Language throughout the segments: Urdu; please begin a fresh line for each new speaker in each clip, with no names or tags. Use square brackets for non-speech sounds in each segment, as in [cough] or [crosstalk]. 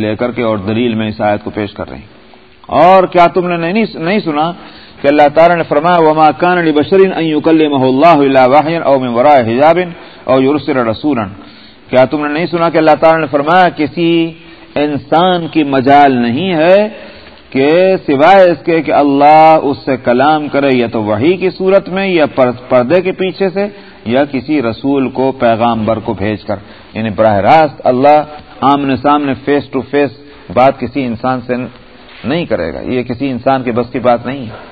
لے کر کے اور دلیل میں اس آیت کو پیش کر رہے ہیں۔ اور کیا تم نے نہیں سنا کہ اللہ تعالیٰ نے فرمایا، وما کان علی بشرین اللہ او من وراء حجاب او یرسل رسولا۔ کیا تم نے نہیں سنا کہ اللہ تعالیٰ نے فرمایا کسی انسان کی مجال نہیں ہے کہ سوائے اس کے کہ اللہ اس سے کلام کرے یا تو وہی کی صورت میں یا پردے کے پیچھے سے یا کسی رسول کو پیغام بر کو بھیج کر۔ یعنی براہ راست اللہ آمنے سامنے فیس ٹو فیس بات کسی انسان سے نہیں کرے گا۔ یہ کسی انسان کے بس کی بات نہیں ہے۔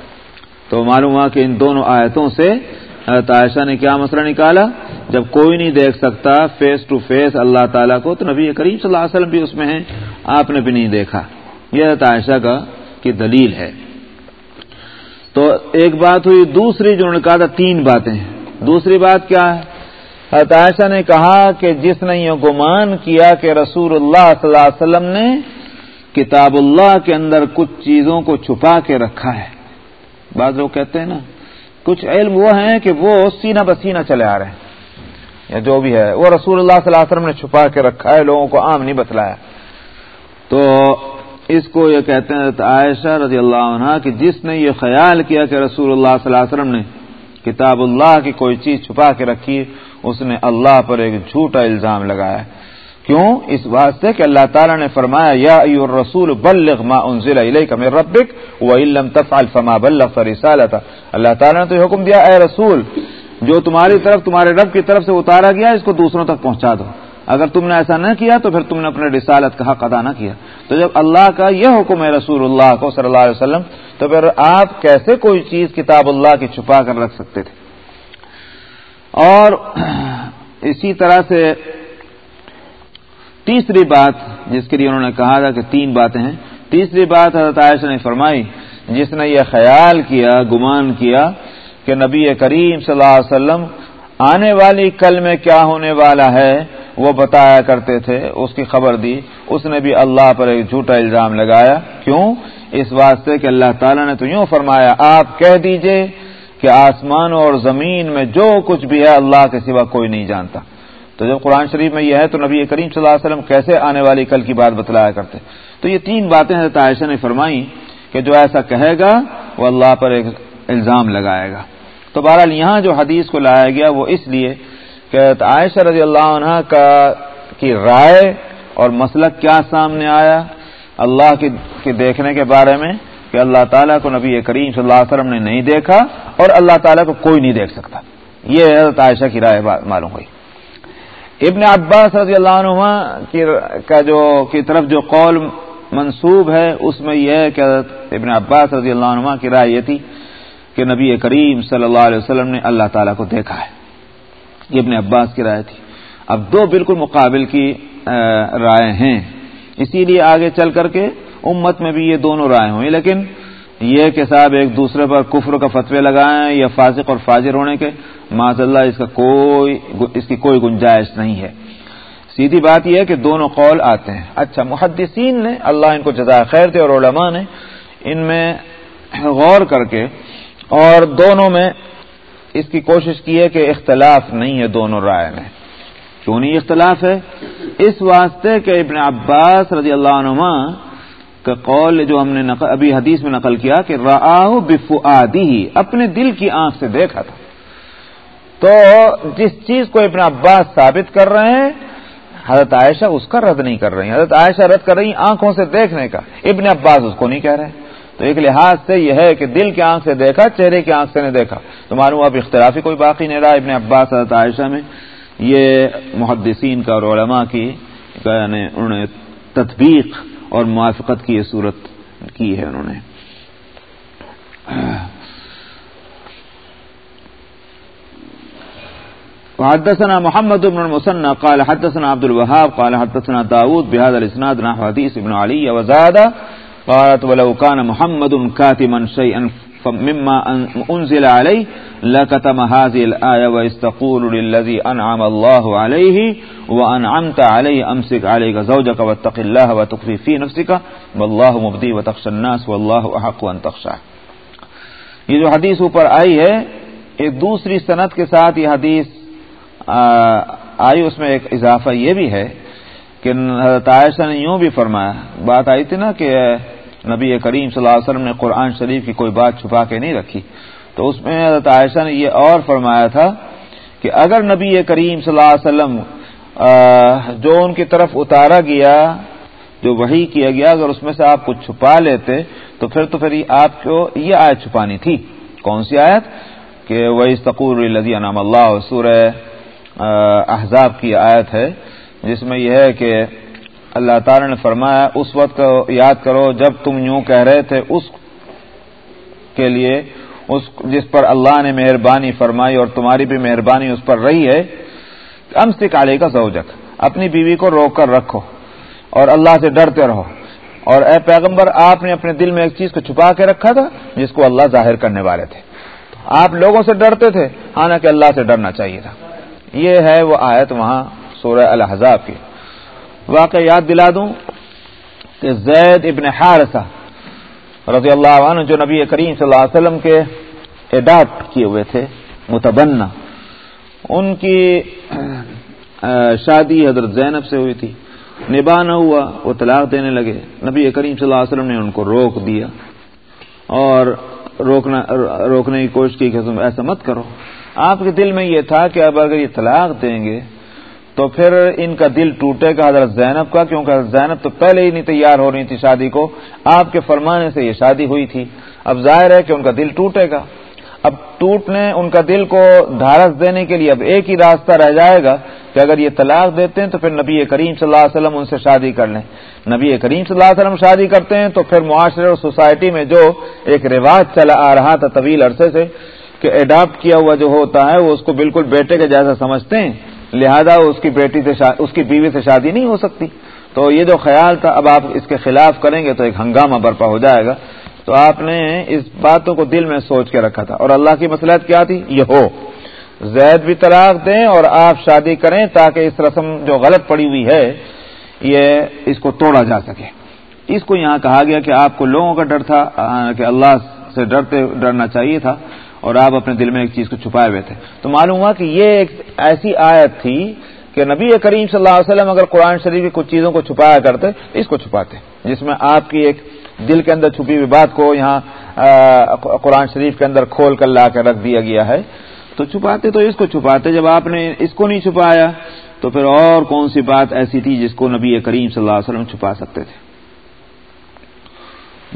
تو معلوم ہوا کہ ان دونوں آیتوں سے عائشہ نے کیا مسئلہ نکالا؟ جب کوئی نہیں دیکھ سکتا فیس ٹو فیس اللہ تعالیٰ کو، تو نبی کریم صلی اللہ علیہ وسلم بھی اس میں ہیں۔ آپ نے بھی نہیں دیکھا۔ یہ عائشہ کا کی دلیل ہے۔ تو ایک بات ہوئی، دوسری جو انہوں نے کہا تھا، تین باتیں۔ دوسری بات کیا ہے؟ عائشہ نے کہا کہ جس نے یہ گمان کیا کہ رسول اللہ صلی اللہ علیہ وسلم نے کتاب اللہ کے اندر کچھ چیزوں کو چھپا کے رکھا ہے۔ بعض لوگ کہتے ہیں نا، کچھ علم وہ ہیں کہ وہ سینہ بسینہ چلے آ رہے ہیں، یا جو بھی ہے۔ وہ رسول اللہ صلی اللہ علیہ وسلم نے چھپا کے رکھا ہے، لوگوں کو عام نہیں بتلایا۔ تو اس کو یہ کہتے ہیں عائشہ رضی اللہ عنہ کہ جس نے یہ خیال کیا کہ رسول اللہ صلی اللہ علیہ وسلم نے کتاب اللہ کی کوئی چیز چھپا کے رکھی اس نے اللہ پر ایک جھوٹا الزام لگایا کیوں؟ اس واسطے کہ اللہ تعالیٰ نے فرمایا، یا ایو الرسول بلغ ما انزل الیک من ربک لم تفعل فما بلغت رسالتا اللہ تعالیٰ نے تو حکم دیا، اے رسول، جو تمہاری طرف، تمہارے رب کی طرف سے اتارا گیا، اس کو دوسروں تک پہنچا دو۔ اگر تم نے ایسا نہ کیا تو پھر تم نے اپنے رسالت کا حق ادا نہ کیا۔ تو جب اللہ کا یہ حکم ہے رسول اللہ کو صلی اللہ علیہ وسلم، تو پھر آپ کیسے کوئی چیز کتاب اللہ کی چھپا کر رکھ سکتے تھے؟ اور اسی طرح سے تیسری بات جس کے لیے انہوں نے کہا تھا کہ تین باتیں ہیں۔ تیسری بات حضرت عائشہ نے فرمائی، جس نے یہ خیال کیا، گمان کیا کہ نبی کریم صلی اللہ علیہ وسلم آنے والی کل میں کیا ہونے والا ہے، وہ بتایا کرتے تھے، اس کی خبر دی۔ اس نے بھی اللہ پر ایک جھوٹا الزام لگایا۔ کیوں؟ اس واسطے کہ اللہ تعالیٰ نے تو یوں فرمایا، آپ کہہ دیجیے کہ آسمان اور زمین میں جو کچھ بھی ہے اللہ کے سوا کوئی نہیں جانتا۔ تو جب قرآن شریف میں یہ ہے تو نبی کریم صلی اللہ علیہ وسلم کیسے آنے والی کل کی بات بتلایا کرتے۔ تو یہ تین باتیں حضرت عائشہ نے فرمائی کہ جو ایسا کہے گا وہ اللہ پر ایک الزام لگائے گا۔ تو بہرحال یہاں جو حدیث کو لایا گیا وہ اس لیے کہ عائشہ رضی اللہ عنہ کا کی رائے اور مسلک کیا سامنے آیا، اللہ کی دیکھنے کے بارے میں کہ اللہ تعالیٰ کو نبی کریم صلی اللہ علیہ وسلم نے نہیں دیکھا اور اللہ تعالیٰ کو کوئی نہیں دیکھ سکتا۔ یہ حضرت عائشہ کی رائے معلوم ہوئی۔ ابن عباس رضی اللہ عنہ کا جو کی طرف جو قول منصوب ہے، اس میں یہ ہے کہ حضرت ابن عباس رضی اللہ عنہ کی رائے یہ تھی کہ نبی کریم صلی اللہ علیہ وسلم نے اللہ تعالیٰ کو دیکھا ہے۔ یہ ابن عباس کی رائے تھی۔ اب دو بالکل مقابل کی رائے ہیں۔ اسی لیے آگے چل کر کے امت میں بھی یہ دونوں رائے ہوئی لیکن یہ کہ صاحب ایک دوسرے پر کفر کا فتوی لگائیں یا فاسق اور فاجر ہونے کے معذ اللہ اس کا کوئی، اس کی کوئی گنجائش نہیں ہے۔ سیدھی بات یہ ہے کہ دونوں قول آتے ہیں۔ اچھا محدثین نے، اللہ ان کو جزائے خیر تھے اور علماء نے ان میں غور کر کے اور دونوں میں اس کی کوشش کی ہے کہ اختلاف نہیں ہے دونوں رائے میں۔ کیوں نہیں اختلاف ہے؟ اس واسطے کہ ابن عباس رضی اللہ عنہ کا قول جو ہم نے نقل ابھی حدیث میں نقل کیا کہ راہ بفعادی اپنے دل کی آنکھ سے دیکھا تھا۔ تو جس چیز کو ابن عباس ثابت کر رہے ہیں، حضرت عائشہ اس کا رد نہیں کر رہی حضرت عائشہ رد کر رہی آنکھوں سے دیکھنے کا۔ ابن عباس اس کو نہیں کہہ رہے تو ایک لحاظ سے یہ ہے کہ دل کی آنکھ سے دیکھا، چہرے کی آنکھ سے نہیں دیکھا۔ تو معلوم اب اختلافی کوئی باقی نہیں رہا۔ ابن عباس، حضرت عائشہ میں یہ محدثین کا اور علماء کی یعنی انہوں نے تطبیق اور موافقت کی یہ صورت کی ہے انہوں نے۔ حدثنا محمد بن المسنى قال حدثنا عبد الوهاب، قال حدثنا داود، بهذا الاسناد نحو حديث ابن علي، وزاد، قالت ولو كان محمد كاتما شيئا مما انزل عليه، لكتم هذه الآية واستقول للذي أنعم الله عليه، وأنعمت عليه، أمسك عليك زوجك واتق الله وتخفي في نفسك، والله مبدي وتخشى الناس، والله أحق أن تخشى. یہ جو حدیث اوپر آئی ہے، ایک دوسری صنعت کے ساتھ یہ حدیث آئی، اس میں ایک اضافہ یہ بھی ہے کہ حضرت عائشہ نے یوں بھی فرمایا، بات آئی تھی نا کہ نبی کریم صلی اللہ علیہ وسلم نے قرآن شریف کی کوئی بات چھپا کے نہیں رکھی۔ تو اس میں حضرت عائشہ نے یہ اور فرمایا تھا کہ اگر نبی کریم صلی اللہ علیہ وسلم جو ان کی طرف اتارا گیا، جو وہی کیا گیا، اگر اس میں سے آپ کچھ چھپا لیتے، تو پھر تو پھر آپ کو یہ آیت چھپانی تھی۔ کون سی آیت؟ کہ وہ استقور الدی نام اللہ سورہ احزاب کی آیت ہے، جس میں یہ ہے کہ اللہ تعالی نے فرمایا، اس وقت یاد کرو، جب تم یوں کہہ رہے تھے، اس کے لیے، اس جس پر اللہ نے مہربانی فرمائی اور تمہاری بھی مہربانی اس پر رہی ہے کم سے کالے کا زوجک اپنی بیوی کو روک کر رکھو اور اللہ سے ڈرتے رہو۔ اور اے پیغمبر، آپ نے اپنے دل میں ایک چیز کو چھپا کے رکھا تھا، جس کو اللہ ظاہر کرنے والے تھے۔ آپ لوگوں سے ڈرتے تھے، حالانکہ اللہ سے ڈرنا چاہیے تھا۔ یہ ہے وہ آیت وہاں سورہ الحضاب کی۔ واقع یاد دلا دوں کہ زید ابن حارثہ رضی اللہ عنہ جو نبی کریم صلی اللہ علیہ وسلم کے اڈاپٹ کیے ہوئے تھے متبنا ان کی شادی حضرت زینب سے ہوئی تھی۔ نباہ نہ ہوا، وہ طلاق دینے لگے۔ نبی کریم صلی اللہ علیہ وسلم نے ان کو روک دیا۔ اور روکنا، روکنے کی کوشش کی کہ تم ایسا مت کرو۔ آپ کے دل میں یہ تھا کہ اب اگر یہ طلاق دیں گے تو پھر ان کا دل ٹوٹے گا حضرت زینب کا، کیونکہ حضرت زینب تو پہلے ہی نہیں تیار ہو رہی تھی شادی کو۔ آپ کے فرمانے سے یہ شادی ہوئی تھی۔ اب ظاہر ہے کہ ان کا دل ٹوٹے گا۔ اب ٹوٹنے ان کا دل کو دھارس دینے کے لیے اب ایک ہی راستہ رہ جائے گا کہ اگر یہ طلاق دیتے ہیں تو پھر نبی کریم صلی اللہ علیہ وسلم ان سے شادی کر لیں۔ نبی کریم صلی اللہ علیہ وسلم شادی کرتے ہیں تو پھر معاشرے اور سوسائٹی میں جو ایک رواج چلا آ رہا تھا طویل عرصے سے کہ اڈاپٹ کیا ہوا جو ہوتا ہے وہ اس کو بالکل بیٹے کے جیسا سمجھتے ہیں۔ لہذا اس کی بیٹی سے اس کی بیوی سے شادی نہیں ہو سکتی۔ تو یہ جو خیال تھا، اب آپ اس کے خلاف کریں گے تو ایک ہنگامہ برپا ہو جائے گا۔ تو آپ نے اس باتوں کو دل میں سوچ کے رکھا تھا۔ اور اللہ کی مسلحت کیا تھی؟ یہ ہو۔ زید بھی طلاق دیں اور آپ شادی کریں تاکہ اس رسم جو غلط پڑی ہوئی ہے، یہ اس کو توڑا جا سکے۔ اس کو یہاں کہا گیا کہ آپ کو لوگوں کا ڈر تھا کہ اللہ سے ڈرتے، ڈرنا چاہیے تھا۔ اور آپ اپنے دل میں ایک چیز کو چھپائے ہوئے تھے۔ تو معلوم ہوا کہ یہ ایک ایسی آیت تھی کہ نبی کریم صلی اللہ علیہ وسلم اگر قرآن شریف کی کچھ چیزوں کو چھپایا کرتے، اس کو چھپاتے۔ جس میں آپ کی ایک دل کے اندر چھپی ہوئی بات کو یہاں قرآن شریف کے اندر کھول کر لا کر رکھ دیا گیا ہے۔ تو چھپاتے تو اس کو چھپاتے، جب آپ نے اس کو نہیں چھپایا، تو پھر اور کون سی بات ایسی تھی جس کو نبی کریم صلی اللہ علیہ وسلم چھپا سکتے تھے؟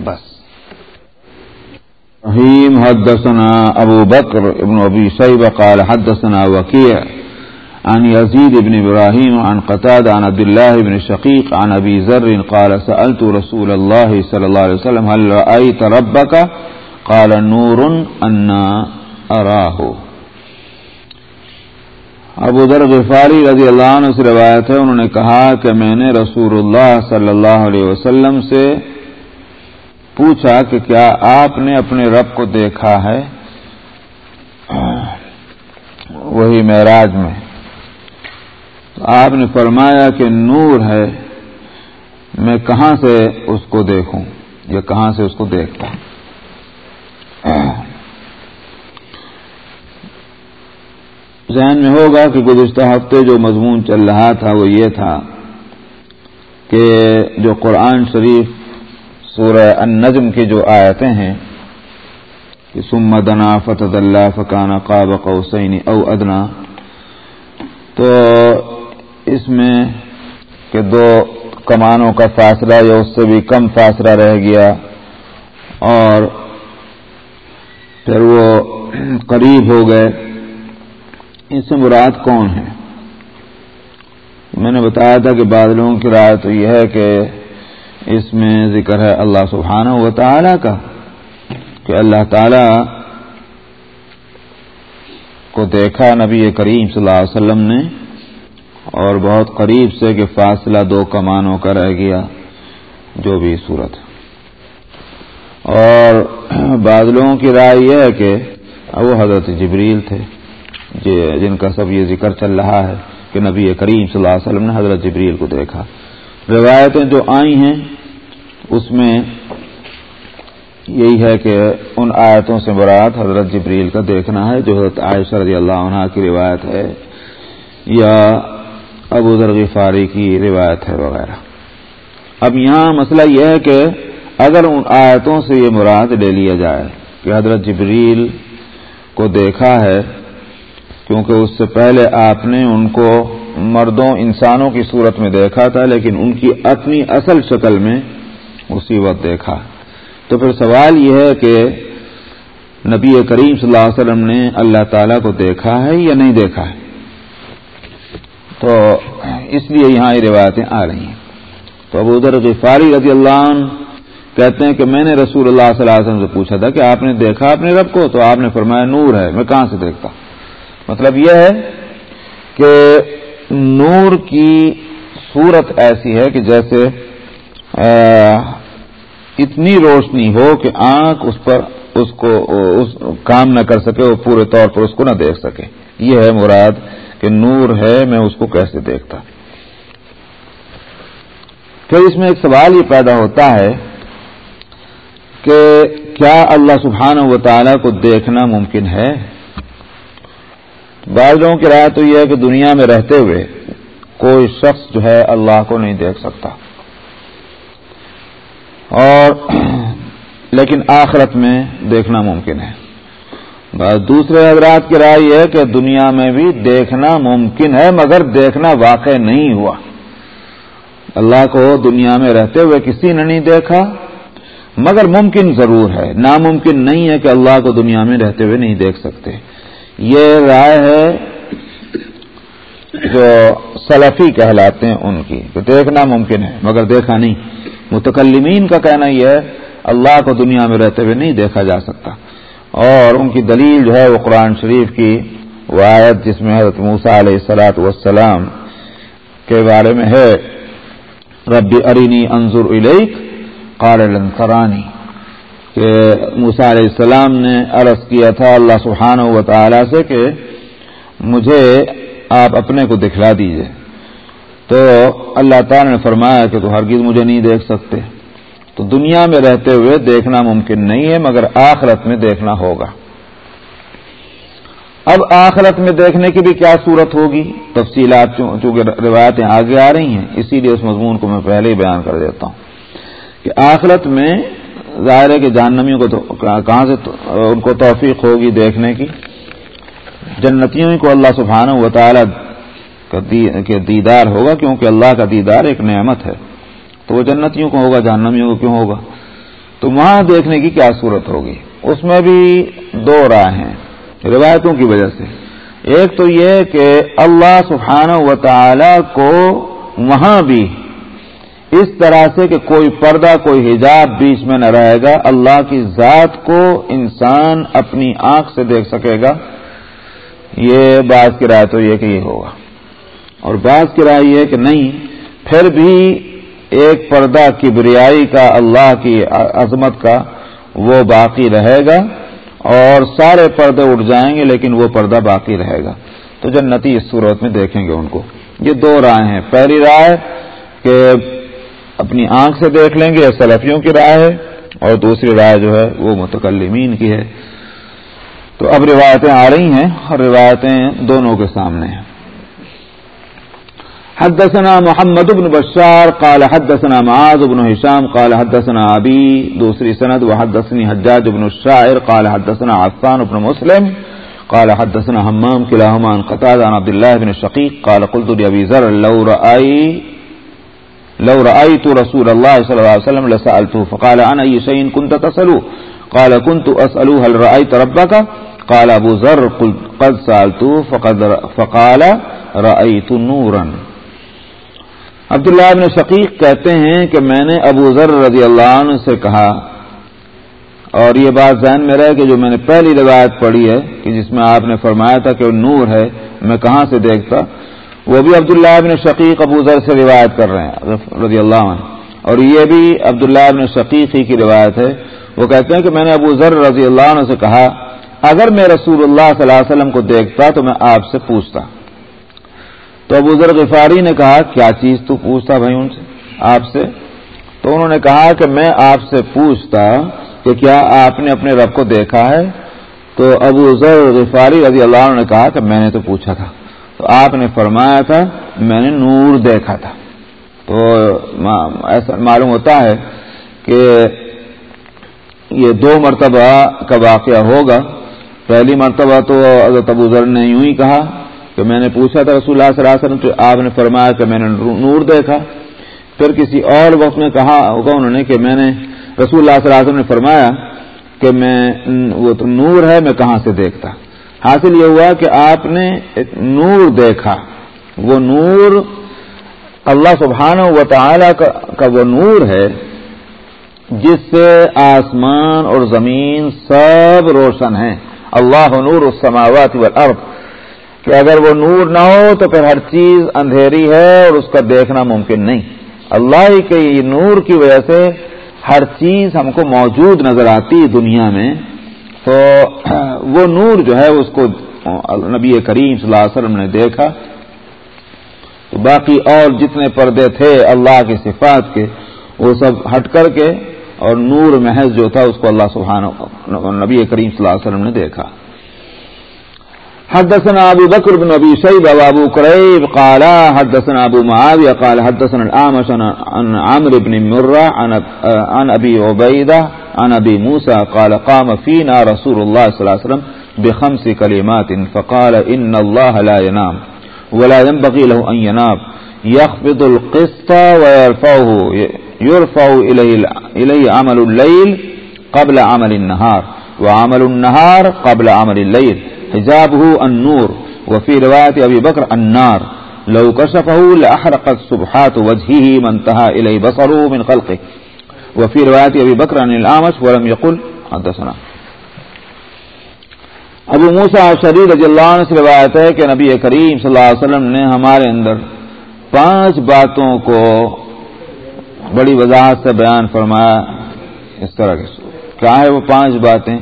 بس۔
رحيم حدثنا أبو بكر بن أبي شيبة قال حدثنا وكيع عن يزيد بن إبراهيم عن قتاد عن عبد الله بن شقيق عن أبي ذر قال سألت رسول الله صلى الله عليه وسلم هل رأيت ربك؟ قال نور أنا أراه. ابو ذر غفاری رضی اللہ عنہ سے روایت ہے، انہوں نے کہا کہ میں نے رسول اللہ صلی اللہ علیہ وسلم سے پوچھا کہ کیا آپ نے اپنے رب کو دیکھا ہے؟ وہی معراج میں۔ تو آپ نے فرمایا کہ نور ہے، میں کہاں سے اس کو دیکھوں؟ یا کہاں سے اس کو دیکھتا ذہن میں ہوگا کہ گزشتہ ہفتے جو مضمون چل رہا تھا وہ یہ تھا کہ جو قرآن شریف سورہ النجم کی جو آیتیں ہیں کہ سم دنا فتح اللہ فقان قاب قوسین او ادنا، تو اس میں کہ دو کمانوں کا فاصلہ یا اس سے بھی کم فاصلہ رہ گیا اور پھر وہ قریب ہو گئے۔ اس سے مراد کون ہے؟ میں نے بتایا تھا کہ بعض لوگوں کی رائے تو یہ ہے کہ اس میں ذکر ہے اللہ سبحانہ و تعالی کا، کہ اللہ تعالی کو دیکھا نبی کریم صلی اللہ علیہ وسلم نے، اور بہت قریب سے کہ فاصلہ دو کمانوں کا رہ گیا، جو بھی صورت۔ اور بعض لوگوں کی رائے یہ ہے کہ وہ حضرت جبریل تھے، جن کا سب یہ ذکر چل رہا ہے کہ نبی کریم صلی اللہ علیہ وسلم نے حضرت جبریل کو دیکھا۔ روایتیں جو آئی ہیں، اس میں یہی ہے کہ ان آیتوں سے برات حضرت جبریل کا دیکھنا ہے، جو حضرت عائشہ رضی اللہ عنہ کی روایت ہے، یا
ابو ذر غفاری کی روایت ہے وغیرہ۔ اب یہاں مسئلہ یہ ہے کہ اگر ان آیتوں سے یہ مراد لے لیا جائے کہ حضرت جبریل کو دیکھا ہے، کیونکہ اس سے پہلے آپ نے ان کو مردوں انسانوں کی صورت میں دیکھا تھا، لیکن ان کی اپنی اصل شکل میں اسی وقت دیکھا۔ تو پھر سوال یہ ہے کہ نبی کریم صلی اللہ علیہ وسلم نے اللہ تعالیٰ کو دیکھا ہے یا نہیں دیکھا ہے؟ تو اس لیے یہاں یہ روایتیں آ رہی ہیں۔ تو ابو ادھر غفاری رضی اللہ عنہ کہتے ہیں کہ میں نے رسول اللہ صلی اللہ علیہ وسلم سے پوچھا تھا کہ آپ نے دیکھا اپنے رب کو؟ تو آپ نے فرمایا، نور ہے، میں کہاں سے دیکھتا مطلب یہ ہے کہ نور کی صورت ایسی ہے کہ جیسے اتنی روشنی ہو کہ آنکھ اس پر، اس کو، اس کام نہ کر سکے، وہ پورے طور پر اس کو نہ دیکھ سکے۔ یہ ہے مراد کہ نور ہے، میں اس کو کیسے دیکھتا؟ پھر اس میں ایک سوال یہ پیدا ہوتا ہے کہ کیا اللہ سبحانہ و تعالی کو دیکھنا ممکن ہے؟ بعض لوگوں کی رائے تو یہ ہے کہ دنیا میں رہتے ہوئے کوئی شخص جو ہے اللہ کو نہیں دیکھ سکتا۔ اور [clears throat] لیکن آخرت میں دیکھنا ممکن ہے۔ دوسرے حضرات کی رائے یہ ہے کہ دنیا میں بھی دیکھنا ممکن ہے، مگر دیکھنا واقع نہیں ہوا۔ اللہ کو دنیا میں رہتے ہوئے کسی نے نہیں دیکھا، مگر ممکن ضرور ہے۔ ناممکن نہیں ہے کہ اللہ کو دنیا میں رہتے ہوئے نہیں دیکھ سکتے۔ یہ رائے ہے جو سلفی کہلاتے ہیں ان کی تو دیکھنا ممکن ہے، مگر دیکھا نہیں۔ متکلمین کا کہنا یہ ہے، اللہ کو دنیا میں رہتے ہوئے نہیں دیکھا جا سکتا۔ اور ان کی دلیل جو ہے، وہ قرآن شریف کی وہ آیت جس میں حضرت موسا علیہ السلاۃ والسلام کے بارے میں ہے۔ رب ارینی انضر علیک قال لنصرانی کہ موسا علیہ السلام نے عرض کیا تھا اللہ سبحانہ و تعالی سے کہ مجھے آپ اپنے کو دکھلا دیجیے۔ تو اللہ تعالی نے فرمایا کہ تو ہرگز مجھے نہیں دیکھ سکتے۔ تو دنیا میں رہتے ہوئے دیکھنا ممکن نہیں ہے، مگر آخرت میں دیکھنا ہوگا۔ اب آخرت میں دیکھنے کی بھی کیا صورت ہوگی؟ تفصیلات چونکہ روایتیں آگے آ رہی ہیں، اسی لیے اس مضمون کو میں پہلے ہی بیان کر دیتا ہوں کہ آخرت میں ظاہر ہے کہ جہنمیوں کو کہاں سے ان کو توفیق ہوگی دیکھنے کی؟ جنتیوں کو اللہ سبحانہ و تعالی کے دیدار ہوگا کیونکہ اللہ کا دیدار ایک نعمت ہے۔ تو وہ جنتیوں کو ہوگا، جہنمیوں کو کیوں ہوگا؟ تو وہاں دیکھنے کی کیا صورت ہوگی؟ اس میں بھی دو رائے ہیں روایتوں کی وجہ سے۔ ایک تو یہ کہ اللہ سبحانہ و تعالی کو وہاں بھی اس طرح سے کہ کوئی پردہ، کوئی حجاب بیچ میں نہ رہے گا، اللہ کی ذات کو انسان اپنی آنکھ سے دیکھ سکے گا۔ یہ بعض کی رائے تو یہ کہ یہ ہوگا۔ اور بعض کی رائے یہ کہ نہیں، پھر بھی ایک پردہ کبریائی کا، اللہ کی عظمت کا وہ باقی رہے گا اور سارے پردے اٹھ جائیں گے، لیکن وہ پردہ باقی رہے گا۔ تو جنتی اس صورت میں دیکھیں گے ان کو۔ یہ دو رائے ہیں۔ پہلی رائے کہ اپنی آنکھ سے دیکھ لیں گے سلفیوں کی رائے ہے، اور دوسری رائے جو ہے، وہ متکلمین کی ہے۔ تو اب روایتیں آ رہی ہیں، اور روایتیں دونوں کے سامنے ہیں۔
حدثنا محمد بن بشار قال حدثنا معاذ بن هشام قال حدثنا أبي دوسري سند، وحدثني حجاج بن الشاعر قال حدثنا عفان بن مسلم قال حدثنا همام كلاهما عن قتاد عن عبد الله بن الشقيق قال قلت لأبي ذر لو رأي لو رأيت رسول الله صلى الله عليه وسلم لسألته، فقال عن أي شيء كنت تسألوه قال كنت أسألوه هل رأيت ربك؟ قال أبو ذر قد سألته، فقد فقال رأيت نورا.
عبداللہ ابن شقیق کہتے ہیں کہ میں نے ابو ذر رضی اللہ عنہ سے کہا، اور یہ بات ذہن میں رہے کہ جو میں نے پہلی روایت پڑھی ہے، کہ جس میں آپ نے فرمایا تھا کہ وہ نور ہے، میں کہاں سے دیکھتا؟ وہ بھی عبداللہ ابن شقیق ابو ذر سے روایت کر رہے ہیں رضی اللہ عنہ۔ اور یہ بھی عبداللہ ابن شقیق ہی کی روایت ہے۔ وہ کہتے ہیں کہ میں نے ابو ذر رضی اللہ عنہ سے کہا، اگر میں رسول اللہ صلی اللہ علیہ وسلم کو دیکھتا تو میں آپ سے پوچھتا۔ تو ابو ذر غفاری نے کہا، کیا چیز تو پوچھتا بھائی ان سے؟ آپ سے؟ تو انہوں نے کہا کہ میں آپ سے پوچھتا کہ کیا آپ نے اپنے رب کو دیکھا ہے؟ تو ابو ذر غفاری رضی اللہ عنہ نے کہا کہ میں نے تو پوچھا تھا۔ تو آپ نے فرمایا تھا، میں نے نور دیکھا تھا۔ تو ایسا معلوم ہوتا ہے کہ یہ دو مرتبہ کا واقعہ ہوگا۔ پہلی مرتبہ تو حضرت ابو ذر نے یوں ہی کہا کہ میں نے پوچھا تھا رسول اللہ صلی اللہ علیہ وسلم، تو آپ نے فرمایا کہ میں نے نور دیکھا۔ پھر کسی اور وقت میں کہا ہوگا انہوں نے کہ میں نے رسول اللہ صلی اللہ علیہ وسلم نے فرمایا کہ میں وہ تو نور ہے، میں کہاں سے دیکھتا؟ حاصل یہ ہوا کہ آپ نے ایک نور دیکھا، وہ نور اللہ سبحانہ و تعالی کا وہ نور ہے جس سے آسمان اور زمین سب روشن ہیں۔ اللہ نور السماوات والارض۔ کہ اگر وہ نور نہ ہو تو پھر ہر چیز اندھیری ہے اور اس کا دیکھنا ممکن نہیں۔ اللہ کے نور کی وجہ سے ہر چیز ہم کو موجود نظر آتی دنیا میں۔ تو وہ نور جو ہے اس کو نبی کریم صلی اللہ علیہ وسلم نے دیکھا۔ تو باقی اور جتنے پردے تھے اللہ کی صفات کے، وہ سب ہٹ کر کے اور نور محض جو تھا اس کو اللہ سبحانہ نبی کریم صلی اللہ علیہ وسلم نے دیکھا۔ حدثنا أبو بكر بن أبي شيبة وأبو كريب قال حدثنا أبو معاوية قال حدثنا الآمش عن عمرو بن مرة عن أبي عبيدة عن أبي موسى قال قام فينا رسول الله صلى الله عليه وسلم بخمس كلمات فقال إن الله لا ينام ولا ينبغي له أن ينام يخفض القسط ويرفعه يرفع إليه, إليه عمل الليل قبل عمل النهار وعمل النهار قبل عمل الليل. حجابه النور، وفي رواية أبي بكر النار، لو كشفه لأحرقت سبحات وجهه من انتهى إليه بصره من خلقه. وفي رواية أبي بكر عن الآمش ولم يقل حدثنا. ابو موسا شریر رضی اللہ عنہ سے روایت ہے کہ نبی کریم صلی اللہ علیہ وسلم نے ہمارے اندر پانچ باتوں کو بڑی وضاحت سے بیان فرمایا، اس طرح کے۔ کیا ہے وہ پانچ باتیں؟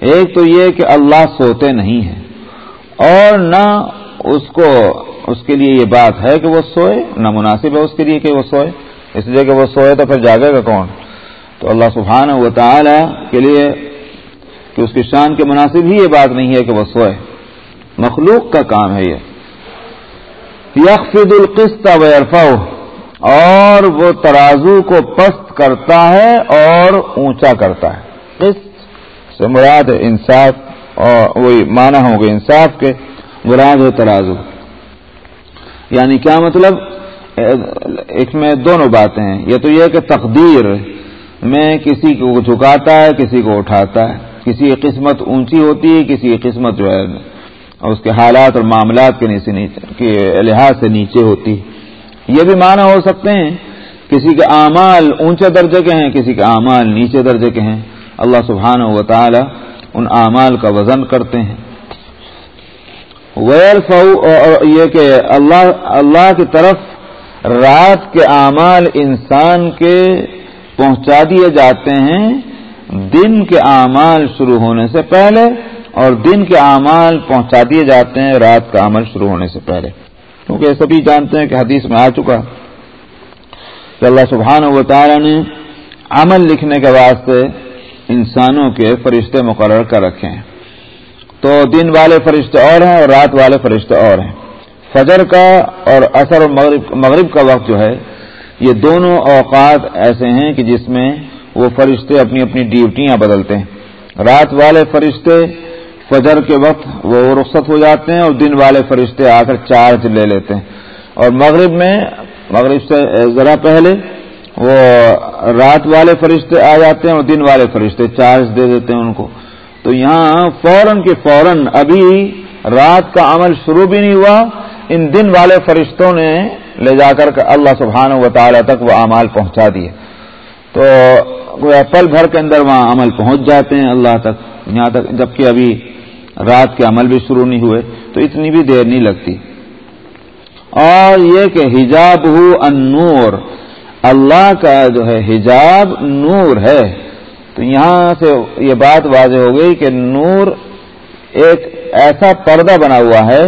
ایک تو یہ کہ اللہ سوتے نہیں ہیں اور نہ اس کو اس کے لیے یہ بات ہے کہ وہ سوئے، نہ مناسب ہے اس کے لیے کہ وہ سوئے۔ اس لیے کہ وہ سوئے تو پھر جاگے گا کون؟ تو اللہ سبحانہ و تعالی کے لیے کہ اس کی شان کے مناسب ہی یہ بات نہیں ہے کہ وہ سوئے۔ مخلوق کا کام ہے یہ۔ یکفید القسط و اور وہ ترازو کو پست کرتا ہے اور اونچا کرتا ہے۔ قسط سے مراد انصاف اور وہی مانا ہوں گے انصاف کے، مراد ہے ترازو۔ یعنی کیا مطلب؟ ایک میں دونوں باتیں ہیں۔ یہ تو یہ کہ تقدیر میں کسی کو جھکاتا ہے، کسی کو اٹھاتا ہے۔ کسی کی قسمت اونچی ہوتی ہے، کسی کی قسمت جو ہے اس کے حالات اور معاملات کے نیچے، کے لحاظ سے نیچے ہوتی ہے۔ یہ بھی معنی ہو سکتے ہیں۔ کسی کے اعمال اونچے درجے کے ہیں، کسی کے اعمال نیچے درجے کے ہیں۔ اللہ سبحانہ و تعالی ان اعمال کا وزن کرتے ہیں۔ ویر اور یہ کہ اللہ اللہ کی طرف رات کے اعمال انسان کے پہنچا دیے جاتے ہیں دن کے اعمال شروع ہونے سے پہلے اور دن کے اعمال پہنچا دیے جاتے ہیں رات کا عمل شروع ہونے سے پہلے۔ کیونکہ سبھی جانتے ہیں کہ حدیث میں آ چکا کہ اللہ سبحانہ و تعالی نے عمل لکھنے کے واسطے انسانوں کے فرشتے مقرر کر رکھے ہیں تو دن والے فرشتے اور ہیں اور رات والے فرشتے اور ہیں۔ فجر کا اور اثر مغرب مغرب کا وقت جو ہے، یہ دونوں اوقات ایسے ہیں کہ جس میں وہ فرشتے اپنی اپنی ڈیوٹیاں بدلتے ہیں۔ رات والے فرشتے فجر کے وقت وہ رخصت ہو جاتے ہیں اور دن والے فرشتے آ کر چارج لے لیتے ہیں۔ اور مغرب میں، مغرب سے ذرا پہلے وہ رات والے فرشتے آ جاتے ہیں اور دن والے فرشتے چارج دے دیتے ہیں ان کو۔ تو یہاں فوراً کے فوراً ابھی رات کا عمل شروع بھی نہیں ہوا، ان دن والے فرشتوں نے لے جا کر اللہ سبحانہ و تعالی تک وہ اعمال پہنچا دیے۔ تو پل بھر کے اندر وہاں عمل پہنچ جاتے ہیں اللہ تک۔ یہاں تک جبکہ ابھی رات کے عمل بھی شروع نہیں ہوئے، تو اتنی بھی دیر نہیں لگتی۔ اور یہ کہ حجاب ہو انور اللہ کا جو ہے حجاب نور ہے۔ تو یہاں سے یہ بات واضح ہو گئی کہ نور ایک ایسا پردہ بنا ہوا ہے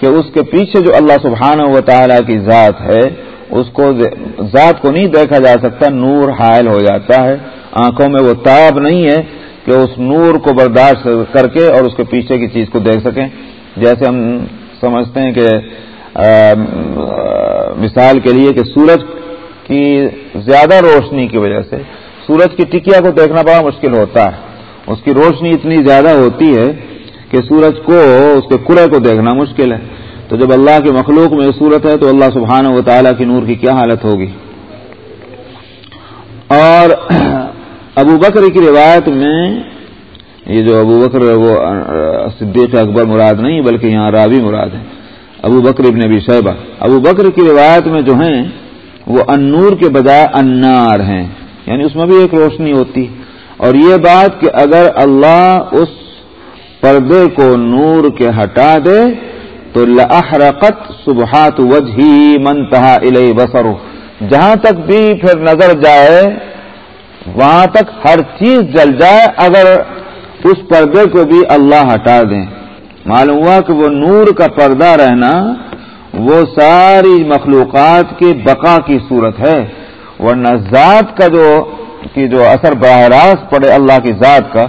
کہ اس کے پیچھے جو اللہ سبحانہ و تعالی کی ذات ہے، اس کو ذات کو نہیں دیکھا جا سکتا، نور حائل ہو جاتا ہے۔ آنکھوں میں وہ تاب نہیں ہے کہ اس نور کو برداشت کر کے اور اس کے پیچھے کی چیز کو دیکھ سکیں۔ جیسے ہم سمجھتے ہیں کہ مثال کے لیے کہ سورج کی زیادہ روشنی کی وجہ سے سورج کی ٹکیا کو دیکھنا بڑا مشکل ہوتا ہے۔ اس کی روشنی اتنی زیادہ ہوتی ہے کہ سورج کو اس کے کرے کو دیکھنا مشکل ہے۔ تو جب اللہ کے مخلوق میں صورت ہے تو اللہ سبحانہ و تعالیٰ کی نور کی کیا حالت ہوگی؟ اور ابو بکر کی روایت میں یہ جو ابو بکر وہ صدیق اکبر مراد نہیں بلکہ یہاں راوی مراد ہے ابو بکر ابن ابی صحبہ ابو بکر کی روایت میں جو ہیں وہ انور کے بجائے انار ہیں۔ یعنی اس میں بھی ایک روشنی ہوتی۔ اور یہ بات کہ اگر اللہ اس پردے کو نور کے ہٹا دے، تو لحرقت سبحات وجہ منتہا الہ بسرو جہاں تک بھی پھر نظر جائے، وہاں تک ہر چیز جل جائے اگر اس پردے کو بھی اللہ ہٹا دیں۔ معلوم ہوا کہ وہ نور کا پردہ رہنا وہ ساری مخلوقات کی بقا کی صورت ہے۔ ورنہ ذات کا جو کی جو اثر براہ راست پڑے اللہ کی ذات کا،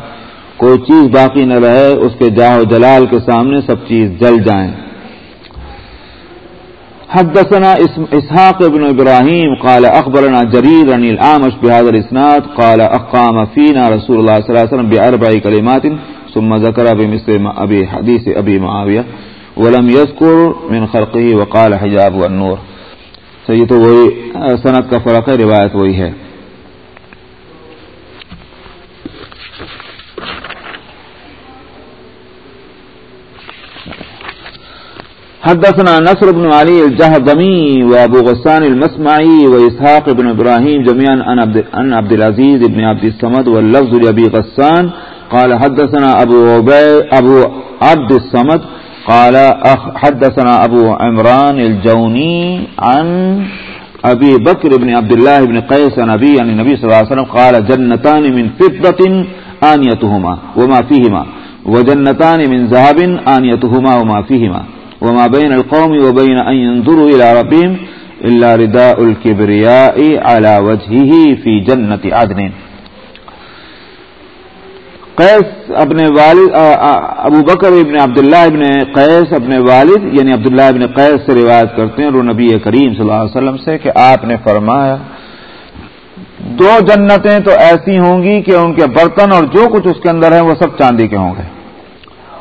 کوئی چیز باقی نہ رہے، اس کے جاہ و جلال کے سامنے سب چیز جل جائیں۔ حدثنا اسحاق ابن ابراهيم قال اخبرنا جرير عن الامش بهذا الاسناد، قال اقام فينا رسول الله صلى الله عليه وسلم باربع كلمات ثم ذكر بمثل ابي حديث ابي معاويه ولم يذكر من خلقه وقال حجاب والنور. تو یہ تو وہی صنعت کا فرق ہے روایت وہی ہے۔ حدثنا نصر بن علي الجهضمي وابو غسان المسمعي وإسحاق بن إبراهيم جميعا عن عبد العزيز بن عبد الصمد واللفظ لأبي غسان قال حدثنا أبو, أبو عبد الصمد قال حدثنا أبو عمران الجوني عن أبي بكر بن عبد الله بن قيس نبي عن النبي صلى الله عليه وسلم قال، جنتان من فضة آنيتهما وما فيهما، وجنتان من ذهب آنيتهما وما فيهما، وما بين القوم وبين أن ينظروا إلى ربهم إلا رداء الكبرياء على وجهه في جنة عدن. قیس اپنے والد ابو بکر ابن عبداللہ ابن قیس اپنے والد یعنی عبداللہ ابن قیس سے روایت کرتے ہیں، رو نبی کریم صلی اللہ علیہ وسلم سے کہ آپ نے فرمایا، دو جنتیں تو ایسی ہوں گی کہ ان کے برتن اور جو کچھ اس کے اندر ہے وہ سب چاندی کے ہوں گے۔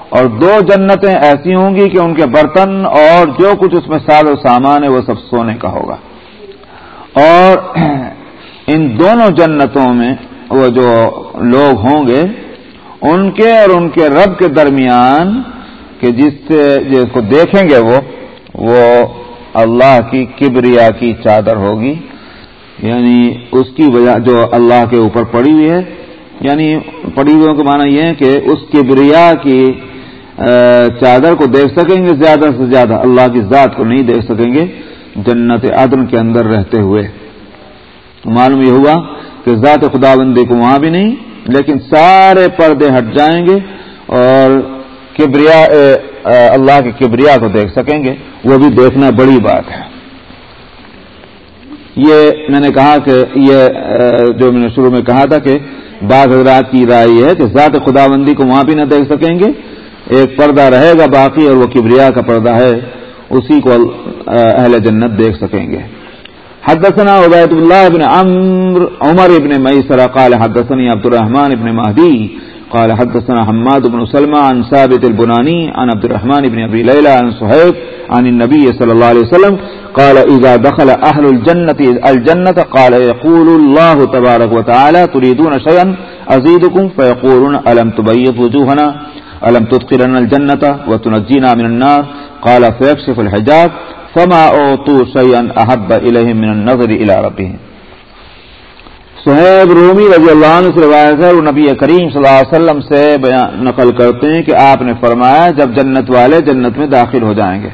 اور دو جنتیں ایسی ہوں گی کہ ان کے برتن اور جو کچھ اس میں سال و سامان ہے وہ سب سونے کا ہوگا۔ اور ان دونوں جنتوں میں وہ جو لوگ ہوں گے ان کے اور ان کے رب کے درمیان کہ جس سے جس کو دیکھیں گے وہ وہ اللہ کی کبریا کی چادر ہوگی۔ یعنی اس کی وجہ جو اللہ کے اوپر پڑی ہوئی ہے۔ یعنی پڑی ہوئی کا معنی یہ ہے کہ اس کبریا کی چادر کو دیکھ سکیں گے زیادہ سے زیادہ۔ اللہ کی ذات کو نہیں دیکھ سکیں گے۔ جنت عدن کے اندر رہتے ہوئے۔ معلوم یہ ہوا کہ ذات خدا بندی کو وہاں بھی نہیں لیکن سارے پردے ہٹ جائیں گے اور کبریا اللہ کے کبریا کو دیکھ سکیں گے۔ وہ بھی دیکھنا بڑی بات ہے۔ یہ میں نے کہا کہ یہ جو میں نے شروع میں کہا تھا کہ بعض حضرات کی رائے یہ ہے کہ ذات خدا بندی کو وہاں بھی نہ دیکھ سکیں گے۔ ایک پردہ رہے گا باقی اور وہ کبریا کا پردہ ہے، اسی کو اہل جنت دیکھ سکیں گے۔ حدثنا عبید اللہ بن عمر عمر ابن میسر قال حدثني عبد الرحمن ابن مهدي قال حدثنا حماد بن سلمى عن ثابت البناني عن عبد الرحمن بن ابي ليلى عن صهيب عن النبي صلى الله عليه وسلم قال اذا دخل اهل الجنه الجنه قال يقول الله تبارك وتعالى تريدون شيئا ازيدكم فيقولون الم تبيض وجوهنا؟ الم تدخلنا الجنه وتنجينا من النار؟ قال فيكشف الحجاب. فما اوتوا شيئا احب اليهم من النظر الى ربهم سہیب رومی رضی اللہ عنہ سے روایت ہے، وہ نبی کریم صلی اللہ علیہ وسلم سے نقل کرتے ہیں کہ آپ نے فرمایا جب جنت والے جنت میں داخل ہو جائیں گے۔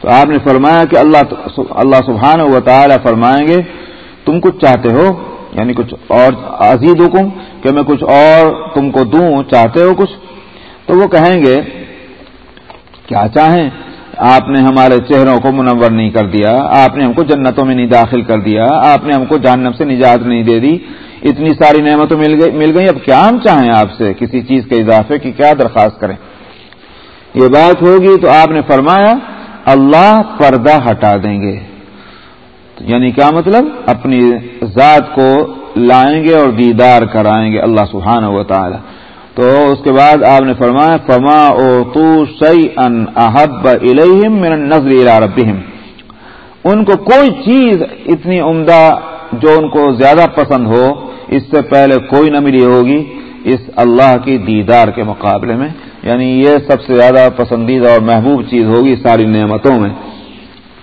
تو آپ نے فرمایا کہ اللہ اللہ سبحانہ و تعالی فرمائیں گے، تم کچھ چاہتے ہو؟ یعنی کچھ اور عزیز حکم کہ میں کچھ اور تم کو دوں، چاہتے ہو کچھ؟ تو وہ کہیں گے، کیا چاہیں؟ آپ نے ہمارے چہروں کو منور نہیں کر دیا، آپ نے ہم کو جنتوں میں نہیں داخل کر دیا، آپ نے ہم کو جہنم سے نجات نہیں دے دی، اتنی ساری نعمتوں مل گئی مل گئی اب کیا ہم چاہیں آپ سے کسی چیز کے اضافے کی کیا درخواست کریں؟ یہ بات ہوگی تو آپ نے فرمایا، اللہ پردہ ہٹا دیں گے۔ یعنی کیا مطلب؟ اپنی ذات کو لائیں گے اور دیدار کرائیں گے اللہ سبحانہ و تعالی تو اس کے بعد آپ نے فرمایا، فما او تو سی ان احب الہم من نظر ربهم۔ ان کو کوئی چیز اتنی عمدہ جو ان کو زیادہ پسند ہو، اس سے پہلے کوئی نہ ملی ہوگی اس اللہ کی دیدار کے مقابلے میں۔ یعنی یہ سب سے زیادہ پسندیدہ اور محبوب چیز ہوگی ساری نعمتوں میں۔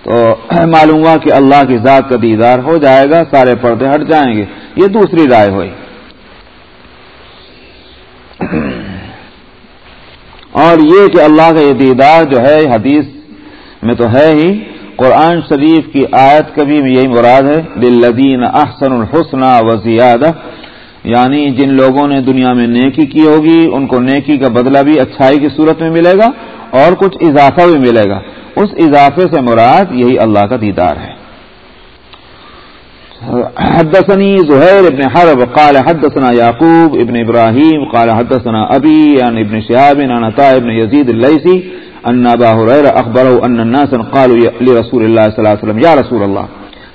تو [clears throat] معلوم ہوا کہ اللہ کی ذات کا دیدار ہو جائے گا، سارے پردے ہٹ جائیں گے۔ یہ دوسری رائے ہوئی۔ اور یہ کہ اللہ کا یہ دیدار جو ہے حدیث میں تو ہے ہی۔ قرآن شریف کی آیت کا بھی یہی مراد ہے دلدین احسن الحسن و زیادہ یعنی جن لوگوں نے دنیا میں نیکی کی ہوگی، ان کو نیکی کا بدلہ بھی اچھائی کی صورت میں ملے گا اور کچھ اضافہ بھی ملے گا۔ اس اضافے سے مراد یہی اللہ کا دیدار ہے۔ حدثني زهير بن حرب، قال حدثنا يعقوب ابن إبراهيم، قال حدثنا أبي عن ابن شهاب، عن عطاء بن يزيد الليثي، أن أبا هريرة أخبره أن الناس قالوا لرسول الله صلى الله عليه وسلم، يا رسول الله،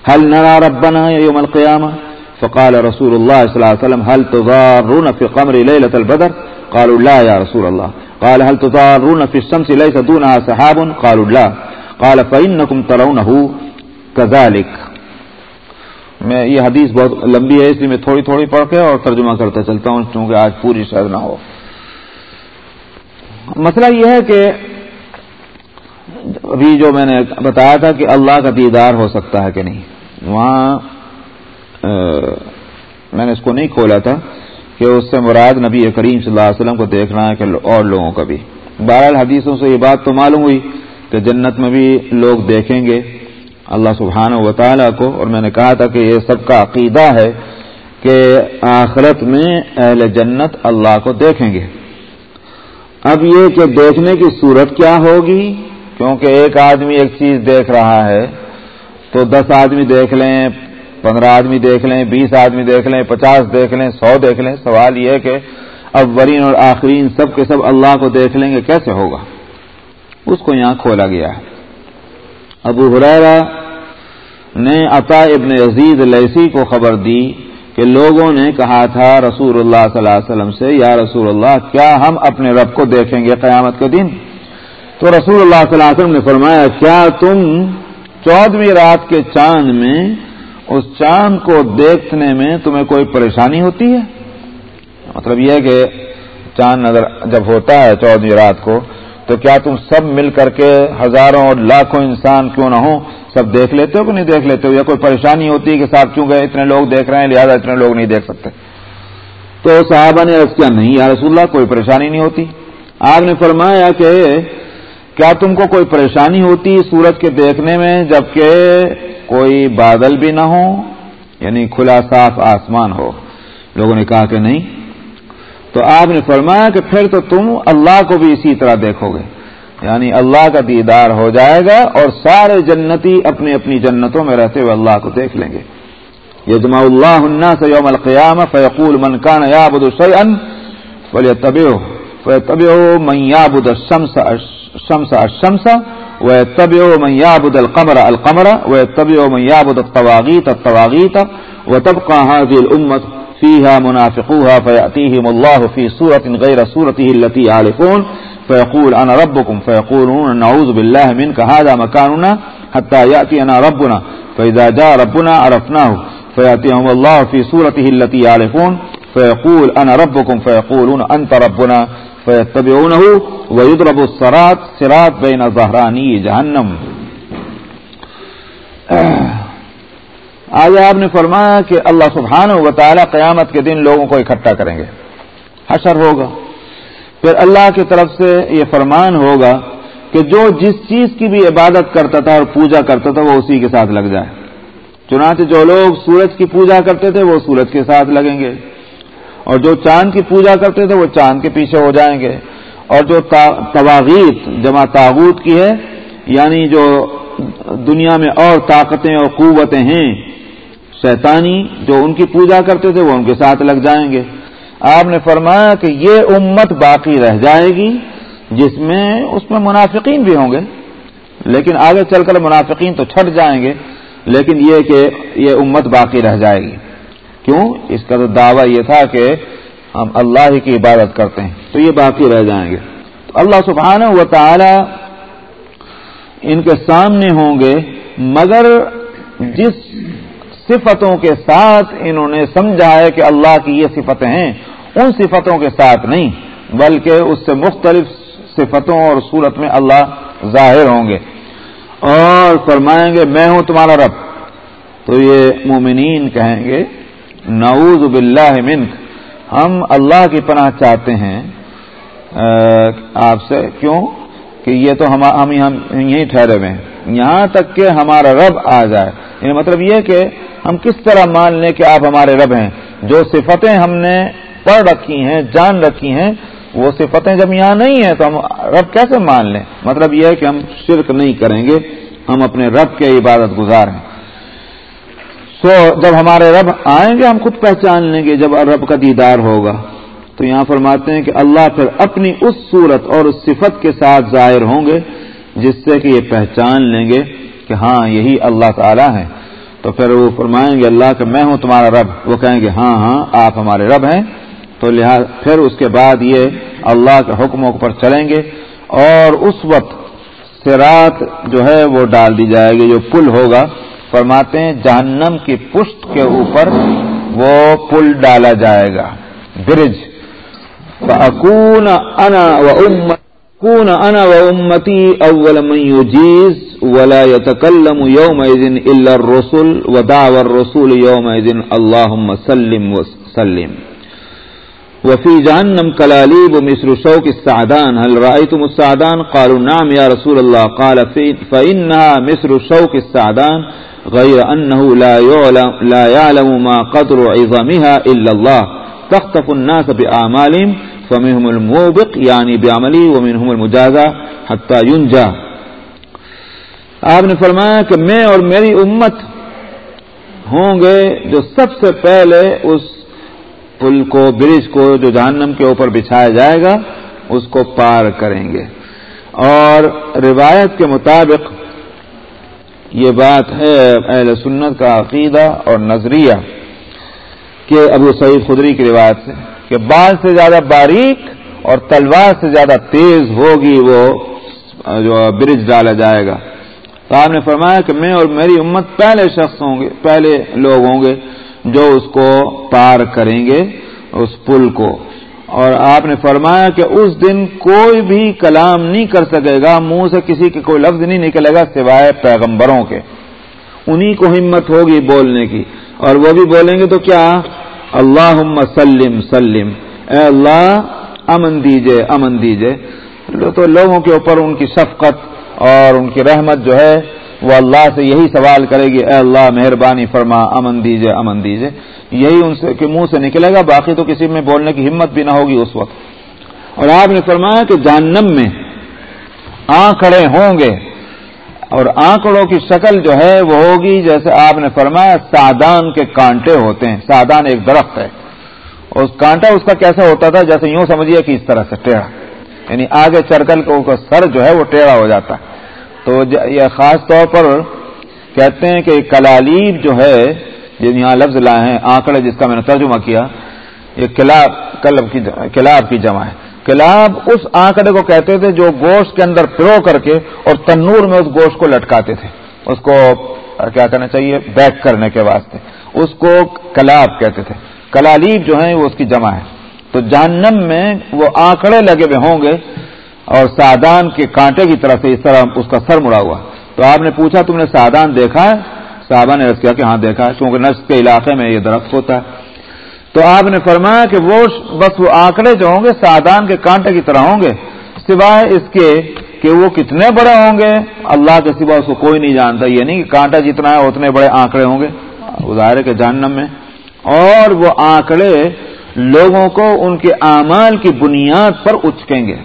هل نرى ربنا يوم القيامة؟ فقال رسول الله صلى الله عليه وسلم، هل تضارون في قمر ليلة البدر؟ قالوا، لا يا رسول الله. قال، هل تضارون في الشمس ليس دونها سحاب؟ قالوا، لا. قال، فإنكم ترونه كذلك. میں یہ حدیث بہت لمبی ہے اس لیے میں تھوڑی تھوڑی پڑھ کے اور ترجمہ کرتا چلتا ہوں، چونکہ آج پوری شاید نہ ہو۔ مسئلہ یہ ہے کہ ابھی جو میں نے بتایا تھا کہ اللہ کا دیدار ہو سکتا ہے کہ نہیں، وہاں میں نے اس کو نہیں کھولا تھا کہ اس سے مراد نبی کریم صلی اللہ علیہ وسلم کو دیکھنا ہے کہ اور لوگوں کا بھی۔ بہرحال حدیثوں سے یہ بات تو معلوم ہوئی کہ جنت میں بھی لوگ دیکھیں گے۔ اللہ سبحانہ و تعالیٰ کو اور میں نے کہا تھا کہ یہ سب کا عقیدہ ہے کہ آخرت میں اہل جنت اللہ کو دیکھیں گے۔ اب یہ کہ دیکھنے کی صورت کیا ہوگی؟ کیونکہ ایک آدمی ایک چیز دیکھ رہا ہے تو دس آدمی دیکھ لیں، پندرہ آدمی دیکھ لیں، بیس آدمی دیکھ لیں، پچاس دیکھ لیں، سو دیکھ لیں۔ سوال یہ کہ اولین اور آخرین سب کے سب اللہ کو دیکھ لیں گے، کیسے ہوگا؟ اس کو یہاں کھولا گیا ہے۔ ابو حریرا نے عطا ابن عزیز لیسی کو خبر دی کہ لوگوں نے کہا تھا رسول اللہ صلی اللہ علیہ وسلم سے، یا رسول اللہ کیا ہم اپنے رب کو دیکھیں گے قیامت کے دن؟ تو رسول اللہ صلی اللہ علیہ وسلم نے فرمایا، کیا تم چودہویں رات کے چاند میں، اس چاند کو دیکھنے میں تمہیں کوئی پریشانی ہوتی ہے؟ مطلب یہ کہ چاند نظر جب ہوتا ہے چودہویں رات کو تو کیا تم سب مل کر کے ہزاروں اور لاکھوں انسان کیوں نہ ہوں؟ سب دیکھ لیتے ہو کہ نہیں دیکھ لیتے ہو؟ یا کوئی پریشانی ہوتی ہے کہ صاحب کیوں گئے؟ اتنے لوگ دیکھ رہے ہیں، لہٰذا اتنے لوگ نہیں دیکھ سکتے۔ تو صحابہ نے عرض کیا، نہیں یا رسول اللہ، کوئی پریشانی نہیں ہوتی۔ آپ نے فرمایا کہ کیا تم کو کوئی پریشانی ہوتی سورج کے دیکھنے میں جبکہ کوئی بادل بھی نہ ہو یعنی کھلا صاف آسمان ہو۔ لوگوں نے کہا کہ نہیں۔ تو آپ نے فرمایا کہ پھر تو تم اللہ کو بھی اسی طرح دیکھو گے۔ یعنی اللہ کا دیدار ہو جائے گا اور سارے جنتی اپنی اپنی جنتوں میں رہتے ہوئے اللہ کو دیکھ لیں گے۔ یجما اللہ الناس یوم القیام فیقول من کان یابد شیئا فلیتبعه فیتبعه من یابد الشمس الشمس الشمس ويتبع من يعبد القمر القمر ويتبع من يعبد الطواغيت الطواغيت وتبقى هذه الأمة فيها منافقوها فيأتيهم الله في سورة غير سورته التي يعرفون فيقول أنا ربكم فيقولون نعوذ بالله منك هذا مكاننا حتى يأتينا ربنا فإذا جاء ربنا عرفناه فيأتيهم الله في سورته التي يعرفون فيقول أنا ربكم فيقولون أنت ربنا فيتبعونه ويضرب الصراط صراط بين ظهراني جهنم. آج آپ نے فرمایا کہ اللہ سبحانہ و تعالی قیامت کے دن لوگوں کو اکٹھا کریں گے۔ حشر ہوگا۔ پھر اللہ کی طرف سے یہ فرمان ہوگا کہ جو جس چیز کی بھی عبادت کرتا تھا اور پوجا کرتا تھا وہ اسی کے ساتھ لگ جائے۔ چنانچہ جو لوگ سورج کی پوجا کرتے تھے وہ سورج کے ساتھ لگیں گے۔ اور جو چاند کی پوجا کرتے تھے وہ چاند کے پیچھے ہو جائیں گے۔ اور جو تواغیت، جمع تاغوت کی ہے یعنی جو دنیا میں اور طاقتیں اور قوتیں ہیں، شیطانی جو ان کی پوجا کرتے تھے وہ ان کے ساتھ لگ جائیں گے۔ آپ نے فرمایا کہ یہ امت باقی رہ جائے گی جس میں اس میں منافقین بھی ہوں گے۔ لیکن آگے چل کر منافقین تو چھٹ جائیں گے، لیکن یہ کہ یہ امت باقی رہ جائے گی۔ کیوں؟ اس کا تو دعویٰ یہ تھا کہ ہم اللہ ہی کی عبادت کرتے ہیں، تو یہ باقی رہ جائیں گے۔ تو اللہ سبحانہ و تعالی ان کے سامنے ہوں گے، مگر جس صفتوں کے ساتھ انہوں نے سمجھا ہے کہ اللہ کی یہ صفتیں ہیں، ان صفتوں کے ساتھ نہیں، بلکہ اس سے مختلف صفتوں اور صورت میں اللہ ظاہر ہوں گے۔ اور فرمائیں گے، میں ہوں تمہارا رب۔ تو یہ مومنین کہیں گے، نعوذ باللہ منک۔ ہم اللہ کی پناہ چاہتے ہیں۔ آپ سے کیوں؟ کہ یہ تو ہم یہیں ٹھہرے ہوئے ہیں۔ یہاں تک کہ ہمارا رب آ جائے۔ یعنی مطلب یہ کہ ہم کس طرح مان لیں کہ آپ ہمارے رب ہیں۔ جو صفتیں ہم نے پڑھ رکھی ہیں، جان رکھی ہیں، وہ صفتیں جب یہاں نہیں ہیں تو ہم رب کیسے مان لیں؟ مطلب یہ ہے کہ ہم شرک نہیں کریں گے۔ ہم اپنے رب کے عبادت گزار ہیں۔ سو جب ہمارے رب آئیں گے، ہم خود پہچان لیں گے جب رب کا دیدار ہوگا۔ تو یہاں فرماتے ہیں کہ اللہ پھر اپنی اس صورت اور اس صفت کے ساتھ ظاہر ہوں گے، جس سے کہ یہ پہچان لیں گے کہ ہاں یہی اللہ تعالیٰ ہے تو پھر وہ فرمائیں گے، اللہ کہ میں ہوں تمہارا رب۔ وہ کہیں گے ہاں ہاں آپ ہمارے رب ہیں۔ تو لہٰذا پھر اس کے بعد یہ اللہ کے حکموں پر چلیں گے اور اس وقت سرات جو ہے وہ ڈال دی جائے گی، جو پل ہوگا۔ فرماتے ہیں، جہنم کی پشت کے اوپر وہ پل ڈالا جائے گا۔ برج فأكون أنا وأمتي أكون أنا وأمتي أول من يجيز ولا يتكلم يومئذ إلا الرسل ودعوى الرسول يومئذ اللهم سلم وسلم. وفي جهنم كلاليب مثل شوك السعدان. هل رأيتم السعدان؟ قالوا نعم يا رسول الله. قال فإنها مثل شوك السعدان غير أنه لا يعلم, لا يعلم ما قدر عظمها إلا الله. تختف الناس بأعمالهم فمنهم الموبق یعنی يعني بعملي ومنهم المجازة حتى ينجا آپ نے فرمایا کہ میں اور میری امت ہوں گے جو سب سے پہلے اس پل کو، برج کو جو جہنم کے اوپر بچھایا جائے گا، اس کو پار کریں گے۔ اور روایت کے مطابق یہ بات ہے اہل سنت کا عقیدہ اور نظریہ کہ ابو سعید خدری کی روایت سے کہ بال سے زیادہ باریک اور تلوار سے زیادہ تیز ہوگی وہ جو برج ڈالا جائے گا۔ تو آپ نے فرمایا کہ میں اور میری امت پہلے شخص ہوں گے، پہلے لوگ ہوں گے جو اس کو پار کریں گے، اس پل کو۔ اور آپ نے فرمایا کہ اس دن کوئی بھی کلام نہیں کر سکے گا، منہ سے کسی کے کوئی لفظ نہیں نکلے گا سوائے پیغمبروں کے۔ انہی کو ہمت ہوگی بولنے کی۔ اور وہ بھی بولیں گے تو کیا؟ اللہ سلم سلم اے اللہ، امن دیجیے امن دیجیے۔ تو لوگوں کے اوپر ان کی شفقت اور ان کی رحمت جو ہے، وہ اللہ سے یہی سوال کرے گی، اے اللہ، مہربانی فرما، امن دیجیے امن دیجیے۔ یہی ان سے کے منہ سے نکلے گا، باقی تو کسی میں بولنے کی ہمت بھی نہ ہوگی اس وقت۔ اور آپ نے فرمایا کہ جہنم میں آنکھڑے ہوں گے۔ اور آنکڑوں کی شکل جو ہے وہ ہوگی جیسے آپ نے فرمایا، سادان کے کانٹے ہوتے ہیں۔ سادان ایک درخت ہے۔ اس کانٹا اس کا کیسا ہوتا تھا؟ جیسے یوں سمجھیے کہ اس طرح سے ٹیڑھا۔ یعنی آگے چرکل کو سر جو ہے وہ ٹیڑھا ہو جاتا۔ ہے تو یہ خاص طور پر کہتے ہیں کہ کلالیب جو ہے جن یہاں لفظ لائے ہیں، آنکڑے جس کا میں نے ترجمہ کیا، یہ کلاب کلب کی کلاب کی جمع ہے۔ کلاب اس آنکڑے کو کہتے تھے جو گوشت کے اندر پرو کر کے اور تنور میں اس گوشت کو لٹکاتے تھے۔ اس کو کیا کرنا چاہیے؟ بیک کرنے کے واسطے۔ اس کو کلاب کہتے تھے۔ کلالیب جو ہیں وہ اس کی جمع ہے تو جہنم میں وہ آنکڑے لگے ہوئے ہوں گے اور سادان کے کانٹے کی طرف سے اس طرح اس کا سر مڑا ہوا۔ تو آپ نے پوچھا، تم نے سادان دیکھا ہے؟ صاحبہ نے کیا کہ ہاں دیکھا ہے، کیونکہ نفس کے علاقے میں یہ درخت ہوتا ہے۔ تو آپ نے فرمایا کہ وہ بس وہ آنکڑے جو ہوں گے، سادان کے کانٹے کی طرح ہوں گے۔ سوائے اس کے کہ وہ کتنے بڑے ہوں گے، اللہ کے سوا اس کو کوئی نہیں جانتا۔ یہ نہیں کہ کانٹا جتنا ہے، اتنے بڑے آنکڑے ہوں گے۔ ظاہر کے جہنم میں۔ اور وہ آنکڑے لوگوں کو ان کے اعمال کی بنیاد پر اچکیں گے۔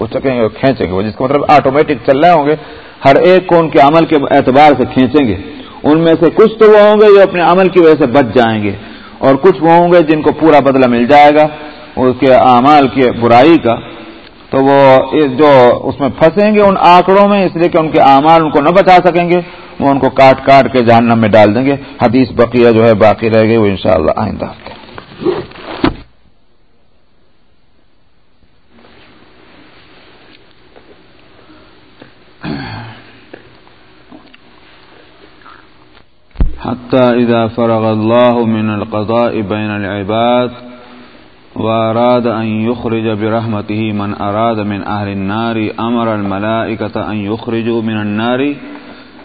اچکیں گے کھینچیں گے۔ وہ جس کا مطلب آٹومیٹک چل رہے ہوں گے، ہر ایک کو ان کے عمل کے اعتبار سے کھینچیں گے۔ ان میں سے کچھ تو وہ ہوں گے جو اپنے عمل کی وجہ سے بچ جائیں گے۔ اور کچھ وہ ہوں گے جن کو پورا بدلہ مل جائے گا، اس کے اعمال کی برائی کا۔ تو وہ جو اس میں پھنسیں گے ان آنکڑوں میں، اس لیے کہ ان کے اعمال ان کو نہ بچا سکیں گے، وہ ان کو کاٹ کاٹ کے جہنم میں ڈال دیں گے۔ حدیث بقیہ جو ہے باقی رہ گئی، وہ انشاءاللہ شاء اللہ آئندہ
حتى إذا فرغ الله من القضاء بين العباد وأراد أن يخرج برحمته من أراد من أهل النار، أمر الملائكة أن يخرجوا من النار.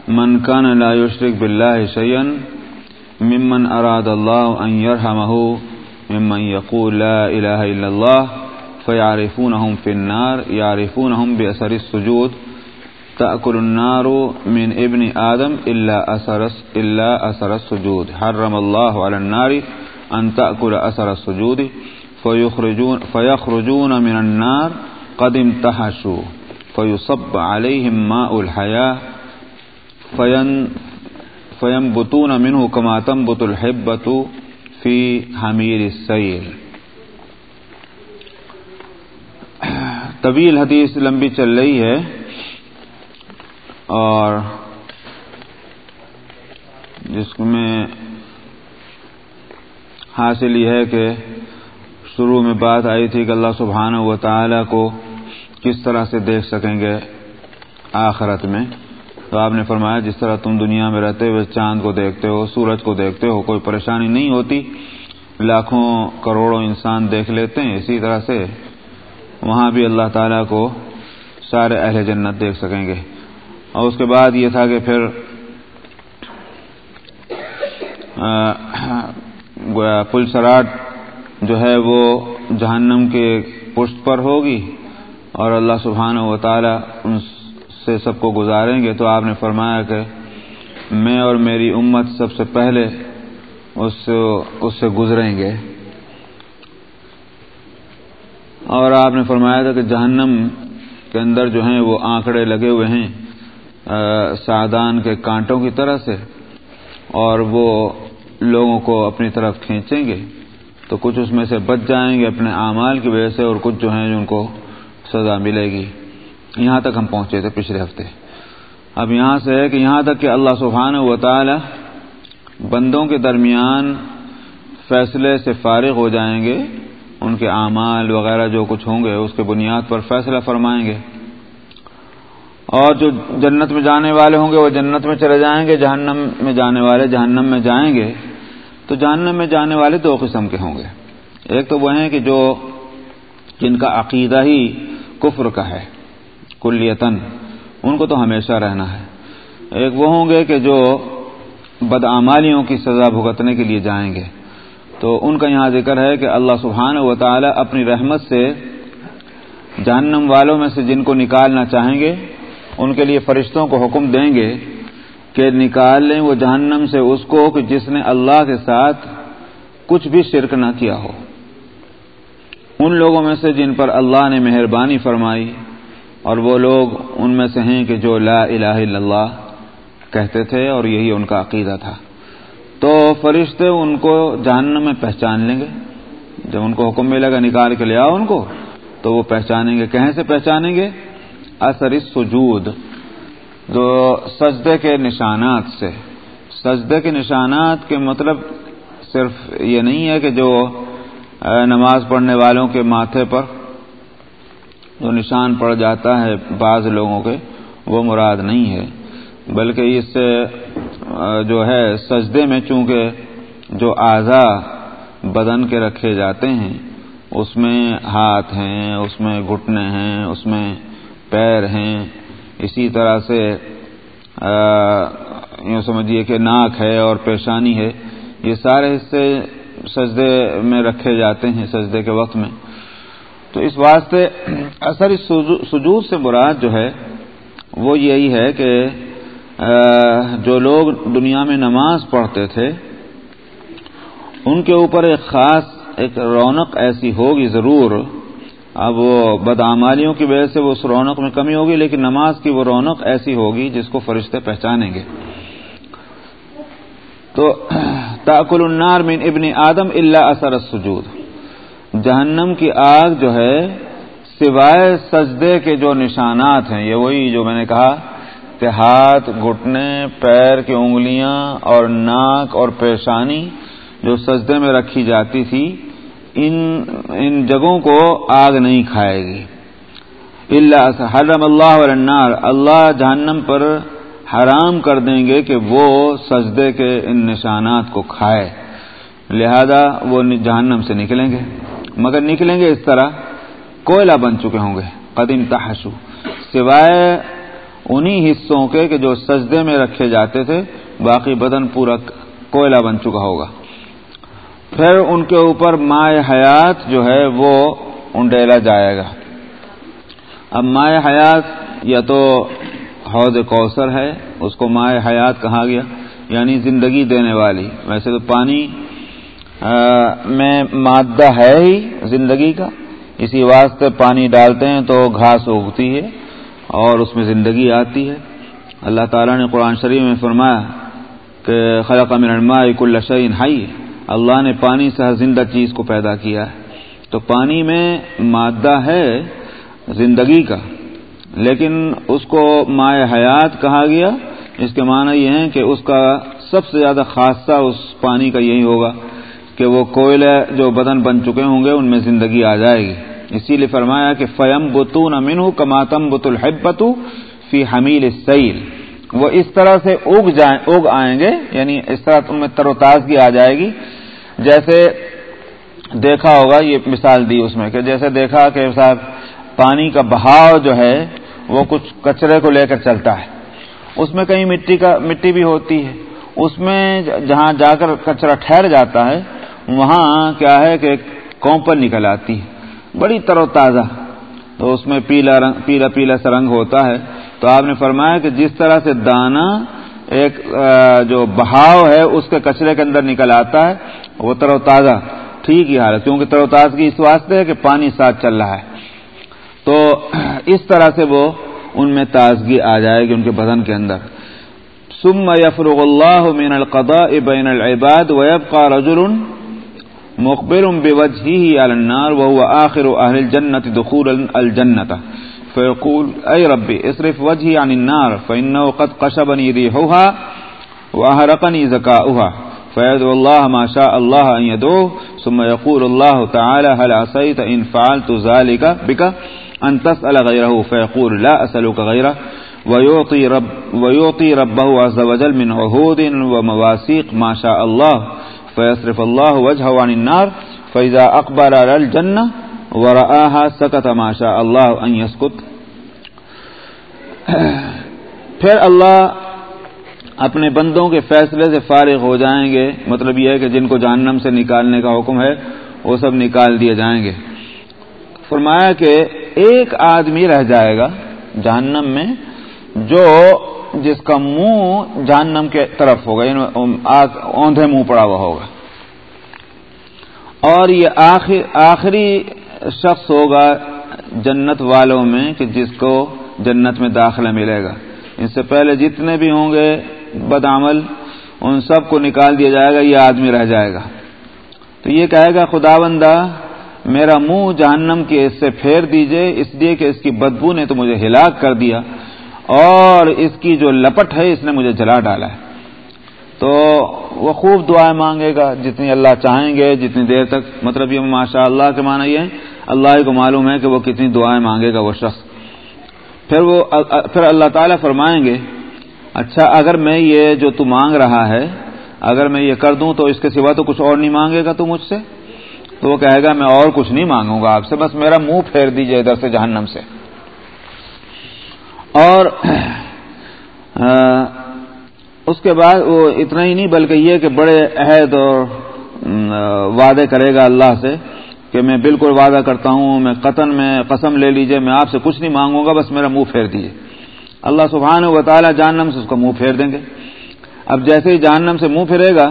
من كان لا يشرك بالله شيئا، ممن أراد الله أن يرحمه، ممن يقول لا إله إلا الله، فيعرفونهم في النار، يعرفونهم بأسر السجود. تأكل النار من ابن آدم إلا أسر, إلا أسر السجود. حرم الله على النار أن تأكل أسر السجود. فيخرجون, فيخرجون من النار قد امتحشوا. فيصب عليهم ماء الحياة. فين فينبتون منه كما تنبت الحبة في حمير السيل.
طویل حدیث لمبی چل رہی ہے۔ اور جس میں حاصل یہ ہے کہ شروع میں بات آئی تھی کہ اللہ سبحانہ و تعالی کو کس طرح سے دیکھ سکیں گے آخرت میں، تو آپ نے فرمایا جس طرح تم دنیا میں رہتے ہوئے چاند کو دیکھتے ہو، سورج کو دیکھتے ہو، کوئی پریشانی نہیں ہوتی، لاکھوں کروڑوں انسان دیکھ لیتے ہیں، اسی طرح سے وہاں بھی اللہ تعالیٰ کو سارے اہل جنت دیکھ سکیں گے۔ اور اس کے بعد یہ تھا کہ پھر پل سراٹ جو ہے وہ جہنم کے پشت پر ہوگی اور اللہ سبحانہ و تعالی ان سے سب کو گزاریں گے۔ تو آپ نے فرمایا کہ میں اور میری امت سب سے پہلے اس اس سے گزریں گے۔ اور آپ نے فرمایا تھا کہ جہنم کے اندر جو ہیں وہ آنکڑے لگے ہوئے ہیں۔ سادان کے کانٹوں کی طرح سے اور وہ لوگوں کو اپنی طرف کھینچیں گے تو کچھ اس میں سے بچ جائیں گے اپنے اعمال کی وجہ سے اور کچھ جو ہیں ان کو سزا ملے گی۔ یہاں تک ہم پہنچے تھے پچھلے ہفتے۔ اب یہاں سے ہے کہ یہاں تک کہ اللہ سبحانہ و تعالی بندوں کے درمیان فیصلے سے فارغ ہو جائیں گے، ان کے اعمال وغیرہ جو کچھ ہوں گے، اس کے بنیاد پر فیصلہ فرمائیں گے۔ اور جو جنت میں جانے والے ہوں گے وہ جنت میں چلے جائیں گے، جہنم میں جانے والے جہنم میں جائیں گے۔ تو جہنم میں جانے والے دو قسم کے ہوں گے۔ ایک تو وہ ہیں کہ جو جن کا عقیدہ ہی کفر کا ہے کلیتن ان کو تو ہمیشہ رہنا ہے۔ ایک وہ ہوں گے کہ جو بدعمالیوں کی سزا بھگتنے کے لیے جائیں گے۔ تو ان کا یہاں ذکر ہے کہ اللہ سبحانہ و تعالی اپنی رحمت سے جہنم والوں میں سے جن کو نکالنا چاہیں گے ان کے لیے فرشتوں کو حکم دیں گے کہ نکال لیں وہ جہنم سے اس کو کہ جس نے اللہ کے ساتھ کچھ بھی شرک نہ کیا ہو۔ ان لوگوں میں سے جن پر اللہ نے مہربانی فرمائی اور وہ لوگ ان میں سے ہیں کہ جو لا الہ الا اللہ کہتے تھے اور یہی ان کا عقیدہ تھا۔ تو فرشتے ان کو جہنم میں پہچان لیں گے۔ جب ان کو حکم ملے گا نکال کے لے آؤ ان کو، تو وہ پہچانیں گے، کہیں سے پہچانیں گے؟ اثر سجود جو سجدے کے نشانات سے۔ سجدے کے نشانات کے مطلب صرف یہ نہیں ہے کہ جو نماز پڑھنے والوں کے ماتھے پر جو نشان پڑ جاتا ہے بعض لوگوں کے، وہ مراد نہیں ہے۔ بلکہ اس سے جو ہے سجدے میں چونکہ جو اعضا بدن کے رکھے جاتے ہیں، اس میں ہاتھ ہیں، اس میں گھٹنے ہیں، اس میں پیر ہیں۔ اسی طرح سے یوں سمجھیے کہ ناک ہے اور پیشانی ہے۔ یہ سارے حصے سجدے میں رکھے جاتے ہیں، سجدے کے وقت میں۔ تو اس واسطے اثر سجود سے مراد جو ہے، وہ یہی ہے کہ جو لوگ دنیا میں نماز پڑھتے تھے، ان کے اوپر ایک خاص، ایک رونق ایسی ہوگی ضرور۔ اب وہ بدعمالیوں کی وجہ سے وہ اس رونق میں کمی ہوگی، لیکن نماز کی وہ رونق ایسی ہوگی جس کو فرشتے پہچانیں گے۔ تو تاکل النار من ابن آدم اللہ اثر سجود جہنم کی آگ جو ہے، سوائے سجدے کے جو نشانات ہیں، یہ وہی جو میں نے کہا، کہ ہاتھ گھٹنے، پیر کی انگلیاں اور ناک اور پیشانی جو سجدے میں رکھی جاتی تھی ان ان جگہوں کو آگ نہیں کھائے گی۔ اللہ حرم اللہ النار۔ اللہ جہنم پر حرام کر دیں گے کہ وہ سجدے کے ان نشانات کو کھائے۔ لہذا وہ جہنم سے نکلیں گے۔ مگر نکلیں گے اس طرح کوئلہ بن چکے ہوں گے۔ قدیم تحشو سوائے انہی حصوں کے کہ جو سجدے میں رکھے جاتے تھے، باقی بدن پورا کوئلہ بن چکا ہوگا۔ پھر ان کے اوپر مائع حیات جو ہے وہ انڈیلا جائے گا۔ اب مائع حیات یا تو حوض کوثر ہے، اس کو مائع حیات کہا گیا یعنی زندگی دینے والی۔ ویسے تو پانی میں مادہ ہے ہی زندگی کا۔ اسی واسطے پانی ڈالتے ہیں تو گھاس اگتی ہے اور اس میں زندگی آتی ہے۔ اللہ تعالیٰ نے قرآن شریف میں فرمایا کہ خلق من الماء کل شعین ہائی اللہ نے پانی سے ہر زندہ چیز کو پیدا کیا ہے۔ تو پانی میں مادہ ہے زندگی کا، لیکن اس کو مائع حیات کہا گیا۔ اس کے معنی یہ ہے کہ اس کا سب سے زیادہ خاصہ اس پانی کا یہی ہوگا کہ وہ کوئلے جو بدن بن چکے ہوں گے، ان میں زندگی آ جائے گی۔ اسی لیے فرمایا کہ فیم بتون امین کماتم بت الحبت فی حمیل سیل وہ اس طرح سے اگ جائیں، اگ آئیں گے یعنی اس طرح تم میں تر و تازگی آ جائے گی۔ جیسے دیکھا ہوگا، یہ مثال دی اس میں کہ جیسے دیکھا کہ صاحب پانی کا بہاؤ جو ہے، وہ کچھ کچرے کو لے کر چلتا ہے۔ اس میں کہیں مٹی کا، مٹی بھی ہوتی ہے۔ اس میں جہاں جا کر کچرا ٹھہر جاتا ہے، وہاں کیا ہے کہ کومپل نکل آتی ہے۔ بڑی تر و تازہ۔ تو اس میں پیلا رنگ، پیلا پیلا سا رنگ ہوتا ہے۔ تو آپ نے فرمایا کہ جس طرح سے دانا ایک جو بہاؤ ہے، اس کے کچرے کے اندر نکل آتا ہے وہ تر و تازہ ٹھیک ہی حال ہے، کیونکہ تر و تازگی اس واسطے ہے کہ پانی ساتھ چل رہا ہے۔ تو اس طرح سے وہ ان میں تازگی آ جائے گی ان کے بدن کے اندر۔ سم یفرغ اللہ من القضاء بین العباد ويبقى رجل مخبر بوجهه على النار وهو آخر أهل الجنة دخول الجنة۔ فيقول، أي ربي اصرف وجهي عن النار، فإنه قد قشبني ريحها وأهرقني زكاؤها۔ فيدعو الله ما شاء الله أن يدعوه ثم يقول الله تعالى هل عصيت إن فعلت ذلك بك؟ أن تسأل غيره فيقول لا أسألك غيره. ويعطي, رب ويعطي ربه عز وجل من عهود ومواسيق ما شاء الله. فیصرف اللہ وجہ عن النار. فیضا اکبر الجن ورآہا سکت ماشا اللہ ان يسکت [clears throat] پھر اللہ اپنے بندوں کے فیصلے سے فارغ ہو جائیں گے۔ مطلب یہ ہے کہ جن کو جہنم سے نکالنے کا حکم ہے، وہ سب نکال دیے جائیں گے۔ فرمایا کہ ایک آدمی رہ جائے گا جہنم میں، جو جس کا منہ جہنم کے طرف ہوگا یعنی اوندھے منہ پڑا ہوا ہوگا۔ اور یہ آخر آخری شخص ہوگا جنت والوں میں کہ جس کو جنت میں داخلہ ملے گا۔ ان سے پہلے جتنے بھی ہوں گے بدعمل، ان سب کو نکال دیا جائے گا، یہ آدمی رہ جائے گا۔ تو یہ کہے گا، خدا بندہ، میرا منہ جہنم کے اس سے پھیر دیجیے، اس لیے کہ اس کی بدبو نے تو مجھے ہلاک کر دیا، اور اس کی جو لپٹ ہے، اس نے مجھے جلا ڈالا ہے۔ تو وہ خوب دعائیں مانگے گا، جتنی اللہ چاہیں گے، جتنی دیر تک۔ مطلب یہ ماشاء اللہ کے معنی یہ اللہ کو معلوم ہے کہ وہ کتنی دعائیں مانگے گا وہ شخص۔ پھر وہ، پھر اللہ تعالیٰ فرمائیں گے اچھا اگر میں یہ جو تو مانگ رہا ہے، اگر میں یہ کر دوں تو اس کے سوا تو کچھ اور نہیں مانگے گا تو مجھ سے؟ تو وہ کہے گا، میں اور کچھ نہیں مانگوں گا آپ سے، بس میرا منہ پھیر دیجیے ادھر سے جہنم سے۔ اور اس کے بعد وہ اتنا ہی نہیں، بلکہ یہ کہ بڑے عہد اور وعدے کرے گا اللہ سے کہ میں بالکل وعدہ کرتا ہوں، میں قطن میں قسم لے لیجیے، میں آپ سے کچھ نہیں مانگوں گا، بس میرا منہ پھیر دیجیے اللہ سبحانہ و تعالیٰ جہنم سے اس کا منہ پھیر دیں گے۔ اب جیسے ہی جہنم سے منہ پھرے گا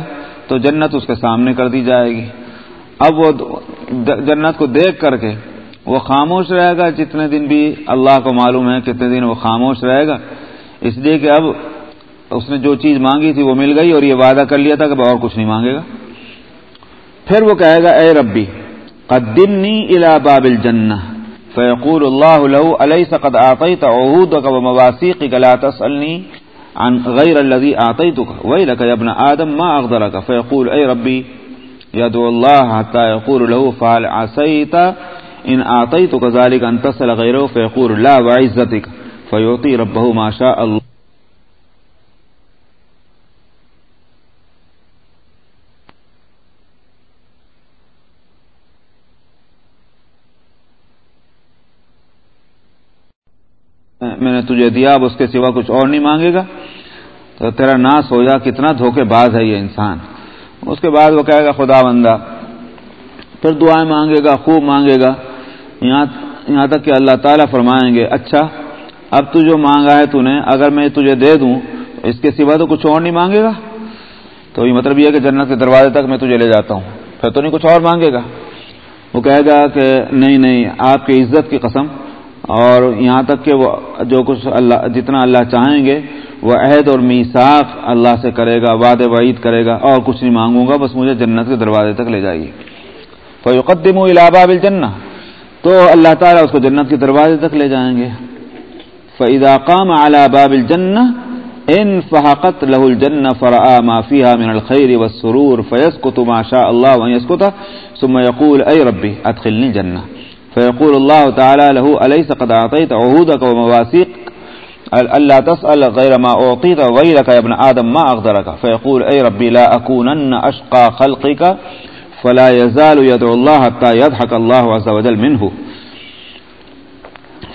تو جنت اس کے سامنے کر دی جائے گی۔ اب وہ جنت کو دیکھ کر کے وہ خاموش رہے گا۔ جتنے دن بھی اللہ کو معلوم ہے کتنے دن وہ خاموش رہے گا۔ اس لیے کہ اب اس نے جو چیز مانگی تھی وہ مل گئی اور یہ وعدہ کر لیا تھا کہ اور کچھ نہیں مانگے گا۔ پھر وہ کہے گا، اے ربی، قدمنی الا باب الجنہ۔ فيقول الله له، أليس قد أعطيت عهودك ومواثيقك لا تسألني عن غير الذي أعطيتك ويلك يا ابن آدم ما أغدرك فيقول، أي ربي، يدعو الله حتى يقول له، فهل عسيت إن أعطيتك ذلك أن تسأل غيره؟ فيقول، لا، وعزتك. فيعطي ربه ما شاء الله میں نے تجھے دیا، اب اس کے سوا کچھ اور نہیں مانگے گا؟ تو تیرا ناس ہو جا، کتنا دھوکے باز ہے یہ انسان۔ اس کے بعد وہ کہے گا، خدا بندہ، پھر دعائیں مانگے گا، خوب مانگے گا۔ یہاں یہاں تک کہ اللہ تعالیٰ فرمائیں گے اچھا اب تو جو مانگا ہے تو نے، اگر میں تجھے دے دوں، اس کے سوا تو کچھ اور نہیں مانگے گا؟ تو یہ مطلب یہ ہے کہ جنت کے دروازے تک میں تجھے لے جاتا ہوں، پھر تو نہیں کچھ اور مانگے گا؟ وہ کہے گا کہ نہیں نہیں، آپ کی عزت کی قسم اور یہاں تک کہ وہ جو کچھ اللہ جتنا اللہ چاہیں گے، وہ عہد اور میساخ اللہ سے کرے گا وعد وعید کرے گا، اور کچھ نہیں مانگوں گا، بس مجھے جنت کے دروازے تک لے جائیے۔ فیقدم و الابا بل تو اللہ تعالیٰ اس کو جنت کے دروازے تک لے جائیں گے۔ فعدا قام اعلی باب الجن ان فحقت لہ الجن فرآ ما فيها من الخير والسرور فيسكت ما شاء الله وان يسكت ثم يقول اي ربي ادخلني الجنه فيقول الله تعالى له، أليس قد أعطيت عهودك ومواثيق؟ ألا تسأل غير ما أعطيت وغيرك يا ابن آدم، ما أغدرك فيقول، أي ربي، لا أكونن أشقى خلقك، فلا يزال يدعو الله حتى يضحك الله عز وجل منه.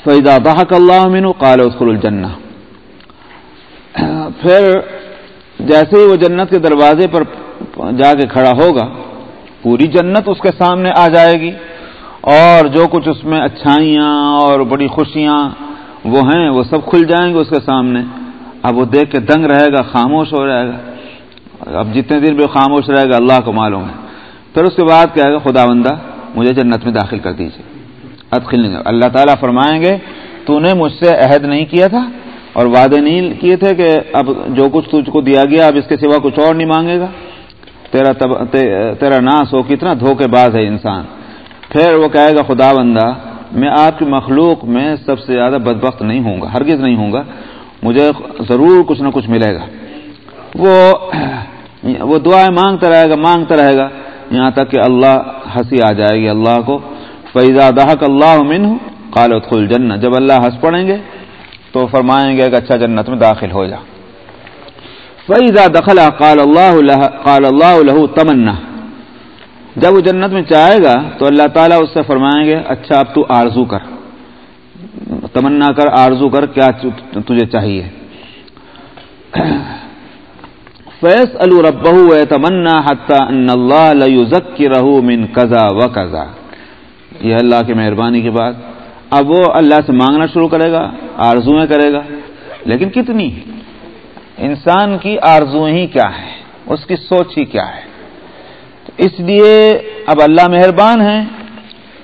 فإذا ضحك الله منه، قال ادخل الجنة. پھر جیسے ہی وہ جنت کے دروازے پر جا کے کھڑا ہوگا، پوری جنت اس کے سامنے آ جائے گی۔ اور جو کچھ اس میں اچھائیاں اور بڑی خوشیاں وہ ہیں، وہ سب کھل جائیں گے اس کے سامنے۔ اب وہ دیکھ کے دنگ رہے گا، خاموش ہو جائے گا۔ اب جتنے دن بھی خاموش رہے گا، اللہ کو معلوم ہے۔ پھر اس کے بعد کیا گا، خدا بندہ، مجھے جنت میں داخل کر دیجیے ادخل اللہ تعالیٰ فرمائیں گے، تو نے مجھ سے عہد نہیں کیا تھا اور وعدے نہیں کیے تھے کہ اب جو کچھ تجھ کو دیا گیا، اب اس کے سوا کچھ اور نہیں مانگے گا۔ تیرا تب تیرا ناس ہو، کتنا دھوکے باز ہے انسان۔ پھر وہ کہے گا، خدا بندہ، میں آپ کی مخلوق میں سب سے زیادہ بدبخت نہیں ہوں گا، ہرگز نہیں ہوں گا، مجھے ضرور کچھ نہ کچھ ملے گا. وہ [clears throat] وہ دعائیں مانگتا رہے گا، مانگتا رہے گا، یہاں تک کہ اللہ ہنسی آ جائے گی اللہ کو فیضا دہک اللہ من ہوں کالت خل جب اللہ ہنس پڑیں گے، تو فرمائیں گے کہ اچھا جنت میں داخل ہو جا۔ فیضا دخل قال اللہ قال اللہ لہو تمنا جب وہ جنت میں چاہے گا تو اللہ تعالیٰ اس سے فرمائیں گے اچھا اب تو آرزو کر۔ تمنا کر، آرزو کر کیا تجھے چاہیے۔ فیس الربہ تمنا ان اللہ من کزا و کزا یہ اللہ کی مہربانی کے بعد اب وہ اللہ سے مانگنا شروع کرے گا آرزویں کرے گا۔ لیکن کتنی؟ انسان کی آرزویں ہی کیا ہے اس کی سوچ ہی کیا ہے؟ اس لیے اب اللہ مہربان ہیں،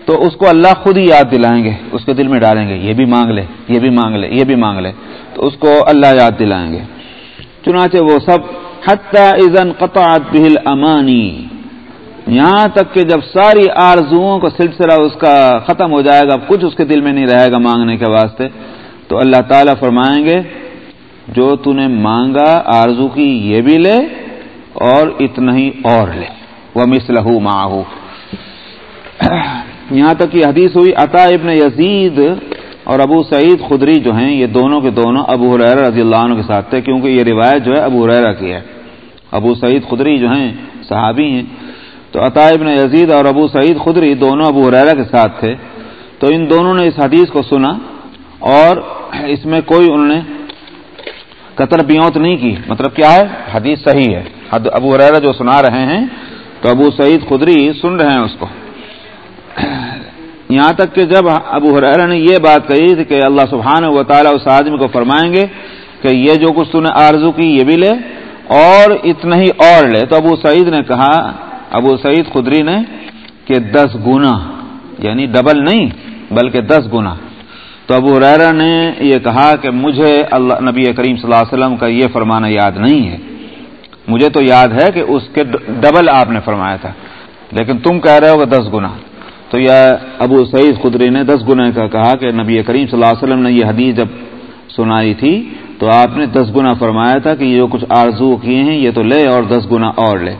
تو اس کو اللہ خود ہی یاد دلائیں گے، اس کے دل میں ڈالیں گے، یہ بھی مانگ لے، یہ بھی مانگ لے، یہ بھی مانگ لے، تو اس کو اللہ یاد دلائیں گے۔ چنانچہ وہ سب ازن قطعت بہل امانی یہاں تک کہ جب ساری آرزوؤں کا سلسلہ اس کا ختم ہو جائے گا کچھ اس کے دل میں نہیں رہے گا مانگنے کے واسطے، تو اللہ تعالیٰ فرمائیں گے، جو تو نے مانگا آرزو کی، یہ بھی لے اور اتنا ہی اور لے۔ وہ مسلح ماہو یہاں تک کہ حدیث ہوئی، عطا ابن یزید اور ابو سعید خدری جو ہیں، یہ دونوں کے دونوں ابو حریر رضی اللہ عنہ کے ساتھ تھے، کیونکہ یہ روایت جو ہے ابو حریرا کی ہے۔ ابو سعید خدری جو ہیں، صحابی ہیں۔ تو عطا ابن یزید اور ابو سعید خدری دونوں ابو حریرا کے ساتھ تھے۔ تو ان دونوں نے اس حدیث کو سنا اور اس میں کوئی انہوں نے قطر بیوت نہیں کی۔ مطلب کیا ہے؟ حدیث صحیح ہے۔ ابو حریرا جو سنا رہے ہیں تو ابو سعید خدری سن رہے ہیں اس کو۔ یہاں تک کہ جب ابو حرا نے یہ بات کہی تھی کہ اللہ سبحانہ و تعالیٰ اس آدمی کو فرمائیں گے کہ یہ جو کچھ تو نے آرزو کی یہ بھی لے اور اتنا ہی اور لے۔ تو ابو سعید نے کہا، ابو سعید خدری نے کہ دس گنا یعنی ڈبل نہیں، بلکہ دس گنا۔ تو ابو ریرا نے یہ کہا کہ مجھے اللہ، نبی کریم صلی اللہ علیہ وسلم کا یہ فرمانا یاد نہیں ہے۔ مجھے تو یاد ہے کہ اس کے ڈبل آپ نے فرمایا تھا۔ لیکن تم کہہ رہے ہو کہ دس گنا تو یہ ابو سعید خدری نے دس گنا کا کہا کہ نبی کریم صلی اللہ علیہ وسلم نے یہ حدیث جب سنائی تھی، تو آپ نے دس گنا فرمایا تھا کہ یہ جو کچھ آرزو کیے ہیں، یہ تو لے اور دس گنا اور لے۔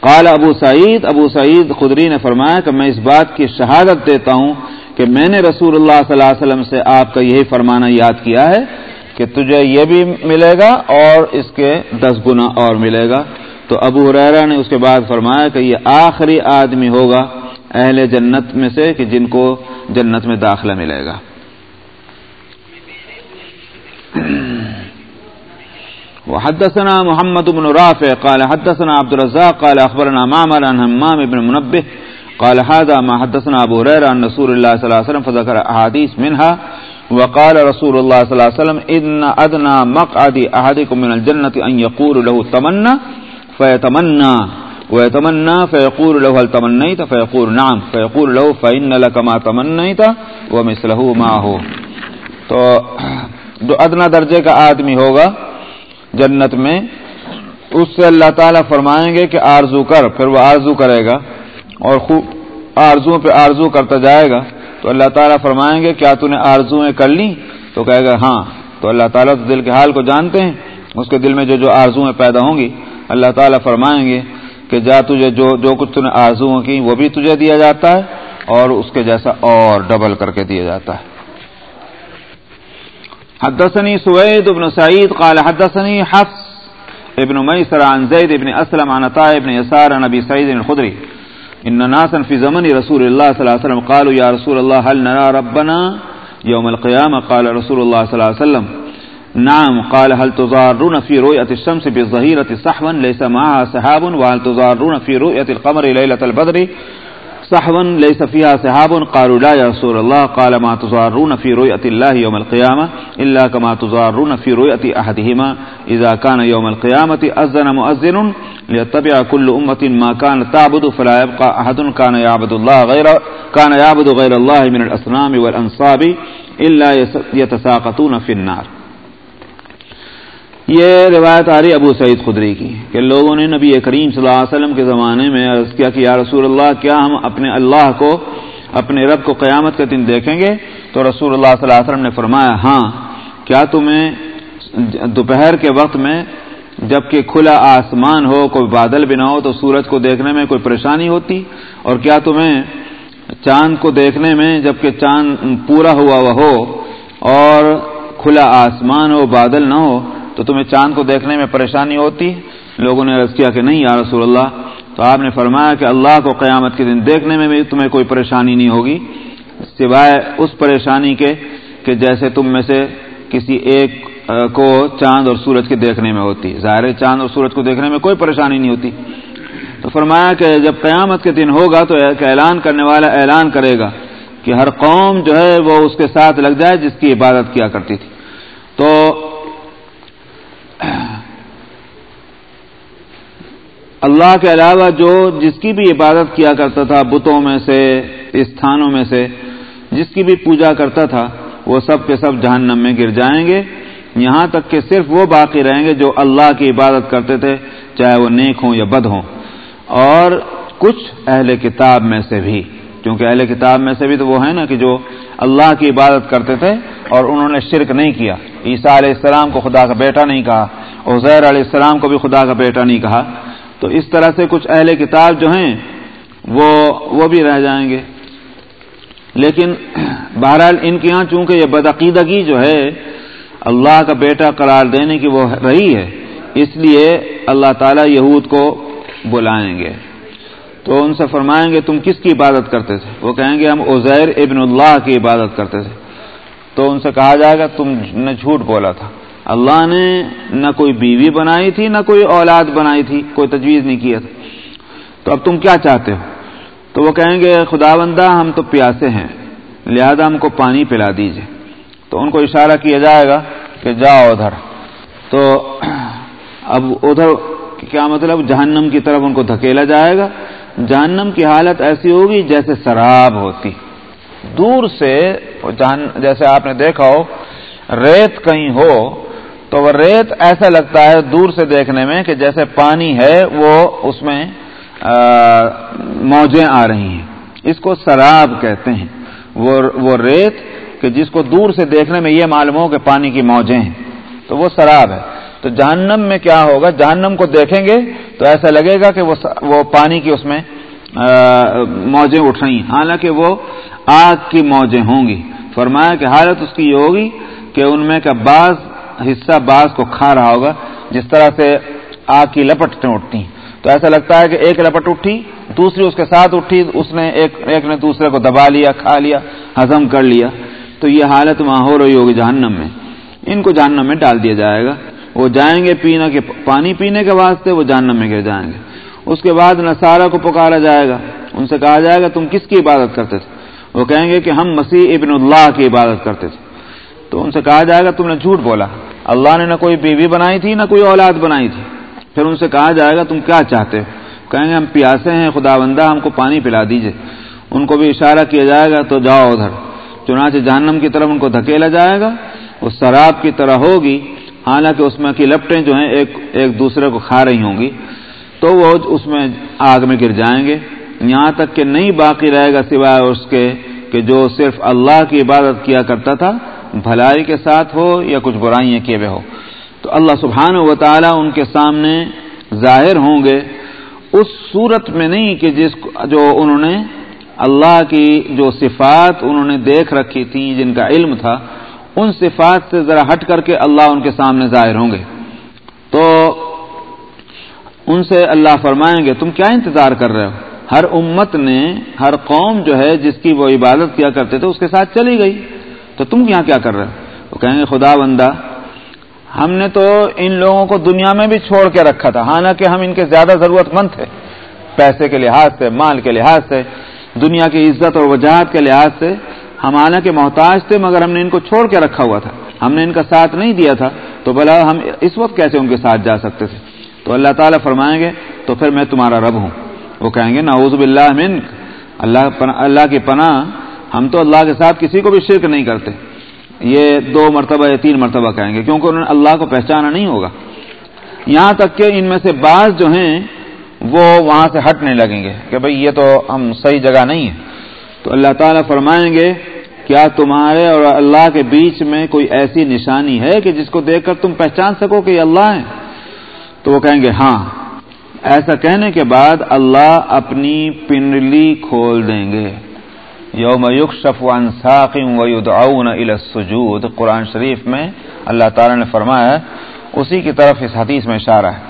قال ابو سعید ابو سعید خدری نے فرمایا کہ میں اس بات کی شہادت دیتا ہوں کہ میں نے رسول اللہ صلی اللہ علیہ وسلم سے آپ کا یہی فرمانا یاد کیا ہے کہ تجھے یہ بھی ملے گا اور اس کے دس گنا اور ملے گا۔ تو ابو حریرا نے اس کے بعد فرمایا کہ یہ آخری آدمی ہوگا اہل جنت میں سے کہ جن کو جنت میں داخلہ ملے گا۔ وحدثنا محمد بن رافع قال حدثنا عبد الرزاق قال اخبرنا معمر عن همام بن منبه قال هذا ما حدثنا ابو هريره عن رسول الله صلى الله عليه وسلم فذكر احاديث منها وقال رسول الله صلى الله عليه وسلم ان ادنى مقعد احدكم من الجنه ان يقول له تمنى فيتمنى، ويتمنى فيقول له هل تمنيت؟ فيقول نعم، فيقول له فان لك ما تمنيت ومثله معه تو جو ادنا درجے کا آدمی ہوگا جنت میں، اس سے اللہ تعالیٰ فرمائیں گے کہ آرزو کر، پھر وہ آرزو کرے گا اور خوب آرزو پہ آرزو کرتا جائے گا۔ تو اللہ تعالیٰ فرمائیں گے، کیا تو نے آرزویں کر لی تو کہے گا ہاں۔ تو اللہ تعالیٰ تو دل کے حال کو جانتے ہیں، اس کے دل میں جو جو آرزویں پیدا ہوں گی، اللہ تعالیٰ فرمائیں گے کہ جا تجھے جو جو کچھ نے آرزو کی وہ بھی تجھے دیا جاتا ہے اور اس کے جیسا اور ڈبل کر کے دیا جاتا ہے۔ حدثني سويد بن سعيد قال حدثني حفص ابن ميسر عن زيد بن أسلم عن طاء بن يسار نبي سعيد الخدري ان ناسا في زمن رسول الله صلى الله عليه وسلم قالوا يا رسول الله هل نرى ربنا يوم القيامة؟ قال رسول الله صلى الله عليه وسلم نعم. قال هل تضارون في رؤية الشمس بالظهيرة صحوا ليس معها سحاب. وهل تضارون في رؤية القمر ليلة البدر؟ صحوا ليس فيها سحاب، قالوا لا يا رسول الله. قال ما تضارون في رؤية الله يوم القيامة إلا كما تضارون في رؤية أحدهما. إذا كان يوم القيامة أذن مؤذن ليتبع كل أمة ما كانت تعبد، فلا يبقى أحد. كان يعبد الله غير، كان يعبد غير الله من الأصنام والأنصاب إلا يتساقطون في النار. یہ روایت آ رہی ابو سعید خدری کی کہ لوگوں نے نبی کریم صلی اللہ علیہ وسلم کے زمانے میں عرض کیا کہ یا رسول اللہ، کیا ہم اپنے اللہ کو، اپنے رب کو قیامت کے دن دیکھیں گے؟ تو رسول اللہ صلی اللہ علیہ وسلم نے فرمایا ہاں کیا تمہیں دوپہر کے وقت میں جبکہ کھلا آسمان ہو، کوئی بادل بھی نہ ہو، تو سورج کو دیکھنے میں کوئی پریشانی ہوتی؟ اور کیا تمہیں چاند کو دیکھنے میں جبکہ چاند پورا ہوا ہوا ہو اور کھلا آسمان ہو، بادل نہ ہو تو تمہیں چاند کو دیکھنے میں پریشانی ہوتی لوگوں نے عرض کیا کہ نہیں یا رسول اللہ، تو آپ نے فرمایا کہ اللہ کو قیامت کے دن دیکھنے میں بھی تمہیں کوئی پریشانی نہیں ہوگی، سوائے اس پریشانی کے کہ جیسے تم میں سے کسی ایک کو چاند اور سورج کے دیکھنے میں ہوتی ظاہر چاند اور سورج کو دیکھنے میں کوئی پریشانی نہیں ہوتی۔ تو فرمایا کہ جب قیامت کے دن ہوگا تو اعلان کرنے والا اعلان کرے گا کہ ہر قوم جو ہے وہ اس کے ساتھ لگ جائے جس کی عبادت کیا کرتی تھی۔ تو اللہ کے علاوہ جو جس کی بھی عبادت کیا کرتا تھا، بتوں میں سے، استھانوں میں سے، جس کی بھی پوجا کرتا تھا، وہ سب کے سب جہنم میں گر جائیں گے۔ یہاں تک کہ صرف وہ باقی رہیں گے جو اللہ کی عبادت کرتے تھے، چاہے وہ نیک ہوں یا بد ہوں۔ اور کچھ اہل کتاب میں سے بھی، کیونکہ اہل کتاب میں سے بھی تو وہ ہیں نا کہ جو اللہ کی عبادت کرتے تھے اور انہوں نے شرک نہیں کیا۔ عیسیٰ علیہ السلام کو خدا کا بیٹا نہیں کہا، عزیر علیہ السلام کو بھی خدا کا بیٹا نہیں کہا۔ تو اس طرح سے کچھ اہل کتاب جو ہیں، وہ وہ بھی رہ جائیں گے۔ لیکن بہرحال ان کے یہاں چونکہ یہ بدعقیدگی جو ہے، اللہ کا بیٹا قرار دینے کی وہ رہی ہے، اس لیے اللہ تعالیٰ یہود کو بلائیں گے۔ تو ان سے فرمائیں گے، تم کس کی عبادت کرتے تھے؟ وہ کہیں گے، ہم عزیر ابن اللہ کی عبادت کرتے تھے۔ تو ان سے کہا جائے گا، تم نے جھوٹ بولا تھا۔ اللہ نے نہ کوئی بیوی بنائی تھی، نہ کوئی اولاد بنائی تھی، کوئی تجویز نہیں کیا تھا۔ تو اب تم کیا چاہتے ہو؟ تو وہ کہیں گے، خدا بندہ، ہم تو پیاسے ہیں، لہذا ہم کو پانی پلا دیجیے تو ان کو اشارہ کیا جائے گا کہ جاؤ ادھر۔ تو اب ادھر کیا مطلب؟ جہنم کی طرف ان کو دھکیلا جائے گا۔ جہنم کی حالت ایسی ہوگی جیسے شراب ہوتی۔ دور سے جیسے آپ نے دیکھا ہو، ریت کہیں ہو تو وہ ریت ایسا لگتا ہے دور سے دیکھنے میں کہ جیسے پانی ہے وہ اس میں موجیں آ رہی ہیں۔ اس کو سراب کہتے ہیں۔ وہ وہ ریت کہ جس کو دور سے دیکھنے میں یہ معلوم ہو کہ پانی کی موجیں ہیں۔ تو وہ سراب ہے۔ تو جہنم میں کیا ہوگا؟ جہنم کو دیکھیں گے تو ایسا لگے گا کہ وہ پانی کی اس میں موجیں اٹھ رہی ہیں۔ حالانکہ وہ آگ کی موجیں ہوں گی۔ فرمایا کہ حالت اس کی یہ ہوگی کہ ان میں کا بعض حصہ بعض کو کھا رہا ہوگا، جس طرح سے آگ کی لپٹیں اٹھتی ہیں۔ تو ایسا لگتا ہے کہ ایک لپٹ اٹھی، دوسری اس کے ساتھ اٹھی، اس نے ایک ایک نے دوسرے کو دبا لیا، کھا لیا ہزم کر لیا۔ تو یہ حالت وہاں ہو رہی ہوگی جہنم میں۔ ان کو جہنم میں ڈال دیا جائے گا۔ وہ جائیں گے پینا کے، پانی پینے کے واسطے، وہ جہنم میں گر جائیں گے۔ اس کے بعد نصارہ کو پکارا جائے گا۔ ان سے کہا جائے گا، تم کس کی عبادت کرتے تھے؟ وہ کہیں گے کہ ہم مسیح ابن اللہ کی عبادت کرتے تھے۔ تو ان سے کہا جائے گا، تم نے جھوٹ بولا۔ اللہ نے نہ کوئی بیوی بنائی تھی، نہ کوئی اولاد بنائی تھی۔ پھر ان سے کہا جائے گا، تم کیا چاہتے ہو؟ کہیں گے، ہم پیاسے ہیں خدا بندہ ہم کو پانی پلا دیجیے۔ ان کو بھی اشارہ کیا جائے گا، تو جاؤ ادھر۔ چنانچہ جہنم کی طرف ان کو دھکیلا جائے گا، وہ شراب کی طرح ہوگی۔ حالانکہ اس میں کی لپٹیں جو ہیں، ایک ایک دوسرے کو کھا رہی ہوں گی۔ تو وہ اس میں آگ میں گر جائیں گے۔ یہاں تک کہ نہیں باقی رہے گا سوائے اس کے کہ جو صرف اللہ کی عبادت کیا کرتا تھا بھلائی کے ساتھ ہو یا کچھ برائیاں کیے ہوئے ہو۔ تو اللہ سبحانہ و تعالیٰ ان کے سامنے ظاہر ہوں گے۔ اس صورت میں نہیں کہ جس جو انہوں نے اللہ کی جو صفات انہوں نے دیکھ رکھی تھیں، جن کا علم تھا، ان صفات سے ذرا ہٹ کر کے اللہ ان کے سامنے ظاہر ہوں گے۔ تو ان سے اللہ فرمائیں گے، تم کیا انتظار کر رہے ہو؟ ہر امت نے، ہر قوم جو ہے، جس کی وہ عبادت کیا کرتے تھے، اس کے ساتھ چلی گئی۔ تو تم یہاں کیا کر رہے ہو؟ وہ کہیں گے، خدا بندہ، ہم نے تو ان لوگوں کو دنیا میں بھی چھوڑ کے رکھا تھا، حالانکہ ہم ان کے زیادہ ضرورت مند تھے۔ پیسے کے لحاظ سے، مال کے لحاظ سے، دنیا کی عزت اور وجاہت کے لحاظ سے ہم حالانکہ محتاج تھے، مگر ہم نے ان کو چھوڑ کے رکھا ہوا تھا۔ ہم نے ان کا ساتھ نہیں دیا تھا، تو بلا ہم اس وقت کیسے ان کے ساتھ جا سکتے تھے؟ تو اللہ تعالیٰ فرمائیں گے، تو پھر میں تمہارا رب ہوں۔ وہ کہیں گے، نعوذ باللہ منک۔ اللہ اللہ کی پناہ ہم تو اللہ کے ساتھ کسی کو بھی شرک نہیں کرتے۔ یہ دو مرتبہ یا تین مرتبہ کہیں گے، کیونکہ انہوں نے اللہ کو پہچانا نہیں ہوگا۔ یہاں تک کہ ان میں سے بعض جو ہیں، وہ وہاں سے ہٹنے لگیں گے کہ بھئی یہ تو ہم صحیح جگہ نہیں ہے تو اللہ تعالیٰ فرمائیں گے، کیا تمہارے اور اللہ کے بیچ میں کوئی ایسی نشانی ہے کہ جس کو دیکھ کر تم پہچان سکو کہ یہ اللہ ہے تو وہ کہیں گے ہاں۔ ایسا کہنے کے بعد اللہ اپنی پنڈلی کھول دیں گے۔ یوم عن ساقم ویدعون الى السجود۔ قرآن شریف میں اللہ تعالی نے فرمایا اسی کی طرف اس حدیث میں اشارہ ہے۔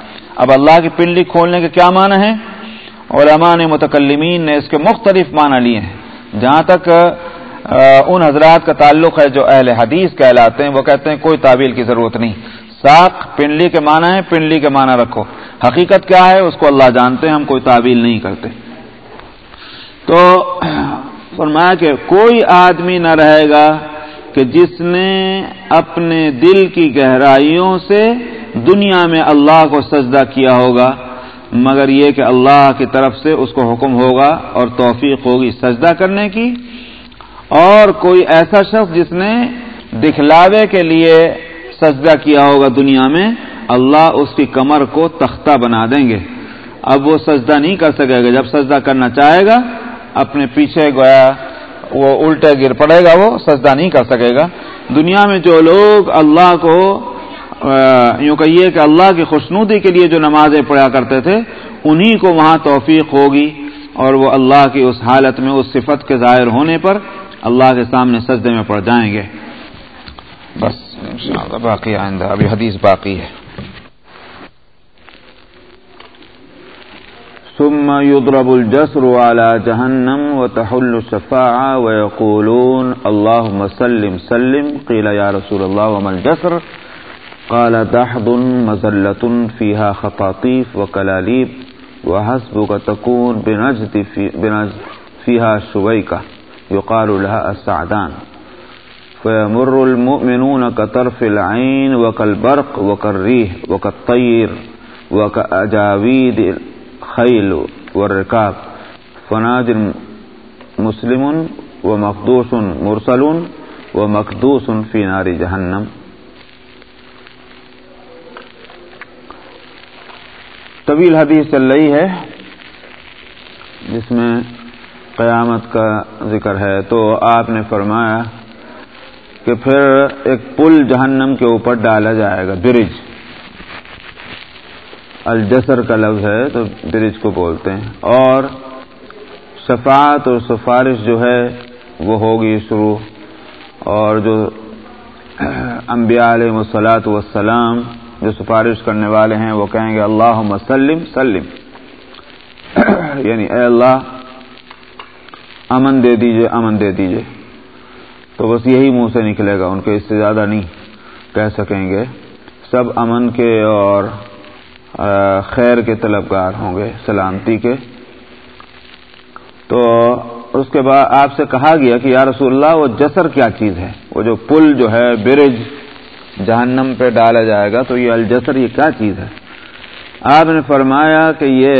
اب اللہ کی پنڈلی کھولنے کے کیا معنی ہے علماء نے متکلمین نے اس کے مختلف معنی لیے ہیں۔ جہاں تک ان حضرات کا تعلق ہے جو اہل حدیث کہلاتے ہیں، وہ کہتے ہیں کوئی تعبیل کی ضرورت نہیں۔ ساق پنڈلی کے معنی ہے پنڈلی کے معنی رکھو۔ حقیقت کیا ہے؟ اس کو اللہ جانتے ہیں، ہم کوئی تعبیل نہیں کرتے۔ تو فرمایا کہ کوئی آدمی نہ رہے گا کہ جس نے اپنے دل کی گہرائیوں سے دنیا میں اللہ کو سجدہ کیا ہوگا، مگر یہ کہ اللہ کی طرف سے اس کو حکم ہوگا اور توفیق ہوگی سجدہ کرنے کی۔ اور کوئی ایسا شخص جس نے دکھلاوے کے لیے سجدہ کیا ہوگا دنیا میں، اللہ اس کی کمر کو تختہ بنا دیں گے۔ اب وہ سجدہ نہیں کر سکے گا، جب سجدہ کرنا چاہے گا اپنے پیچھے گویا وہ الٹے گر پڑے گا، وہ سجدہ نہیں کر سکے گا۔ دنیا میں جو لوگ اللہ کو یوں کہیے کہ اللہ کی خوشنودی کے لیے جو نمازیں پڑھا کرتے تھے، انہی کو وہاں توفیق ہوگی اور وہ اللہ کی اس حالت میں، اس صفت کے ظاہر ہونے پر اللہ کے سامنے سجدے میں پڑ جائیں گے۔ بس باقی آئندہ، ابھی حدیث باقی ہے۔ ثم يضرب الجسر على جهنم وتحل الشفاعة ويقولون اللهم سلم سلم. قيل يا رسول الله وما الجسر؟ قال دحض مزلة فيها خطاطيف وكلاليب وحسبك تكون بنجد, في بنجد فيها شويكة يقال لها السعدان. فيمر المؤمنون كطرف العين وكالبرق وكالريح وكالطير وكأجاويد الخيل والركاب. فناد مسلم و ومقدوس مرسل ومقدوس في نار جهنم. طویل حدیث چل رہی ہے، جس میں قیامت کا ذکر ہے۔ تو آپ نے فرمایا کہ پھر ایک پل جہنم کے اوپر ڈالا جائے گا، برج۔ الجسر کا لفظ ہے تو برج کو بولتے ہیں۔ اور شفاعت اور سفارش جو ہے وہ ہوگی شروع اور جو انبیاء علیہ وسلاۃ والسلام جو سفارش کرنے والے ہیں وہ کہیں گے اللہ مسلم سلم۔ یعنی اے اللہ، امن دے دیجیے، امن دے دیجیے۔ تو بس یہی منہ سے نکلے گا، ان کے اس سے زیادہ نہیں کہہ سکیں گے۔ سب امن کے اور خیر کے طلبگار ہوں گے، سلامتی کے۔ تو اس کے بعد آپ سے کہا گیا کہ یا رسول اللہ، وہ جسر کیا چیز ہے؟ وہ جو پل جو ہے، برج جہنم پہ ڈالا جائے گا، تو یہ الجسر، یہ کیا چیز ہے؟ آپ نے فرمایا کہ یہ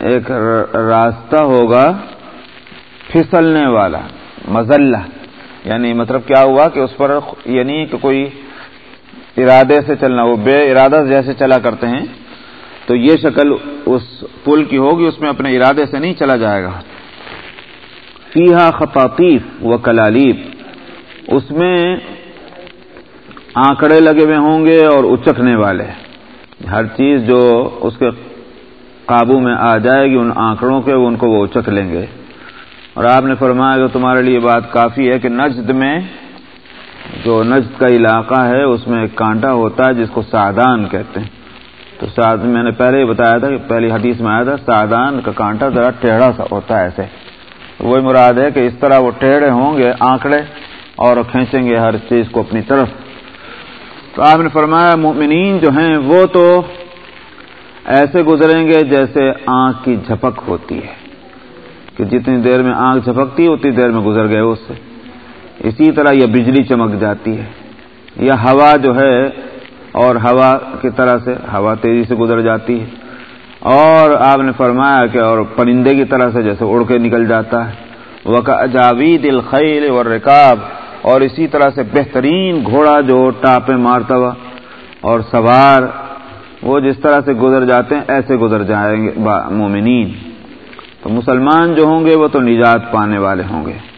ایک راستہ ہوگا پھسلنے والا، مزلہ۔ یعنی مطلب کیا ہوا کہ اس پر یعنی کہ کوئی ارادے سے چلنا، وہ بے ارادہ جیسے چلا کرتے ہیں، تو یہ شکل اس پل کی ہوگی، اس میں اپنے ارادے سے نہیں چلا جائے گا۔ فیحا خطاطیف و کلالیب اس میں آنکڑے لگے ہوئے ہوں گے اور اچکنے والے۔ ہر چیز جو اس کے قابو میں آ جائے گی، ان آنکڑوں کے، ان کو وہ اچک لیں گے۔ اور آپ نے فرمایا کہ تمہارے لیے بات کافی ہے کہ نجد میں جو نجد کا علاقہ ہے، اس میں ایک کانٹا ہوتا ہے جس کو سادان کہتے ہیں۔ تو ساد میں نے پہلے ہی بتایا تھا کہ پہلی حدیث میں آیا تھا سادان کا کانٹا ذرا ٹیڑھا سا ہوتا ہے ایسے۔ وہی مراد ہے کہ اس طرح وہ ٹیڑھے ہوں گے، آنکڑے اور کھینچیں گے ہر چیز کو اپنی طرف۔ تو آپ نے فرمایا، مومنین جو ہیں، وہ تو ایسے گزریں گے جیسے آنکھ کی جھپک ہوتی ہے۔ کہ جتنی دیر میں آنکھ جھپکتی ہے اتنی دیر میں گزر گئے اس سے۔ اسی طرح یہ بجلی چمک جاتی ہے۔ یا ہوا جو ہے اور ہوا کی طرح سے ہوا تیزی سے گزر جاتی ہے۔ اور آپ نے فرمایا کہ اور پرندے کی طرح سے جیسے اڑ کے نکل جاتا ہے۔ وہ جاوید الخیل اور رکاب اور اسی طرح سے بہترین گھوڑا جو ٹاپے مارتا ہوا اور سوار وہ جس طرح سے گزر جاتے ہیں، ایسے گزر جائیں گے مومنین۔ تو مسلمان جو ہوں گے، وہ تو نجات پانے والے ہوں گے۔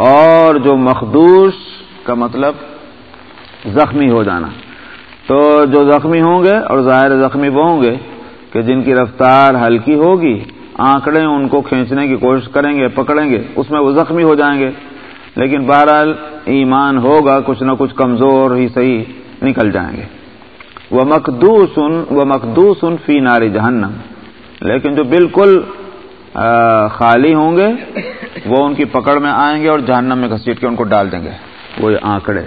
اور جو مخدوش کا مطلب زخمی ہو جانا۔ تو جو زخمی ہوں گے اور ظاہر زخمی وہ ہوں گے کہ جن کی رفتار ہلکی ہوگی، آنکڑے ان کو کھینچنے کی کوشش کریں گے، پکڑیں گے، اس میں وہ زخمی ہو جائیں گے۔ لیکن بہرحال ایمان ہوگا، کچھ نہ کچھ کمزور ہی صحیح نکل جائیں گے۔ وہ مخدوس وہ مخدوس فی ناری جہنم لیکن جو بالکل خالی ہوں گے، وہ ان کی پکڑ میں آئیں گے اور جہنم میں گھسیٹ کے ان کو ڈال دیں گے۔ وہ آنکڑے۔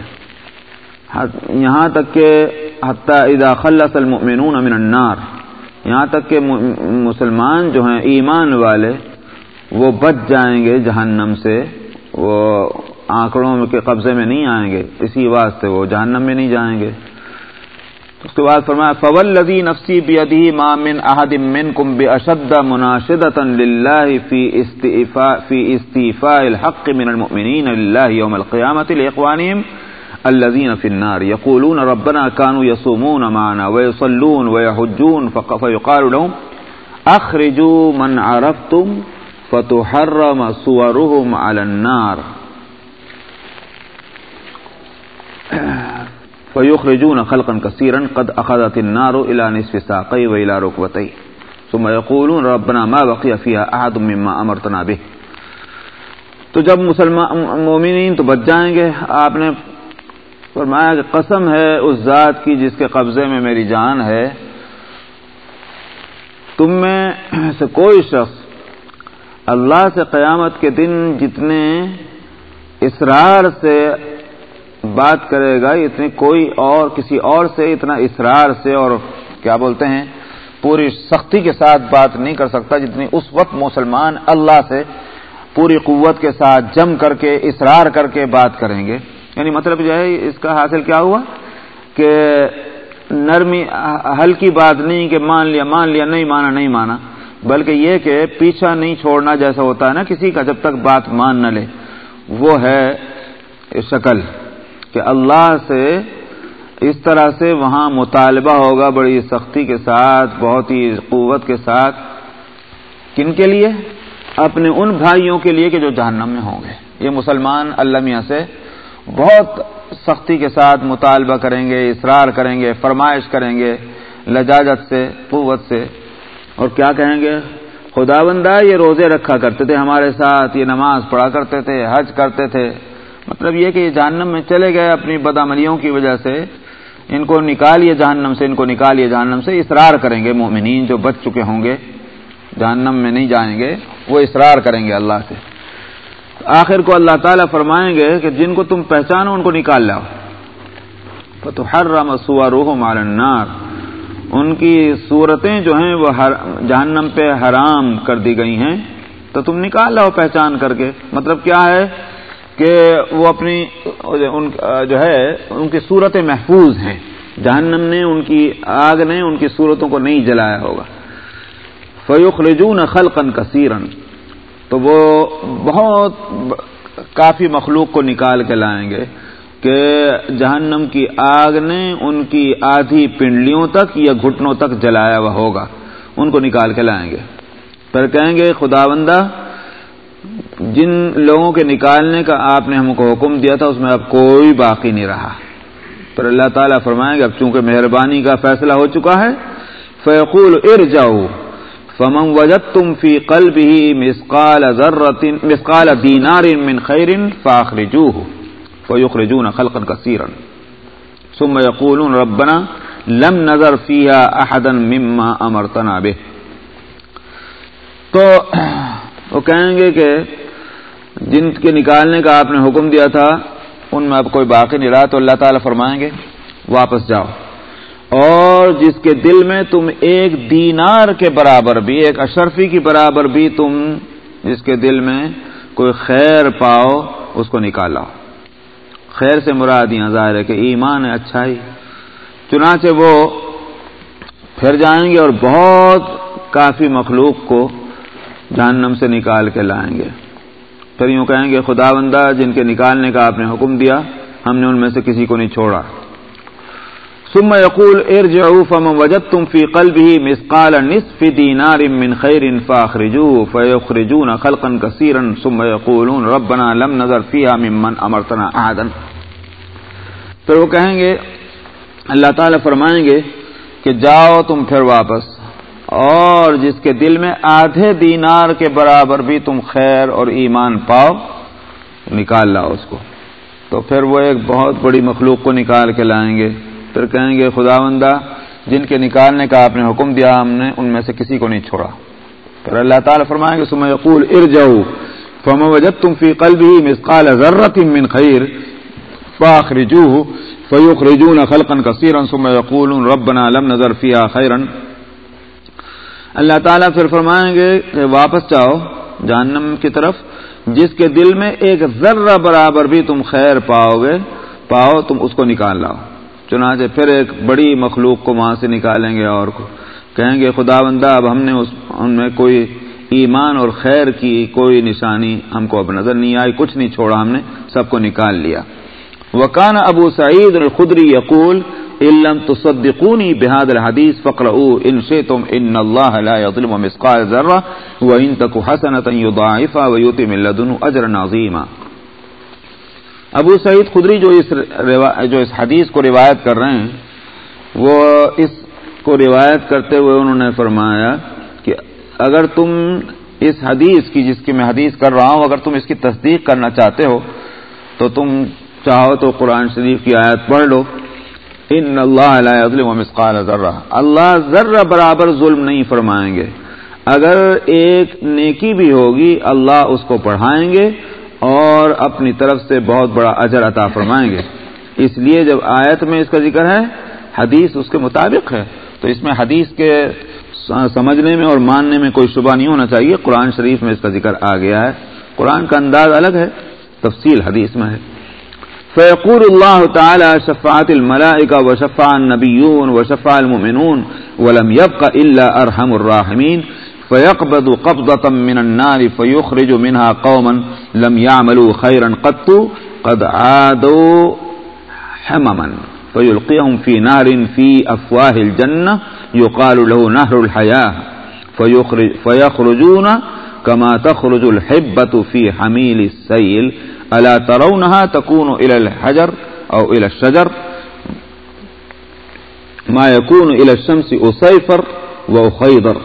یہاں تک کہ حتیٰ اذا خلص المؤمنون من النار، یہاں تک کہ مسلمان جو ہیں، ایمان والے، وہ بچ جائیں گے جہنم سے، وہ آنکڑوں کے قبضے میں نہیں آئیں گے۔ اسی واسطے وہ جہنم میں نہیں جائیں گے۔ اس کے بعد فرمایا فول لذی نفسی بیدی مامن احد من کم بے اشد مناشد فی فی استعفاء الحق من المؤمنین اللہ یوم القیامت الاقوانیم الذين في النار. يقولون ربنا كانوا يصومون معنا ويصلون ويحجون فيقال لهم اخرجوا من عرفتم فتحرم صورهم على النار. فيخرجون خلقا كثيرا قد اخذت النار الى نصف ساقي والى ركبتي ثم يقولون ربنا ما بقي فيها احد مما امرتنا به. تو جب مسلمان مومنین تو بچ جائیں گے. آپ نے فرمایا کہ قسم ہے اس ذات کی جس کے قبضے میں میری جان ہے. تم میں سے کوئی شخص اللہ سے قیامت کے دن جتنے اسرار سے بات کرے گا اتنی کوئی اور، کسی اور سے اتنا اسرار سے اور کیا بولتے ہیں، پوری سختی کے ساتھ بات نہیں کر سکتا جتنی اس وقت مسلمان اللہ سے پوری قوت کے ساتھ جم کر کے اسرار کر کے بات کریں گے۔ یعنی مطلب جو ہے، اس کا حاصل کیا ہوا؟ کہ نرمی، ہلکی بات نہیں کہ مان لیا مان لیا، نہیں مانا نہیں مانا۔ بلکہ یہ کہ پیچھا نہیں چھوڑنا جیسا ہوتا ہے نا کسی کا جب تک بات مان نہ لے۔ وہ ہے شکل۔ کہ اللہ سے اس طرح سے وہاں مطالبہ ہوگا بڑی سختی کے ساتھ، بہت ہی قوت کے ساتھ۔ کن کے لیے؟ اپنے ان بھائیوں کے لیے کہ جو جہنم میں ہوں گے۔ یہ مسلمان اللہ میاں سے بہت سختی کے ساتھ مطالبہ کریں گے، اصرار کریں گے، فرمائش کریں گے لجاجت سے، قوت سے۔ اور کیا کہیں گے؟ خدا بندہ یہ روزے رکھا کرتے تھے ہمارے ساتھ، یہ نماز پڑھا کرتے تھے، حج کرتے تھے۔ مطلب یہ کہ یہ جہنم میں چلے گئے اپنی بدعملیوں کی وجہ سے، ان کو نکالیے جہنم سے، ان کو نکالیے جہنم سے، اصرار کریں گے مومنین جو بچ چکے ہوں گے، جہنم میں نہیں جائیں گے، وہ اصرار کریں گے اللہ سے۔ آخر کو اللہ تعالیٰ فرمائیں گے کہ جن کو تم پہچانو ان کو نکال لاؤ۔ تو ہر رم سوا روح مالنار ان کی صورتیں جو ہیں وہ جہنم پہ حرام کر دی گئی ہیں۔ تو تم نکال لاؤ پہچان کر کے۔ مطلب کیا ہے؟ کہ وہ اپنی جو ہے، ان کی صورتیں محفوظ ہیں۔ جہنم نے ان کی آگ نے ان کی صورتوں کو نہیں جلایا ہوگا۔ فیوخ رجون خلقن کثیرن تو وہ بہت کافی مخلوق کو نکال کے لائیں گے کہ جہنم کی آگ نے ان کی آدھی پنڈلیوں تک یا گھٹنوں تک جلایا ہوا ہوگا۔ ان کو نکال کے لائیں گے۔ پھر کہیں گے خدا بندہ جن لوگوں کے نکالنے کا آپ نے ہم کو حکم دیا تھا، اس میں اب کوئی باقی نہیں رہا۔ پر اللہ تعالیٰ فرمائیں گے اب چونکہ مہربانی کا فیصلہ ہو چکا ہے، فیقول ار جاؤ فمن وجد تم فی قلب ہی مسقال مسقال دینار من خیرن فاخرجو فیخرجون خلقا کثیرا۔ ثم یقولون ربنا لم نظر فیها احدا مما امرتنا به۔ تو وہ کہیں گے کہ جن کے نکالنے کا آپ نے حکم دیا تھا، ان میں اب کوئی باقی نہیں رہا، تو اللہ تعالیٰ فرمائیں گے، واپس جاؤ۔ اور جس کے دل میں تم ایک دینار کے برابر بھی، ایک اشرفی کی برابر بھی تم، جس کے دل میں کوئی خیر پاؤ، اس کو نکالا خیر سے مرادیاں ظاہر ہے کہ ایمان ہے، اچھائی۔ چنانچہ وہ پھر جائیں گے اور بہت کافی مخلوق کو جہنم سے نکال کے لائیں گے۔ پھر یوں کہیں گے خدا بندہ جن کے نکالنے کا آپ نے حکم دیا، ہم نے ان میں سے کسی کو نہیں چھوڑا۔ ثم يقول ارجعوا فمن وجدتم في قلبه مثقال نصف دينار من خير فاخرجوه فيخرجون خلقا كثيرا ثم يقولون ربنا لم نظر فيها ممن امرتنا احدا۔ پھر وہ کہیں گے، اللہ تعالی فرمائیں گے کہ جاؤ تم پھر واپس۔ اور جس کے دل میں آدھے دینار کے برابر بھی تم خیر اور ایمان پاؤ، نکال لاؤ اس کو۔ تو پھر وہ ایک بہت بڑی مخلوق کو نکال کے لائیں گے۔ پھر کہیں گے خدا بندہ جن کے نکالنے کا آپ نے حکم دیا، ہم نے ان میں سے کسی کو نہیں چھوڑا۔ پھر اللہ تعالیٰ فرمائیں گے سمے یقول ار جاؤ فم وجد تم فی قلبی مسقال ضرت من خیر فاخرجو فیوخ رجون خلقن کثیرن سم یقول ربنا لم نظر فیا خیرن اللہ تعالیٰ پھر فرمائیں گے کہ واپس جاؤ جہنم کی طرف، جس کے دل میں ایک ذرہ برابر بھی تم خیر پاؤ گے، پاؤ، تم اس کو نکال لاؤ۔ چنانچہ پھر ایک بڑی مخلوق کو وہاں سے نکالیں گے اور کو کہیں گے، خدا بندہ، اب ہم نے اس ان میں کوئی ایمان اور خیر کی کوئی نشانی ہم کو اب نظر نہیں آئی، کچھ نہیں چھوڑا ہم نے، سب کو نکال لیا۔ وکان ابو سعید الخدری یقول علم تصدقونی بهذا الحديث فقرؤوا ان شئتم ان الله لا يظلم مثقال ذره وان تك حسنه يضاعفها ويؤتي من لدنه اجرا عظيما ابو سعید خدری جو اس جو اس حدیث کو روایت کر رہے ہیں، وہ اس کو روایت کرتے ہوئے انہوں نے فرمایا کہ اگر تم اس حدیث کی جس کی میں حدیث کر رہا ہوں، اگر تم اس کی تصدیق کرنا چاہتے ہو، تو تم چاہو تو قرآن شریف کی آیت پڑھ لو۔ ان اللہ ظلم مسقال ذرہ۔ اللہ ذرہ برابر ظلم نہیں فرمائیں گے۔ اگر ایک نیکی بھی ہوگی، اللہ اس کو پڑھائیں گے اور اپنی طرف سے بہت بڑا اجر عطا فرمائیں گے۔ اس لیے جب آیت میں اس کا ذکر ہے، حدیث اس کے مطابق ہے۔ تو اس میں حدیث کے سمجھنے میں اور ماننے میں کوئی شبہ نہیں ہونا چاہیے۔ قرآن شریف میں اس کا ذکر آ گیا ہے۔ قرآن کا انداز الگ ہے، تفصیل حدیث میں ہے۔ فيقول الله تعالى شفاعت الملائكة وشفاع النبيون وشفاع المؤمنون ولم يبق إلا أرحم الراحمين فيقبض قبضة من النار فيخرج منها قوما لم يعملوا خيرا قط قد عادوا حمما فيلقيهم في نار في أفواه الجنة يقال له نهر الحياة فيخرج فيخرجون
كما تخرج الحبة في حميل السيل ألا ترونها تكون إلى الحجر أو إلى الشجر. ما يكون إلى الشمس أصيفر وأخيضر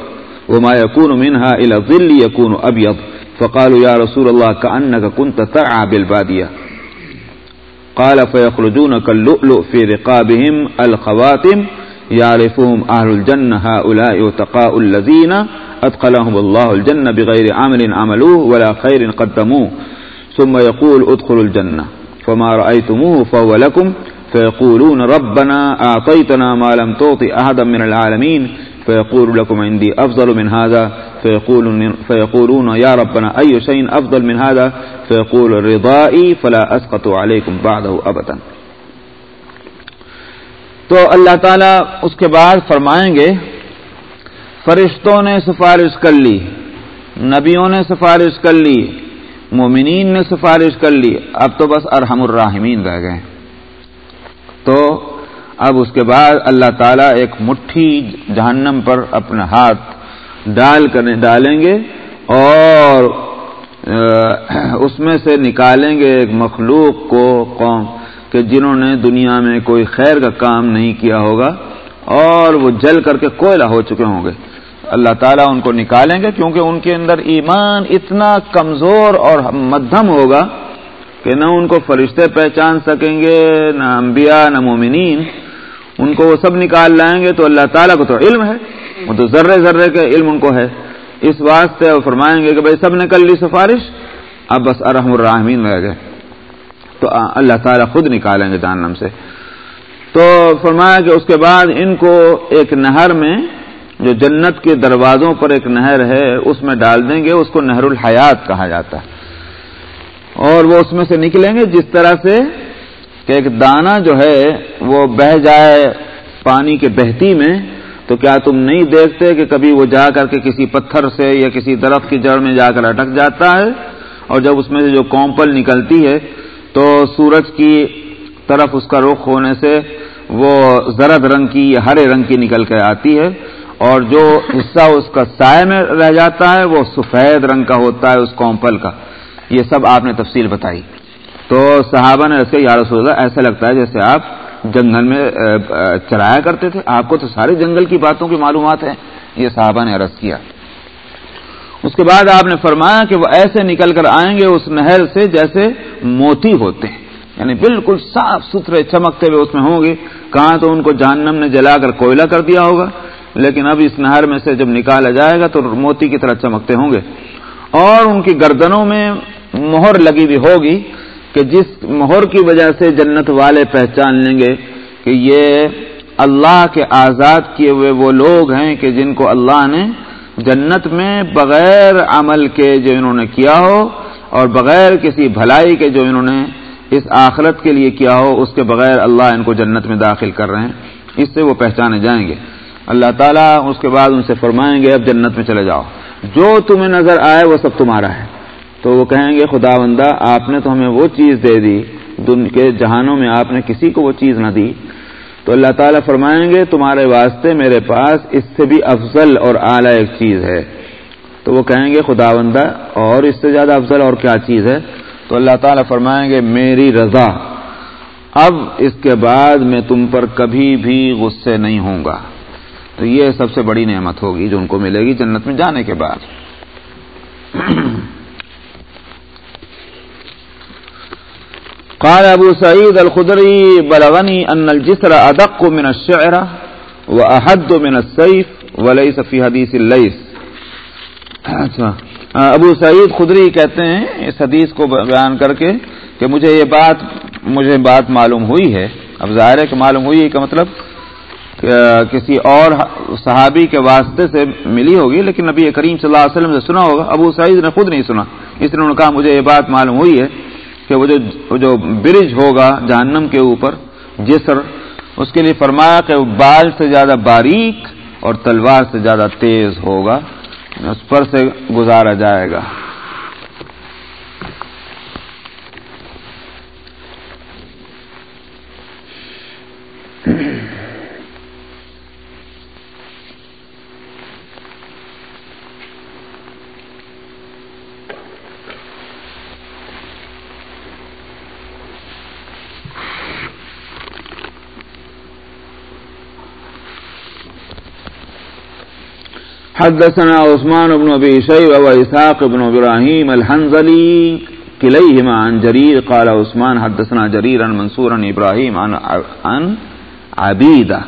وما يكون منها إلى الظل يكون أبيض فقالوا يا رسول الله كأنك كنت تعى بالبادية قال فيخرجون كاللؤلؤ في رقابهم الخواتم. يعرفهم أهل الجنة هؤلاء وتقاء الذين أدخلهم الله الجنة بغير عمل عملوه ولا خير قدموه. ثم يقول ادخلوا الجنة. فما رأيتموه فهو لكم. فيقولون ربنا أعطيتنا ما لم تعطي أحدا من العالمين. فيقول لكم عندي أفضل من هذا. فيقولون, فيقولون يا ربنا أي شيء أفضل من هذا؟ فيقول رضائي فلا أسقط عليكم بعده أبدا.
تو اللہ تعالیٰ اس کے بعد فرمائیں گے فرشتوں نے سفارش کر لی نبیوں نے سفارش کر لی مومنین نے سفارش کر لی، اب تو بس ارحم الراحمین رہ گئے۔ تو اب اس کے بعد اللہ تعالیٰ ایک مٹھی جہنم پر اپنا ہاتھ ڈال کر ڈالیں گے اور اس میں سے نکالیں گے ایک مخلوق کو قوم کہ جنہوں نے دنیا میں کوئی خیر کا کام نہیں کیا ہوگا اور وہ جل کر کے کوئلہ ہو چکے ہوں گے۔ اللہ تعالیٰ ان کو نکالیں گے کیونکہ ان کے اندر ایمان اتنا کمزور اور مدھم ہوگا کہ نہ ان کو فرشتے پہچان سکیں گے، نہ انبیاء، نہ مومنین۔ ان کو وہ سب نکال لائیں گے تو اللہ تعالیٰ کو تو علم ہے۔ وہ تو ذرے ذرے کے علم ان کو ہے۔ اس واسطے وہ فرمائیں گے کہ بھائی سب نے کر لی سفارش، اب بس ارحم الرحمین رہ گئے۔ تو اللہ تعالیٰ خود نکالیں گے جہنم سے۔ تو فرمایا کہ اس کے بعد ان کو ایک نہر میں جو جنت کے دروازوں پر ایک نہر ہے، اس میں ڈال دیں گے، اس کو نہر الحیات کہا جاتا ہے۔ اور وہ اس میں سے نکلیں گے جس طرح سے کہ ایک دانہ جو ہے، وہ بہ جائے پانی کے بہتی میں۔ تو کیا تم نہیں دیکھتے کہ کبھی وہ جا کر کے کسی پتھر سے یا کسی درخت کی جڑ میں جا کر اٹک جاتا ہے؟ اور جب اس میں سے جو کومپل نکلتی ہے، تو سورج کی طرف اس کا رخ ہونے سے وہ زرد رنگ کی یا ہرے رنگ کی نکل کے آتی ہے۔ اور جو حصہ اس کا سائے میں رہ جاتا ہے وہ سفید رنگ کا ہوتا ہے اس کومپل کا۔ یہ سب آپ نے تفصیل بتائی۔ تو صحابہ نے ایسے یا رسول اللہ، ایسا لگتا ہے جیسے آپ جنگل میں چرایا کرتے تھے۔ آپ کو تو سارے جنگل کی باتوں کی معلومات ہیں۔ یہ صحابہ نے عرض کیا۔ اس کے بعد آپ نے فرمایا کہ وہ ایسے نکل کر آئیں گے اس نہر سے جیسے موتی ہوتے ہیں۔ یعنی بالکل صاف ستھرے چمکتے ہوئے اس میں ہوں گے۔ کہاں تو ان کو جہنم نے جلا کر کوئلہ کر دیا ہوگا۔ لیکن اب اس نہر میں سے جب نکالا جائے گا تو موتی کی طرح چمکتے ہوں گے۔ اور ان کی گردنوں میں مہر لگی ہوئی ہوگی کہ جس مہر کی وجہ سے جنت والے پہچان لیں گے کہ یہ اللہ کے آزاد کیے ہوئے وہ لوگ ہیں کہ جن کو اللہ نے جنت میں بغیر عمل کے جو انہوں نے کیا ہو اور بغیر کسی بھلائی کے جو انہوں نے اس آخرت کے لیے کیا ہو، اس کے بغیر اللہ ان کو جنت میں داخل کر رہے ہیں۔ اس سے وہ پہچانے جائیں گے۔ اللہ تعالیٰ اس کے بعد ان سے فرمائیں گے، اب جنت میں چلے جاؤ۔ جو تمہیں نظر آئے وہ سب تمہارا ہے۔ تو وہ کہیں گے، خدا بندہ، آپ نے تو ہمیں وہ چیز دے دی، دن کے جہانوں میں آپ نے کسی کو وہ چیز نہ دی۔ تو اللہ تعالیٰ فرمائیں گے، تمہارے واسطے میرے پاس اس سے بھی افضل اور اعلیٰ ایک چیز ہے۔ تو وہ کہیں گے، خدا بندہ، اور اس سے زیادہ افضل اور کیا چیز ہے؟ تو اللہ تعالیٰ فرمائیں گے، میری رضا۔ اب اس کے بعد میں تم پر کبھی بھی غصے نہیں ہوں گا۔ تو یہ سب سے بڑی نعمت ہوگی جو ان کو ملے گی جنت میں جانے کے بعد۔ [clears throat] قال ابو سعید الخدری، بلغنی ان الجسر ادق من الشعر واحد من السيف وليس في حديث الليث اچھا۔ ابو سعید خدری کہتے ہیں، اس حدیث کو بیان کر کے کہ مجھے یہ بات، مجھے بات معلوم ہوئی ہے۔ اب ظاہر ہے کہ معلوم ہوئی ہے کہ مطلب کسی اور صحابی کے واسطے سے ملی ہوگی، لیکن نبی کریم صلی اللہ علیہ وسلم سے سنا ہوگا، ابو سعید نے خود نہیں سنا۔ اس نے انہوں نے کہا، مجھے یہ بات معلوم ہوئی ہے کہ وہ جو جو برج ہوگا جہنم کے اوپر، جسر، اس کے لیے فرمایا کہ وہ بال سے زیادہ باریک اور تلوار سے زیادہ تیز ہوگا، اس پر سے گزارا جائے گا۔ حدثنا عثمان بن ابي شيبه واسحاق بن ابراهيم الحنظلي كليهما عن جرير قال عثمان حدثنا جرير عن منصور عن ابراهيم عن عن عبيده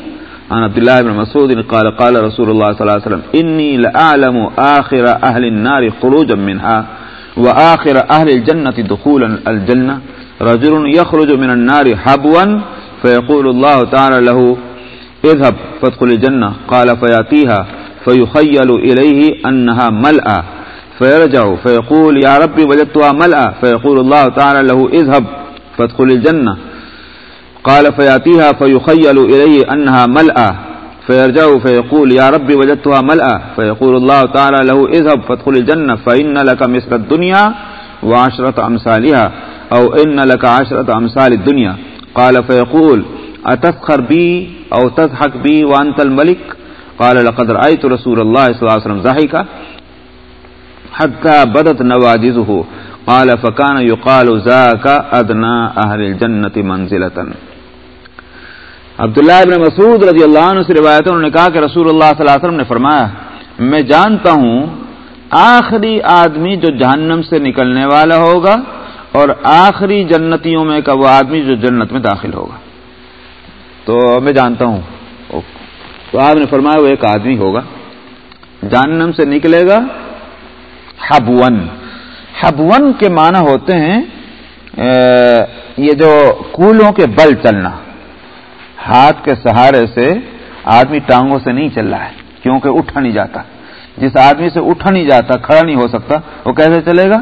عن عبد الله بن مسعود قال قال رسول الله صلى الله عليه وسلم اني لاعلم اخر اهل النار خروجا منها واخر اهل الجنه دخولا الجنه رجل يخرج من النار حبوا فيقول الله تعالى له اذهب فادخل الجنه قال فياتيها فيخيل إليه أنها ملأ فيرجع فيقول يا ربي وجدتها ملأ فيقول الله تعالى له اذهب فادخل الجنة قال فيأتيها فيخيل إليه أنها ملأ فيرجع فيقول يا ربي وجدتها ملأ فيقول الله تعالى له اذهب فادخل الجنة فإن لك مثل الدنيا وعشرة أمثالها أو إن لك عشرة أمثال الدنيا قال فيقول أتسخر بي أو تضحك بي وأنت الملك قال لقد رأيت رسول الله صلى الله عليه وسلم ضحك حتى بدت نواجزه قال فكان يقال ذاك أدنى أهل الجنة منزلة. عبداللہ ابن مسعود رضی اللہ عنہ سے روایت انہوں نے کہا کہ رسول اللہ صلی اللہ علیہ وسلم نے فرمایا، میں جانتا ہوں آخری آدمی جو جہنم سے نکلنے والا ہوگا اور آخری جنتیوں میں کا وہ آدمی جو جنت میں داخل ہوگا۔ تو میں جانتا ہوں تو آپ نے فرمایا وہ ایک آدمی ہوگا، جہنم سے نکلے گا ہبون ہبون کے معنی ہوتے ہیں یہ جو کولوں کے بل چلنا۔ ہاتھ کے سہارے سے آدمی ٹانگوں سے نہیں چل رہا ہے، کیونکہ اٹھا نہیں جاتا۔ جس آدمی سے اٹھا نہیں جاتا، کھڑا نہیں ہو سکتا، وہ کیسے چلے گا؟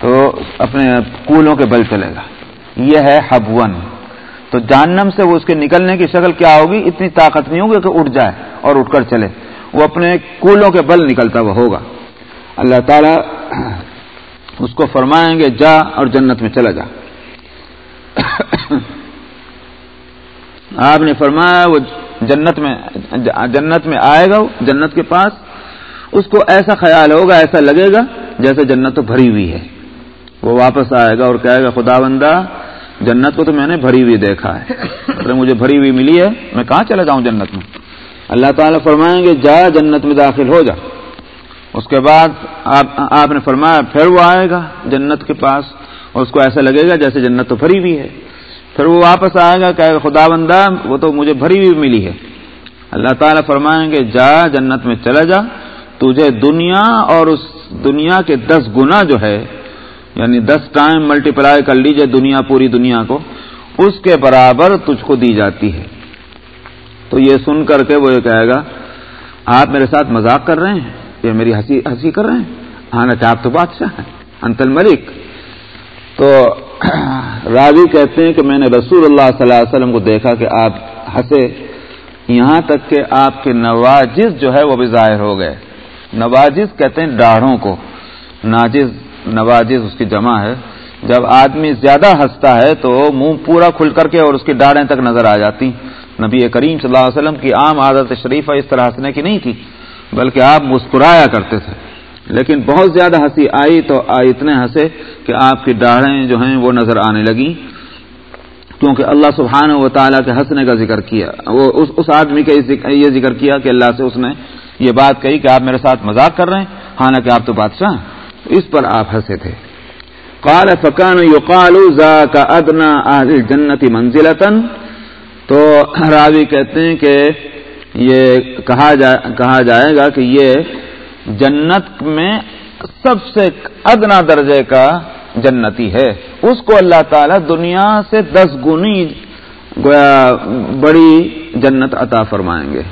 تو اپنے کولوں کے بل چلے گا۔ یہ ہے ہبون تو جہنم سے وہ اس کے نکلنے کی شکل کیا ہوگی؟ اتنی طاقت نہیں ہوگی کہ اٹھ جائے اور اٹھ کر چلے۔ وہ اپنے کولوں کے بل نکلتا وہ ہوگا۔ اللہ تعالیٰ اس کو فرمائیں گے، جا اور جنت میں چلا جا۔ آپ نے فرمایا وہ جنت میں جنت میں آئے گا جنت کے پاس۔ اس کو ایسا خیال ہوگا، ایسا لگے گا جیسے جنت تو بھری ہوئی ہے۔ وہ واپس آئے گا اور کہے گا خدا بندہ جنت کو تو میں نے بھری ہوئی دیکھا ہے۔ [laughs] اگر مجھے بھری ہوئی ملی ہے میں کہاں چلا جاؤں جنت میں؟ اللہ تعالیٰ فرمائیں گے جا جنت میں داخل ہو جا۔ اس کے بعد آپ نے فرمایا پھر وہ آئے گا جنت کے پاس اور اس کو ایسا لگے گا جیسے جنت تو بھری ہوئی ہے۔ پھر وہ واپس آئے گا کہ خدا بندہ وہ تو مجھے بھری ہوئی ملی ہے۔ اللہ تعالیٰ فرمائیں گے جا جنت میں چلا جا تجھے دنیا اور اس دنیا کے دس گنا جو ہے یعنی دس ٹائم ملٹی پلائی کر لیجیے دنیا، پوری دنیا کو، اس کے برابر تجھ کو دی جاتی ہے۔ تو یہ سن کر کے وہ یہ کہے گا، آپ میرے ساتھ مذاق کر رہے ہیں؟ یہ میری ہنسی ہنسی کر رہے ہیں؟ ہاں کہ آپ تو بادشاہ ہیں انتل ملک تو [clears throat] راوی کہتے ہیں کہ میں نے رسول اللہ صلی اللہ علیہ وسلم کو دیکھا کہ آپ ہنسے۔ یہاں تک کہ آپ کے نواجز جو ہے وہ بھی ظاہر ہو گئے۔ نواجز کہتے ہیں ڈاڑھوں کو، ناجز نوازز اس کی جمع ہے۔ جب آدمی زیادہ ہنستا ہے تو منہ پورا کھل کر کے اور اس کی ڈاڑیں تک نظر آ جاتی۔ نبی کریم صلی اللہ علیہ وسلم کی عام عادت شریفہ اس طرح ہنسنے کی نہیں تھی، بلکہ آپ مسکرایا کرتے تھے۔ لیکن بہت زیادہ ہنسی آئی تو اتنے ہنسے کہ آپ کی ڈاڑیں جو ہیں وہ نظر آنے لگی کیونکہ اللہ سبحانہ و تعالیٰ کے ہنسنے کا ذکر کیا، وہ اس اس آدمی کا یہ ذکر کیا کہ اللہ سے اس نے یہ بات کہی کہ آپ میرے ساتھ مذاق کر رہے ہیں۔ حالانکہ آپ تو بادشاہ اس پر آپ ہنسے تھے۔ قال، فکان یقال ذاک ادنا اہل جنت منزلتا۔ تو راوی کہتے ہیں کہ یہ کہا جائے کہا جائے گا کہ یہ جنت میں سب سے ادنا درجے کا جنتی ہے۔ اس کو اللہ تعالی دنیا سے دس گنی، گویا، بڑی جنت عطا فرمائیں گے۔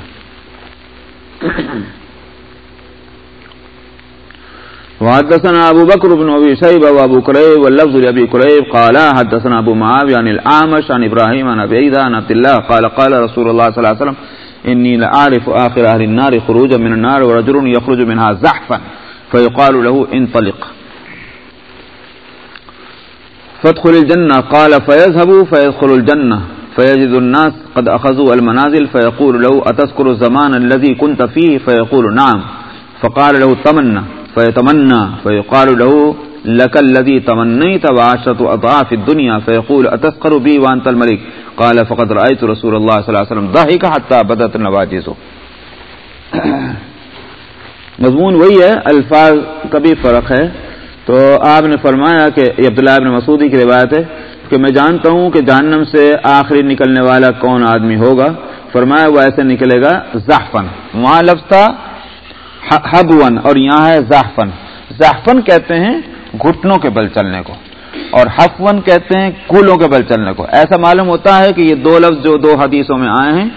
وحدثنا ابو بكر بن ابي شيبه وابو كريب واللفظ لابي كريب قال حدثنا ابو معاويه عن الاعمش عن ابراهيم عن ابي عيد عن عبد الله قال قال رسول الله صلى الله عليه وسلم اني لاعرف اخر اهل النار خروجا من النار ورجل يخرج منها زحفا فيقال له انطلق. فادخل الجنه قال فيذهب فيدخل الجنه فيجد الناس قد اخذوا المنازل فيقول له اتذكر الزمان الذي كنت فيه؟ فيقول نعم. فقال له تمنى. فيتمنى، فيقال له، لك الذي تمنيت وعشرة أضعاف الدنيا فيقول أتسقر بي وأنت الملك قال، فقد رأيت رسول الله صلى الله عليه وسلم ضحك حتى بدت نواجزه مضمون وہی ہے، الفاظ کا بھی فرق ہے۔ تو آپ نے فرمایا کہ یہ عبداللہ ابن مسعودی کی روایت ہے کہ میں جانتا ہوں کہ جہنم سے آخری نکلنے والا کون آدمی ہوگا۔ فرمایا وہ ایسے نکلے گا زحفن وہاں لفظ تھا حبون اور یہاں ہے زحفن۔ زحفن کہتے ہیں گھٹنوں کے بل چلنے کو اور حفون کہتے ہیں کولوں کے بل چلنے کو۔ ایسا معلوم ہوتا ہے کہ یہ دو لفظ جو دو حدیثوں میں آئے ہیں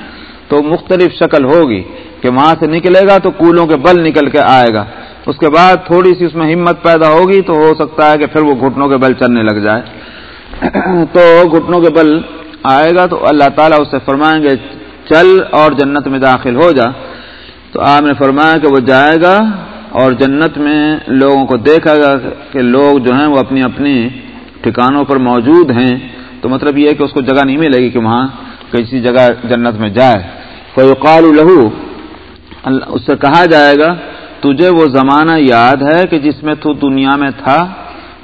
تو مختلف شکل ہوگی کہ وہاں سے نکلے گا تو کولوں کے بل نکل کے آئے گا۔ اس کے بعد تھوڑی سی اس میں ہمت پیدا ہوگی تو ہو سکتا ہے کہ پھر وہ گھٹنوں کے بل چلنے لگ جائے۔ [clears throat] تو گھٹنوں کے بل آئے گا تو اللہ تعالیٰ اس سے فرمائیں گے، چل اور جنت میں داخل ہو جا۔ تو آپ نے فرمایا کہ وہ جائے گا اور جنت میں لوگوں کو دیکھا گا کہ لوگ جو ہیں وہ اپنی اپنی ٹھکانوں پر موجود ہیں۔ تو مطلب یہ ہے کہ اس کو جگہ نہیں ملے گی کہ وہاں کسی جگہ جنت میں جائے۔ فیوقال الہو اس سے کہا جائے گا، تجھے وہ زمانہ یاد ہے کہ جس میں تو دنیا میں تھا؟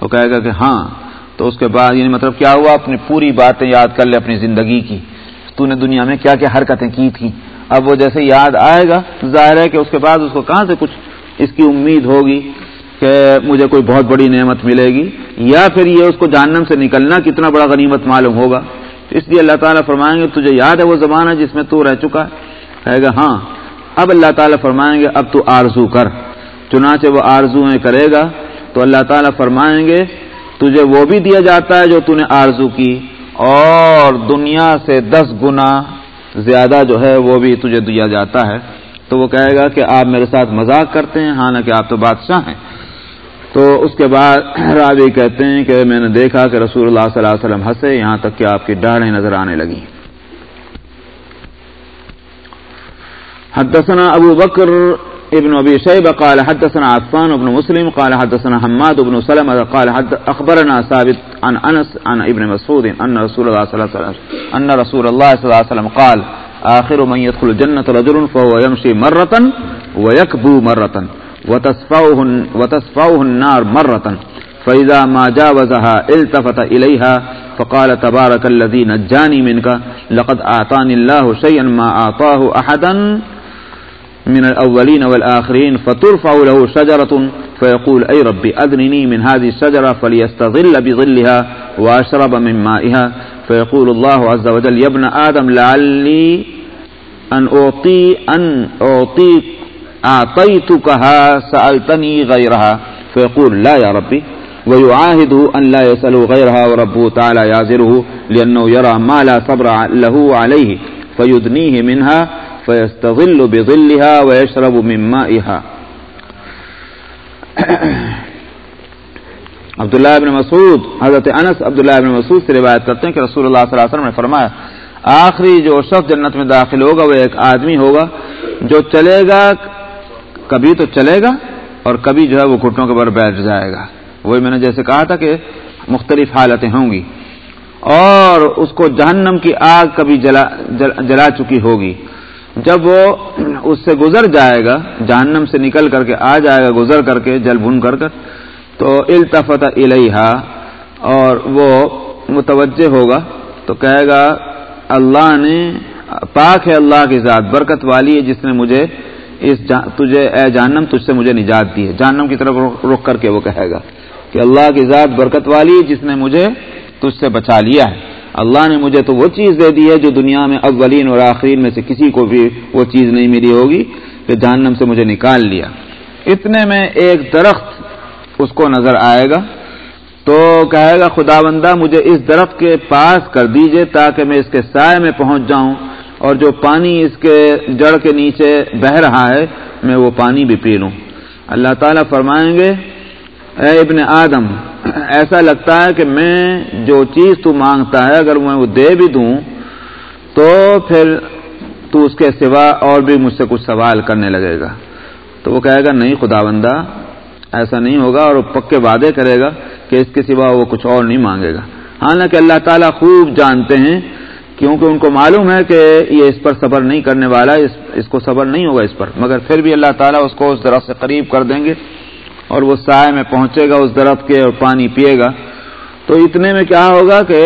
وہ کہے گا کہ ہاں۔ تو اس کے بعد یعنی مطلب کیا ہوا؟ اپنی پوری باتیں یاد کر لے اپنی زندگی کی۔ تو نے دنیا میں کیا کیا حرکتیں کی تھیں؟ اب وہ جیسے یاد آئے گا ظاہر ہے کہ اس کے بعد اس کو کہاں سے کچھ اس کی امید ہوگی کہ مجھے کوئی بہت بڑی نعمت ملے گی یا پھر یہ اس کو جہنم سے نکلنا کتنا بڑا غنیمت معلوم ہوگا اس لیے اللہ تعالیٰ فرمائیں گے، تجھے یاد ہے وہ زمانہ جس میں تو رہ چکا؟ ہے گا ہاں۔ اب اللہ تعالیٰ فرمائیں گے، اب تو آرزو کر۔ چنانچہ وہ آرزویں کرے گا، تو اللہ تعالیٰ فرمائیں گے، تجھے وہ بھی دیا جاتا ہے جو تو نے آرزو کی۔ اور دنیا سے دس گنا زیادہ جو ہے وہ بھی تجھے دیا جاتا ہے۔ تو وہ کہے گا کہ آپ میرے ساتھ مذاق کرتے ہیں ہاں حالانکہ آپ تو بادشاہ ہیں۔ تو اس کے بعد راوی کہتے ہیں کہ میں نے دیکھا کہ رسول اللہ صلی اللہ علیہ وسلم ہنسے، یہاں تک کہ آپ کی ڈاڑھیں نظر آنے لگی حدثنا ابو بکر ابن ابي شيبه قال حدثنا عفان بن مسلم قال حدثنا حماد بن سلمة قال حد اخبرنا ثابت عن انس عن ابن مسعود ان رسول الله صلى الله عليه وسلم ان رسول الله صلى الله عليه وسلم قال اخر من يدخل الجنه رجل فهو يمشي مره ويكبو مره وتصفوه وتصفوه النار مره فاذا ما جاوزها التفت اليها فقال تبارك الذي نجاني منك لقد اعطاني الله شيئا ما اعطاه احدا من الأولين والآخرين فترفع له شجرة فيقول أي ربي أذنني من هذه الشجرة فليستظل بظلها وأشرب من مائها فيقول الله عز وجل يا ابن آدم لعلي أن أعطي أن أعطي أعطيتكها سألتني غيرها فيقول لا يا ربي ويعاهده أن لا يسأله غيرها وربه تعالى يعزره لأنه يرى ما لا صبر له عليه فيدنيه منها فيستظل بظلها ويشرب من مائها عبداللہ ابن مسعود، حضرت انس عبداللہ ابن مسعود سے روایت کرتے ہیں کہ رسول اللہ صلی اللہ علیہ وسلم نے فرمایا، آخری جو شخص جنت میں داخل ہوگا وہ ایک آدمی ہوگا جو چلے گا، کبھی تو چلے گا اور کبھی جو ہے وہ گھٹنوں کے بر بیٹھ جائے گا۔ وہی میں نے جیسے کہا تھا کہ مختلف حالتیں ہوں گی۔ اور اس کو جہنم کی آگ کبھی جلا جلا چکی ہوگی۔ جب وہ اس سے گزر جائے گا، جہنم سے نکل کر کے آ جائے گا، گزر کر کے جل بھون کر کر، تو التفت الحا اور وہ متوجہ ہوگا، تو کہے گا، اللہ نے، پاک ہے اللہ کی ذات، برکت والی ہے جس نے مجھے اس تجھے، اے جہنم، تجھ سے مجھے نجات دی ہے۔ جہنم کی طرف رخ کر کے وہ کہے گا کہ اللہ کی ذات برکت والی ہے جس نے مجھے تجھ سے بچا لیا ہے۔ اللہ نے مجھے تو وہ چیز دے دی ہے جو دنیا میں اولین اور آخرین میں سے کسی کو بھی وہ چیز نہیں ملی ہوگی کہ جہنم سے مجھے نکال لیا۔ اتنے میں ایک درخت اس کو نظر آئے گا، تو کہے گا، خدا بندہ، مجھے اس درخت کے پاس کر دیجیے تاکہ میں اس کے سائے میں پہنچ جاؤں اور جو پانی اس کے جڑ کے نیچے بہ رہا ہے، میں وہ پانی بھی پی لوں۔ اللہ تعالیٰ فرمائیں گے اے ابن آدم، ایسا لگتا ہے کہ میں جو چیز تو مانگتا ہے اگر میں وہ دے بھی دوں، تو پھر تو اس کے سوا اور بھی مجھ سے کچھ سوال کرنے لگے گا۔ تو وہ کہے گا، نہیں خدا بندہ، ایسا نہیں ہوگا اور وہ پکے وعدے کرے گا کہ اس کے سوا وہ کچھ اور نہیں مانگے گا۔ حالانکہ اللہ تعالیٰ خوب جانتے ہیں، کیونکہ ان کو معلوم ہے کہ یہ اس پر صبر نہیں کرنے والا، اس اس کو صبر نہیں ہوگا اس پر۔ مگر پھر بھی اللہ تعالیٰ اس کو اس طرح سے قریب کر دیں گے۔ اور وہ سائے میں پہنچے گا، اس درخت کے اور پانی پیے گا۔ تو اتنے میں کیا ہوگا کہ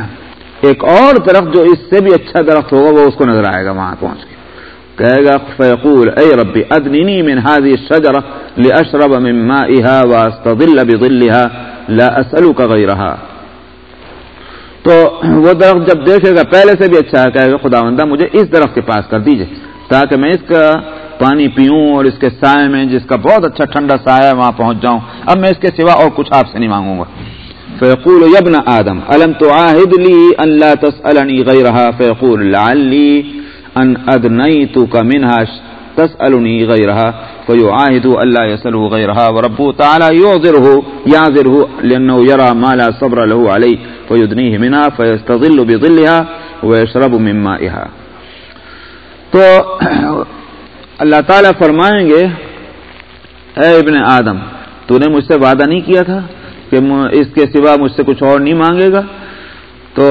[clears throat] ایک اور درخت جو اس سے بھی اچھا درخت ہوگا، وہ اس کو نظر آئے گا وہاں پہنچ کے۔ کہے گا، فیقول، اے ربی ادنینی من هذه الشجرة لأشرب من مائها واستظل بظلها لا اسألك غیرها تو وہ درخت جب دیکھے گا، پہلے سے بھی اچھا ہے، کہے گا خدا بندہ مجھے اس درخت کے پاس کر دیجیے، تاکہ میں اس کا پانی پیوں اور اس کے سائے میں جس کا بہت اچھا ٹھنڈا سایہ ہے، وہاں پہنچ جاؤں۔ اب میں اس کے سوا اور کچھ آپ سے نہیں مانگوں گا۔ فیقول یبن آدم، الم تعاہد لی ان لا تسألنی غیرها فیقول، لعلی ان ادنیتک منها تسألنی غیرها فیعاہد اللہ یسلو غیرها وربو تعالی یعذره یعذره لانه یرى ما لا صبر له علی فیدنیه منها فیستظل بظلها ویشرب من مائها تو اللہ تعالیٰ فرمائیں گے، اے ابن آدم، تو نے مجھ سے وعدہ نہیں کیا تھا کہ اس کے سوا مجھ سے کچھ اور نہیں مانگے گا؟ تو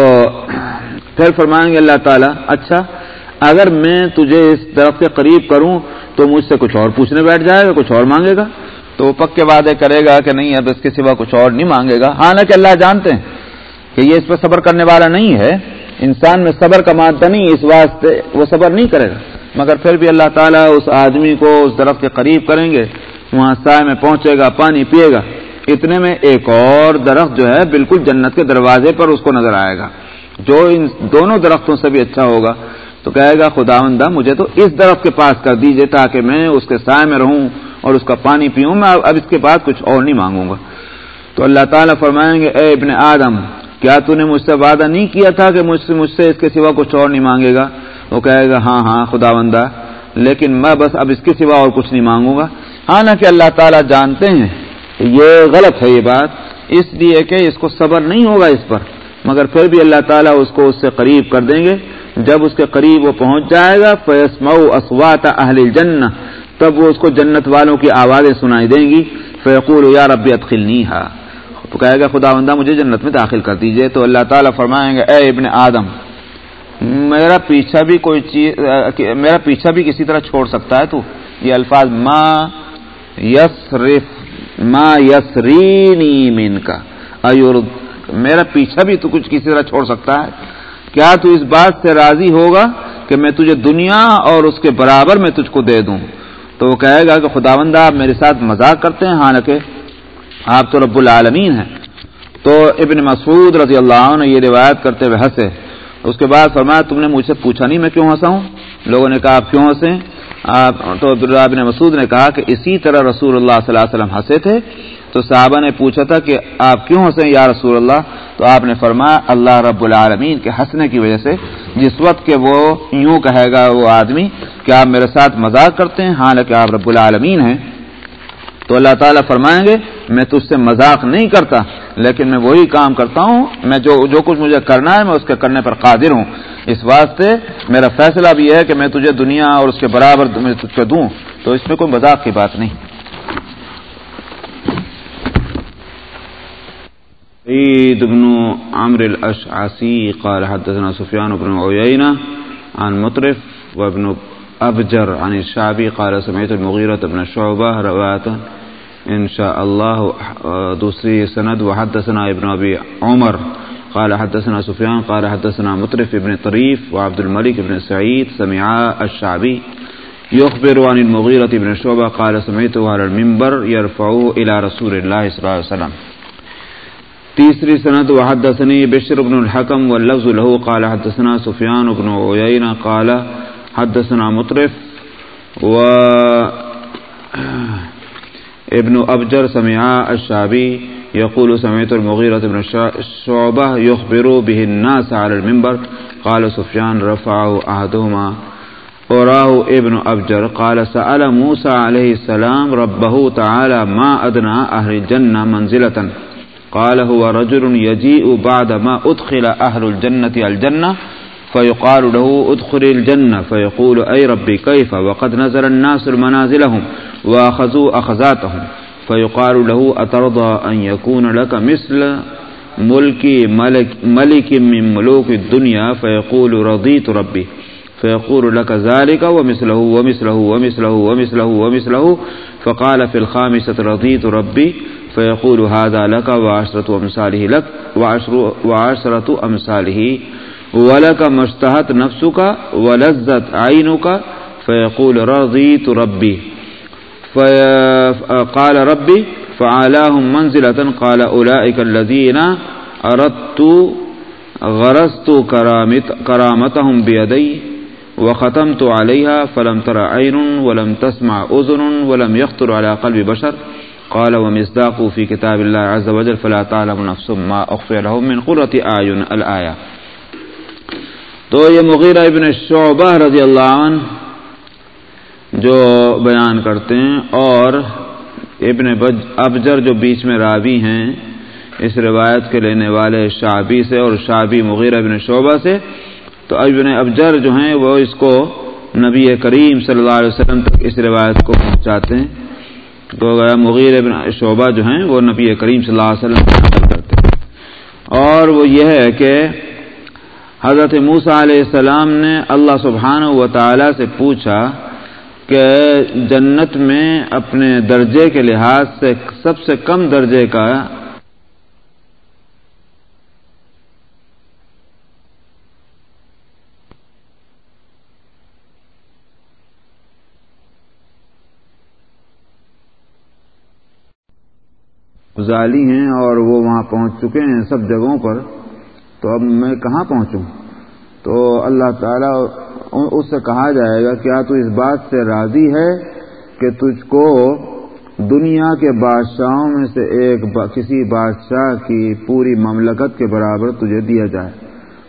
پھر فرمائیں گے اللہ تعالیٰ اچھا اگر میں تجھے اس درخت کے قریب کروں تو مجھ سے کچھ اور پوچھنے بیٹھ جائے گا، کچھ اور مانگے گا؟ تو وہ پکے وعدے کرے گا کہ نہیں، اب اس کے سوا کچھ اور نہیں مانگے گا۔ حالانکہ اللہ جانتے ہیں کہ یہ اس پہ صبر کرنے والا نہیں ہے۔ انسان میں صبر کا مادہ نہیں، اس واسطے وہ صبر نہیں کرے گا۔ مگر پھر بھی اللہ تعالیٰ اس آدمی کو اس درخت کے قریب کریں گے، وہاں سائے میں پہنچے گا، پانی پیے گا۔ اتنے میں ایک اور درخت جو ہے بالکل جنت کے دروازے پر اس کو نظر آئے گا۔ جو ان دونوں درختوں سے بھی اچھا ہوگا۔ تو کہے گا خدا مجھے تو اس درخت کے پاس کر دیجیے تاکہ میں اس کے سائے میں رہوں اور اس کا پانی پیوں۔ میں اب اس کے بعد کچھ اور نہیں مانگوں گا۔ تو اللہ تعالیٰ فرمائیں گے، اے ابن آدم، کیا تو نے مجھ سے وعدہ نہیں کیا تھا کہ مجھ سے مجھ سے اس کے سوا کچھ اور نہیں مانگے گا؟ وہ کہے گا ہاں ہاں خدا بندہ لیکن میں بس اب اس کے سوا اور کچھ نہیں مانگوں گا. حالانکہ اللہ تعالیٰ جانتے ہیں یہ غلط ہے یہ بات، اس لیے کہ اس کو صبر نہیں ہوگا اس پر، مگر پھر بھی اللہ تعالیٰ اس کو اس سے قریب کر دیں گے۔ جب اس کے قریب وہ پہنچ جائے گا فیسم اسوات اہل جن تب وہ اس کو جنت والوں کی آوازیں سنائی دیں گی۔ فیقول، یا رب ادخلنی ہا. تو کہے گا خدا بندہ مجھے جنت میں داخل کر دیجیے۔ تو اللہ تعالیٰ فرمائیں گے، اے ابن آدم میرا پیچھا بھی کوئی چیز، میرا پیچھا بھی کسی طرح چھوڑ سکتا ہے تو یہ الفاظ ما یسرف ما یسرینی من کا ایور میرا پیچھا بھی تو کچھ کسی طرح چھوڑ سکتا ہے۔ کیا تو اس بات سے راضی ہوگا کہ میں تجھے دنیا اور اس کے برابر میں تجھ کو دے دوں؟ تو وہ کہے گا کہ خداوندہ آپ میرے ساتھ مذاق کرتے ہیں، حالانکہ آپ تو رب العالمین ہیں۔ تو ابن مسعود رضی اللہ عنہ یہ روایت کرتے ہوئے ہنسے اس کے بعد فرمایا، تم نے مجھ سے پوچھا نہیں، میں کیوں ہنسا ہوں؟ لوگوں نے کہا، آپ کیوں ہنسے آپ تو عبداللہ بن مسعود نے کہا کہ اسی طرح رسول اللہ صلی اللہ علیہ وسلم ہنسے تھے۔ تو صحابہ نے پوچھا تھا کہ آپ کیوں ہنسے یا رسول اللہ؟ تو آپ نے فرمایا، اللہ رب العالمین کے ہنسنے کی وجہ سے۔ جس وقت کہ وہ یوں کہے گا وہ آدمی کہ آپ میرے ساتھ مذاق کرتے ہیں؟ ہاں، حالانکہ آپ رب العالمین ہیں۔ تو اللہ تعالیٰ فرمائیں گے، میں تجھ سے مذاق نہیں کرتا، لیکن میں وہی کام کرتا ہوں، میں جو جو کچھ مجھے کرنا ہے، میں اس کے کرنے پر قادر ہوں۔ اس واسطے میرا فیصلہ بھی ہے کہ میں تجھے دنیا اور اس کے برابر تجھ پہ دوں، تو اس میں کوئی مذاق کی بات نہیں۔ عيد بن عمرو الأشعثي قال حدثنا سفيان بن عيينة عن مطرف وابن أبجر عن الشعبي قال، سمعت المغيرة بن شعبة رواية. إن شاء الله، دوسري سند. وحدثنا ابن أبي عمر. قال، حدثنا سفيان. قال، حدثنا مطرف ابن طريف وعبد الملك بن سعيد، سمعا الشعبي. يخبر عن المغيرة بن شعبة. قال، سمعته على المنبر يرفعوه إلى رسول الله صلى الله عليه وسلم. تیسری سند. وحدثني بشر بن الحكم واللفظ له. قال، حدثنا سفيان بن عيينة. قال حدثنا مطرف و ابن ابجر سمع الشعبي يقول سمعت المغيرة بن شعبة يخبر به الناس على المنبر. قال سفيان رفعه أحدهما وراه ابن أبجر قال سأل موسى عليه السلام ربه تعالى ما أدنى أهل الجنة منزلة قال هو رجل يجيء بعد ما أدخل أهل الجنة الجنة فيقال له ادخل الجنة فيقول أي ربي كيف وقد نزل الناس المنازلهم وأخذوا أخذاتهم فيقال له أترضى أن يكون لك مثل ملك ملك, ملك من ملوك الدنيا فيقول رضيت ربي فيقول لك ذلك ومثله ومثله ومثله ومثله ومثله فقال في الخامسة رضيت ربي فيقول هذا لك وعشرة أمثاله لك وعشرة أمثاله ولا کا ولك ما اشتهت نفسك ولذت عينك فيقول رضيت ربي فقال ربي فعلاهم منزلة قال أولئك الذين أردت غرست کرامتهم بيدي وختمت عليها فلم تر عين ولم تسمع أذن ولم يخطر على قلب بشر قال ومصداق في كتاب الله عز وجل فلا تعلم نفس ما أخفي لهم من قرة أعين الآية تو یہ مغیرہ ابن شعبہ رضی اللہ عنہ جو بیان کرتے ہیں اور ابن ابجر جو بیچ میں راوی ہیں، اس روایت کے لینے والے شابی سے اور شابی مغیرہ ابن شعبہ سے، تو ابن ابجر جو ہیں، وہ اس کو نبی کریم صلی اللہ علیہ وسلم تک اس روایت کو پہنچاتے ہیں۔ تو مغیر ابن شعبہ جو ہیں، وہ نبی کریم صلی اللہ علیہ وسلم کرتے ہیں۔ اور وہ یہ ہے کہ حضرت موسا علیہ السلام نے اللہ سبحانہ و تعالی سے پوچھا کہ جنت میں اپنے درجے کے لحاظ سے سب سے کم درجے کا ظالی ہیں اور وہ وہاں پہنچ چکے ہیں سب جگہوں پر۔ تو اب میں کہاں پہنچوں؟ تو اللہ تعالیٰ اس سے کہا جائے گا، کیا تو اس بات سے راضی ہے کہ تجھ کو دنیا کے بادشاہوں میں سے ایک با، کسی بادشاہ کی پوری مملکت کے برابر تجھے دیا جائے؟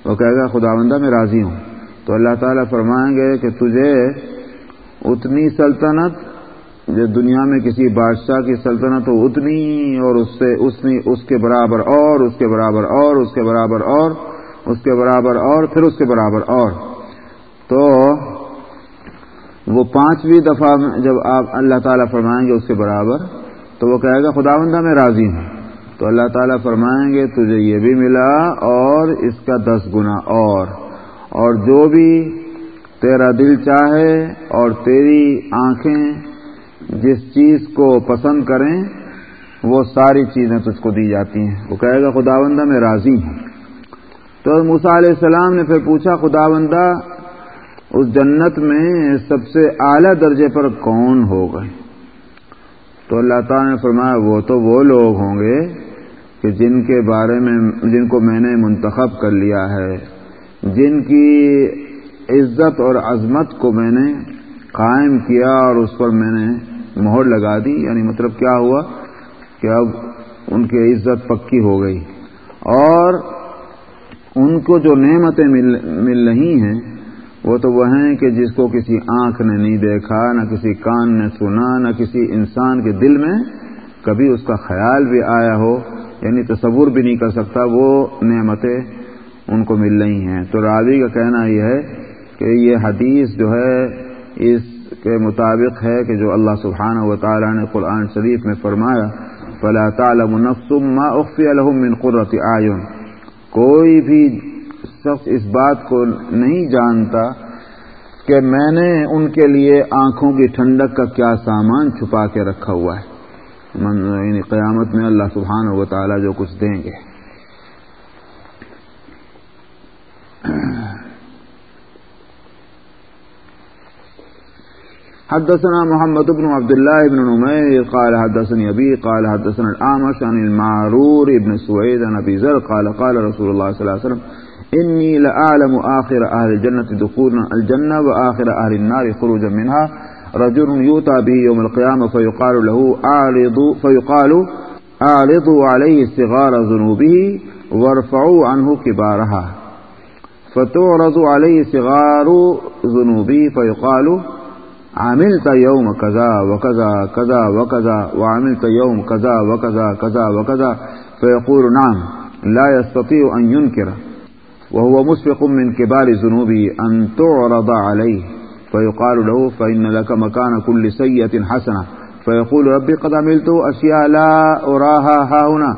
وہ کہے گا خدا بندہ میں راضی ہوں۔ تو اللہ تعالیٰ فرمائیں گے کہ تجھے اتنی سلطنت جو دنیا میں کسی بادشاہ کی سلطنت ہو اتنی اور اس سے اس کے برابر اور، اس کے برابر اور، اس کے برابر اور، اس کے برابر اور، پھر اس کے برابر اور۔ تو وہ پانچویں دفعہ جب آپ اللہ تعالیٰ فرمائیں گے اس کے برابر، تو وہ کہے گا خدا بندہ میں راضی ہوں۔ تو اللہ تعالیٰ فرمائیں گے، تجھے یہ بھی ملا اور اس کا دس گنا اور۔ اور جو بھی تیرا دل چاہے اور تیری آنکھیں جس چیز کو پسند کریں، وہ ساری چیزیں تجھ کو دی جاتی ہیں۔ وہ کہے گا خدا بندہ میں راضی ہوں۔ تو موسا علیہ السلام نے پھر پوچھا خدا بندہ اس جنت میں سب سے اعلی درجے پر کون ہو گئے تو اللہ تعالیٰ نے فرمایا، وہ تو وہ لوگ ہوں گے کہ جن کے بارے میں، جن کو میں نے منتخب کر لیا ہے، جن کی عزت اور عظمت کو میں نے قائم کیا اور اس پر میں نے مہر لگا دی یعنی مطلب کیا ہوا کہ اب ان کی عزت پکی ہو گئی۔ اور ان کو جو نعمتیں مل مل رہی ہیں، وہ تو وہ ہیں کہ جس کو کسی آنکھ نے نہیں دیکھا، نہ کسی کان نے سنا، نہ کسی انسان کے دل میں کبھی اس کا خیال بھی آیا ہو یعنی تصور بھی نہیں کر سکتا وہ نعمتیں ان کو مل رہی ہیں۔ تو راوی کا کہنا یہ ہے کہ یہ حدیث جو ہے، اس کے مطابق ہے کہ جو اللہ سبحانہ و تعالیٰ نے قرآن شریف میں فرمایا، فلا تعلم نفس ما اخفی لهم من قرۃ اعین کوئی بھی شخص اس بات کو نہیں جانتا کہ میں نے ان کے لیے آنکھوں کی ٹھنڈک کا کیا سامان چھپا کے رکھا ہوا ہے۔ یعنی قیامت میں اللہ سبحانہ و تعالیٰ جو کچھ دیں گے۔ حدثنا محمد بن عبد الله بن نمير قال حدثني أبي قال حدثنا الآمش عن المعرور بن سويد عن أبي ذر قال قال رسول الله صلى الله عليه وسلم إني لأعلم آخر أهل الجنة دخولنا الجنة وآخر أهل النار خروجا منها. رجل يؤتى به يوم القيامة فيقال له أعرض فيقال أعرضوا عليه صغار ذنوبه وارفعوا عنه كبارها. فتعرض عليه صغار ذنوبه فيقال عملت يوم كذا وكذا كذا وكذا، وعملت يوم كذا وكذا كذا وكذا. فيقول نعم، لا يستطيع أن ينكر. وهو مسبق من كبار ذنوبه أن تعرض عليه. فيقال له، فإن لك مكان كل سيئة حسنة. فيقول ربي، قد عملت أشياء لا أراها ها هنا.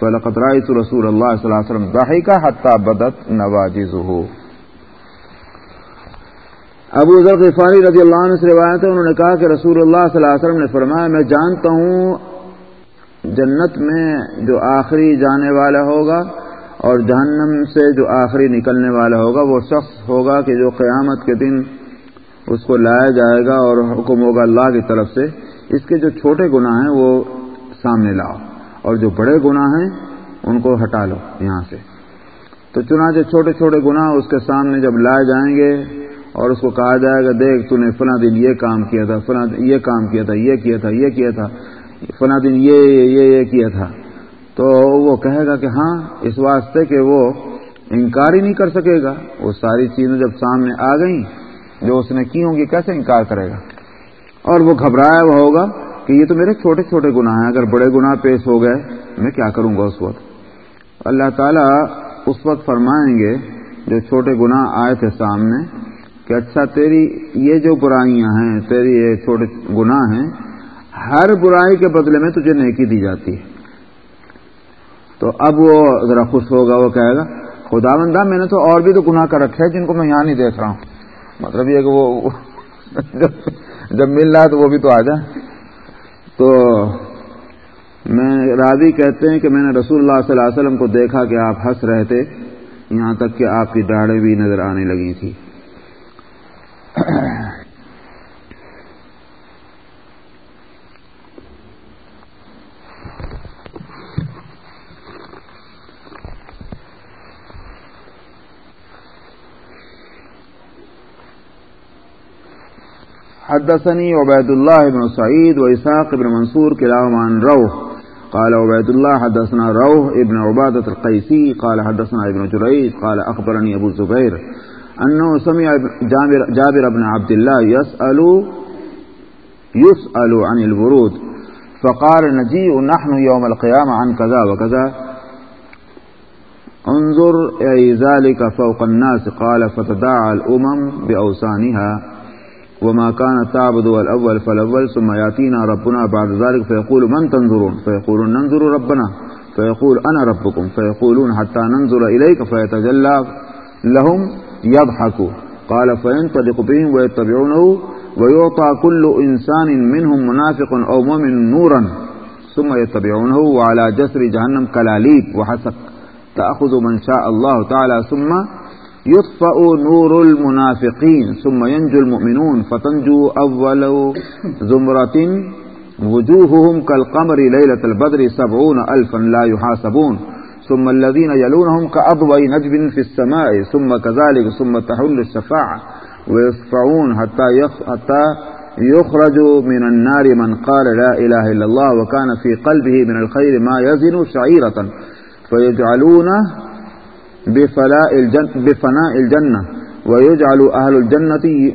فلقد رأيت رسول الله صلى الله عليه وسلم ضحك حتى بدت نواجزه ابو ذر غفاری رضی اللہ عنہ سے روایت ہے، انہوں نے کہا کہ رسول اللہ صلی اللہ علیہ وسلم نے فرمایا، میں جانتا ہوں جنت میں جو آخری جانے والا ہوگا اور جہنم سے جو آخری نکلنے والا ہوگا، وہ شخص ہوگا کہ جو قیامت کے دن اس کو لایا جائے گا اور حکم ہوگا اللہ کی طرف سے۔ اس کے جو چھوٹے گناہ ہیں، وہ سامنے لاؤ اور جو بڑے گناہ ہیں، ان کو ہٹا لو یہاں سے۔ تو چنانچہ چھوٹے چھوٹے گناہ اس کے سامنے جب لائے جائیں گے اور اس کو کہا جائے گا دیکھ تو نے فلاں دن یہ کام کیا تھا، فلاں یہ کام کیا تھا، یہ کیا تھا، یہ کیا تھا، فلاں دن یہ یہ یہ کیا تھا۔ تو وہ کہے گا کہ ہاں اس واسطے کہ وہ انکار ہی نہیں کر سکے گا۔ وہ ساری چیزیں جب سامنے آ گئیں، جو اس نے کی ہوں گی، کیسے انکار کرے گا؟ اور وہ گھبرایا ہوا ہوگا کہ یہ تو میرے چھوٹے چھوٹے گناہ ہیں، اگر بڑے گناہ پیش ہو گئے، میں کیا کروں گا اس وقت؟ اللہ تعالیٰ اس وقت فرمائیں گے، جو چھوٹے گناہ آئے تھے سامنے کہ اچھا تیری یہ جو برائیاں ہیں، تیری یہ چھوٹے گناہ ہیں، ہر برائی کے بدلے میں تجھے نیکی دی جاتی ہے۔ تو اب وہ ذرا خوش ہوگا، وہ کہے گا خدا بندہ میں نے تو اور بھی تو گناہ کر رکھے جن کو میں یہاں نہیں دیکھ رہا ہوں۔ مطلب یہ کہ وہ [laughs] جب مل رہا تو وہ بھی تو آ جائے۔ تو میں راضی کہتے ہیں کہ میں نے رسول اللہ صلی اللہ علیہ وسلم کو دیکھا کہ آپ ہنس رہے تھے، یہاں تک کہ آپ کی داڑھیں بھی نظر آنے لگی تھی حدثني عبيد الله بن سعيد وإساق بن منصور كلاهما عن روح. قال عبيد الله حدثنا روح ابن عبادة القيسي، قال حدثنا ابن جريج، قال أخبرني أبو الزبير. أنه سمع جابر, جابر بن عبد الله يسأل يسأل عن الورود فقال نجيء نحن يوم القيامة عن كذا وكذا انظر أي ذلك فوق الناس قال فتداعى الأمم بأوسانها وما كان تعبد الأول فالأول ثم يأتينا ربنا بعد ذلك فيقول من تنظرون فيقولون ننظر ربنا فيقول أنا ربكم فيقولون حتى ننظر إليك فيتجلى لهم يضحكوا قال فينطلق بهم ويتبعونه ويعطى كل إنسان منهم منافق أو مؤمن نورا ثم يتبعونه وعلى جسر جهنم كلاليب وحسق تأخذ من شاء الله تعالى ثم يطفأ نور المنافقين ثم ينجو المؤمنون فتنجو أول زمرة وجوههم كالقمر ليلة البدر سبعون ألفا لا يحاسبون ثم الذين يلونهم كأضوي نجب في السماء ثم كذلك ثم تحل الشفاعة ويصفعون حتى, يخ... حتى يخرج من النار من قال لا إله إلا الله وكان في قلبه من الخير ما يزن شعيرة. فيجعلونه بفناء الجنة ويجعل أهل الجنة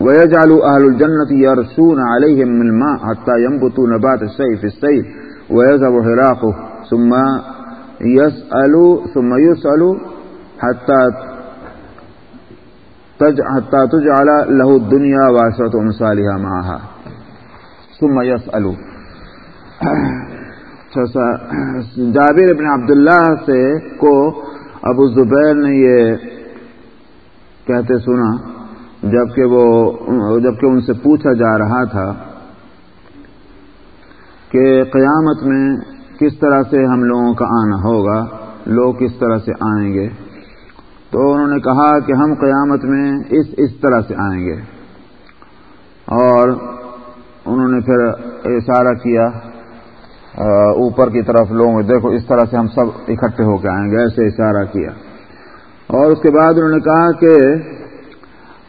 ويجعل أهل الجنة يرسون عليهم من الماء حتى ينبتوا نبات الشيء في السيل ويذهب حراقه ثم يسأل ثم يسأل حتى حتى تجعل له الدنيا وعشرة أمثالها معها ثم يسأل جابر ابن عبداللہ سے کو ابو زبیر نے یہ کہتے سنا، جبکہ وہ، جبکہ ان سے پوچھا جا رہا تھا کہ قیامت میں کس طرح سے ہم لوگوں کا آنا ہوگا، لوگ کس طرح سے آئیں گے؟ تو انہوں نے کہا کہ ہم قیامت میں اس اس طرح سے آئیں گے۔ اور انہوں نے پھر اشارہ کیا اوپر کی طرف لوگوں دیکھو اس طرح سے ہم سب اکٹھے ہو کے آئیں گے، ایسے اشارہ کیا۔ اور اس کے بعد انہوں نے کہا کہ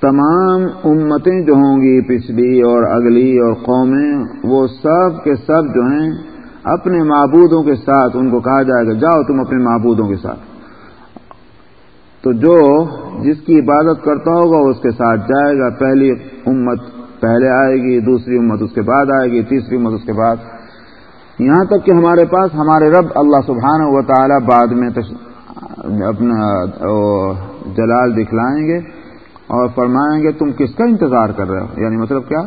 تمام امتیں جو ہوں گی پچھلی اور اگلی اور قومیں، وہ سب کے سب جو ہیں اپنے معبودوں کے ساتھ ان کو کہا جائے گا، جاؤ تم اپنے معبودوں کے ساتھ۔ تو جو جس کی عبادت کرتا ہوگا، اس کے ساتھ جائے گا۔ پہلی امت پہلے آئے گی، دوسری امت اس کے بعد آئے گی، تیسری امت اس کے بعد۔ یہاں تک کہ ہمارے پاس ہمارے رب اللہ سبحانہ و تعالی بعد میں اپنا جلال دکھلائیں گے اور فرمائیں گے، تم کس کا انتظار کر رہے ہو؟ یعنی مطلب کیا؟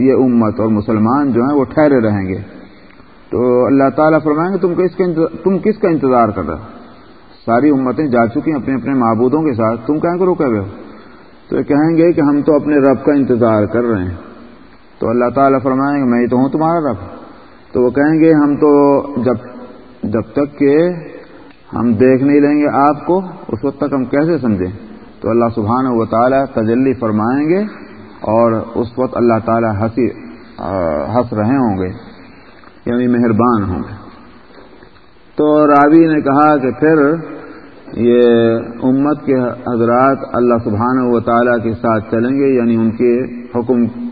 یہ امت اور مسلمان جو ہیں، وہ ٹھہرے رہیں گے۔ تو اللہ تعالیٰ فرمائیں گے تم کس کا تم کس کا انتظار کر رہے ہو؟ ساری امتیں جا چکی ہیں اپنے اپنے معبودوں کے ساتھ۔ تم کہیں کو رکے ہوئے ہو؟ تو یہ کہیں گے کہ ہم تو اپنے رب کا انتظار کر رہے ہیں۔ تو اللہ تعالیٰ فرمائیں گے، میں ہی تو ہوں تمہارا رب۔ تو وہ کہیں گے، ہم تو جب جب تک کہ ہم دیکھ نہیں لیں گے آپ کو، اس وقت تک ہم کیسے سمجھیں؟ تو اللہ سبحانہ و تعالیٰ تجلی فرمائیں گے اور اس وقت اللہ تعالیٰ ہنسی ہنس رہے ہوں گے۔ یعنی مہربان ہوں۔ گے تو راوی نے کہا کہ پھر یہ امت کے حضرات اللہ سبحانہ و تعالیٰ کے ساتھ چلیں گے یعنی ان کے حکم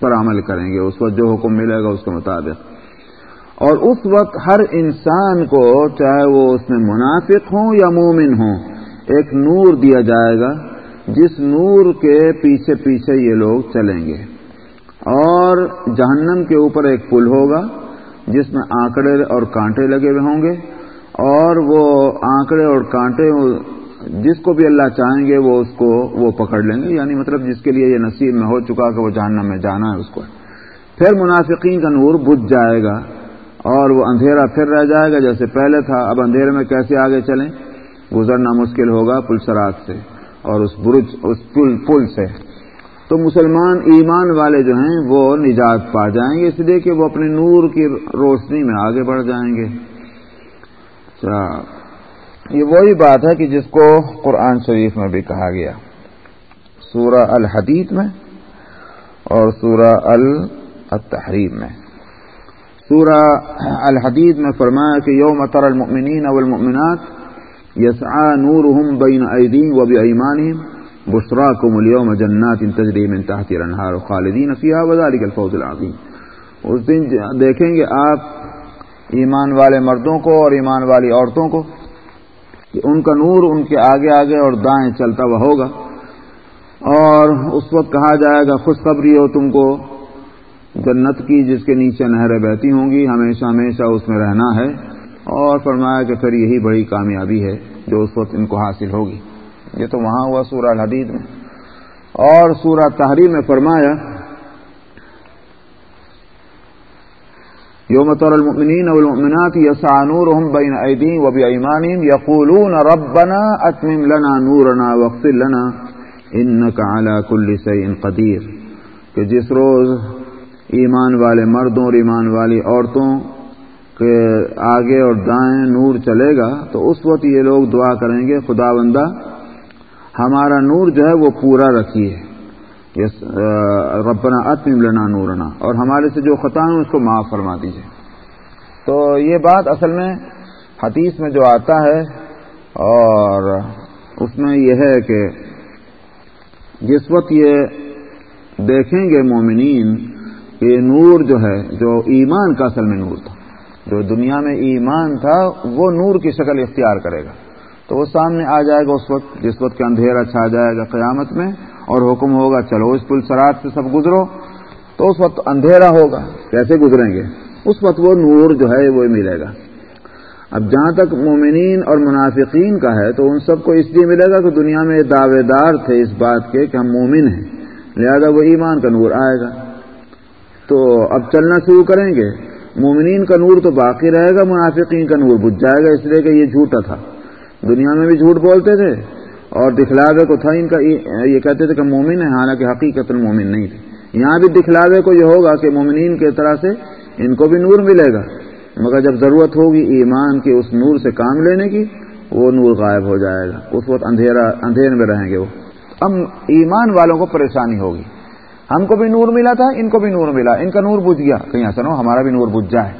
پر عمل کریں گے۔ اس وقت جو حکم ملے گا اس کے مطابق۔ اور اس وقت ہر انسان کو چاہے وہ اس میں منافق ہوں یا مومن ہوں، ایک نور دیا جائے گا، جس نور کے پیچھے پیچھے یہ لوگ چلیں گے۔ اور جہنم کے اوپر ایک پل ہوگا۔ جس میں آنکڑے اور کانٹے لگے ہوئے ہوں گے اور وہ آنکڑے اور کانٹے جس کو بھی اللہ چاہیں گے وہ اس کو وہ پکڑ لیں گے یعنی مطلب جس کے لیے یہ نصیب میں ہو چکا کہ وہ جہنم میں جانا ہے اس کو۔ پھر منافقین کا نور بجھ جائے گا اور وہ اندھیرا پھر رہ جائے گا، جیسے پہلے تھا، اب اندھیرے میں کیسے آگے چلیں؟ گزرنا مشکل ہوگا پل پلسرات سے اور اس برج، اس پل پل سے۔ تو مسلمان ایمان والے جو ہیں وہ نجات پا جائیں گے، اس لیے کہ وہ اپنے نور کی روشنی میں آگے بڑھ جائیں گے۔ اچھا یہ وہی بات ہے کہ جس کو قرآن شریف میں بھی کہا گیا۔ سورہ الحدید میں اور سورہ التحریم میں۔ سورہ الحدید میں فرمایا کہ یوم تر المؤمنین والمؤمنات یسعا نورهم بین ایدین و بایمانهم بشراکم اليوم جنات تجری من تحت الانہار خالدین فیہا وذالک الفوز العظیم۔ اس دن دیکھیں گے آپ ایمان والے مردوں کو اور ایمان والی عورتوں کو کہ ان کا نور ان کے آگے آگے اور دائیں چلتا ہوا ہوگا۔ اور اس وقت کہا جائے گا خوشخبری ہو تم کو۔ جنت کی جس کے نیچے نہریں بہتی ہوں گی، ہمیشہ ہمیشہ اس میں رہنا ہے۔ اور فرمایا کہ پھر یہی بڑی کامیابی ہے جو اس وقت ان کو حاصل ہوگی۔ یہ تو وہاں ہوا سورہ الحدید میں۔ اور سورہ تحریر میں فرمایا، یوم طور المؤمنین والمؤمنات یسعى نورهم يسعى بين ايديهم وبايمانهم يقولون ربنا اتمم لنا نورنا واغفر لنا انك على كل شيء قدير کہ جس روز ایمان والے مردوں اور ایمان والی عورتوں کے آگے اور دائیں نور چلے گا، تو اس وقت یہ لوگ دعا کریں گے خدا بندہ ہمارا نور جو ہے وہ پورا رکھیے۔ ربنا اتم لنا نورنا۔ اور ہمارے سے جو خطا ہے اس کو معاف فرما دیجیے تو یہ بات اصل میں حدیث میں جو آتا ہے، اور اس میں یہ ہے کہ جس وقت یہ دیکھیں گے مومنین، یہ نور جو ہے، جو ایمان کا اصل میں نور تھا۔ جو دنیا میں ایمان تھا، وہ نور کی شکل اختیار کرے گا۔ تو وہ سامنے آ جائے گا اس وقت، جس وقت کے اندھیرا چھا جائے گا قیامت میں، اور حکم ہوگا، چلو اس پل سرات سے سب گزرو۔ تو اس وقت اندھیرا ہوگا۔ کیسے گزریں گے؟ اس وقت وہ نور جو ہے، وہ ملے گا۔ اب جہاں تک مومنین اور منافقین کا ہے، تو ان سب کو اس لیے ملے گا کہ دنیا میں دعوے دار تھے اس بات کے کہ ہم مومن ہیں۔ لہذا وہ ایمان کا نور آئے گا۔ تو اب چلنا شروع کریں گے۔ مومنین کا نور تو باقی رہے گا، منافقین کا نور بجھ جائے گا، اس لیے کہ یہ جھوٹا تھا۔ دنیا میں بھی جھوٹ بولتے تھے اور دکھلاوے کو تھا ان کا یہ کہتے تھے کہ مومن ہے حالانکہ حقیقت المومن نہیں تھے یہاں بھی دکھلاوے کو یہ ہوگا کہ مومنین کی طرح سے ان کو بھی نور ملے گا۔ مگر جب ضرورت ہوگی ایمان کے اس نور سے کام لینے کی، وہ نور غائب ہو جائے گا۔ اس وقت اندھیرا اندھیرے میں رہیں گے وہ۔ اب ایمان والوں کو پریشانی ہوگی۔ ہم کو بھی نور ملا تھا، ان کو بھی نور ملا۔ ان کا نور بجھ گیا۔ کہیں ایسا ہمارا بھی نور بجھ جائے۔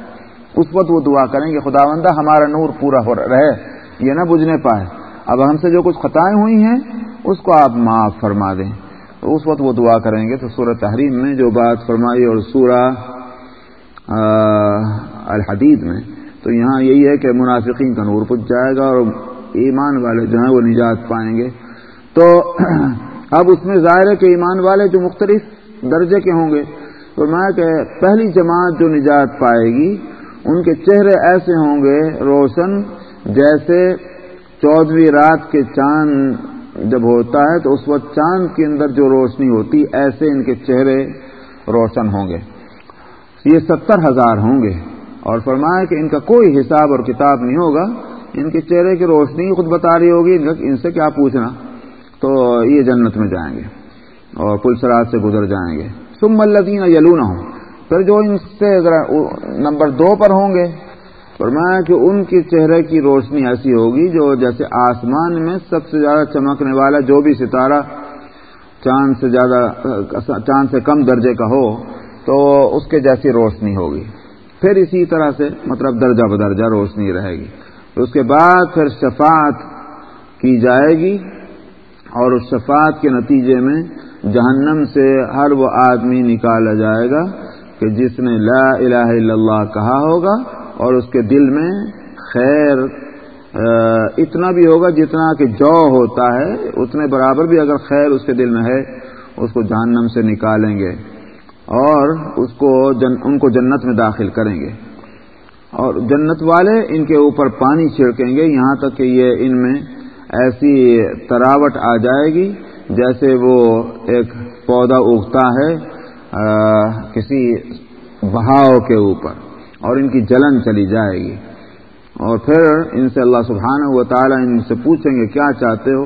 اس وقت وہ دعا کریں گے خدا ہمارا نور پورا ہو رہے۔ یہ نہ بجھنے پائے۔ اب ہم سے جو کچھ خطائیں ہوئی ہیں، اس کو آپ معاف فرما دیں۔ اس وقت وہ دعا کریں گے تو سورہ تحریم میں جو بات فرمائی اور سورہ الحدید میں، تو یہاں یہی ہے کہ منافقین کا نور پچ جائے گا اور ایمان والے جو ہیں وہ نجات پائیں گے۔ تو [clears throat] اب اس میں ظاہر ہے کہ ایمان والے جو مختلف درجے کے ہوں گے، تو میں کہ پہلی جماعت جو نجات پائے گی، ان کے چہرے ایسے ہوں گے، روشن جیسے چودہویں رات کے چاند جب ہوتا ہے تو اس وقت چاند کے اندر جو روشنی ہوتی ایسے ان کے چہرے روشن ہوں گے۔ یہ ستر ہزار ہوں گے۔ اور فرمایا کہ ان کا کوئی حساب اور کتاب نہیں ہوگا۔ ان کے چہرے کی روشنی خود بتا رہی ہوگی۔ ان سے کیا پوچھنا؟ تو یہ جنت میں جائیں گے اور پلسرات سے گزر جائیں گے۔ سم الدین یلون ہوں پھر جو ان سے ذرا نمبر دو پر ہوں گے۔ فرمایا کہ ان کے چہرے کی روشنی ایسی ہوگی جو جیسے آسمان میں سب سے زیادہ چمکنے والا جو بھی ستارہ چاند سے زیادہ، چاند سے کم درجے کا ہو، تو اس کے جیسی روشنی ہوگی۔ پھر اسی طرح سے مطلب درجہ بدرجہ روشنی رہے گی۔ اس کے بعد پھر شفاعت کی جائے گی اور اس شفاعت کے نتیجے میں جہنم سے ہر وہ آدمی نکالا جائے گا کہ جس نے لا الہ الا اللہ کہا ہوگا اور اس کے دل میں خیر اتنا بھی ہوگا جتنا کہ جو ہوتا ہے، اتنے برابر بھی اگر خیر اس کے دل میں ہے، اس کو جہنم سے نکالیں گے اور اس کو جن، ان کو جنت میں داخل کریں گے۔ اور جنت والے ان کے اوپر پانی چھڑکیں گے، یہاں تک کہ یہ ان میں ایسی تراوٹ آ جائے گی جیسے وہ ایک پودا اگتا ہے کسی بہاؤ کے اوپر۔ اور ان کی جلن چلی جائے گی۔ اور پھر ان سے اللہ سبحانہ و تعالیٰ ان سے پوچھیں گے کیا چاہتے ہو؟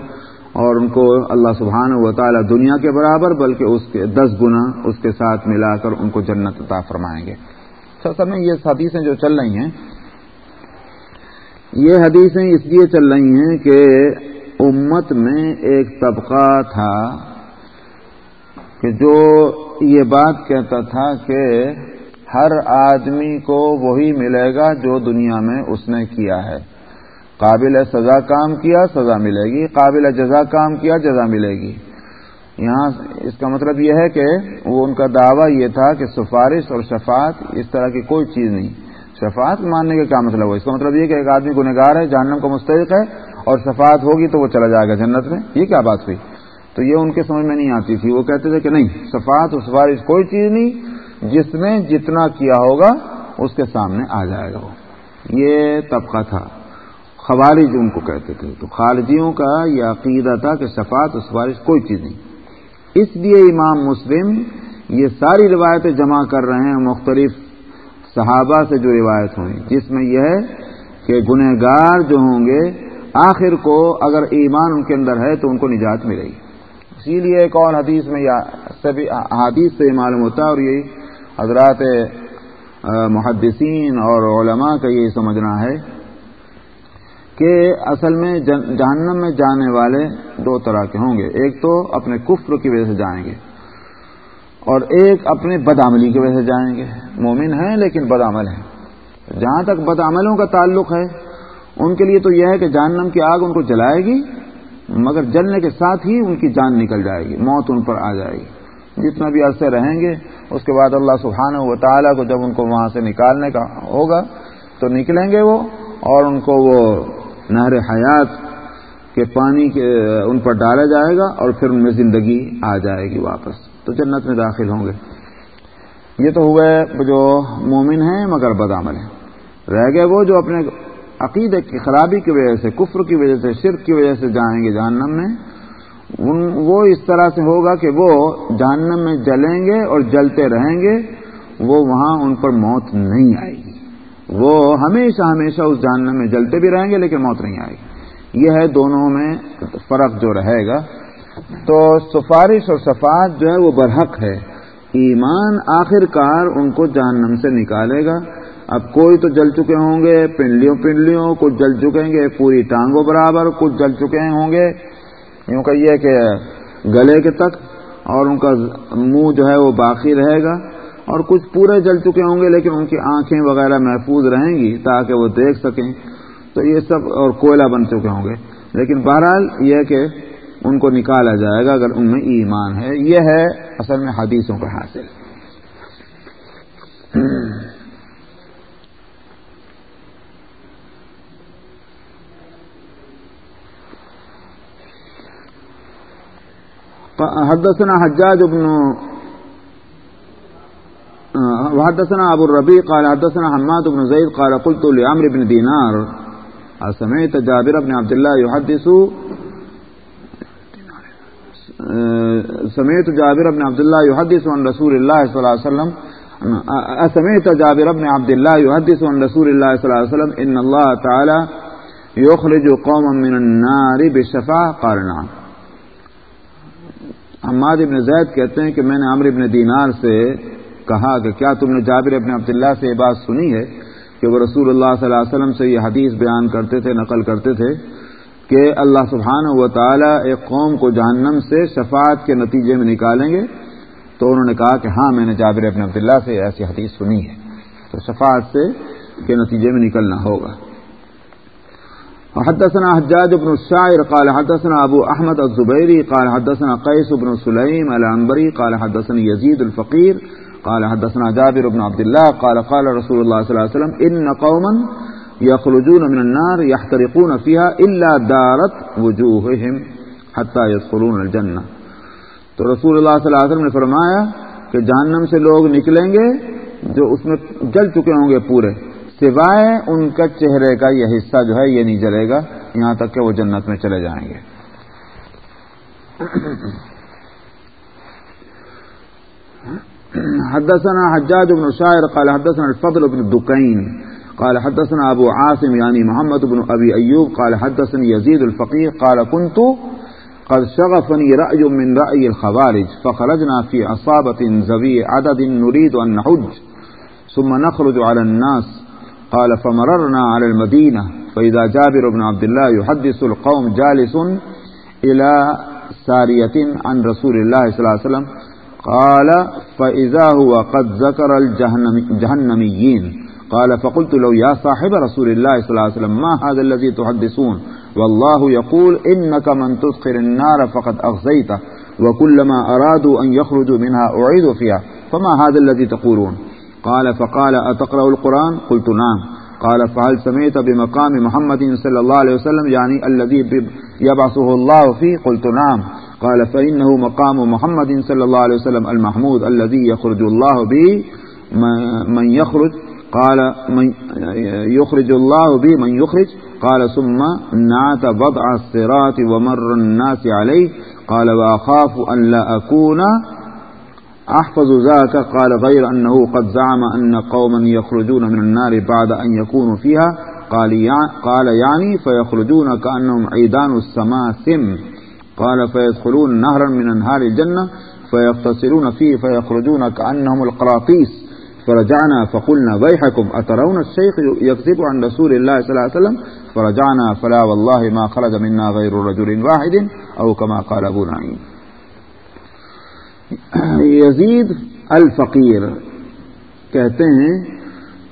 اور ان کو اللہ سبحانہ و تعالیٰ دنیا کے برابر بلکہ اس کے دس گنا اس کے ساتھ ملا کر ان کو جنت عطا فرمائیں گے۔ اچھا، سر میں یہ حدیثیں جو چل رہی ہیں، یہ حدیثیں اس لیے چل رہی ہیں کہ امت میں ایک طبقہ تھا کہ جو یہ بات کہتا تھا کہ ہر آدمی کو وہی ملے گا جو دنیا میں اس نے کیا ہے۔ قابل سزا کام کیا، سزا ملے گی۔ قابل جزا کام کیا، جزا ملے گی۔ یہاں اس کا مطلب یہ ہے کہ وہ ان کا دعویٰ یہ تھا کہ سفارش اور شفاعت اس طرح کی کوئی چیز نہیں۔ شفاعت ماننے کا کیا مطلب ہو اس کا مطلب یہ کہ ایک آدمی گنہگار ہے، جہنم کا مستحق ہے اور شفاعت ہوگی تو وہ چلا جائے گا جنت میں۔ یہ کیا بات ہوئی؟ تو یہ ان کے سمجھ میں نہیں آتی تھی۔ وہ کہتے تھے کہ نہیں، شفاعت اور سفارش کوئی چیز نہیں۔ جس نے جتنا کیا ہوگا اس کے سامنے آ جائے گا وہ۔ یہ طبقہ تھا۔ خوارج ان کو کہتے تھے۔ تو خارجیوں کا یہ عقیدہ تھا کہ شفاعت و سفارش کوئی چیز نہیں۔ اس لیے امام مسلم یہ ساری روایتیں جمع کر رہے ہیں، مختلف صحابہ سے جو روایت ہوئی۔ جس میں یہ ہے کہ گنہ گار جو ہوں گے، آخر کو اگر ایمان ان کے اندر ہے تو ان کو نجات ملے گی۔ اسی لیے ایک اور حدیث میں سبھی حدیث سے معلوم ہوتا ہے اور یہی حضرات محدثین اور علماء کا یہ سمجھنا ہے کہ اصل میں جہنم میں جانے والے دو طرح کے ہوں گے۔ ایک تو اپنے کفر کی وجہ سے جائیں گے اور ایک اپنے بدعملی کی وجہ سے جائیں گے۔ مومن ہیں لیکن بدعمل ہیں۔ جہاں تک بدعملوں کا تعلق ہے، ان کے لیے تو یہ ہے کہ جہنم کی آگ ان کو جلائے گی، مگر جلنے کے ساتھ ہی ان کی جان نکل جائے گی، موت ان پر آ جائے گی۔ جتنا بھی عرصے رہیں گے، اس کے بعد اللہ سبحانہ و تعالیٰ کو جب ان کو وہاں سے نکالنے کا ہوگا، تو نکلیں گے وہ، اور ان کو وہ نہر حیات کے پانی کے، ان پر ڈالا جائے گا، اور پھر ان میں زندگی آ جائے گی واپس۔ تو جنت میں داخل ہوں گے۔ یہ تو ہوئے جو مومن ہیں، مگر بدامل ہیں۔ رہ گئے وہ جو اپنے عقیدے کی خرابی کی وجہ سے، کفر کی وجہ سے، شرک کی وجہ سے جائیں گے جہنم میں وہ اس طرح سے ہوگا کہ وہ جہنم میں جلیں گے اور جلتے رہیں گے، وہ وہاں ان پر موت نہیں آئے گی۔ وہ ہمیشہ ہمیشہ اس جہنم میں جلتے بھی رہیں گے لیکن موت نہیں آئے گی۔ یہ ہے دونوں میں فرق جو رہے گا۔ تو سفارش اور صفات جو ہے وہ برحق ہے۔ ایمان آخر کار ان کو جہنم سے نکالے گا۔ اب کوئی تو جل چکے ہوں گے، پنڈلیوں پنڈلیوں، کچھ جل چکے گے، پوری ٹانگوں برابر کچھ جل چکے ہوں گے۔ یوں کہیے کہ گلے کے تک اور ان کا منہ جو ہے وہ باقی رہے گا اور کچھ پورے جل چکے ہوں گے لیکن ان کی آنکھیں وغیرہ محفوظ رہیں گی تاکہ وہ دیکھ سکیں۔ تو یہ سب اور کوئلہ بن چکے ہوں گے۔ لیکن بہرحال یہ کہ ان کو نکالا جائے گا اگر ان میں ایمان ہے۔ یہ ہے اصل میں حدیثوں کا حاصل۔ حدثنا حجاج بن وحدثنا ابو الربيع قال حدثنا حماد بن زيد قال قلت لعمرو بن دينار سمعت جابر بن عبد الله يحدث؟ سمعت جابر بن عبد الله يحدث عن رسول الله صلى الله عليه وسلم. سمعت جابر بن عبد الله يحدث عن رسول الله صلى الله عليه وسلم. ان الله تعالى يخرج قوما من النار بشفاعه قال نعم. حماد ابن زید کہتے ہیں کہ میں نے عمر ابن دینار سے کہا کہ کیا تم نے جابر ابن عبداللہ سے یہ بات سنی ہے کہ وہ رسول اللہ صلی اللہ علیہ وسلم سے یہ حدیث بیان کرتے تھے، نقل کرتے تھے کہ اللہ سبحانہ و تعالی ایک قوم کو جہنم سے شفاعت کے نتیجے میں نکالیں گے۔ تو انہوں نے کہا کہ ہاں میں نے جابر ابن عبداللہ سے ایسی حدیث سنی ہے۔ تو شفاعت سے کے نتیجے میں نکلنا ہوگا۔ حدثنا حجاج بن الشاعر قال حدثنا ابو احمد الزبيري قال حدثنا قيس بن سليم العنبري قال حدثنا يزيد الفقير قال حدثنا جابر بن عبد الله قال قال رسول الله صلى الله عليه وسلم ان قوما يخرجون من النار يحترقون فيها الا دارت وجوههم حتى يدخلون الجنه تو رسول اللہ صلی اللہ علیہ وسلم نے فرمایا کہ جہنم سے لوگ نکلیں گے جو اس میں جل چکے ہوں گے پورے۔ سوائے ان کا چہرے کا یہ حصہ جو ہے یہ نہیں جلے گا، یہاں تک کہ وہ جنت میں چلے جائیں گے۔ حدثنا حجاج بن شاعر قال حدثنا الفضل بن دكين قال حدثنا ابو عاصم يعني محمد بن ابي ايوب قال حدثني يزيد الفقيه قال كنت قد شغفني رأي من رأي الخوارج فخرجنا في عصابة زوي عدد نريد أن نحج ثم نخرج على الناس قال فمررنا على المدينة فإذا جابر بن عبد الله يحدث القوم جالس إلى سارية عن رسول الله صلى الله عليه وسلم قال فإذا هو قد ذكر الجهنميين قال فقلت له يا صاحب رسول الله صلى الله عليه وسلم ما هذا الذي تحدثون؟ والله يقول إنك من تدخل النار فقد أغزيته وكلما أرادوا أن يخرجوا منها أعيدوا فيها فما هذا الذي تقولون؟ قال، فقال، أتقرأ القرآن؟ قلت، نعم. قال، فهل سمعت بمقام محمد صلى الله عليه وسلم؟ يعني الذي يبعثه الله فيه؟ قلت، نعم. قال، فإنه مقام محمد صلى الله عليه وسلم المحمود الذي يخرج الله به من يخرج. قال، من يخرج الله به من يخرج. قال، ثم نعت بضع الصراط ومر الناس عليه. قال، وأخاف أن لا أكون أحفظ ذاك، قال غير أنه قد زعم أن قوما يخرجون من النار بعد أن يكونوا فيها. قال يعني فيخرجون كأنهم عيدان السماسم قال فيدخلون نهرا من أنهار الجنة فيغتسلون فيه، فيخرجون كأنهم القراطيس. فرجعنا فقلنا ويحكم أترون الشيخ يكذب عن رسول الله صلى الله عليه وسلم؟ فرجعنا، فلا والله ما خرج منا غير رجل واحد، أو كما قال أبو نعيم. یزید الفقیر کہتے ہیں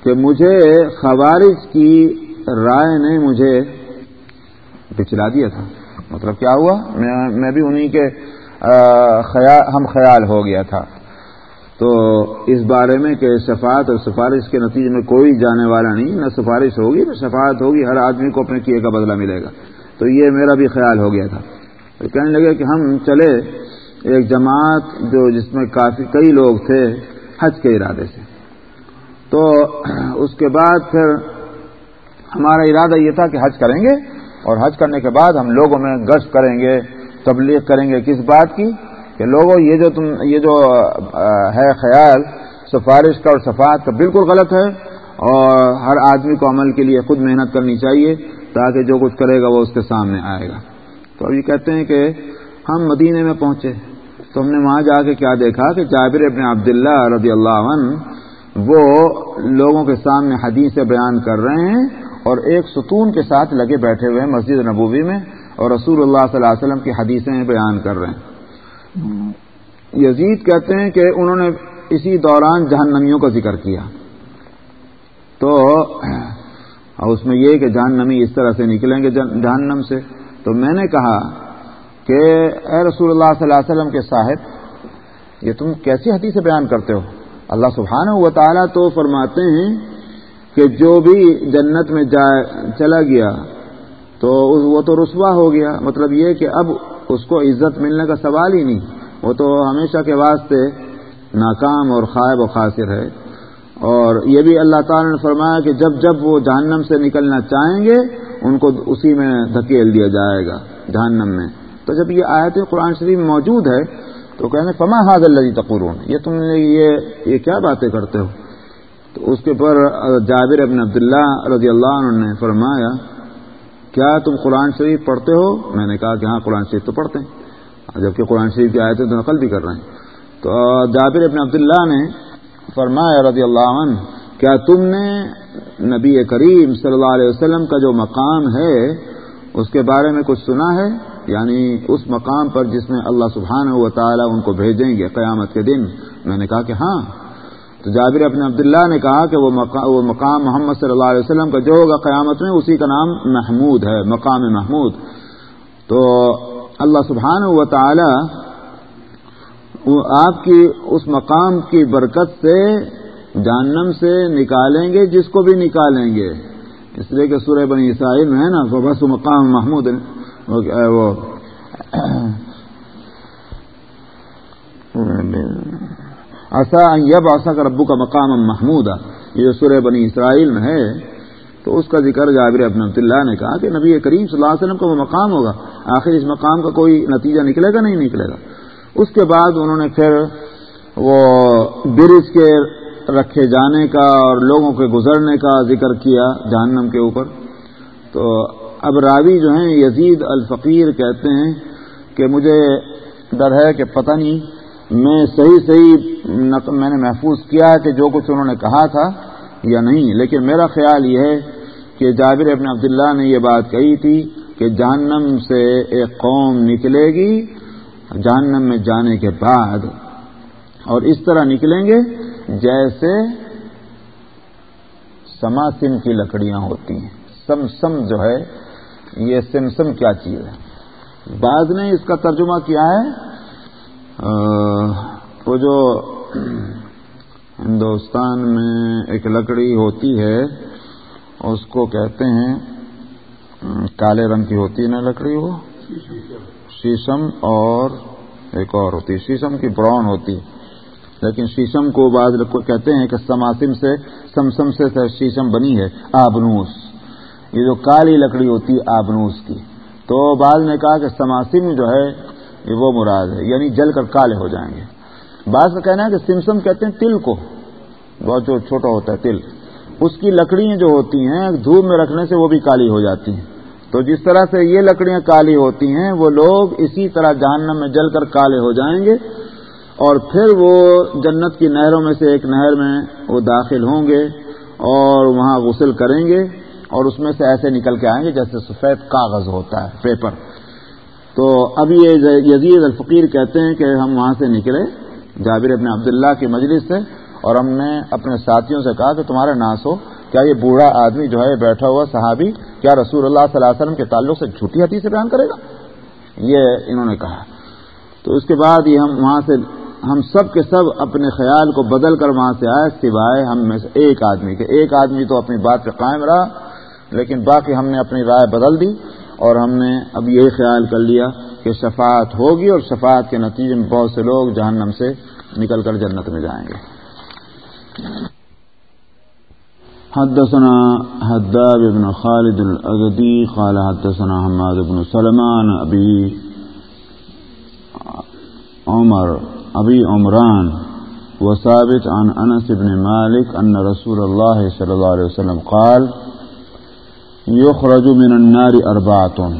کہ مجھے خوارج کی رائے نے مجھے پچلا دیا تھا۔ مطلب کیا ہوا؟ میں بھی انہی کے ہم خیال ہو گیا تھا۔ تو اس بارے میں کہ شفاعت اور سفارش کے نتیجے میں کوئی جانے والا نہیں، نہ سفارش ہوگی، نہ شفاعت ہوگی، ہر آدمی کو اپنے کیے کا بدلہ ملے گا۔ تو یہ میرا بھی خیال ہو گیا تھا۔ کہنے لگے کہ ہم چلے ایک جماعت جو جس میں کافی کئی لوگ تھے، حج کے ارادے سے۔ تو اس کے بعد پھر ہمارا ارادہ یہ تھا کہ حج کریں گے اور حج کرنے کے بعد ہم لوگوں میں گشت کریں گے، تبلیغ کریں گے۔ کس بات کی؟ کہ لوگوں، یہ جو تم، یہ جو ہے خیال، سفارش کا اور صفات کا بالکل غلط ہے اور ہر آدمی کو عمل کے لیے خود محنت کرنی چاہیے تاکہ جو کچھ کرے گا وہ اس کے سامنے آئے گا۔ تو اب یہ کہتے ہیں کہ ہم مدینے میں پہنچے۔ تو ہم نے وہاں جا کے کیا دیکھا کہ جابر ابن عبداللہ رضی اللہ عنہ وہ لوگوں کے سامنے حدیث بیان کر رہے ہیں اور ایک ستون کے ساتھ لگے بیٹھے ہوئے ہیں مسجد نبوی میں اور رسول اللہ صلی اللہ علیہ وسلم کی حدیثیں بیان کر رہے ہیں۔ یزید کہتے ہیں کہ انہوں نے اسی دوران جہنمیوں کا ذکر کیا۔ تو اس میں یہ کہ جہنمی اس طرح سے نکلیں گے جہنم سے۔ تو میں نے کہا کہ اے رسول اللہ صلی اللہ علیہ وسلم کے صاحب، یہ تم کیسی حدیث بیان کرتے ہو؟ اللہ سبحانہ و تعالیٰ تو فرماتے ہیں کہ جو بھی جنت میں جائے چلا گیا تو وہ تو رسوا ہو گیا۔ مطلب یہ کہ اب اس کو عزت ملنے کا سوال ہی نہیں۔ وہ تو ہمیشہ کے واسطے ناکام اور خائب و خاصر ہے۔ اور یہ بھی اللہ تعالیٰ نے فرمایا کہ جب جب وہ جہنم سے نکلنا چاہیں گے، ان کو اسی میں دھکیل دیا جائے گا، جہنم میں۔ تو جب یہ آیت قرآن شریف موجود ہے تو کہنے فما حاض اللہ تقرون یہ تم نے یہ یہ کیا باتیں کرتے ہو؟ تو اس کے پر جابر ابن عبداللہ رضی اللہ عنہ نے فرمایا، کیا تم قرآن شریف پڑھتے ہو؟ میں نے کہا کہ ہاں قرآن شریف تو پڑھتے ہیں۔ جبکہ قرآن شریف کی آیتیں تو نقل بھی کر رہے ہیں۔ تو جابر ابن عبداللہ نے فرمایا رضی اللہ عنہ، کیا تم نے نبی کریم صلی اللہ علیہ وسلم کا جو مقام ہے، اس کے بارے میں کچھ سنا ہے؟ یعنی اس مقام پر جس میں اللہ سبحانہ و تعالیٰ ان کو بھیجیں گے قیامت کے دن۔ میں نے کہا کہ ہاں۔ تو جابر اپنے عبداللہ نے کہا کہ وہ مقام محمد صلی اللہ علیہ وسلم کا جو ہوگا قیامت میں، اسی کا نام محمود ہے، مقام محمود۔ تو اللہ سبحانہ و تعالی آپ کی اس مقام کی برکت سے جہنم سے نکالیں گے، جس کو بھی نکالیں گے۔ اس لیے کہ سورہ بنی اسرائیل میں ہے نا بس مقام محمود۔ وہ ایسا یب آسا کا ربو کا مقام محمود یہ سورہ بنی اسرائیل میں ہے تو اس کا ذکر جابر ابن عبد اللہ نے کہا کہ نبی کریم صلی اللہ علیہ وسلم کا وہ مقام ہوگا آخر اس مقام کا کوئی نتیجہ نکلے گا نہیں نکلے گا اس کے بعد انہوں نے پھر وہ برج کے رکھے جانے کا اور لوگوں کے گزرنے کا ذکر کیا جہنم کے اوپر تو اب راوی جو ہیں یزید الفقیر کہتے ہیں کہ مجھے ڈر ہے کہ پتہ نہیں، میں صحیح صحیح میں نے محفوظ کیا کہ جو کچھ انہوں نے کہا تھا یا نہیں۔ لیکن میرا خیال یہ ہے کہ جابر ابن عبداللہ نے یہ بات کہی تھی کہ جہنم سے ایک قوم نکلے گی، جہنم میں جانے کے بعد۔ اور اس طرح نکلیں گے جیسے سماسم کی لکڑیاں ہوتی ہیں۔ سم سم جو ہے یہ سمسم کیا چیز ہے؟ بعض نے اس کا ترجمہ کیا ہے؟ وہ جو ہندوستان میں ایک لکڑی ہوتی ہے، اس کو کہتے ہیں کالے رنگ کی ہوتی ہے نا لکڑی وہ؟ شیشم اور ایک اور ہوتی ہے شیشم کی براؤن ہوتی ہے۔ لیکن شیشم کو بعض کہتے ہیں کہ سماسم سے، سمسم سے شیشم بنی ہے، آبنوس۔ یہ جو کالی لکڑی ہوتی ہے آبنوس کی۔ تو بعض نے کہا کہ سماسم جو ہے، یہ وہ مراد ہے یعنی جل کر کالے ہو جائیں گے۔ بعض کا کہنا ہے کہ سمسم کہتے ہیں تل کو بہت جو چھوٹا ہوتا ہے تل۔ اس کی لکڑیاں جو ہوتی ہیں دھوپ میں رکھنے سے وہ بھی کالی ہو جاتی ہیں۔ تو جس طرح سے یہ لکڑیاں کالی ہوتی ہیں، وہ لوگ اسی طرح جہنم میں جل کر کالے ہو جائیں گے۔ اور پھر وہ جنت کی نہروں میں سے ایک نہر میں وہ داخل ہوں گے اور وہاں غسل کریں گے۔ اور اس میں سے ایسے نکل کے آئیں گے جیسے سفید کاغذ ہوتا ہے، پیپر۔ تو اب یہ یزید الفقیر کہتے ہیں کہ ہم وہاں سے نکلے، جابر ابن عبداللہ کی مجلس سے، اور ہم نے اپنے ساتھیوں سے کہا کہ تمہارا ناس ہو، کیا یہ بوڑھا آدمی جو ہے بیٹھا ہوا صحابی، کیا رسول اللہ صلی اللہ علیہ وسلم کے تعلق سے جھوٹی حدیث سے بیان کرے گا؟ یہ انہوں نے کہا۔ تو اس کے بعد یہ ہم وہاں سے، ہم سب کے سب اپنے خیال کو بدل کر وہاں سے آئے، سوائے ہم میں سے ایک آدمی کے۔ ایک آدمی تو اپنی بات پہ قائم رہا لیکن باقی ہم نے اپنی رائے بدل دی اور ہم نے اب یہی خیال کر لیا کہ شفاعت ہوگی اور شفاعت کے نتیجے میں بہت سے لوگ جہنم سے نکل کر جنت میں جائیں گے۔ حدثنا حداب بن خالد الأغدي قال حدثنا حماد بن سلمان أبي عمر أبي عمران وثابت عن أنس بن مالك أن رسول الله صلى الله عليه وسلم قال يخرج من النار أربعة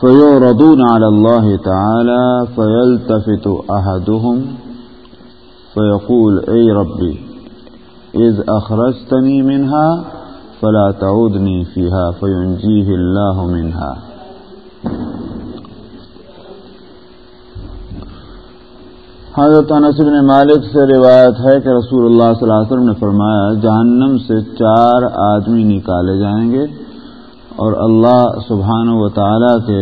فيعرضون على الله تعالى فيلتفت أحدهم فيقول أي ربي إذ أخرجتني منها فلا تعودني فيها فينجيه الله منها حضرت انس بن مالک سے روایت ہے کہ رسول اللہ صلی اللہ علیہ وسلم نے فرمایا، جہنم سے چار آدمی نکالے جائیں گے اور اللہ سبحان و تعالی کے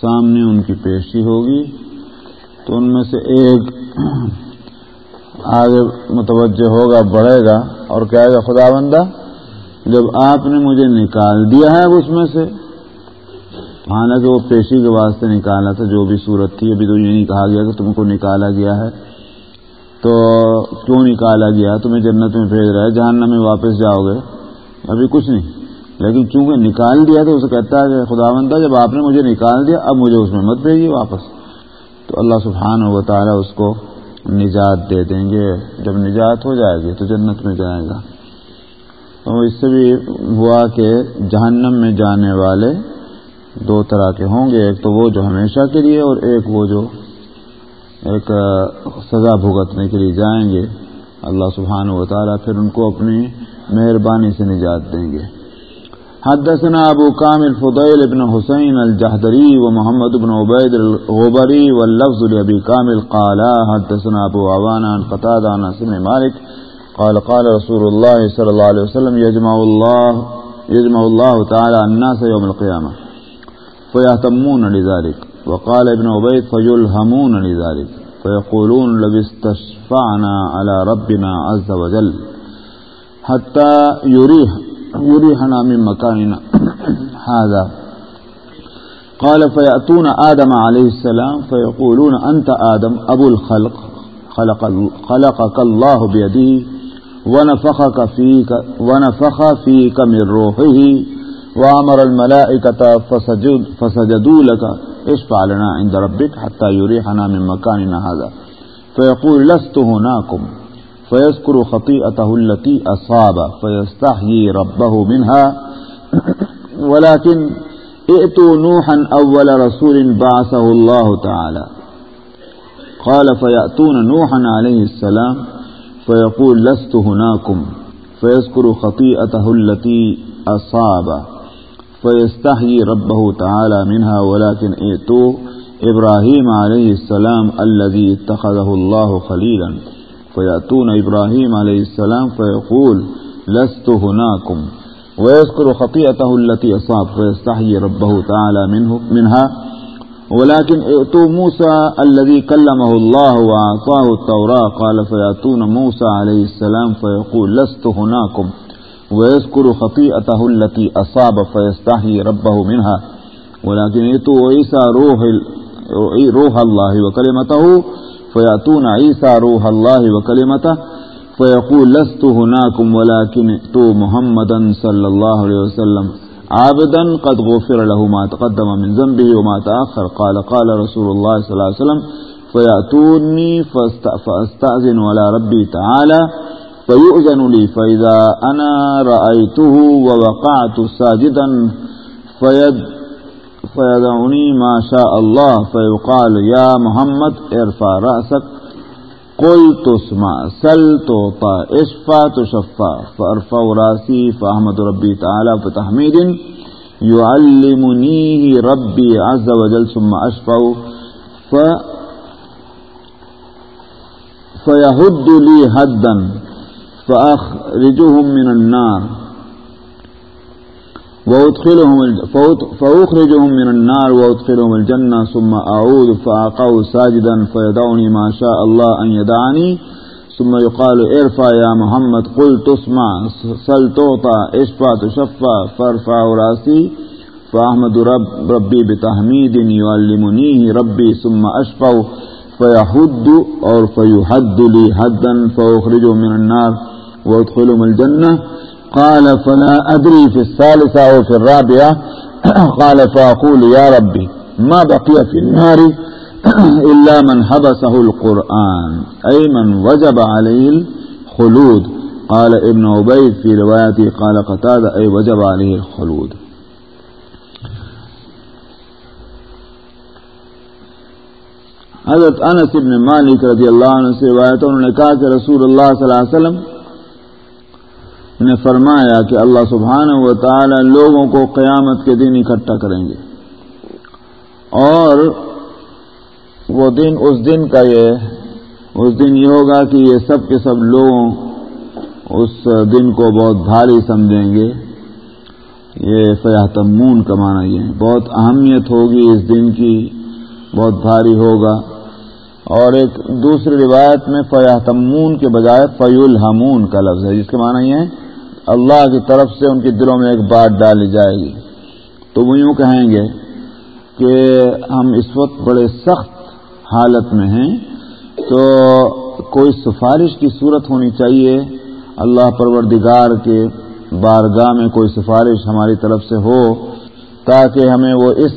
سامنے ان کی پیشی ہوگی۔ تو ان میں سے ایک آگے متوجہ ہوگا، بڑھے گا اور کہے گا خدا بندہ جب آپ نے مجھے نکال دیا ہے اس میں سے ہاں، حالانکہ وہ پیشی کے واسطے نکالا تھا، جو بھی صورت تھی، ابھی تو یہ نہیں کہا گیا کہ تم کو نکالا گیا ہے۔ تو کیوں نکالا گیا؟ تمہیں جنت میں بھیج رہا ہے جہاں میں واپس جاؤ گے۔ ابھی کچھ نہیں۔ لیکن چونکہ نکال دیا تو اسے کہتا ہے کہ خدا بندہ جب آپ نے مجھے نکال دیا، اب مجھے اس میں مت بھیجیے واپس۔ تو اللہ سبحانہ و تعالیٰ اس کو نجات دے دیں گے۔ جب نجات ہو جائے گی تو جنت میں جائے گا۔ تو اس سے بھی ہوا کہ جہنم میں جانے والے دو طرح کے ہوں گے، ایک تو وہ جو ہمیشہ کے لیے اور ایک وہ جو ایک سزا بھگتنے کے لیے جائیں گے۔ اللہ سبحانہ و تعالیٰ پھر ان کو اپنی مہربانی سے نجات دیں گے۔ حدثنا ابو كامل فضيل بن حسين الجحدري ومحمد بن عبيد الغبري واللفظ لابي كامل قال حدثنا ابو عوان عن قتادة عن اسم قال قال رسول الله صلى الله عليه وسلم يجمع الله يجمع الله تعالى الناس يوم القيامة فيهتمون لذلك، وقال ابن عبيد فيلهمون لذلك، فيقولون لو استشفعنا على ربنا عز وجل، حتى يريح يريحنا من مكاننا. [coughs] هذا. قال فيأتون آدم عليه السلام، فيقولون أنت آدم، أبو الخلق، خلق خلقك الله بيده، ونفخك فيك ونفخ فيك من روحه وأمر الملائكة فسجد فسجدوا لك اشفع لنا عند ربك حتى يريحنا من مكاننا هذا فيقول لست هناكم فيذكر خطيئته التي أصاب فيستحيي ربه منها. ولكن ائتوا نوحا أول رسول بعثه الله تعالى قال فيأتون نوحا عليه السلام فيقول لست هناكم فيذكر خطيئته التي أصاب فيستحيي ربه تعالى منها ولكن ائتوا إبراهيم عليه السلام الذي اتخذه الله خليلا فيأتون إبراهيم عليه السلام فيقول لست هناكم ويذكر خطيئته التي أصاب فيستحيي ربه تعالى منه منها ولكن ائتوا موسى الذي كلمه الله وأعطاه التوراة قال فيأتون موسى عليه السلام فيقول لست هناكم ويذكر خطيئته التي أصاب فيستحيي ربه منها. ولكن ائتوا عيسى روح, روح الله وكلمته. فيأتون عيسى روح الله وكلمته. فيقول لست هناكم ولكن ائتوا محمدا صلى الله عليه وسلم. عابدا قد غفر له ما تقدم من ذنبه وما تأخر. قال قال رسول الله صلى الله عليه وسلم. فيأتوني فأستأذن على ربي تعالى. فيؤذن لي فإذا أنا رأيته ووقعت ساجدا فيد فيدعني ما شاء الله فيقال يا محمد ارفع رأسك قلت اسمع، سل توطى اشفى تشفى فارفع راسي فاحمد ربي تعالى فتحميد يعلمنيه ربي عز وجل ثم اشفع ف فيهد لي هدا فاخرجهم من النار. وأدخلهم فأخرجهم من النار وأدخلهم الجنة، ثم أعود فأقعوا ساجدا فيدعني ما شاء الله أن يدعني. ثم يقال ارفع يا محمد، قل تسمع، سل تعطى، اشفع تشفى فارفع راسي فأحمد رب، ربي بتحميد يعلمنيه ربي، ثم أشفع فيحد أو فيحد لي حدا فأخرجهم من النار. وأدخلهم الجنة. قال، فلا أدري في الثالثة أو في الرابعة. [coughs] قال، فأقول يا ربي، ما بقي في النار [coughs] إلا من حبسه القرآن، أي من وجب عليه الخلود. قال ابن عبيد في روايته، قال قتاد أي وجب عليه الخلود. حضرت انس ابن مالک رضی اللہ عنہ سے روایت انہوں نے کہا کہ رسول اللہ صلی اللہ علیہ وسلم نے فرمایا کہ اللہ سبحانہ و تعالی لوگوں کو قیامت کے دن اکٹھا کریں گے۔ اور وہ دن، اس دن کا یہ، اس دن یہ ہوگا کہ یہ سب کے سب لوگ اس دن کو بہت بھاری سمجھیں گے۔ یہ فیاحتمون کا معنی یہ بہت اہمیت ہوگی اس دن کی، بہت بھاری ہوگا۔ اور ایک دوسری روایت میں فیاحتمون کے بجائے فی الحمون کا لفظ ہے، جس کے معنی یہ ہے اللہ کی طرف سے ان کے دلوں میں ایک بات ڈالی جائے گی۔ تو وہ یوں کہیں گے کہ ہم اس وقت بڑے سخت حالت میں ہیں، تو کوئی سفارش کی صورت ہونی چاہیے۔ اللہ پروردگار کے بارگاہ میں کوئی سفارش ہماری طرف سے ہو، تاکہ ہمیں وہ اس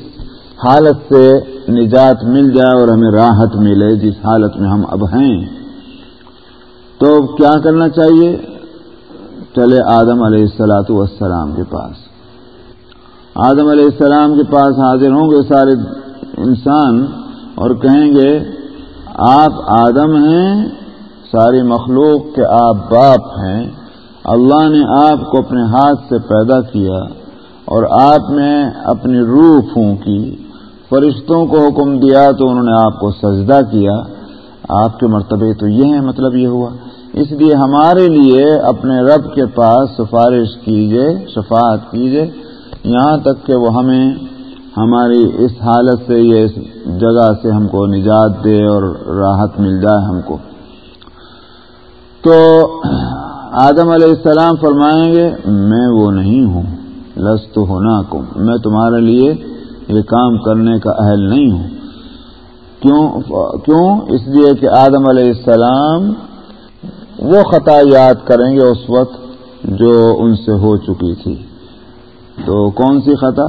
حالت سے نجات مل جائے اور ہمیں راحت ملے جس حالت میں ہم اب ہیں۔ تو کیا کرنا چاہیے؟ چلے آدم علیہ السلاۃ والسلام کے پاس۔ آدم علیہ السلام کے پاس حاضر ہوں گے سارے انسان اور کہیں گے، آپ آدم ہیں، ساری مخلوق کے آپ باپ ہیں۔ اللہ نے آپ کو اپنے ہاتھ سے پیدا کیا اور آپ میں اپنی روح پھونکی۔ فرشتوں کو حکم دیا تو انہوں نے آپ کو سجدہ کیا۔ آپ کے مرتبے تو یہ ہیں مطلب یہ ہوا۔ اس لیے ہمارے لیے اپنے رب کے پاس سفارش کیجیے شفاعت کیجیے یہاں تک کہ وہ ہمیں ہماری اس حالت سے، یہ اس جگہ سے ہم کو نجات دے اور راحت مل جائے ہم کو۔ تو آدم علیہ السلام فرمائیں گے، میں وہ نہیں ہوں، لست ہونا کو میں تمہارے لیے یہ کام کرنے کا اہل نہیں ہوں۔ کیوں؟ کیوں؟ اس لیے کہ آدم علیہ السلام وہ خطا یاد کریں گے اس وقت جو ان سے ہو چکی تھی۔ تو کون سی خطا؟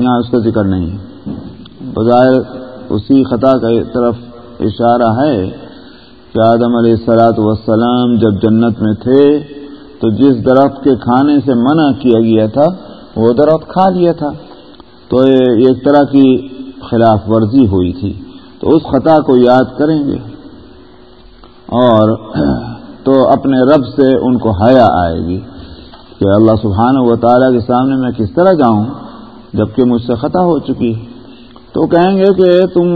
یہاں اس کا ذکر نہیں۔ بظاہر اسی خطا کا طرف اشارہ ہے کہ آدم علیہ السلاۃ وسلام جب جنت میں تھے تو جس درخت کے کھانے سے منع کیا گیا تھا، وہ درخت کھا لیا تھا۔ تو ایک طرح کی خلاف ورزی ہوئی تھی۔ تو اس خطا کو یاد کریں گے۔ اور تو اپنے رب سے ان کو حیا آئے گی کہ اللہ سبحانہ و تعالیٰ کے سامنے میں کس طرح جاؤں جبکہ مجھ سے خطا ہو چکی۔ تو کہیں گے کہ تم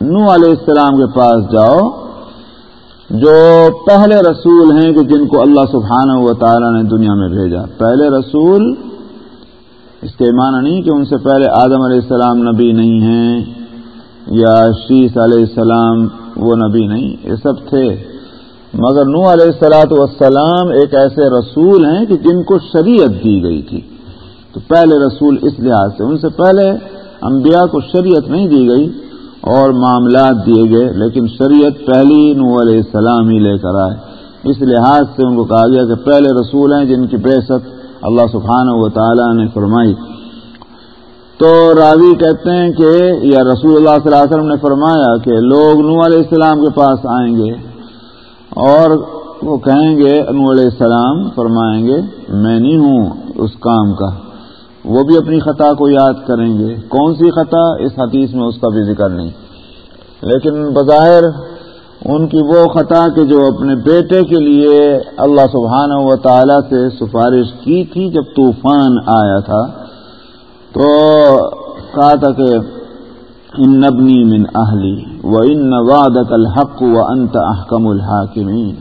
نو علیہ السلام کے پاس جاؤ، جو پہلے رسول ہیں کہ جن کو اللہ سبحانہ و تعالیٰ نے دنیا میں بھیجا۔ پہلے رسول، اس کے معنی نہیں کہ ان سے پہلے آدم علیہ السلام نبی نہیں ہیں یا شیس علیہ السلام وہ نبی نہیں، یہ سب تھے۔ مگر نو علیہ السلاۃ والسلام ایک ایسے رسول ہیں کہ جن کو شریعت دی گئی تھی۔ تو پہلے رسول اس لحاظ سے، ان سے پہلے انبیاء کو شریعت نہیں دی گئی اور معاملات دیے گئے، لیکن شریعت پہلی نو علیہ السلام ہی لے کر آئے۔ اس لحاظ سے ان کو کہا گیا کہ پہلے رسول ہیں جن کی بے اللہ سبحانہ و تعالیٰ نے فرمائی۔ تو راوی کہتے ہیں کہ یا رسول اللہ صلی اللہ علیہ وسلم نے فرمایا کہ لوگ نو علیہ السلام کے پاس آئیں گے۔ اور وہ کہیں گے نو علیہ السلام فرمائیں گے، میں نہیں ہوں اس کام کا۔ وہ بھی اپنی خطا کو یاد کریں گے۔ کون سی خطا؟ اس حدیث میں اس کا بھی ذکر نہیں۔ لیکن بظاہر ان کی وہ خطا کہ جو اپنے بیٹے کے لیے اللہ سبحانہ و تعالی سے سفارش کی تھی جب طوفان آیا تھا۔ تو کہا تھا کہ ان نبنی من اہلی و ان وعدک الحق و انت احکم الحاکمین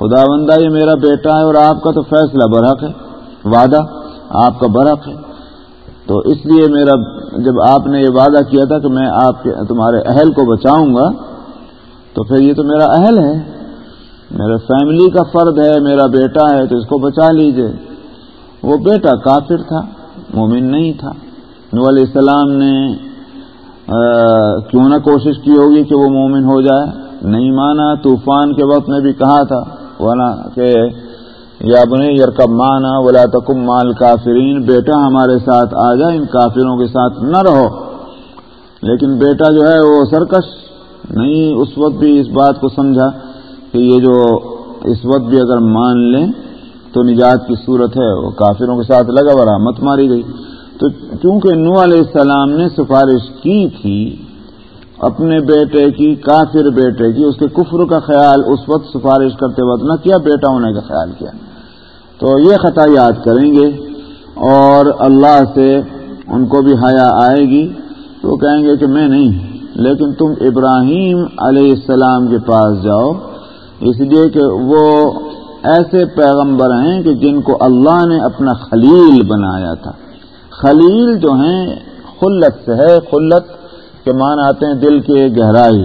خدا بندہ یہ میرا بیٹا ہے اور آپ کا تو فیصلہ برحق ہے، وعدہ آپ کا برحق ہے۔ تو اس لیے میرا جب آپ نے یہ وعدہ کیا تھا کہ میں آپ کے تمہارے اہل کو بچاؤں گا، تو پھر یہ تو میرا اہل ہے۔ میرے فیملی کا فرد ہے، میرا بیٹا ہے، تو اس کو بچا لیجیے۔ وہ بیٹا کافر تھا، مومن نہیں تھا۔ نو علیہ السلام نے کیوں نہ کوشش کی ہوگی کہ وہ مومن ہو جائے۔ نہیں مانا، طوفان کے وقت میں بھی کہا تھا۔ کہ یا بنے یرکب مانا، ولا تکم مال کافرین بیٹا ہمارے ساتھ آ جائے، ان کافروں کے ساتھ نہ رہو۔ لیکن بیٹا جو ہے، وہ سرکش۔ نہیں، اس وقت بھی اس بات کو سمجھا کہ یہ جو اس وقت بھی اگر مان لیں تو نجات کی صورت ہے۔ وہ کافروں کے ساتھ لگا بڑا مت ماری گئی۔ تو چونکہ نو علیہ السلام نے سفارش کی تھی، اپنے بیٹے کی، کافر بیٹے کی، اس کے کفر کا خیال اس وقت سفارش کرتے وقت نہ کیا، بیٹا ہونے کا خیال کیا۔ تو یہ خطا یاد کریں گے اور اللہ سے ان کو بھی حیا آئے گی۔ تو کہیں گے کہ میں نہیں، لیکن تم ابراہیم علیہ السلام کے پاس جاؤ۔ اس لیے کہ وہ ایسے پیغمبر ہیں کہ جن کو اللہ نے اپنا خلیل بنایا تھا۔ خلیل جو ہیں، خلت سے ہے، خلت کے معنی آتے ہیں دل کے گہرائی۔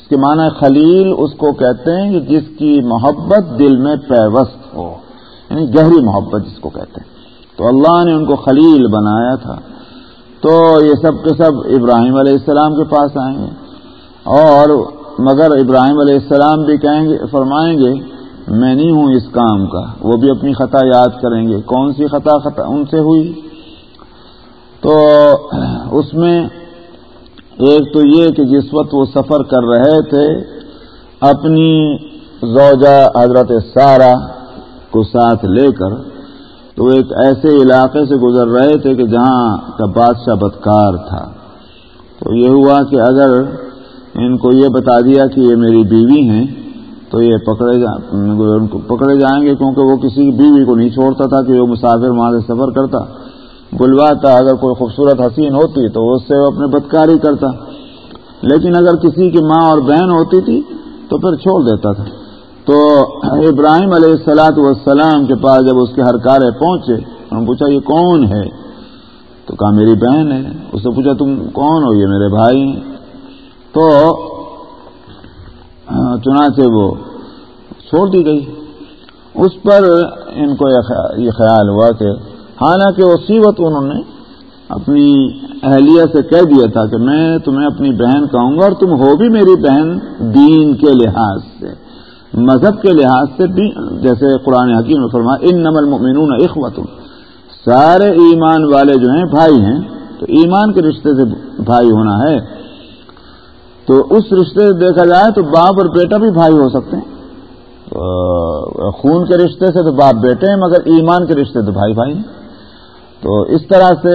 اس کے معنی خلیل اس کو کہتے ہیں کہ جس کی محبت دل میں پیوست ہو یعنی گہری محبت جس کو کہتے ہیں۔ تو اللہ نے ان کو خلیل بنایا تھا۔ تو یہ سب کے سب ابراہیم علیہ السلام کے پاس آئیں گے۔ اور مگر ابراہیم علیہ السلام بھی کہیں گے، فرمائیں گے، میں نہیں ہوں اس کام کا، وہ بھی اپنی خطا یاد کریں گے۔ کون سی خطا خطا ان سے ہوئی؟ تو اس میں ایک تو یہ کہ جس وقت وہ سفر کر رہے تھے، اپنی زوجہ حضرت سارا کو ساتھ لے کر، تو ایک ایسے علاقے سے گزر رہے تھے کہ جہاں کا بادشاہ بدکار تھا۔ تو یہ ہوا کہ اگر ان کو یہ بتا دیا کہ یہ میری بیوی ہیں، تو یہ پکڑے جا، ان کو پکڑے جائیں گے کیونکہ وہ کسی کی بیوی کو نہیں چھوڑتا تھا کہ وہ مسافر وہاں سے سفر کرتا۔ بلواتا اگر کوئی خوبصورت حسین ہوتی تو اس سے وہ اپنے بدکاری کرتا۔ لیکن اگر کسی کی ماں اور بہن ہوتی تھی تو پھر چھوڑ دیتا تھا۔ تو ابراہیم علیہ السلاۃ والسلام کے پاس جب اس کے ہر کارے پہنچے، انہوں نے پوچھا، یہ کون ہے؟ تو کہا، میری بہن ہے۔ اس نے پوچھا، تم کون ہو؟ یہ میرے بھائی ہیں۔ تو چنانچہ وہ چھوڑ دی گئی۔ اس پر ان کو یہ خیال ہوا کہ حالانکہ وصیبت انہوں نے اپنی اہلیہ سے کہہ دیا تھا کہ میں تمہیں اپنی بہن کہوں گا اور تم ہو بھی میری بہن دین کے لحاظ سے، مذہب کے لحاظ سے بھی، جیسے قرآن حکیم فرما ان نمل ممنون اخوت سارے ایمان والے جو ہیں، بھائی ہیں۔ تو ایمان کے رشتے سے بھائی ہونا ہے۔ تو اس رشتے سے دیکھا جائے تو باپ اور بیٹا بھی بھائی ہو سکتے ہیں۔ خون کے رشتے سے تو باپ بیٹے ہیں، مگر ایمان کے رشتے تو بھائی بھائی ہیں۔ تو اس طرح سے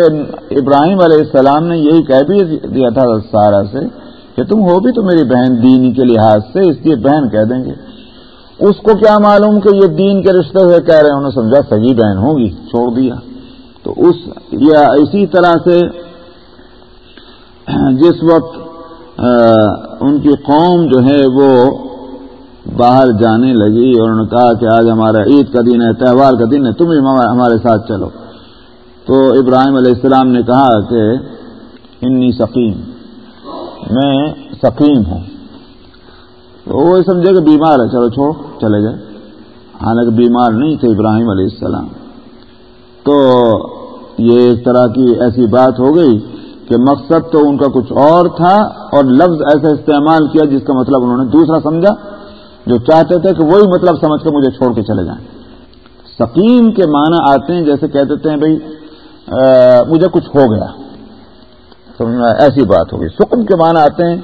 ابراہیم علیہ السلام نے یہی کہہ بھی دیا تھا سارا سے کہ تم ہو بھی تو میری بہن دینی کے لحاظ سے اس لیے بہن کہہ دیں گے۔ اس کو کیا معلوم کہ یہ دین کے رشتے سے کہہ رہے ہیں؟ انہوں نے سمجھا صحیح بہن ہوگی چھوڑ دیا۔ تو اس یا اسی طرح سے جس وقت ان کی قوم جو ہے وہ باہر جانے لگی اور انہوں نے کہا کہ آج ہمارا عید کا دن ہے، تہوار کا دن ہے، تم ہمارے ساتھ چلو۔ تو ابراہیم علیہ السلام نے کہا کہ انی سقیم، میں سقیم ہوں۔ تو وہ سمجھے کہ بیمار ہے، چلو چھوڑ، چلے گئے۔ حالانکہ بیمار نہیں تھے ابراہیم علیہ السلام۔ تو یہ ایک طرح کی ایسی بات ہو گئی کہ مقصد تو ان کا کچھ اور تھا اور لفظ ایسا استعمال کیا جس کا مطلب انہوں نے دوسرا سمجھا، جو چاہتے تھے کہ وہی مطلب سمجھ کے مجھے چھوڑ کے چلے جائیں۔ سکیم کے معنی آتے ہیں جیسے کہہ دیتے ہیں بھائی مجھے کچھ ہو گیا۔ ایسی بات ہوگی سکم کے معنی آتے ہیں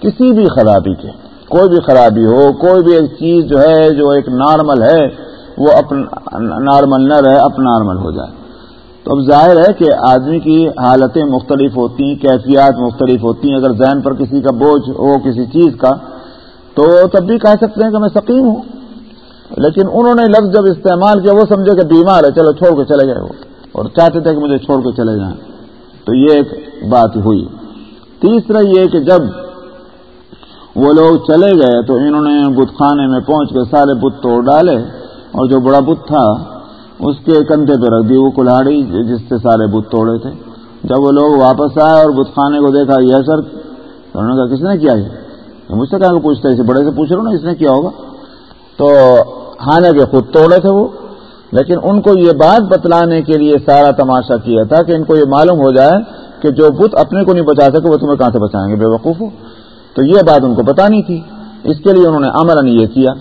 کسی بھی خرابی کے۔ کوئی بھی خرابی ہو، کوئی بھی ایک چیز جو ہے، جو ایک نارمل ہے، وہ اپنا نارمل نہ رہے، اپ نارمل ہو جائے۔ تو اب ظاہر ہے کہ آدمی کی حالتیں مختلف ہوتی ہیں، کیفیات مختلف ہوتی ہیں۔ اگر ذہن پر کسی کا بوجھ ہو، کسی چیز کا، تو تب بھی کہہ سکتے ہیں کہ میں سکیم ہوں۔ لیکن انہوں نے لفظ جب استعمال کیا، وہ سمجھے کہ بیمار ہے، چلو چھوڑ کے چلے گئے وہ۔ اور چاہتے تھے کہ مجھے چھوڑ کے چلے جائیں۔ تو یہ ایک بات ہوئی۔ تیسرا یہ کہ جب وہ لوگ چلے گئے تو انہوں نے بت خانے میں پہنچ کے سارے بت توڑ ڈالے اور جو بڑا بت تھا اس کے کندھے پہ رکھ دی، وہ کلاڑی جس سے سارے بت توڑے تھے۔ جب وہ لوگ واپس آئے اور بت خانے کو دیکھا، یہ سر؟ انہوں نے کہا، کس نے کیا یہ؟ مجھ سے کہا پوچھتا اسے بڑے سے پوچھ رہا ہوں نا اس نے کیا ہوگا؟ تو خانے کے خود توڑے تھے وہ۔ لیکن ان کو یہ بات بتلانے کے لیے سارا تماشا کیا تھا کہ ان کو یہ معلوم ہو جائے کہ جو بت اپنے کو نہیں بچا سکے، وہ تمہیں کہاں سے بچائیں گے؟ بے وقوف ہو۔ تو یہ بات ان کو بتانی تھی۔ اس کے لیے انہوں نے امرن یہ کیا۔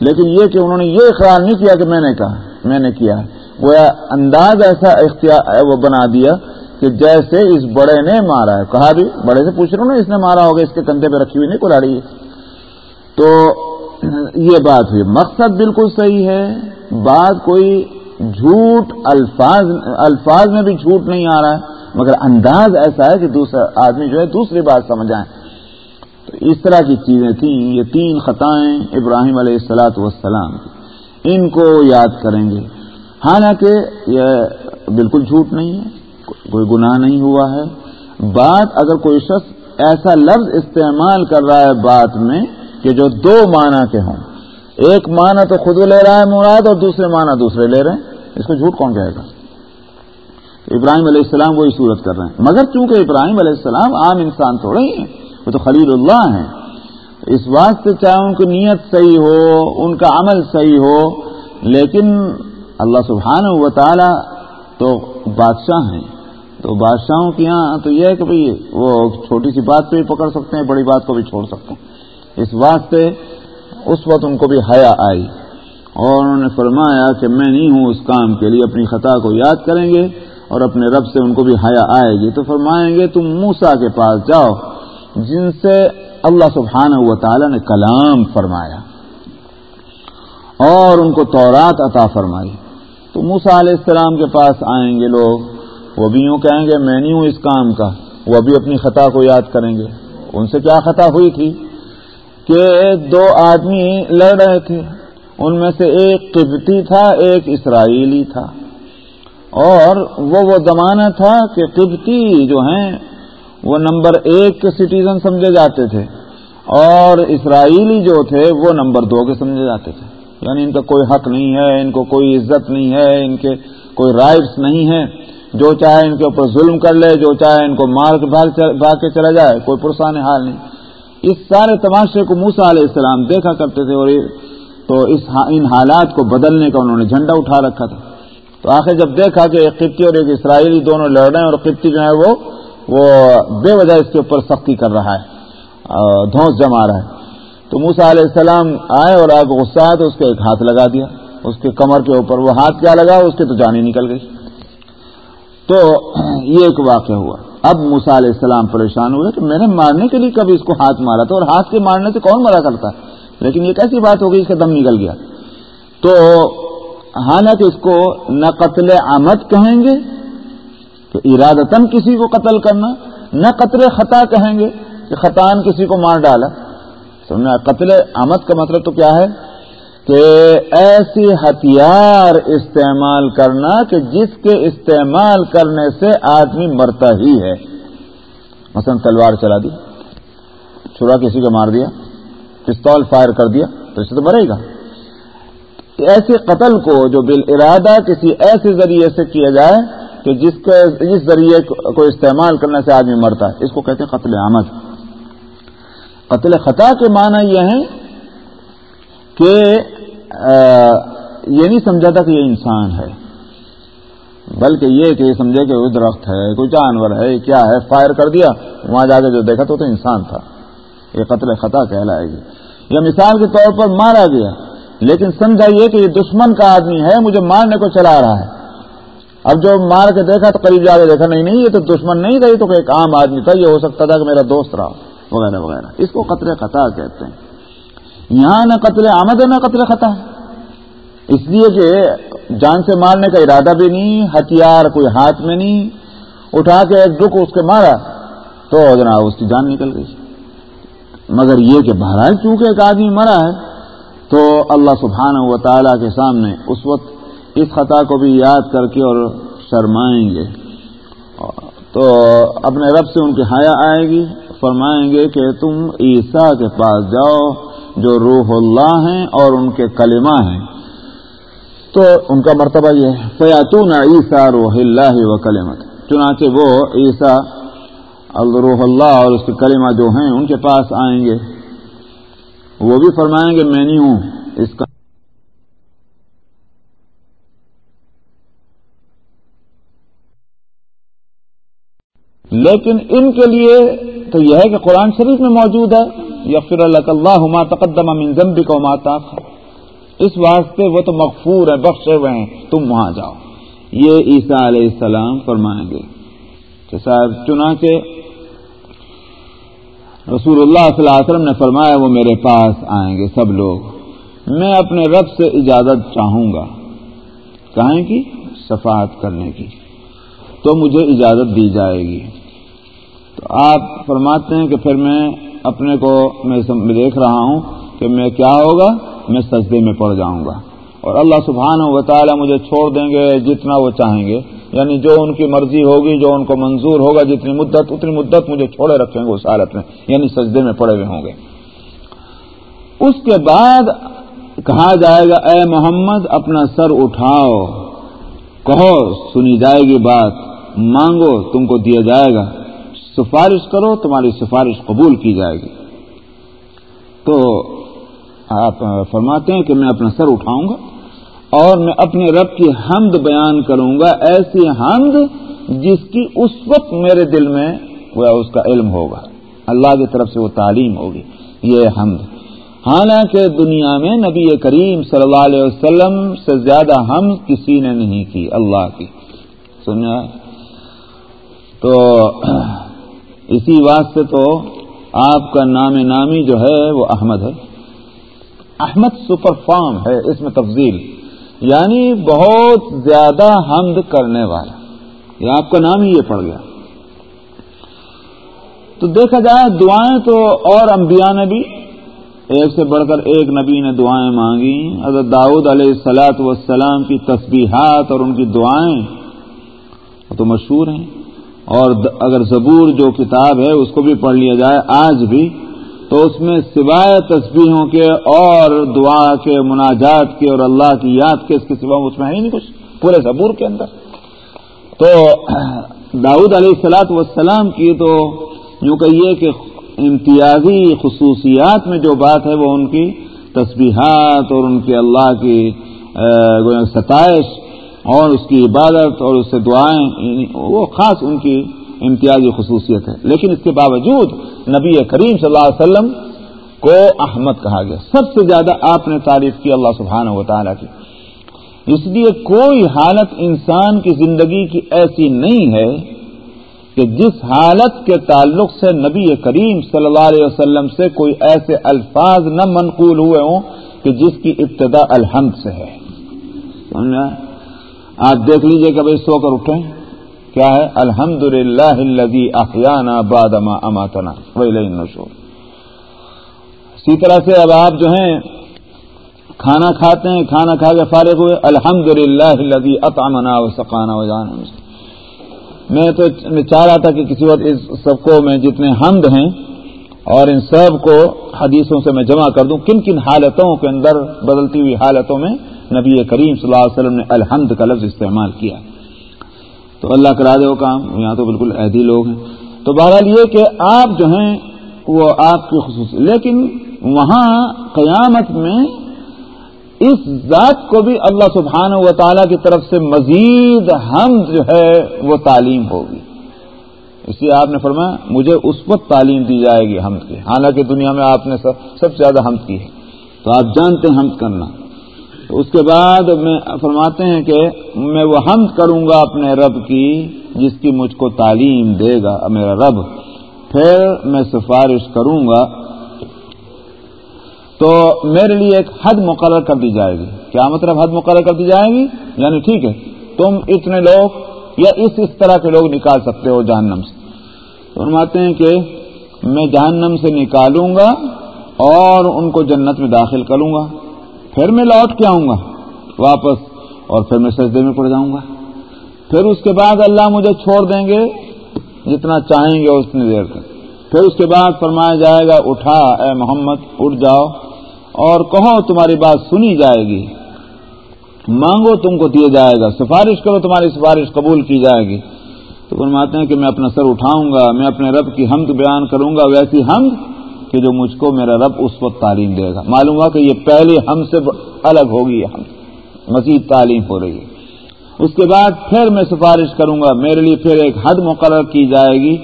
لیکن یہ کہ انہوں نے یہ خیال نہیں کیا کہ میں نے کہا، میں نے کیا۔ وہ انداز ایسا اختیار وہ بنا دیا کہ جیسے اس بڑے نے مارا ہے۔ کہا بھی، بڑے سے پوچھ رہا ہوں نا، اس نے مارا ہوگا، اس کے کندھے پہ رکھی ہوئی نہیں کلاڑی تو یہ بات ہوئی۔ مقصد بالکل صحیح ہے۔ بات کوئی جھوٹ الفاظ الفاظ میں بھی جھوٹ نہیں آ رہا ہے، مگر انداز ایسا ہے کہ دوسرا آدمی جو ہے دوسری بات سمجھ آئے۔ تو اس طرح کی چیزیں تھیں۔ یہ تین خطائیں ابراہیم علیہ السلاۃ والسلام کی۔ ان کو یاد کریں گے۔ حالانکہ یہ بالکل جھوٹ نہیں ہے، کوئی گناہ نہیں ہوا ہے۔ بات اگر کوئی شخص ایسا لفظ استعمال کر رہا ہے بات میں کہ جو دو معنی کے ہوں، ایک معنی تو خود لے رہا ہے مراد اور دوسرے معنی دوسرے لے رہے ہیں۔ اس کو جھوٹ کون کہے گا؟ ابراہیم علیہ السلام وہی صورت کر رہے ہیں۔ مگر چونکہ ابراہیم علیہ السلام عام انسان تھوڑے ہی ہیں، وہ تو خلیل اللہ ہیں۔ اس واسطے چاہے ان کی نیت صحیح ہو، ان کا عمل صحیح ہو، لیکن اللہ سبحانہ و تعالی تو بادشاہ ہیں۔ تو بادشاہوں کے یہاں تو یہ ہے کہ بھئی وہ چھوٹی سی بات پہ بھی پکڑ سکتے ہیں، بڑی بات کو بھی چھوڑ سکتے ہیں۔ اس واسطے اس وقت ان کو بھی حیا آئی اور انہوں نے فرمایا کہ میں نہیں ہوں اس کام کے لیے، اپنی خطا کو یاد کریں گے اور اپنے رب سے ان کو بھی حیا آئے گی۔ تو فرمائیں گے، تم موسا کے پاس جاؤ، جن سے اللہ سبحانہ و تعالی نے کلام فرمایا اور ان کو تورات عطا فرمائی۔ تو موسا علیہ السلام کے پاس آئیں گے لوگ، وہ بھی یوں کہیں گے، میں نہیں ہوں اس کام کا، وہ بھی اپنی خطا کو یاد کریں گے۔ ان سے کیا خطا ہوئی تھی؟ کہ دو آدمی لڑ رہے تھے۔ ان میں سے ایک قبطی تھا، ایک اسرائیلی تھا۔ اور وہ وہ زمانہ تھا کہ قبطی جو ہیں، وہ نمبر ایک کے سٹیزن سمجھے جاتے تھے۔ اور اسرائیلی جو تھے، وہ نمبر دو کے سمجھے جاتے تھے۔ یعنی ان کا کوئی حق نہیں ہے، ان کو کوئی عزت نہیں ہے، ان کے کوئی رائٹس نہیں ہے جو چاہے ان کے اوپر ظلم کر لے، جو چاہے ان کو مار کے بھاگ کے چلا جائے، کوئی پرسان حال نہیں۔ اس سارے تماشے کو موسا علیہ السلام دیکھا کرتے تھے اور تو اس ان حالات کو بدلنے کا انہوں نے جھنڈا اٹھا رکھا تھا۔ تو آخر جب دیکھا کہ ایک قبطی اور ایک اسرائیلی دونوں لڑ رہے ہیں اور قبطی جو ہے وہ وہ بے وجہ اس کے اوپر سختی کر رہا ہے دھوس جما رہا ہے۔ تو موسا علیہ السلام آئے اور آگ غصہ آئے تو اس کے ایک ہاتھ لگا دیا۔ اس کے کمر کے اوپر وہ ہاتھ کیا لگا، اس کے تو جانی نکل گئی۔ تو یہ ایک واقعہ ہوا۔ اب موسا علیہ السلام پریشان ہوئے کہ میں نے مارنے کے لیے کبھی اس کو ہاتھ مارا تھا اور ہاتھ کے مارنے سے کون مرا کرتا لیکن یہ کیسی بات ہو گئی اس کا دم نکل گیا۔ تو حالانکہ اس کو نہ قتل آمد کہیں گے کہ ارادتن کسی کو قتل کرنا، نہ قتل خطا کہیں گے کہ خطان کسی کو مار ڈالا۔ سمجھا قتل آمد کا مطلب تو کیا ہے؟ کہ ایسی ہتھیار استعمال کرنا کہ جس کے استعمال کرنے سے آدمی مرتا ہی ہے۔ مثلا تلوار چلا دی، چھڑا کسی کو مار دیا، پستول فائر کر دیا، تو اس سے تو مرے گا۔ ایسے قتل کو جو بال ارادہ کسی ایسے ذریعے سے کیا جائے کہ جس کے، جس ذریعے کو استعمال کرنے سے آدمی مرتا ہے۔ اس کو کہتے ہیں قتل آمد قتل خطا کے معنی یہ ہے کہ یہ نہیں سمجھا تھا کہ یہ انسان ہے بلکہ یہ کہ یہ سمجھے کہ وہ درخت ہے کوئی جانور ہے کیا ہے فائر کر دیا وہاں جا کے جو دیکھا تو, تو انسان تھا۔ یہ قتل خطا کہلائے گی۔ یا مثال کے طور پر مارا گیا لیکن سمجھائیے کہ یہ دشمن کا آدمی ہے مجھے مارنے کو چلا رہا ہے۔ اب جو مار کے دیکھا تو قریب جا کے دیکھا نہیں نہیں یہ تو دشمن نہیں تھا یہ تو ایک عام آدمی تھا یہ ہو سکتا تھا کہ میرا دوست رہا وغیرہ وغیرہ۔ اس کو قطر خطا کہتے ہیں۔ یہاں نہ قتل آمد ہے نہ قتل خطا ہے۔ اس لیے کہ جان سے مارنے کا ارادہ بھی نہیں، ہتھیار کوئی ہاتھ میں نہیں، اٹھا کے ایک دکھ اس کے مارا تو جناب اس کی جان نکل گئی۔ مگر یہ کہ بہرحال چونکہ ایک آدمی مرا ہے، تو اللہ سبحانہ و تعالی کے سامنے اس وقت اس خطا کو بھی یاد کر کے اور شرمائیں گے۔ تو اپنے رب سے ان کی حیا آئے گی، فرمائیں گے کہ تم عیسیٰ کے پاس جاؤ جو روح اللہ ہیں اور ان کے کلمہ ہیں۔ تو ان کا مرتبہ یہ ہے۔ فیاتون عیسیٰ روح اللہ و کلمت چنانچہ وہ عیسیٰ الروح اللہ اور اس کے کلمہ جو ہیں ان کے پاس آئیں گے۔ وہ بھی فرمائیں گے، میں نہیں ہوں۔ اس کا لیکن ان کے لیے تو یہ ہے کہ قرآن شریف میں موجود ہے۔ یغفر اللہ اللہ ما تقدم من ذنبک وما تاخر. اس واسطے وہ تو مغفور ہیں، بخشے ہوئے ہیں، تم وہاں جاؤ۔ یہ عیسیٰ علیہ السلام فرمائیں گے کہ صاحب، چنانچہ رسول اللہ صلی اللہ علیہ وسلم نے فرمایا، وہ میرے پاس آئیں گے سب لوگ۔ میں اپنے رب سے اجازت چاہوں گا کہیں کی؟ صفات کرنے کی۔ تو مجھے اجازت دی جائے گی۔ تو آپ فرماتے ہیں کہ پھر میں اپنے کو میں دیکھ رہا ہوں کہ میں کیا ہوگا؟ میں سجدے میں پڑ جاؤں گا۔ اور اللہ سبحانہ و تعالیٰ مجھے چھوڑ دیں گے جتنا وہ چاہیں گے۔ یعنی جو ان کی مرضی ہوگی، جو ان کو منظور ہوگا، جتنی مدت، اتنی مدت مجھے چھوڑے رکھیں گے اس حالت میں۔ یعنی سجدے میں پڑے ہوئے ہوں گے۔ اس کے بعد کہا جائے گا، اے محمد، اپنا سر اٹھاؤ۔ کہو، سنی جائے گی بات۔ مانگو، تم کو دیا جائے گا۔ سفارش کرو، تمہاری سفارش قبول کی جائے گی۔ تو آپ فرماتے ہیں کہ میں اپنا سر اٹھاؤں گا اور میں اپنے رب کی حمد بیان کروں گا، ایسی حمد جس کی اس وقت میرے دل میں وہ اس کا علم ہوگا۔ اللہ کی طرف سے وہ تعلیم ہوگی۔ یہ حمد۔ حالانکہ دنیا میں نبی کریم صلی اللہ علیہ وسلم سے زیادہ حمد کسی نے نہیں کی، اللہ کی۔ سنیا؟ تو اسی واسطے تو آپ کا نام نامی جو ہے وہ احمد ہے۔ احمد سپر فارم ہے اس میں تفضیل۔ یعنی بہت زیادہ حمد کرنے والا۔ یہ آپ کا نام ہی یہ پڑ گیا۔ تو دیکھا جائے دعائیں تو اور انبیاء نے بھی۔ ایک سے بڑھ کر ایک نبی نے دعائیں مانگی۔ حضرت داؤد علیہ السلاۃ والسلام کی تسبیحات اور ان کی دعائیں تو مشہور ہیں۔ اور اگر زبور جو کتاب ہے اس کو بھی پڑھ لیا جائے آج بھی، تو اس میں سوائے تصویروں کے اور دعا کے، مناجات کے اور اللہ کی یاد کے، اس کے سوا اس میں ہے ہی نہیں کچھ، پورے زبور کے اندر۔ تو [clears throat] داؤد علیہ السلاط والسلام کی تو یوں کہیے کہ امتیازی خصوصیات میں جو بات ہے وہ ان کی تسبیحات اور ان کے اللہ کی ستائش اور اس کی عبادت اور اس سے دعائیں یعنی وہ خاص ان کی امتیازی خصوصیت ہے۔ لیکن اس کے باوجود نبی کریم صلی اللہ علیہ وسلم کو احمد کہا گیا۔ سب سے زیادہ آپ نے تعریف کی اللہ سبحانہ و تعالیٰ کی۔ اس لیے کوئی حالت انسان کی زندگی کی ایسی نہیں ہے کہ جس حالت کے تعلق سے نبی کریم صلی اللہ علیہ وسلم سے کوئی ایسے الفاظ نہ منقول ہوئے ہوں کہ جس کی ابتدا الحمد سے ہے۔ سمجھا آج دیکھ لیجیے کہ بھائی سو کر اٹھیں۔ کیا ہے؟ الحمد للہ افیانہ بادما اماتنا۔ نشور اسی طرح سے اب آپ جو ہیں، کھانا کھاتے ہیں، کھانا کھا کے فارغ ہوئے۔ الحمد للہ اطمنا و سقانہ و جان میں تو چاہ رہا تھا کہ کسی وقت اس سب کو میں جتنے حمد ہیں اور ان سب کو حدیثوں سے میں جمع کر دوں۔ کن کن حالتوں کے اندر بدلتی ہوئی حالتوں میں نبی کریم صلی اللہ علیہ وسلم نے الحمد کا لفظ استعمال کیا۔ تو اللہ کرا دے وہ کام، یہاں تو بالکل عہدی لوگ ہیں۔ تو بہرحال یہ کہ آپ جو ہیں، وہ آپ کی خصوصی لیکن وہاں قیامت میں اس ذات کو بھی اللہ سبحانہ و تعالی کی طرف سے مزید حمد جو ہے، وہ تعلیم ہوگی۔ اس لیے آپ نے فرمایا، مجھے اس وقت تعلیم دی جائے گی حمد کی۔ حالانکہ دنیا میں آپ نے سب سے زیادہ حمد کی ہے۔ تو آپ جانتے ہیں حمد کرنا۔ اس کے بعد میں فرماتے ہیں کہ میں وہ حمد کروں گا اپنے رب کی جس کی مجھ کو تعلیم دے گا، میرا رب۔ پھر میں سفارش کروں گا۔ تو میرے لیے ایک حد مقرر کر دی جائے گی۔ کیا مطلب حد مقرر کر دی جائے گی؟ یعنی ٹھیک ہے، تم اتنے لوگ یا اس اس طرح کے لوگ نکال سکتے ہو جہنم سے۔ فرماتے ہیں کہ میں جہنم سے نکالوں گا اور ان کو جنت میں داخل کروں گا۔ پھر میں لوٹ کے آؤں گا، واپس، اور پھر میں سجدے میں پڑ جاؤں گا۔ پھر اس کے بعد اللہ مجھے چھوڑ دیں گے، جتنا چاہیں گے اتنی دیر تک۔ پھر اس کے بعد فرمایا جائے گا، اٹھا، اے محمد، اٹھ جاؤ، اور کہو، تمہاری بات سنی جائے گی۔ مانگو، تم کو دیا جائے گا۔ سفارش کرو، تمہاری سفارش قبول کی جائے گی۔ تو فرماتے ہیں کہ میں اپنا سر اٹھاؤں گا، میں اپنے رب کی حمد بیان کروں گا۔ ویسی حمد کہ جو مجھ کو میرا رب اس وقت تعلیم دے گا۔ معلوم ہوا کہ یہ پہلے ہم سے الگ ہوگی، ہم مزید تعلیم ہو رہی ہے۔ اس کے بعد پھر میں سفارش کروں گا، میرے لیے پھر ایک حد مقرر کی جائے گی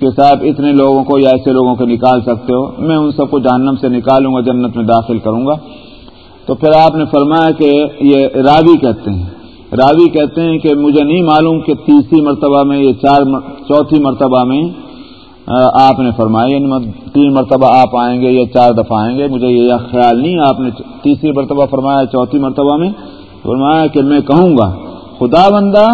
کہ صاحب اتنے لوگوں کو یا ایسے لوگوں کو نکال سکتے ہو۔ میں ان سب کو جہنم سے نکالوں گا، جنت میں داخل کروں گا۔ تو پھر آپ نے فرمایا کہ یہ راوی کہتے ہیں۔ راوی کہتے ہیں کہ مجھے نہیں معلوم کہ تیسری مرتبہ میں یہ چار چوتھی مرتبہ میں آپ نے فرمایا یعنی تین مرتبہ آپ آئیں گے یا چار دفعہ آئیں گے، مجھے یہ خیال نہیں آپ نے تیسری مرتبہ فرمایا، چوتھی مرتبہ میں فرمایا کہ میں کہوں گا، خدا بندہ،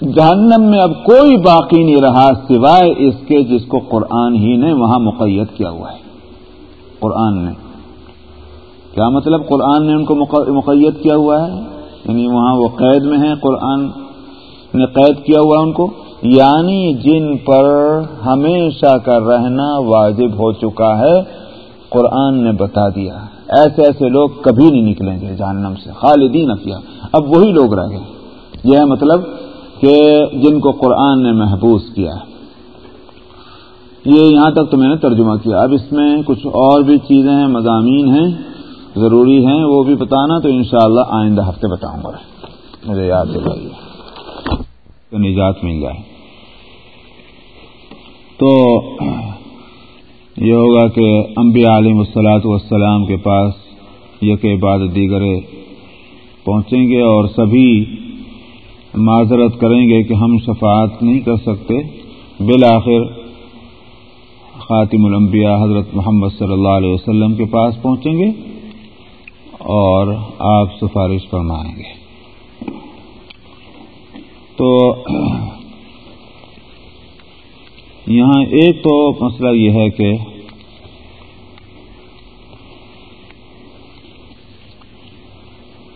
جہنم میں اب کوئی باقی نہیں رہا سوائے اس کے جس کو قرآن ہی نے وہاں مقیت کیا ہوا ہے۔ قرآن نے۔ کیا مطلب قرآن نے ان کو مقیت کیا ہوا ہے؟ یعنی وہاں وہ قید میں ہیں، قرآن نے قید کیا ہوا ہے ان کو۔ یعنی جن پر ہمیشہ کا رہنا واجب ہو چکا ہے، قرآن نے بتا دیا۔ ایسے ایسے لوگ کبھی نہیں نکلیں گے جہنم سے، خالدین افیا اب وہی لوگ رہ گئے۔ یہ ہے مطلب کہ جن کو قرآن نے محبوس کیا۔ یہ یہاں تک تو میں نے ترجمہ کیا۔ اب اس میں کچھ اور بھی چیزیں ہیں، مضامین ہیں، ضروری ہیں، وہ بھی بتانا تو انشاءاللہ آئندہ ہفتے بتاؤں گا۔ مجھے یاد دلائیے۔ تو نجات مل جائے۔ تو یہ ہوگا کہ انبیاء علیہ السلاۃ والسلام کے پاس یک بعد دیگر پہنچیں گے اور سبھی معذرت کریں گے کہ ہم شفاعت نہیں کر سکتے۔ بالآخر خاتم الانبیاء حضرت محمد صلی اللہ علیہ وسلم کے پاس پہنچیں گے اور آپ سفارش فرمائیں گے۔ تو یہاں ایک تو مسئلہ یہ ہے کہ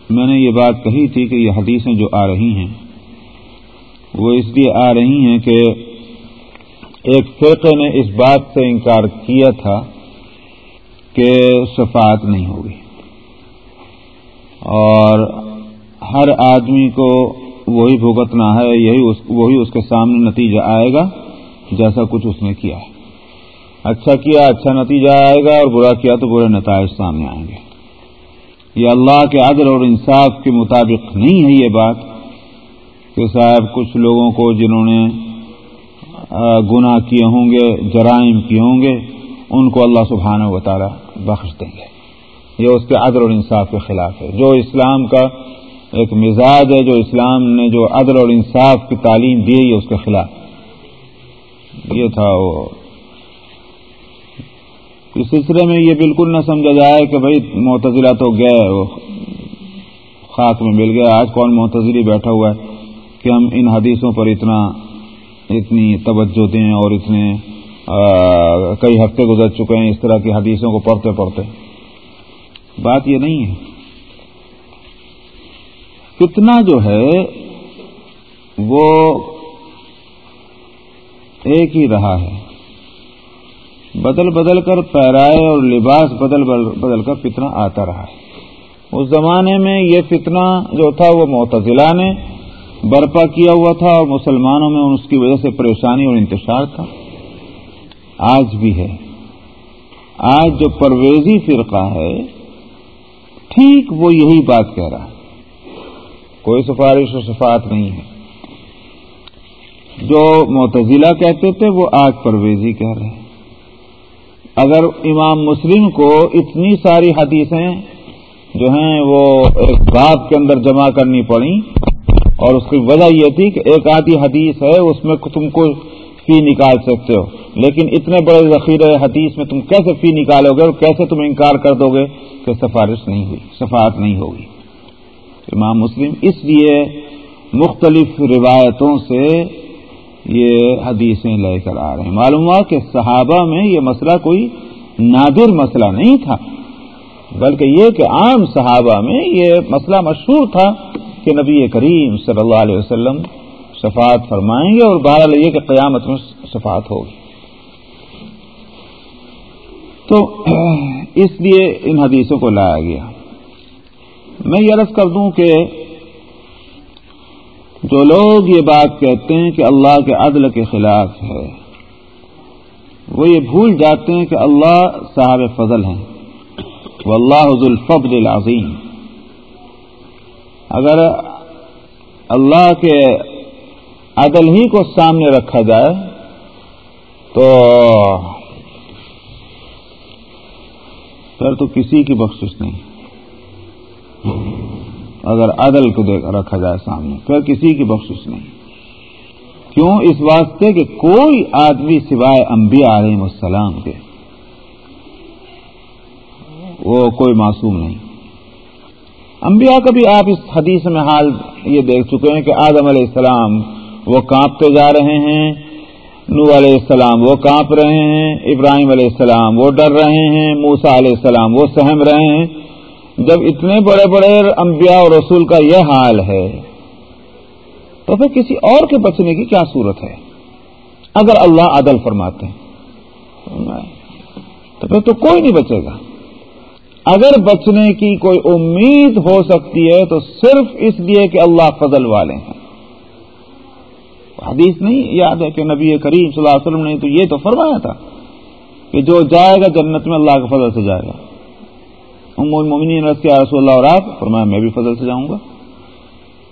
میں نے یہ بات کہی تھی کہ یہ حدیثیں جو آ رہی ہیں وہ اس لیے آ رہی ہیں کہ ایک فرقے نے اس بات سے انکار کیا تھا کہ صفات نہیں ہوگی۔ اور ہر آدمی کو وہی بھگتنا ہے یہی اس, وہی اس کے سامنے نتیجہ آئے گا۔ جیسا کچھ اس نے کیا ہے۔ اچھا کیا اچھا نتیجہ آئے گا اور برا کیا تو برے نتائج سامنے آئیں گے۔ یہ اللہ کے عدل اور انصاف کے مطابق نہیں ہے یہ بات کہ صاحب کچھ لوگوں کو جنہوں نے گناہ کیے ہوں گے، جرائم کیے ہوں گے، ان کو اللہ سبحانہ و تعالی بخش دیں گے۔ یہ اس کے عدل اور انصاف کے خلاف ہے۔ جو اسلام کا ایک مزاج ہے، جو اسلام نے جو عدل اور انصاف کی تعلیم دی ہے اس کے خلاف یہ تھا وہ۔ اس سلسلے میں یہ بالکل نہ سمجھا جائے کہ بھائی معتزلہ تو گئے، وہ خاک میں مل گیا آج کون معتزلی بیٹھا ہوا ہے کہ ہم ان حدیثوں پر اتنا، اتنی توجہ دیں اور اتنے کئی ہفتے گزر چکے ہیں اس طرح کی حدیثوں کو پڑھتے پڑھتے۔ بات یہ نہیں ہے۔ کتنا جو ہے وہ ایک ہی رہا ہے۔ بدل بدل کر پیرائے اور لباس بدل بدل کر فتنہ آتا رہا ہے۔ اس زمانے میں یہ فتنہ جو تھا وہ معتزلہ نے برپا کیا ہوا تھا اور مسلمانوں میں اس کی وجہ سے پریشانی اور انتشار تھا۔ آج بھی ہے۔ آج جو پرویزی فرقہ ہے، ٹھیک وہ یہی بات کہہ رہا ہے۔ کوئی سفارش و صفات نہیں ہے۔ جو معتزلہ کہتے تھے وہ آج پرویزی کہہ رہے ہیں۔ اگر امام مسلم کو اتنی ساری حدیثیں جو ہیں وہ ایک باب کے اندر جمع کرنی پڑی اور اس کی وجہ یہ تھی کہ ایک آدھی حدیث ہے، اس میں تم کو فی نکال سکتے ہو۔ لیکن اتنے بڑے ذخیرے حدیث میں تم کیسے فی نکالو گے اور کیسے تم انکار کر دو گے کہ سفارش نہیں ہوئی صفات نہیں ہوگی امام مسلم اس لیے مختلف روایتوں سے یہ حدیثیں لے کر آ رہے ہیں۔ معلوم ہوا کہ صحابہ میں یہ مسئلہ کوئی نادر مسئلہ نہیں تھا، بلکہ یہ کہ عام صحابہ میں یہ مسئلہ مشہور تھا کہ نبی کریم صلی اللہ علیہ وسلم شفاعت فرمائیں گے اور بہرحال یہ کہ قیامت میں شفاعت ہوگی۔ تو اس لیے ان حدیثوں کو لایا گیا۔ میں یہ عرض کر دوں کہ جو لوگ یہ بات کہتے ہیں کہ اللہ کے عدل کے خلاف ہے، وہ یہ بھول جاتے ہیں کہ اللہ صاحب فضل ہیں۔ وہ اللہ حض الفبل العظیم۔ اگر اللہ کے عدل ہی کو سامنے رکھا جائے، تو پھر تو کسی کی بخشش نہیں۔ اگر عدل کو دیکھ رکھا جائے سامنے پھر کسی کی بخشش نہیں۔ کیوں؟ اس واسطے کہ کوئی آدمی سوائے انبیاء علیہ السلام کے وہ کوئی معصوم نہیں۔ انبیاء کا بھی آپ اس حدیث میں حال یہ دیکھ چکے ہیں کہ آدم علیہ السلام وہ کانپتے جا رہے ہیں نو علیہ السلام وہ کانپ رہے ہیں، ابراہیم علیہ السلام وہ ڈر رہے ہیں موسا علیہ السلام وہ سہم رہے ہیں۔ جب اتنے بڑے بڑے انبیاء اور رسول کا یہ حال ہے، تو پھر کسی اور کے بچنے کی کیا صورت ہے؟ اگر اللہ عدل فرماتے ہیں۔ تو پھر تو کوئی نہیں بچے گا۔ اگر بچنے کی کوئی امید ہو سکتی ہے، تو صرف اس لیے کہ اللہ فضل والے ہیں۔ حدیث نہیں یاد ہے کہ نبی کریم صلی اللہ علیہ وسلم نے تو یہ تو فرمایا تھا کہ جو جائے گا جنت میں اللہ کے فضل سے جائے گا۔ ام المومنین رسول اللہ، اور آپ؟ فرمایا، میں بھی فضل سے جاؤں گا۔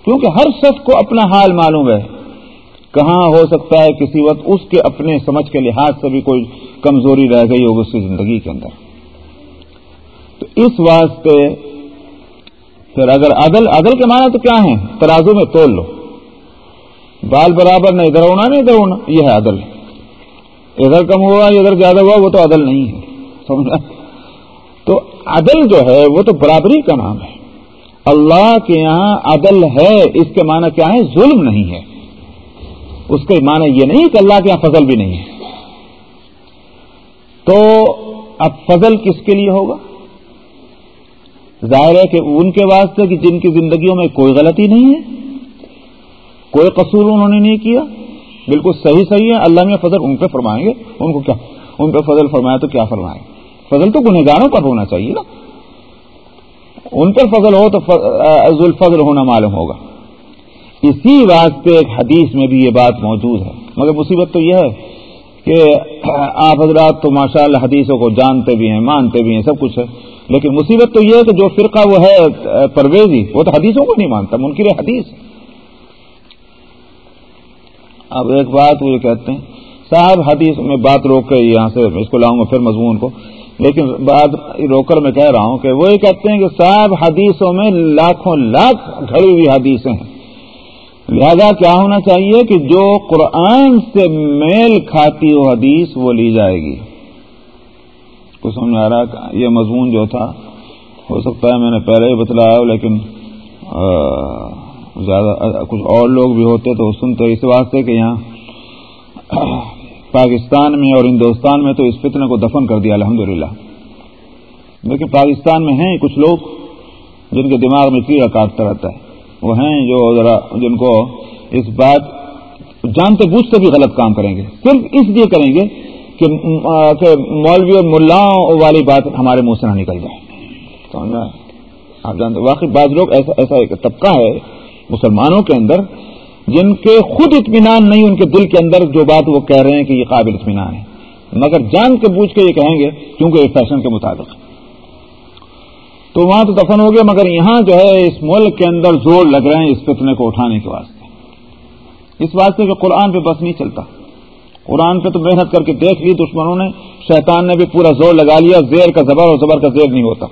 کیونکہ ہر شخص کو اپنا حال معلوم ہے۔ کہاں ہو سکتا ہے کسی وقت اس کے اپنے سمجھ کے لحاظ سے بھی کوئی کمزوری رہ گئی ہوگی اس کی زندگی کے اندر۔ تو اس واسطے پھر اگر عدل عدل کے معنی تو کیا ہے ترازو میں تول لو۔ بال برابر نہ ادھر ہونا نہ ادھر ہونا، یہ ہے عدل۔ ادھر کم ہوا ادھر زیادہ ہوا، وہ تو عدل نہیں ہے۔ سمجھا؟ تو عدل جو ہے وہ تو برابری کا نام ہے۔ اللہ کے یہاں عدل ہے، اس کے معنی کیا ہے؟ ظلم نہیں ہے۔ اس کے معنی یہ نہیں کہ اللہ کے یہاں فضل بھی نہیں ہے۔ تو اب فضل کس کے لیے ہوگا؟ ظاہر ہے کہ ان کے واسطے کہ جن کی زندگیوں میں کوئی غلطی نہیں ہے، کوئی قصور انہوں نے نہیں کیا۔ بالکل صحیح صحیح ہے۔ اللہ میں فضل ان پہ فرمائیں گے۔ ان کو کیا؟ ان پہ فضل فرمایا تو کیا فرمائیں؟ فضل تو گنہگاروں پر ہونا چاہیے نا۔ ان پر فضل ہو تو فضل ہونا معلوم ہوگا۔ اسی واسطے ایک حدیث میں بھی یہ بات موجود ہے۔ مگر مصیبت تو یہ ہے کہ آپ حضرات تو ماشاء اللہ حدیثوں کو جانتے بھی ہیں، مانتے بھی ہیں، سب کچھ ہے۔ لیکن مصیبت تو یہ ہے کہ جو فرقہ وہ ہے پرویزی، وہ تو حدیثوں کو نہیں مانتا، منکر حدیث۔ اب ایک بات وہ یہ کہتے ہیں، صاحب حدیث میں بات روک کے یہاں سے اس کو لاؤں گا، پھر مضمون کو۔ لیکن بات روک کر میں کہہ رہا ہوں کہ وہ یہ کہتے ہیں کہ صاحب حدیثوں میں لاکھوں لاکھ گھڑی ہوئی حدیثیں ہیں۔ لہذا کیا ہونا چاہیے کہ جو قرآن سے میل کھاتی ہو حدیث وہ لی جائے گی۔ کچھ سمجھ آ رہا یہ مضمون جو تھا، ہو سکتا ہے میں نے پہلے ہی بتلایا لیکن زیادہ کچھ اور لوگ بھی ہوتے تو سنتے۔ اس واسطے کہ یہاں پاکستان میں اور ہندوستان میں تو اس فتنے کو دفن کر دیا، الحمدللہ۔ لیکن پاکستان میں ہیں کچھ لوگ جن کے دماغ میں کیڑا کاٹتا رہتا ہے۔ وہ ہیں جو ذرا جن کو اس بات جانتے بوجھتے بھی غلط کام کریں گے۔ صرف اس لیے کریں گے کہ مولوی اور ملاؤں والی بات ہمارے منہ سے نہ نکل جائے۔ آپ جانتے واقعی بعض لوگ ایسا ایسا ایک طبقہ ہے مسلمانوں کے اندر جن کے خود اطمینان نہیں، ان کے دل کے اندر جو بات وہ کہہ رہے ہیں کہ یہ قابل اطمینان ہے۔ مگر جان کے بوجھ کے یہ کہیں گے، کیونکہ یہ فیشن کے مطابق۔ تو وہاں تو دفن ہو گیا، مگر یہاں جو ہے، اس ملک کے اندر زور لگ رہے ہیں اس فتنے کو اٹھانے کے واسطے۔ اس واسطے کہ قرآن پہ بس نہیں چلتا۔ قرآن پہ تو محنت کر کے دیکھ لی دشمنوں نے، شیطان نے بھی پورا زور لگا لیا، زیر کا زبر اور زبر کا زیر نہیں ہوتا۔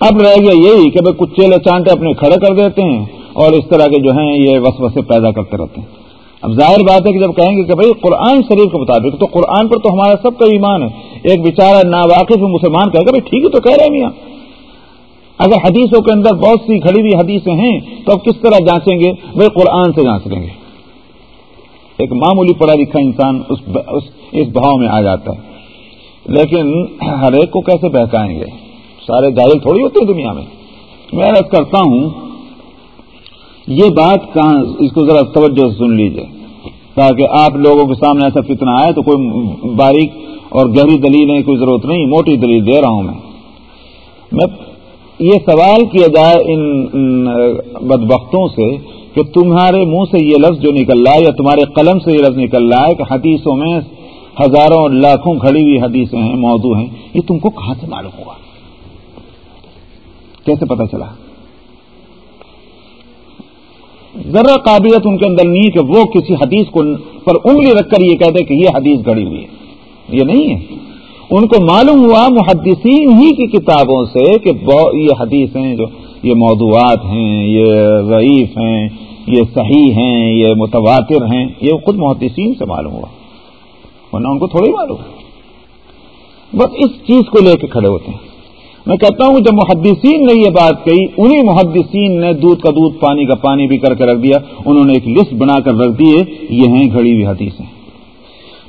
اب رہ گیا یہی کہ بھائی کچھ چیلے چانٹے اپنے کھڑے کر دیتے ہیں۔ اور اس طرح کے جو ہیں یہ وسوسے پیدا کرتے رہتے ہیں۔ اب ظاہر بات ہے کہ جب کہیں گے کہ بھائی قرآن شریف کے مطابق تو قرآن پر تو ہمارا سب کا ایمان ہے۔ ایک بیچارہ نا واقف مسلمان کہے گا، بھائی ٹھیک ہے تو کہہ رہے ہیں میاں۔ اگر حدیثوں کے اندر بہت سی کھڑی ہوئی حدیثیں ہیں، تو اب کس طرح جانچیں گے؟ بھائی قرآن سے جانچ لیں گے۔ ایک معمولی پڑھا لکھا انسان اس اس بھاؤ میں آ جاتا ہے۔ لیکن ہر ایک کو کیسے بہکائیں گے؟ سارے جاہل تھوڑی ہوتے ہیں دنیا میں۔ میں عرض کرتا ہوں یہ بات کہاں اس کو ذرا توجہ سے سن لیجیے تاکہ آپ لوگوں کے سامنے ایسا فتنا آئے تو کوئی باریک اور گہری دلیل کی کوئی ضرورت نہیں، موٹی دلیل دے رہا ہوں میں۔ میں یہ سوال کیا جائے ان بدبختوں سے کہ تمہارے منہ سے یہ لفظ جو نکل رہا ہے یا تمہارے قلم سے یہ لفظ نکل رہا ہے کہ حدیثوں میں ہزاروں لاکھوں کھڑی ہوئی حدیثیں ہیں، موضوع ہیں، یہ تم کو کہاں سے معلوم ہوا؟ کیسے پتا چلا؟ ذرا قابلیت ان کے اندر نہیں کہ وہ کسی حدیث کو پر انگلی رکھ کر یہ کہتے کہ یہ حدیث گھڑی ہوئی ہے۔ یہ نہیں ہے۔ ان کو معلوم ہوا محدثین ہی کی کتابوں سے کہ یہ حدیث ہیں جو یہ موضوعات ہیں، یہ ضعیف ہیں، یہ صحیح ہیں، یہ متواتر ہیں۔ یہ خود محدثین سے معلوم ہوا۔ ورنہ ان کو تھوڑی معلوم۔ بس اس چیز کو لے کے کھڑے ہوتے ہیں۔ میں کہتا ہوں جب محدثین نے یہ بات کہی، انہی محدثین نے دودھ کا دودھ، پانی کا پانی بھی کر کے رکھ دیا۔ انہوں نے ایک لسٹ بنا کر رکھ دیے یہ ہیں گھڑی ہوئی حدیثیں۔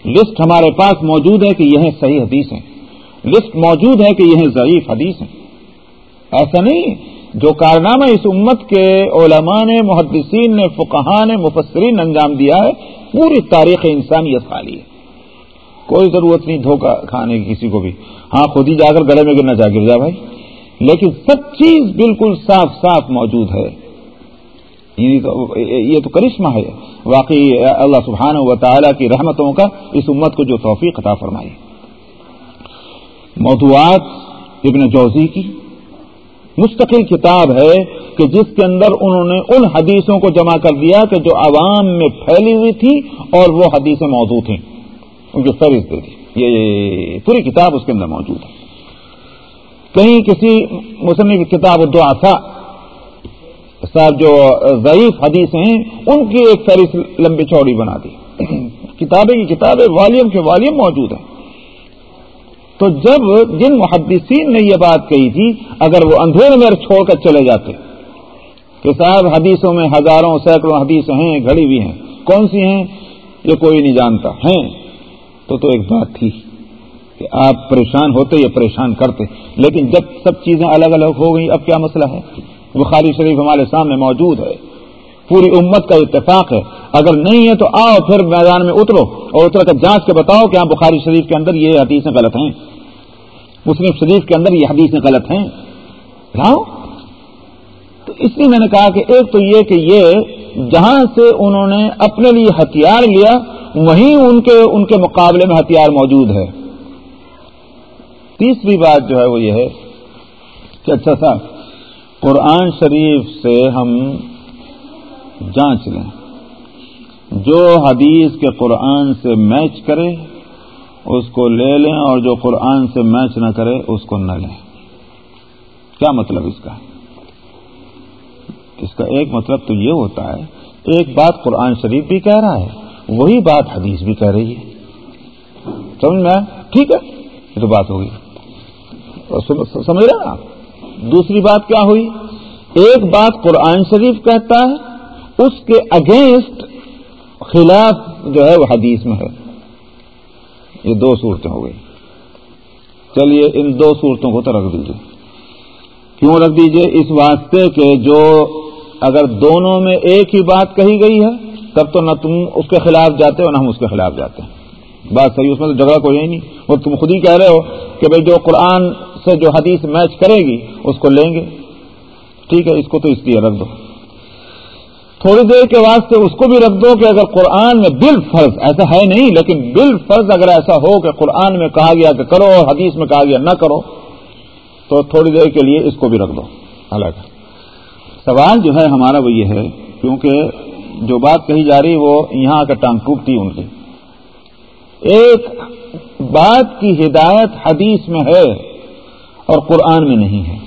لسٹ ہمارے پاس موجود ہے کہ یہ صحیح حدیث ہیں لسٹ موجود ہے کہ یہ ضعیف حدیث ہیں ایسا نہیں، جو کارنامہ اس امت کے علماء نے، محدثین نے فقہ نے، مفسرین انجام دیا ہے، پوری تاریخ انسانیت خالی ہے۔ کوئی ضرورت نہیں دھوکہ کھانے کی کسی کو بھی۔ ہاں خود ہی جا کر گلے میں گرنا چاہ گر جا بھائی۔ لیکن سب چیز بالکل صاف صاف موجود ہے۔ یہ تو کرشمہ ہے۔ واقعی اللہ سبحانہ و تعالیٰ کی رحمتوں کا اس امت کو جو توفیق عطا فرمائی۔ موضوعات ابن جوزی کی۔ مستقل کتاب ہے کہ جس کے اندر انہوں نے ان حدیثوں کو جمع کر دیا کہ جو عوام میں پھیلی ہوئی تھی اور وہ حدیثیں موجود تھیں۔ ان کی فہرست دے دی۔ یہ پوری کتاب اس کے اندر موجود ہے۔ کہیں کسی مصنف کتاب دعا تھا صاحب جو ضعیف حدیث ہیں، ان کی ایک فہرست لمبی چوڑی بنا دی۔ کتابیں کی کتابیں والیم کے والیم موجود ہیں۔ تو جب جن محدثین نے یہ بات کہی تھی، اگر وہ اندھیرے میں چھوڑ کر چلے جاتے کہ صاحب حدیثوں میں ہزاروں، سینکڑوں حدیث ہیں، گھڑی ہوئی ہیں۔ کون سی ہیں؟ یہ کوئی نہیں جانتا۔ ہیں۔ تو تو ایک بات تھی کہ آپ پریشان ہوتے یا پریشان کرتے، لیکن جب سب چیزیں الگ الگ ہو گئی اب کیا مسئلہ ہے؟ بخاری شریف ہمارے سامنے موجود ہے۔ پوری امت کا اتفاق ہے۔ اگر نہیں ہے تو آؤ پھر میدان میں اترو اور اتر کر جانچ کے بتاؤ کہ ہاں بخاری شریف کے اندر یہ حدیثیں غلط ہیں۔ مسلم شریف کے اندر یہ حدیثیں غلط ہیں۔ لاؤ۔ تو اس لیے میں نے کہا کہ ایک تو یہ کہ یہ جہاں سے انہوں نے اپنے لیے ہتھیار لیا وہیں ان کے ان کے مقابلے میں ہتھیار موجود ہے۔ تیسری بات جو ہے وہ یہ ہے کہ اچھا تھا قرآن شریف سے ہم جانچ لیں۔ جو حدیث کے قرآن سے میچ کرے، اس کو لے لیں اور جو قرآن سے میچ نہ کرے، اس کو نہ لیں۔ کیا مطلب اس کا؟ اس کا ایک مطلب تو یہ ہوتا ہے، ایک بات قرآن شریف بھی کہہ رہا ہے۔ وہی بات حدیث بھی کہہ رہی ہے۔ سمجھ میں ٹھیک ہے، یہ تو بات ہوگی سمجھ رہے آپ؟ دوسری بات کیا ہوئی؟ ایک بات قرآن شریف کہتا ہے، اس کے اگینسٹ خلاف جو ہے وہ حدیث میں ہے۔ یہ دو صورتیں ہو گئی۔ چلیے، ان دو صورتوں کو تو رکھ دیجیے کیوں رکھ دیجیے اس واسطے کہ جو اگر دونوں میں ایک ہی بات کہی گئی ہے تب تو نہ تم اس کے خلاف جاتے ہو نہ ہم اس کے خلاف جاتے ہیں۔ بات صحیح اس میں تو جھگڑا کوئی نہیں۔ وہ تم خود ہی کہہ رہے ہو کہ بھائی جو قرآن سے جو حدیث میچ کرے گی، اس کو لیں گے۔ ٹھیک ہے، اس کو تو اس لیے رکھ دو۔ تھوڑی دیر کے واسطے اس کو بھی رکھ دو کہ اگر قرآن میں بال فرض ایسا ہے نہیں، لیکن بال فرض اگر ایسا ہو کہ قرآن میں کہا گیا کہ کرو اور حدیث میں کہا گیا نہ کرو، تو تھوڑی دیر کے لیے اس کو بھی رکھ دو۔ الگ سوال جو ہے ہمارا وہ یہ ہے، کیونکہ جو بات کہی جا رہی وہ یہاں کا ٹانگ ٹوٹتی ان کی ایک بات کی ہدایت حدیث میں ہے اور قرآن میں نہیں ہے۔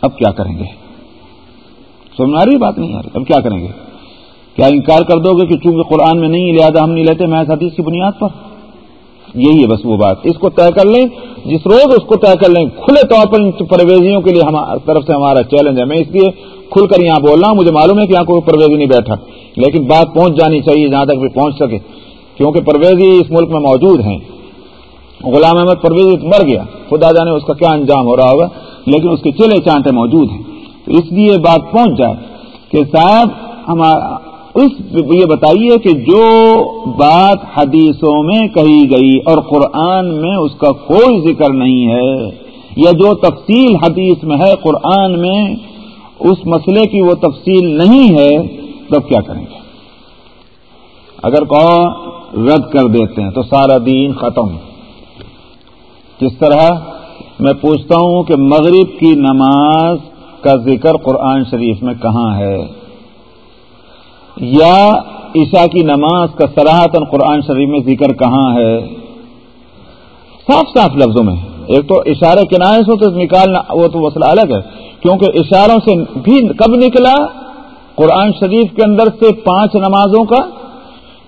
اب کیا کریں گے؟ سمجھ آ رہی بات؟ نہیں آ رہی۔ اب کیا کریں گے؟ کیا انکار کر دو گے کہ چونکہ قرآن میں نہیں، لہٰذا ہم نہیں لیتے محض حدیث کی بنیاد پر؟ یہی ہے بس وہ بات۔ اس کو طے کر لیں۔ جس روز اس کو طے کر لیں، کھلے طور پر پرویزیوں کے لیے طرف سے ہمارا چیلنج ہے۔ میں اس لیے کھل کر یہاں بول رہا ہوں، مجھے معلوم ہے کہ یہاں کوئی پرویزی نہیں بیٹھا۔ لیکن بات پہنچ جانی چاہیے جہاں تک بھی پہنچ سکے، کیونکہ پرویزی اس ملک میں موجود ہیں۔ غلام احمد پرویزی مر گیا۔ خدا جانے اس کا کیا انجام ہو رہا ہوگا، لیکن اس کے چلے چانٹے موجود ہیں۔ تو اس لیے بات پہنچ جائے کہ صاحب ہمارا اس یہ بتائیے کہ جو بات حدیثوں میں کہی گئی اور قرآن میں اس کا کوئی ذکر نہیں ہے، یا جو تفصیل حدیث میں ہے قرآن میں اس مسئلے کی وہ تفصیل نہیں ہے تب کیا کریں گے؟ اگر کہو رد کر دیتے ہیں تو سارا دین ختم۔ کس طرح میں پوچھتا ہوں کہ مغرب کی نماز کا ذکر قرآن شریف میں کہاں ہے؟ یا عشاء کی نماز کا سراہتن قرآن شریف میں ذکر کہاں ہے؟ صاف صاف لفظوں میں۔ ایک تو اشارے کنارے سے تو نکالنا، وہ تو مسئلہ الگ ہے۔ کیونکہ اشاروں سے بھی کب نکلا؟ قرآن شریف کے اندر سے پانچ نمازوں کا،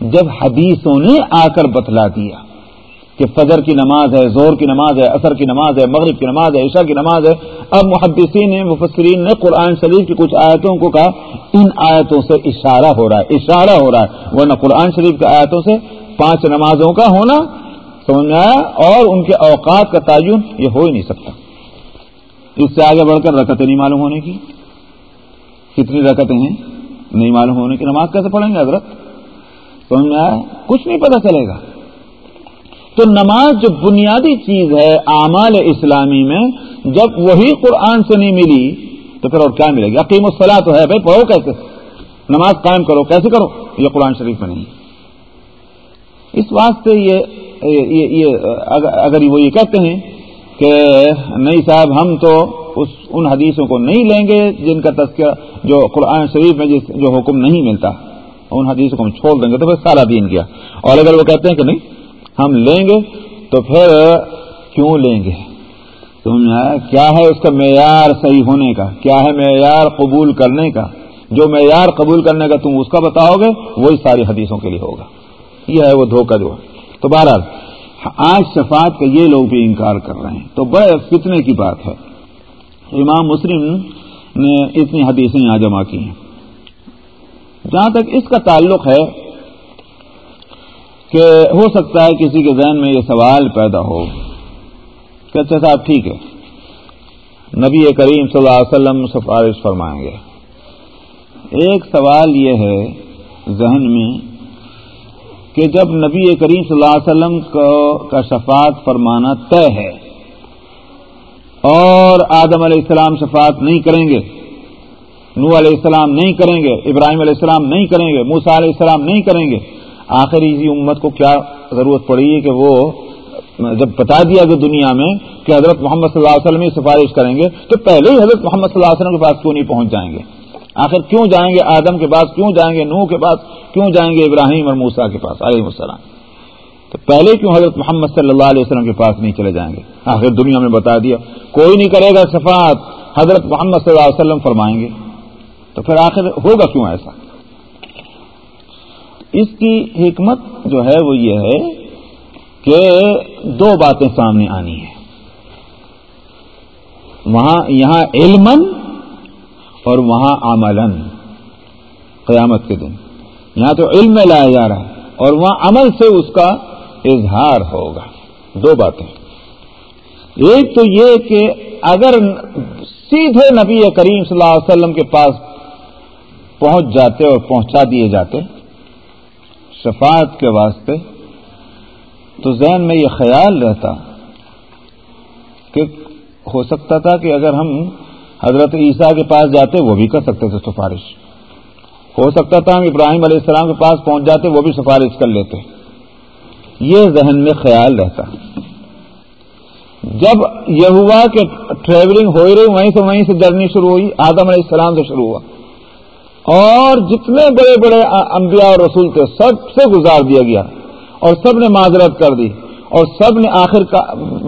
جب حدیثوں نے آ کر بتلا دیا کہ فجر کی نماز ہے زور کی نماز ہے اثر کی نماز ہے، مغرب کی نماز ہے، عشاء کی نماز ہے۔ اب محدثین نے، مفسرین نے قرآن شریف کی کچھ آیتوں کو کہا، ان آیتوں سے اشارہ ہو رہا ہے، اشارہ ہو رہا ہے۔ ورنہ قرآن شریف کی آیتوں سے پانچ نمازوں کا ہونا سمجھ میں آیا اور ان کے اوقات کا تعین یہ ہو ہی نہیں سکتا۔ اس سے آگے بڑھ کر رکتیں نہیں معلوم ہونے کی۔ کتنی رکتیں ہیں؟ نہیں معلوم ہونے کی۔ نماز کیسے پڑھیں گے حضرت؟ سمجھ میں آیا کچھ نہیں پتا چلے گا۔ تو نماز جو بنیادی چیز ہے اعمال اسلامی میں، جب وہی قرآن سے نہیں ملی، تو پھر اور کیا ملے گی؟ عقیم الصلاح تو ہے بھائی، پڑھو کیسے؟ نماز قائم کرو، کیسے کرو؟ یہ قرآن شریف میں نہیں۔ اس واسطے یہ یہ اگر وہ یہ کہتے ہیں کہ نہیں صاحب، ہم تو اس، ان حدیثوں کو نہیں لیں گے جن کا تذکرہ جو قرآن شریف میں جس جو حکم نہیں ملتا، ان حدیثوں کو ہم چھوڑ دیں گے تو پھر سارا دین کیا اور اگر وہ کہتے ہیں کہ نہیں، ہم لیں گے تو پھر کیوں لیں گے؟ کیا ہے اس کا معیار صحیح ہونے کا؟ کیا ہے معیار قبول کرنے کا؟ جو معیار قبول کرنے کا تم اس کا بتاؤ گے، وہی ساری حدیثوں کے لیے ہوگا۔ یہ ہے وہ دھوکہ جو تو بہرحال، آج شفاعت کا یہ لوگ بھی انکار کر رہے ہیں۔ تو بڑے فتنے کی بات ہے۔ امام مسلم نے اتنی حدیثیں یہاں جمع کی ہیں۔ جہاں تک اس کا تعلق ہے کہ ہو سکتا ہے کسی کے ذہن میں یہ سوال پیدا ہو کہ اچھا صاحب، ٹھیک ہے۔ نبی کریم صلی اللہ علیہ وسلم سفارش فرمائیں گے۔ ایک سوال یہ ہے ذہن میں کہ جب نبی کریم صلی اللہ علیہ وسلم کا شفاعت فرمانا طے ہے اور آدم علیہ السلام شفاعت نہیں کریں گے نو علیہ السلام نہیں کریں گے، ابراہیم علیہ السلام نہیں کریں گے موسا علیہ السلام نہیں کریں گے، آخر اسی امت کو کیا ضرورت پڑی ہے کہ وہ جب بتا دیا کہ دنیا میں کہ حضرت محمد صلی اللہ علیہ وسلم سفارش کریں گے، تو پہلے ہی حضرت محمد صلی اللہ علیہ وسلم کے پاس کیوں نہیں پہنچ جائیں گے؟ آخر کیوں جائیں گے آدم کے پاس؟ کیوں جائیں گے نو کے پاس؟ کیوں جائیں گے ابراہیم اور موسا کے پاس؟ علیہ السلام۔ تو پہلے کیوں حضرت محمد صلی اللہ علیہ وسلم کے پاس نہیں چلے جائیں گے؟ آخر دنیا میں بتا دیا۔ کوئی نہیں کرے گا شفاعت۔ حضرت محمد صلی اللہ علیہ وسلم فرمائیں گے۔ تو پھر آخر ہوگا کیوں ایسا؟ اس کی حکمت جو ہے وہ یہ ہے کہ دو باتیں سامنے آنی ہیں۔ وہاں یہاں علم اور وہاں عملن قیامت کے دن۔ یہاں تو علم میں لایا جا رہا ہے اور وہاں عمل سے اس کا اظہار ہوگا۔ دو باتیں۔ ایک تو یہ کہ اگر سیدھے نبی کریم صلی اللہ علیہ وسلم کے پاس پہنچ جاتے اور پہنچا دیے جاتے شفاعت کے واسطے، تو ذہن میں یہ خیال رہتا کہ ہو سکتا تھا کہ اگر ہم حضرت عیسیٰ کے پاس جاتے وہ بھی کر سکتے تھے سفارش۔ ہو سکتا تھا ہم ابراہیم علیہ السلام کے پاس پہنچ جاتے وہ بھی سفارش کر لیتے۔ یہ ذہن میں خیال رہتا۔ جب یہ ہوا کہ ٹریولنگ ہو ہی رہی، وہیں سے وہیں سے جرنی شروع ہوئی، آدم علیہ السلام سے شروع ہوا۔ اور جتنے بڑے بڑے انبیاء اور رسول تھے، سب سے گزار دیا گیا اور سب نے معذرت کر دی۔ اور سب نے آخر کا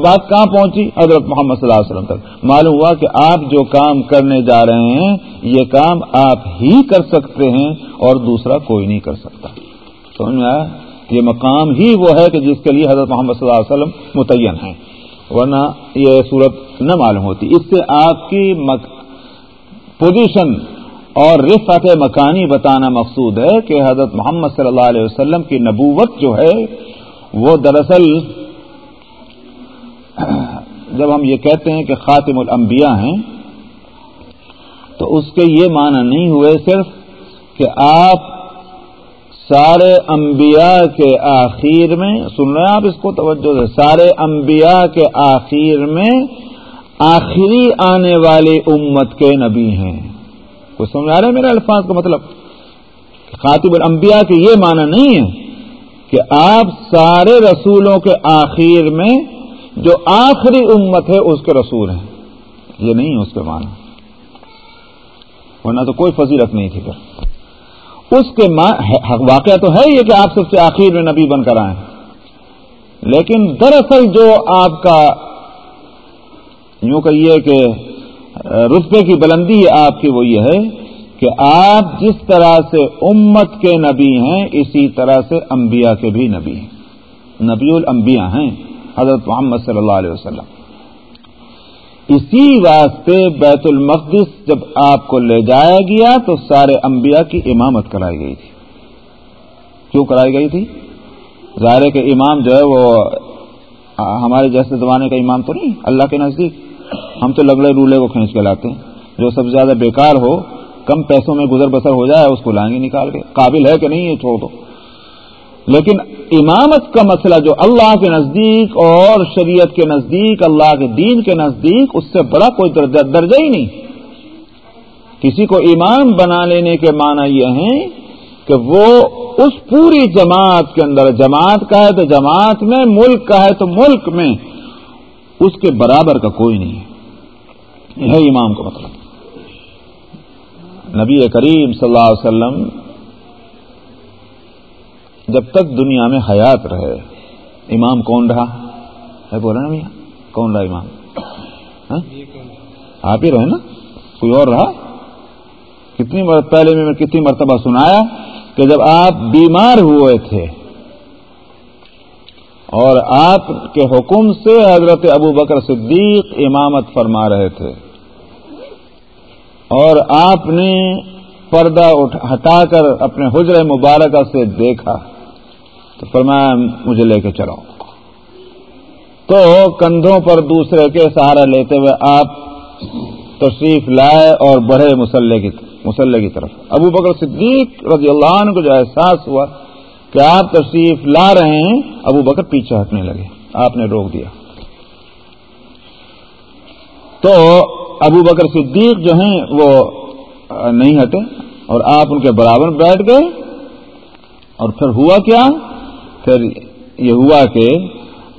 بات کہاں پہنچی؟ حضرت محمد صلی اللہ علیہ وسلم تک۔ معلوم ہوا کہ آپ جو کام کرنے جا رہے ہیں، یہ کام آپ ہی کر سکتے ہیں اور دوسرا کوئی نہیں کر سکتا۔ سمجھ میں آیا؟ یہ مقام ہی وہ ہے کہ جس کے لیے حضرت محمد صلی اللہ علیہ وسلم متعین ہے ورنہ یہ صورت نہ معلوم ہوتی۔ اس سے آپ کی پوزیشن اور رفت مکانی بتانا مقصود ہے کہ حضرت محمد صلی اللہ علیہ وسلم کی نبوت جو ہے وہ دراصل جب ہم یہ کہتے ہیں کہ خاتم الانبیاء ہیں، تو اس کے یہ معنی نہیں ہوئے صرف کہ آپ سارے انبیاء کے آخر میں، سن رہے ہیں آپ اس کو توجہ دیں سارے انبیاء کے آخر میں آخری آنے والی امت کے نبی ہیں۔ کوئی سمجھ آ رہا ہے میرے الفاظ کا مطلب؟ خاطب الانبیاء کے یہ معنی نہیں ہے۔ کہ آپ سارے رسولوں کے آخر میں جو آخری امت ہے اس کے رسول ہیں۔ یہ نہیں اس کے معنی۔ ورنہ تو کوئی فضیلت نہیں تھی پھر۔ اس کے واقعہ تو ہے یہ کہ آپ سب سے آخر میں نبی بن کر آئے لیکن دراصل جو آپ کا یوں کہیے کہ رتبے کی بلندی آپ کی وہ یہ ہے کہ آپ جس طرح سے امت کے نبی ہیں، اسی طرح سے انبیاء کے بھی نبی ہیں۔ نبی الانبیاء ہیں، حضرت محمد صلی اللہ علیہ وسلم۔ اسی واسطے بیت المقدس جب آپ کو لے جایا گیا تو سارے انبیاء کی امامت کرائی گئی تھی۔ کیوں کرائی گئی تھی؟ ظاہر کے امام جو ہے وہ ہمارے جیسے زمانے کا امام تو نہیں، اللہ کے نزدیک۔ ہم تو لگڑے رولے کو کھینچ کے لاتے ہیں۔ جو سب سے زیادہ بیکار ہو کم پیسوں میں گزر بسر ہو جائے، اس کو لائیں گے نکال کے۔ قابل ہے کہ نہیں یہ چھوڑ دو۔ لیکن امامت کا مسئلہ جو اللہ کے نزدیک اور شریعت کے نزدیک، اللہ کے دین کے نزدیک، اس سے بڑا کوئی درجہ ہی نہیں۔ کسی کو امام بنا لینے کے معنی یہ ہیں کہ وہ اس پوری جماعت کے اندر، جماعت کا ہے تو جماعت میں، ملک کا ہے تو ملک میں، اس کے برابر کا کوئی نہیں ہے۔ یہ ہے امام کا مطلب۔ نبی کریم صلی اللہ علیہ وسلم جب تک دنیا میں حیات رہے، امام کون رہا؟ ہے بول رہے نا میاں، کون رہا امام؟ ہاں؟ آپ ہی رہے نا؟ کوئی اور رہا؟ کتنی پہلے میں کتنی مرتبہ سنایا کہ جب آپ بیمار ہوئے تھے اور آپ کے حکم سے حضرت ابو بکر صدیق امامت فرما رہے تھے اور آپ نے پردہ ہٹا کر اپنے حجر مبارکہ سے دیکھا۔ تو فرمایا، مجھے لے کے چلاؤ تو کندھوں پر دوسرے کے سہارا لیتے ہوئے آپ تشریف لائے اور بڑھے مسلح کی مسلح کی طرف۔ ابو بکر صدیق رضی اللہ عنہ کو جو احساس ہوا کہ آپ تشریف لا رہے ہیں، ابو بکر پیچھے ہٹنے لگے۔ آپ نے روک دیا۔ تو ابو بکر صدیق جو ہیں وہ نہیں ہٹے اور آپ ان کے برابر بیٹھ گئے اور پھر ہوا کیا؟ پھر یہ ہوا کہ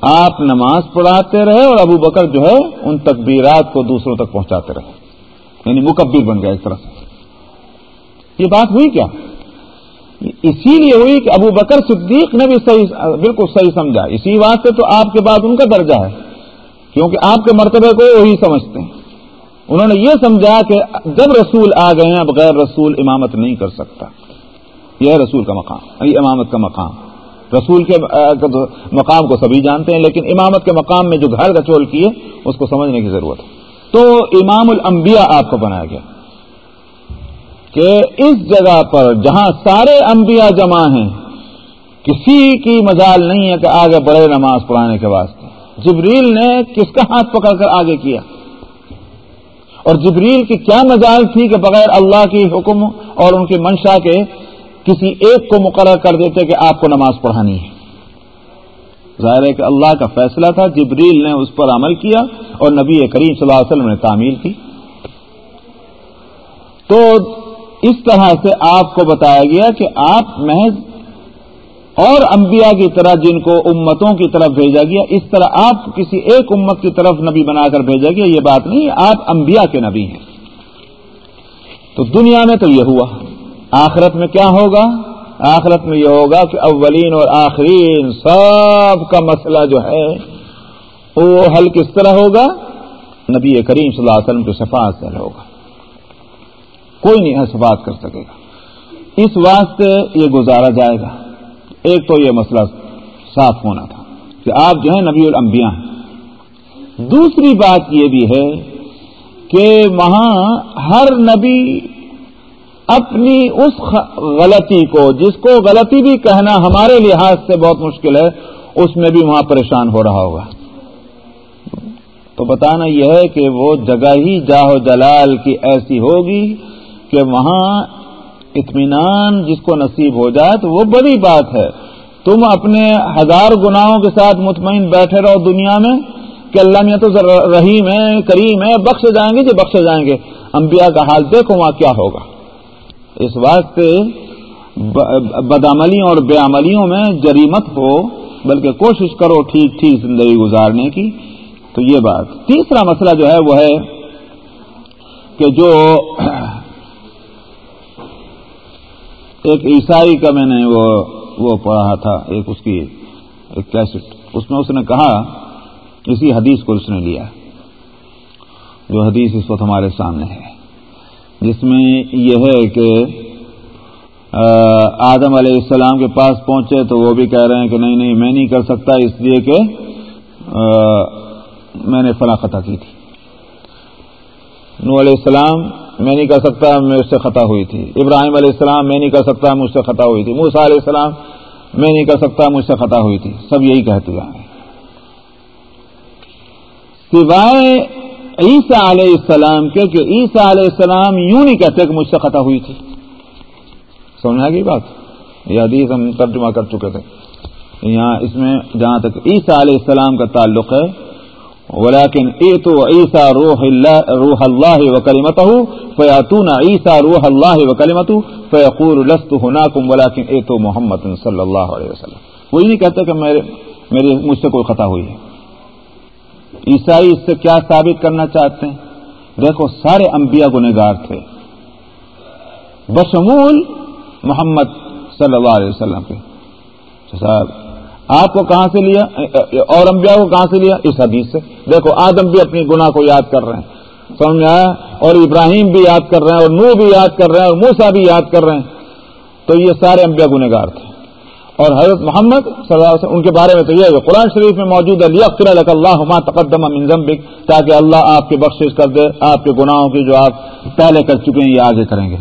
آپ نماز پڑھاتے رہے اور ابو بکر جو ہے ان تکبیرات کو دوسروں تک پہنچاتے رہے یعنی مکبر بن گیا اس طرح سے۔ یہ بات ہوئی کیا؟ اسی لیے ہوئی کہ ابو بکر صدیق نے بھی صحیح، بالکل صحیح سمجھا۔ اسی واسطے تو آپ کے بعد ان کا درجہ ہے۔ کیونکہ آپ کے مرتبے کو وہی سمجھتے ہیں۔ انہوں نے یہ سمجھا کہ جب رسول آ گئے ہیں، بغیر رسول امامت نہیں کر سکتا۔ یہ ہے رسول کا مقام، یہ امامت کا مقام۔ رسول کے مقام کو سبھی جانتے ہیں، لیکن امامت کے مقام میں جو گھر کا چول کیے، اس کو سمجھنے کی ضرورت ہے۔ تو امام الانبیاء آپ کو بنایا گیا کہ اس جگہ پر جہاں سارے انبیاء جمع ہیں، کسی کی مجال نہیں ہے کہ آگے بڑے نماز پڑھانے کے واسطے۔ جبریل نے کس کا ہاتھ پکڑ کر آگے کیا؟ اور جبریل کی کیا مجال تھی کہ بغیر اللہ کی حکم اور ان کی منشا کے کسی ایک کو مقرر کر دیتے کہ آپ کو نماز پڑھانی ہے؟ ظاہر ہے کہ اللہ کا فیصلہ تھا، جبریل نے اس پر عمل کیا اور نبی کریم صلی اللہ علیہ وسلم نے تعمیل کی تو اس طرح سے آپ کو بتایا گیا کہ آپ محض اور انبیاء کی طرح جن کو امتوں کی طرف بھیجا گیا، اس طرح آپ کسی ایک امت کی طرف نبی بنا کر بھیجا گیا، یہ بات نہیں، آپ انبیاء کے نبی ہیں۔ تو دنیا میں تو یہ ہوا۔ آخرت میں کیا ہوگا؟ آخرت میں یہ ہوگا کہ اولین اور آخرین سب کا مسئلہ جو ہے، وہ حل کس طرح ہوگا؟ نبی کریم صلی اللہ علیہ وسلم کی شفاعت سے ہوگا۔ کوئی نہیں شفاعت کر سکے گا۔ اس واسطے یہ گزارا جائے گا۔ ایک تو یہ مسئلہ صاف ہونا تھا کہ آپ جو ہیں نبی الانبیاء ہیں۔ دوسری بات یہ بھی ہے کہ وہاں ہر نبی اپنی اس غلطی کو، جس کو غلطی بھی کہنا ہمارے لحاظ سے بہت مشکل ہے، اس میں بھی وہاں پریشان ہو رہا ہوگا۔ تو بتانا یہ ہے کہ وہ جگہ ہی جاہو جلال کی ایسی ہوگی کہ وہاں اطمینان جس کو نصیب ہو جائے تو وہ بڑی بات ہے۔ تم اپنے ہزار گناہوں کے ساتھ مطمئن بیٹھے رہو دنیا میں کہ اللہ میں تو رحیم ہے، کریم ہے، بخش جائیں گے جو بخش جائیں گے۔ انبیاء کا حال دیکھو وہاں کیا ہوگا۔ اس واسطے بدعملیوں اور بے عملیوں میں جریمت ہو، بلکہ کوشش کرو ٹھیک ٹھیک زندگی گزارنے کی۔ تو یہ بات۔ تیسرا مسئلہ جو ہے وہ ہے کہ جو ایک عیسائی کا میں نے وہ وہ پڑھا تھا، ایک اس کی ایک کیسٹ اس میں اس نے کہا، اسی حدیث کو اس نے لیا، جو حدیث اس وقت ہمارے سامنے ہے، جس میں یہ ہے کہ آدم علیہ السلام کے پاس پہنچے تو وہ بھی کہہ رہے ہیں کہ نہیں نہیں، میں نہیں کر سکتا، اس لیے کہ میں نے فلاں خطا کی تھی۔ نو علیہ السلام میں نہیں کر سکتا مجھ سے خطا ہوئی تھی۔ ابراہیم علیہ السلام میں نہیں کر سکتا مجھ سے خطا ہوئی تھی۔ موسا علیہ السلام میں نہیں کر سکتا مجھ سے خطا ہوئی تھی۔ سب یہی کہتے ہیں۔ سوائے عیسیٰ علیہ السلام کے کہ عیسیٰ علیہ السلام یوں نہیں کہتے کہ مجھ سے خطا ہوئی تھی۔ سمجھا گئی بات؟ یہ حدیث ہم ترجمہ کر چکے تھے۔ یہاں اس میں جہاں تک عیسیٰ علیہ السلام کا تعلق ہے ولیکن ایتو عیسیٰ روح اللہ روح اللہ و کلیمتہ فیاتون عیسیٰ روح اللہ و کلیمتہ فیقول لست ہناکم ولیکن ایتو محمد صلی اللہ علیہ وسلم۔ وہ یہ نہیں کہتے کہ میرے میری مجھ سے کوئی خطا ہوئی ہے۔ عیسائی اس سے کیا ثابت کرنا چاہتے ہیں؟ دیکھو سارے انبیاء گنہگار تھے۔ بشمول محمد صلی اللہ علیہ وسلم کے۔ صاحب آپ کو کہاں سے لیا؟ اور انبیاء کو کہاں سے لیا؟ اس حدیث سے۔ دیکھو، آدم بھی اپنی گناہ کو یاد کر رہے ہیں۔ سمجھ آیا اور ابراہیم بھی یاد کر رہے ہیں، اور نو بھی یاد کر رہے ہیں، اور موسا بھی یاد کر رہے ہیں۔ تو یہ سارے انبیاء گنہگار تھے۔ اور حضرت محمد صلی اللہ علیہ وسلم، ان کے بارے میں تو یہ ہے قرآن شریف میں موجود ہے لیا اللہ تقدم منظم تاکہ اللہ آپ کی بخشش کر دے، آپ کے گناہوں کی جو آپ پہلے کر چکے ہیں، یہ آگے کریں گے۔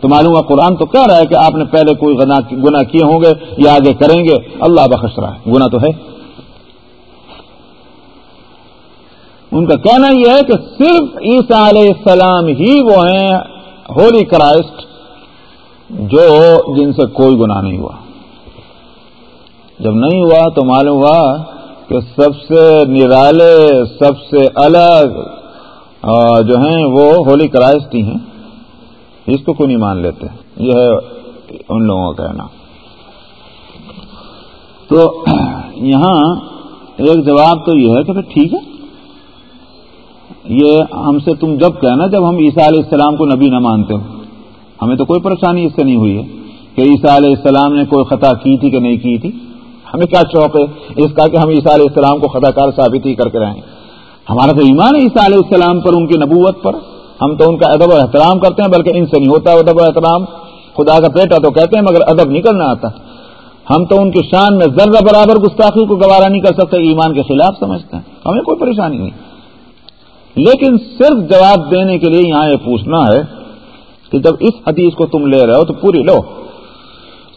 تو معلوم ہے قرآن تو کہہ رہا ہے کہ آپ نے پہلے کوئی گنا کیے ہوں گے یا آگے کریں گے۔ اللہ بخش رہا ہے۔ گنا تو ہے۔ ان کا کہنا یہ ہے کہ صرف عیسیٰ علیہ السلام ہی وہ ہیں ہولی کرائسٹ جو جن سے کوئی گناہ نہیں ہوا۔ جب نہیں ہوا تو معلوم ہوا کہ سب سے نرالے، سب سے الگ جو ہیں وہ ہولی کرائسٹ ہی ہیں۔ اس کو کوئی نہیں مان لیتے؟ یہ ہے ان لوگوں کا کہنا تو یہاں ایک جواب تو یہ ہے کہ پھر ٹھیک ہے۔ یہ ہم سے تم جب کہنا جب ہم عیسیٰ علیہ السلام کو نبی نہ مانتے ہو۔ ہمیں تو کوئی پریشانی اس سے نہیں ہوئی ہے کہ عیسیٰ علیہ السلام نے کوئی خطا کی تھی کہ نہیں کی تھی۔ ہمیں کیا شوق ہے اس کا کہ ہم عیسیٰ علیہ السلام کو خطا کار ثابت ہی کر کے رہیں۔ ہمارا تو ایمان ہے عیسیٰ علیہ السلام پر، ان کی نبوت پر۔ ہم تو ان کا ادب و احترام کرتے ہیں، بلکہ ان سے نہیں ہوتا ادب و احترام۔ خدا کا پیٹا تو کہتے ہیں، مگر ادب نہیں کرنا آتا۔ ہم تو ان کی شان میں ذرہ برابر گستاخی کو گوارا نہیں کر سکتے، ایمان کے خلاف سمجھتے ہیں۔ ہمیں کوئی پریشانی نہیں۔ لیکن صرف جواب دینے کے لیے یہاں یہ پوچھنا ہے کہ جب اس حدیث کو تم لے رہے ہو تو پوری لو۔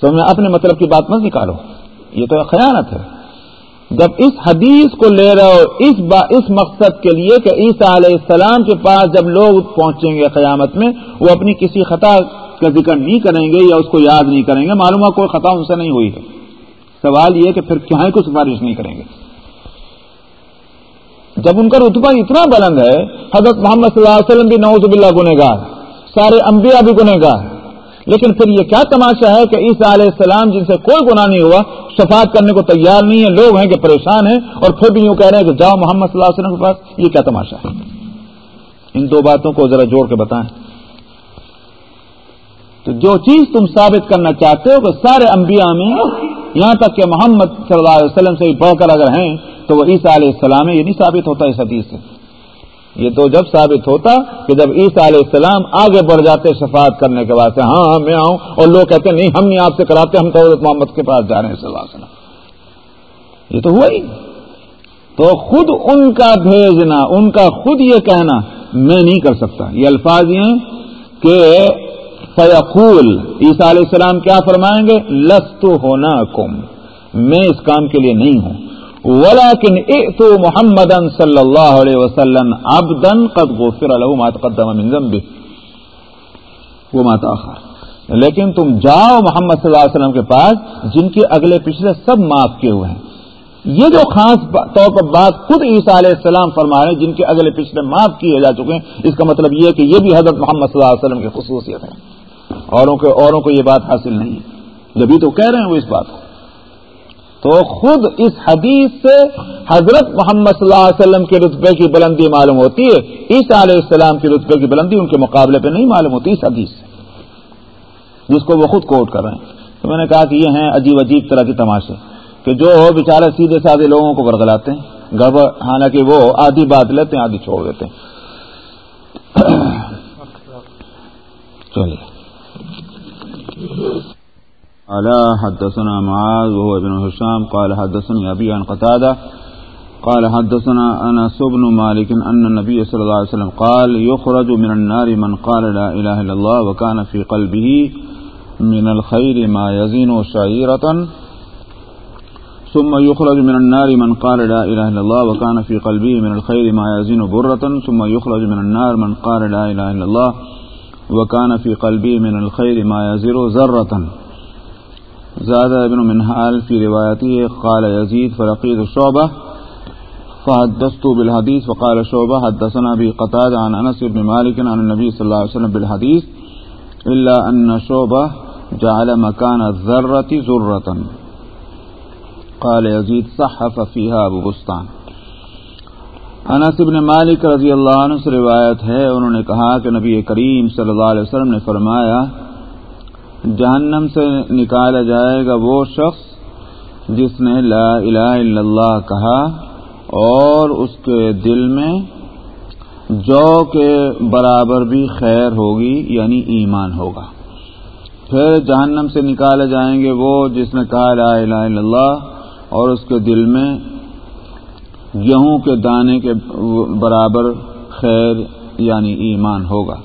تو میں اپنے مطلب کی بات مت نکالو۔ یہ تو خیانت ہے۔ جب اس حدیث کو لے رہے ہو، اس با، اس مقصد کے لیے کہ عیسیٰ علیہ السلام کے پاس جب لوگ پہنچیں گے قیامت میں، وہ اپنی کسی خطا کا ذکر نہیں کریں گے یا اس کو یاد نہیں کریں گے، معلوم کوئی خطا ان سے نہیں ہوئی ہے۔ سوال یہ کہ پھر کیا کو سفارش نہیں کریں گے؟ جب ان کا رتبہ اتنا بلند ہے، حضرت محمد صلی اللہ علیہ وسلم بھی نوز باللہ گنہ گار سارے انبیاء بھی گنہ گار لیکن پھر یہ کیا تماشا ہے کہ عیسیٰ علیہ السلام جن سے کوئی گناہ نہیں ہوا، شفاعت کرنے کو تیار نہیں ہے لوگ ہیں کہ پریشان ہیں اور پھر بھی یوں کہہ رہے ہیں کہ جاؤ محمد صلی اللہ علیہ وسلم کے پاس۔ یہ کیا تماشا ہے؟ ان دو باتوں کو ذرا جوڑ کے بتائیں۔ تو جو چیز تم ثابت کرنا چاہتے ہو کہ سارے انبیاء میں یہاں تک کہ محمد صلی اللہ علیہ وسلم سے پڑھ کر اگر ہیں، تو وہ عیسیٰ علیہ السلام ہے یہ نہیں ثابت ہوتا اس حدیث سے۔ یہ تو جب ثابت ہوتا کہ جب عیسیٰ علیہ السلام آگے بڑھ جاتے شفاعت کرنے کے واسطے ہاں ہاں میں آؤں، اور لوگ کہتے ہیں، نہیں، ہم نہیں آپ سے کراتے، ہم تو حضرت محمد کے پاس جا رہے ہیں، صلی اللہ علیہ وسلم۔ یہ تو ہوا ہی۔ تو خود ان کا بھیجنا، ان کا خود یہ کہنا میں نہیں کر سکتا۔ یہ الفاظ یہ کہ فیقول، عیسیٰ علیہ السلام کیا فرمائیں گے؟ لست ہونا کم میں اس کام کے لیے نہیں ہوں۔ ولیکن ائتو محمد صلی اللہ علیہ وسلم عبدا قد غفر له ما تقدم من ذنبه وما تاخر لیکن تم جاؤ محمد صلی اللہ علیہ وسلم کے پاس جن کے اگلے پچھلے سب معاف کیے ہوئے ہیں۔ یہ جو خاص طور پر بات خود عیسیٰ علیہ السلام فرما رہے ہیں، جن کے اگلے پچھلے معاف کیے جا چکے ہیں، اس کا مطلب یہ ہے کہ یہ بھی حضرت محمد صلی اللہ علیہ وسلم کی خصوصیت ہے۔ اوروں کے اوروں کو یہ بات حاصل نہیں جبھی تو کہہ رہے ہیں وہ اس بات کو۔ تو خود اس حدیث سے حضرت محمد صلی اللہ علیہ وسلم کے رتبے کی بلندی معلوم ہوتی ہے۔ اس علیہ السلام کی رتبے کی بلندی ان کے مقابلے پہ نہیں معلوم ہوتی اس حدیث سے۔ جس کو وہ خود کوٹ کر رہے ہیں۔ تو میں نے کہا کہ یہ ہیں عجیب عجیب طرح کے تماشے کہ جو ہو بیچارے سیدھے سادے لوگوں کو گرگلاتے ہیں۔ گڑبڑ حالانکہ وہ آدھی بات لیتے ہیں، آدھی چھوڑ دیتے ہیں۔ چلیے۔
قال حدثنا معاذ وهو ابن هشام، قال حدثني أبي عن قتادة، قال حدثنا أنس بن مالك أن النبي صلى الله عليه وسلم قال، يخرج من النار من قال لا إله إلا الله وكان في قلبه من الخير ما يزين شعيرة، ثم يخرج من النار من قال لا إله إلا الله وكان في قلبه من الخير ما يزين برة، ثم يخرج من النار من قال لا إله إلا الله وكان في قلبه من الخير ما يزر ذرة زاد ابن منحال في روايته قال يزيد فرقيد الشعبة فحدثت بالحديث وقال شعبة حدثنا بي قتاد عن أنس بن مالك عن النبي صلى الله عليه وسلم بالحديث إلا أن شعبة جعل مكان الذرة ذرة. قال يزيد صحف فيها أبو بستان. انس ابن مالک رضی اللہ عنہ سے روایت ہے، انہوں نے کہا کہ نبی کریم صلی اللہ علیہ وسلم نے فرمایا جہنم سے نکالا جائے گا وہ شخص جس نے لا الہ الا اللہ کہا اور اس کے دل میں جو کے برابر بھی خیر ہوگی یعنی ایمان ہوگا۔ پھر جہنم سے نکالے جائیں گے وہ جس نے کہا لا الہ الا اللہ اور اس کے دل میں گیہوں کے دانے کے برابر خیر یعنی ایمان ہوگا۔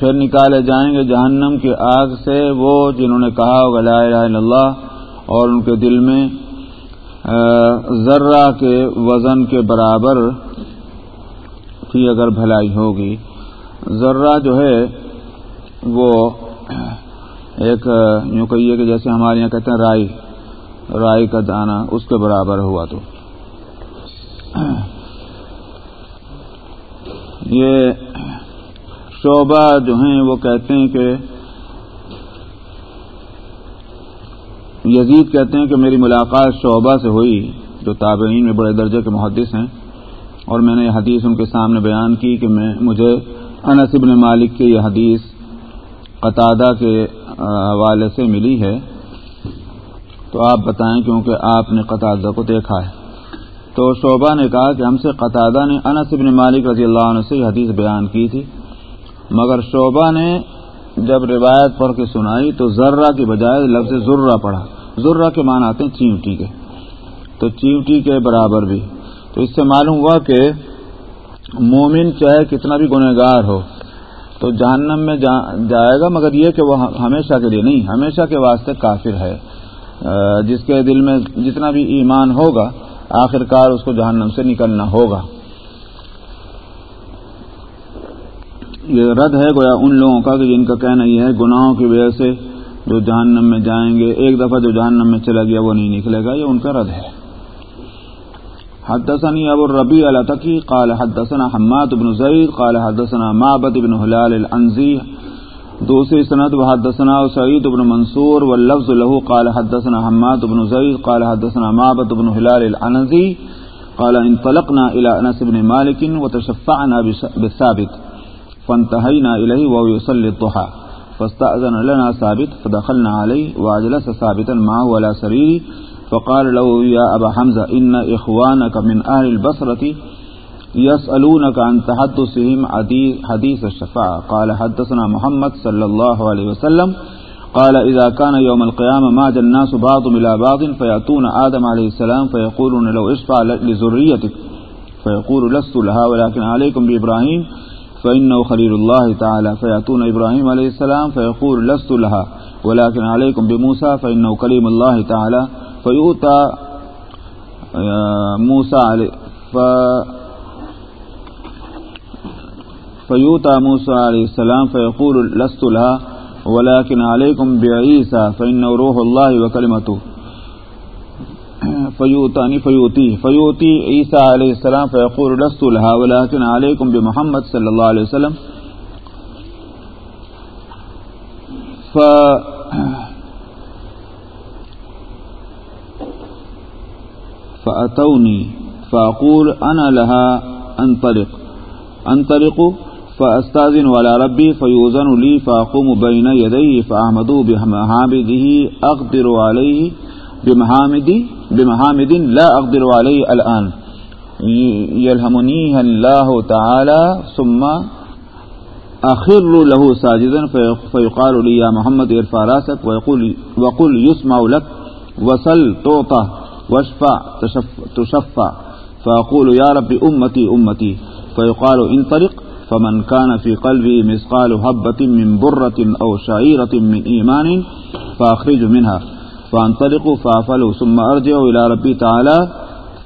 پھر نکالے جائیں گے جہنم کی آگ سے، وہ جنہوں نے کہا ہوگا لا الہ الا اللہ اور ان کے دل میں ذرہ کے وزن کے برابر کی اگر بھلائی ہوگی۔ ذرہ جو ہے، وہ ایک، یوں کہیے کہ جیسے ہمارے یہاں کہتے ہیں رائی رائی کا دانہ اس کے برابر ہوا تو۔ یہ شعبہ جو ہیں وہ کہتے ہیں کہ یزید کہتے ہیں کہ میری ملاقات شعبہ سے ہوئی، جو تابعین میں بڑے درجے کے محدث ہیں، اور میں نے یہ حدیث ان کے سامنے بیان کی کہ میں، مجھے انس ابن مالک کی یہ حدیث قطادہ کے حوالے سے ملی ہے۔ تو آپ بتائیں کیونکہ آپ نے قطادہ کو دیکھا ہے۔ تو شعبہ نے کہا کہ ہم سے قطادہ نے انس ابن مالک رضی اللہ عنہ سے یہ حدیث بیان کی تھی۔ مگر شعبہ نے جب روایت پڑھ کے سنائی تو ذرہ کی بجائے لفظ ذرہ پڑھا۔ ذرہ کے معنی آتے ہیں چیوٹی کے۔ تو چیوٹی کے برابر بھی۔ تو اس سے معلوم ہوا کہ مومن چاہے کتنا بھی گنہگار ہو، تو جہنم میں جائے گا، مگر یہ کہ وہ ہمیشہ کے لیے نہیں، ہمیشہ کے واسطے کافر ہے۔ جس کے دل میں جتنا بھی ایمان ہوگا آخر کار اس کو جہنم سے نکلنا ہوگا۔ یہ رد ہے گویا ان لوگوں کا کہ جن کا کہنا یہ ہے گناہوں کی وجہ سے جو جہنم میں جائیں گے، ایک دفعہ جو جہنم میں چلا گیا وہ نہیں نکلے گا، یہ ان کا رد ہے۔ حدثني ابو الربيع الاتقي قال حدثنا حماد بن زيد قال حدثنا معبد بن هلال الانزي دوسری سند وحدثنا سعيد بن منصور، واللفظ له، قال حدثنا حماد بن زيد قال حدثنا معبد بن هلال الانزي قال انطلقنا الى انس بن مالك وتشفعنا بالثابت فانتهينا اليه وهو يصلي الضحى. فاستأذن لنا ثابت، فدخلنا عليه واجلس ثابتا معه على سريره فقال له، يا أبا حمزة، إن إخوانك من أهل البصرة يسألونك عن تحدثهم حديث الشفاعة. قال، حدثنا محمد صلى الله عليه وسلم. قال، إذا كان يوم القيامة ماج الناس بعضهم إلى بعض، فيأتون آدم عليه السلام فيقولون، لو اشفع لذريتك. فيقول، لست لها، ولكن عليكم بإبراهيم. فإنه خليل الله تعالى فيأتون إبراهيم عليه السلام فيقول لست لها ولكن عليكم بموسى فإنه كليم الله تعالى فیوتا موسا فیوتا موسا علیہ السلام فیقول لست لها ولكن عليكم بعيسى فإنه روح الله وكلمته فيوتاني فيوتي فيوتي عيسى عليه السلام فيقول لست لها ولكن عليكم بمحمد صلى الله عليه وسلم. ف فأتوني فأقول أنا لها أنطلق أنطلق فأستاذن على ربي فيوزن لي فأقوم بين يديه فأحمده بمحامده أقدر عليه بمحامد بمحامد لا أقدر عليه الآن يلهمنيها الله تعالى ثم أخر له ساجدا فيقال لي يا محمد ارفع راسك ويقول وقل يسمع لك وصل تعطى وشفع تشفع فأقول يا رب أمتي أمتي فيقال انطلق فمن كان في قلبي مثقال هبة من برة أو شعيرة من إيمان فأخرج منها فانطلق فأفل ثم أرجع إلى ربي تعالى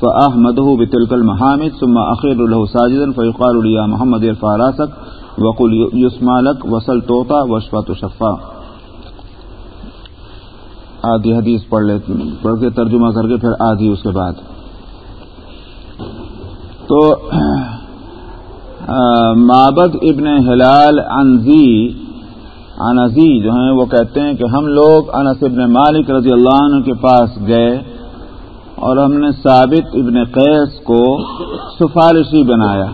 فأحمده بتلك المحامد ثم أخير له ساجدا فيقال لي يا محمد ارفع راسك وقل يسمع لك وصل توطى وشفع تشفع آدھی حدیث پڑھ لیتے پڑھ کے ترجمہ کر کے پھر آدھی اس کے بعد۔ تو مابد ابن ہلال انزی انزی جو ہیں وہ کہتے ہیں کہ ہم لوگ انس ابن مالک رضی اللہ عنہ کے پاس گئے اور ہم نے ثابت ابن قیس کو سفارشی بنایا۔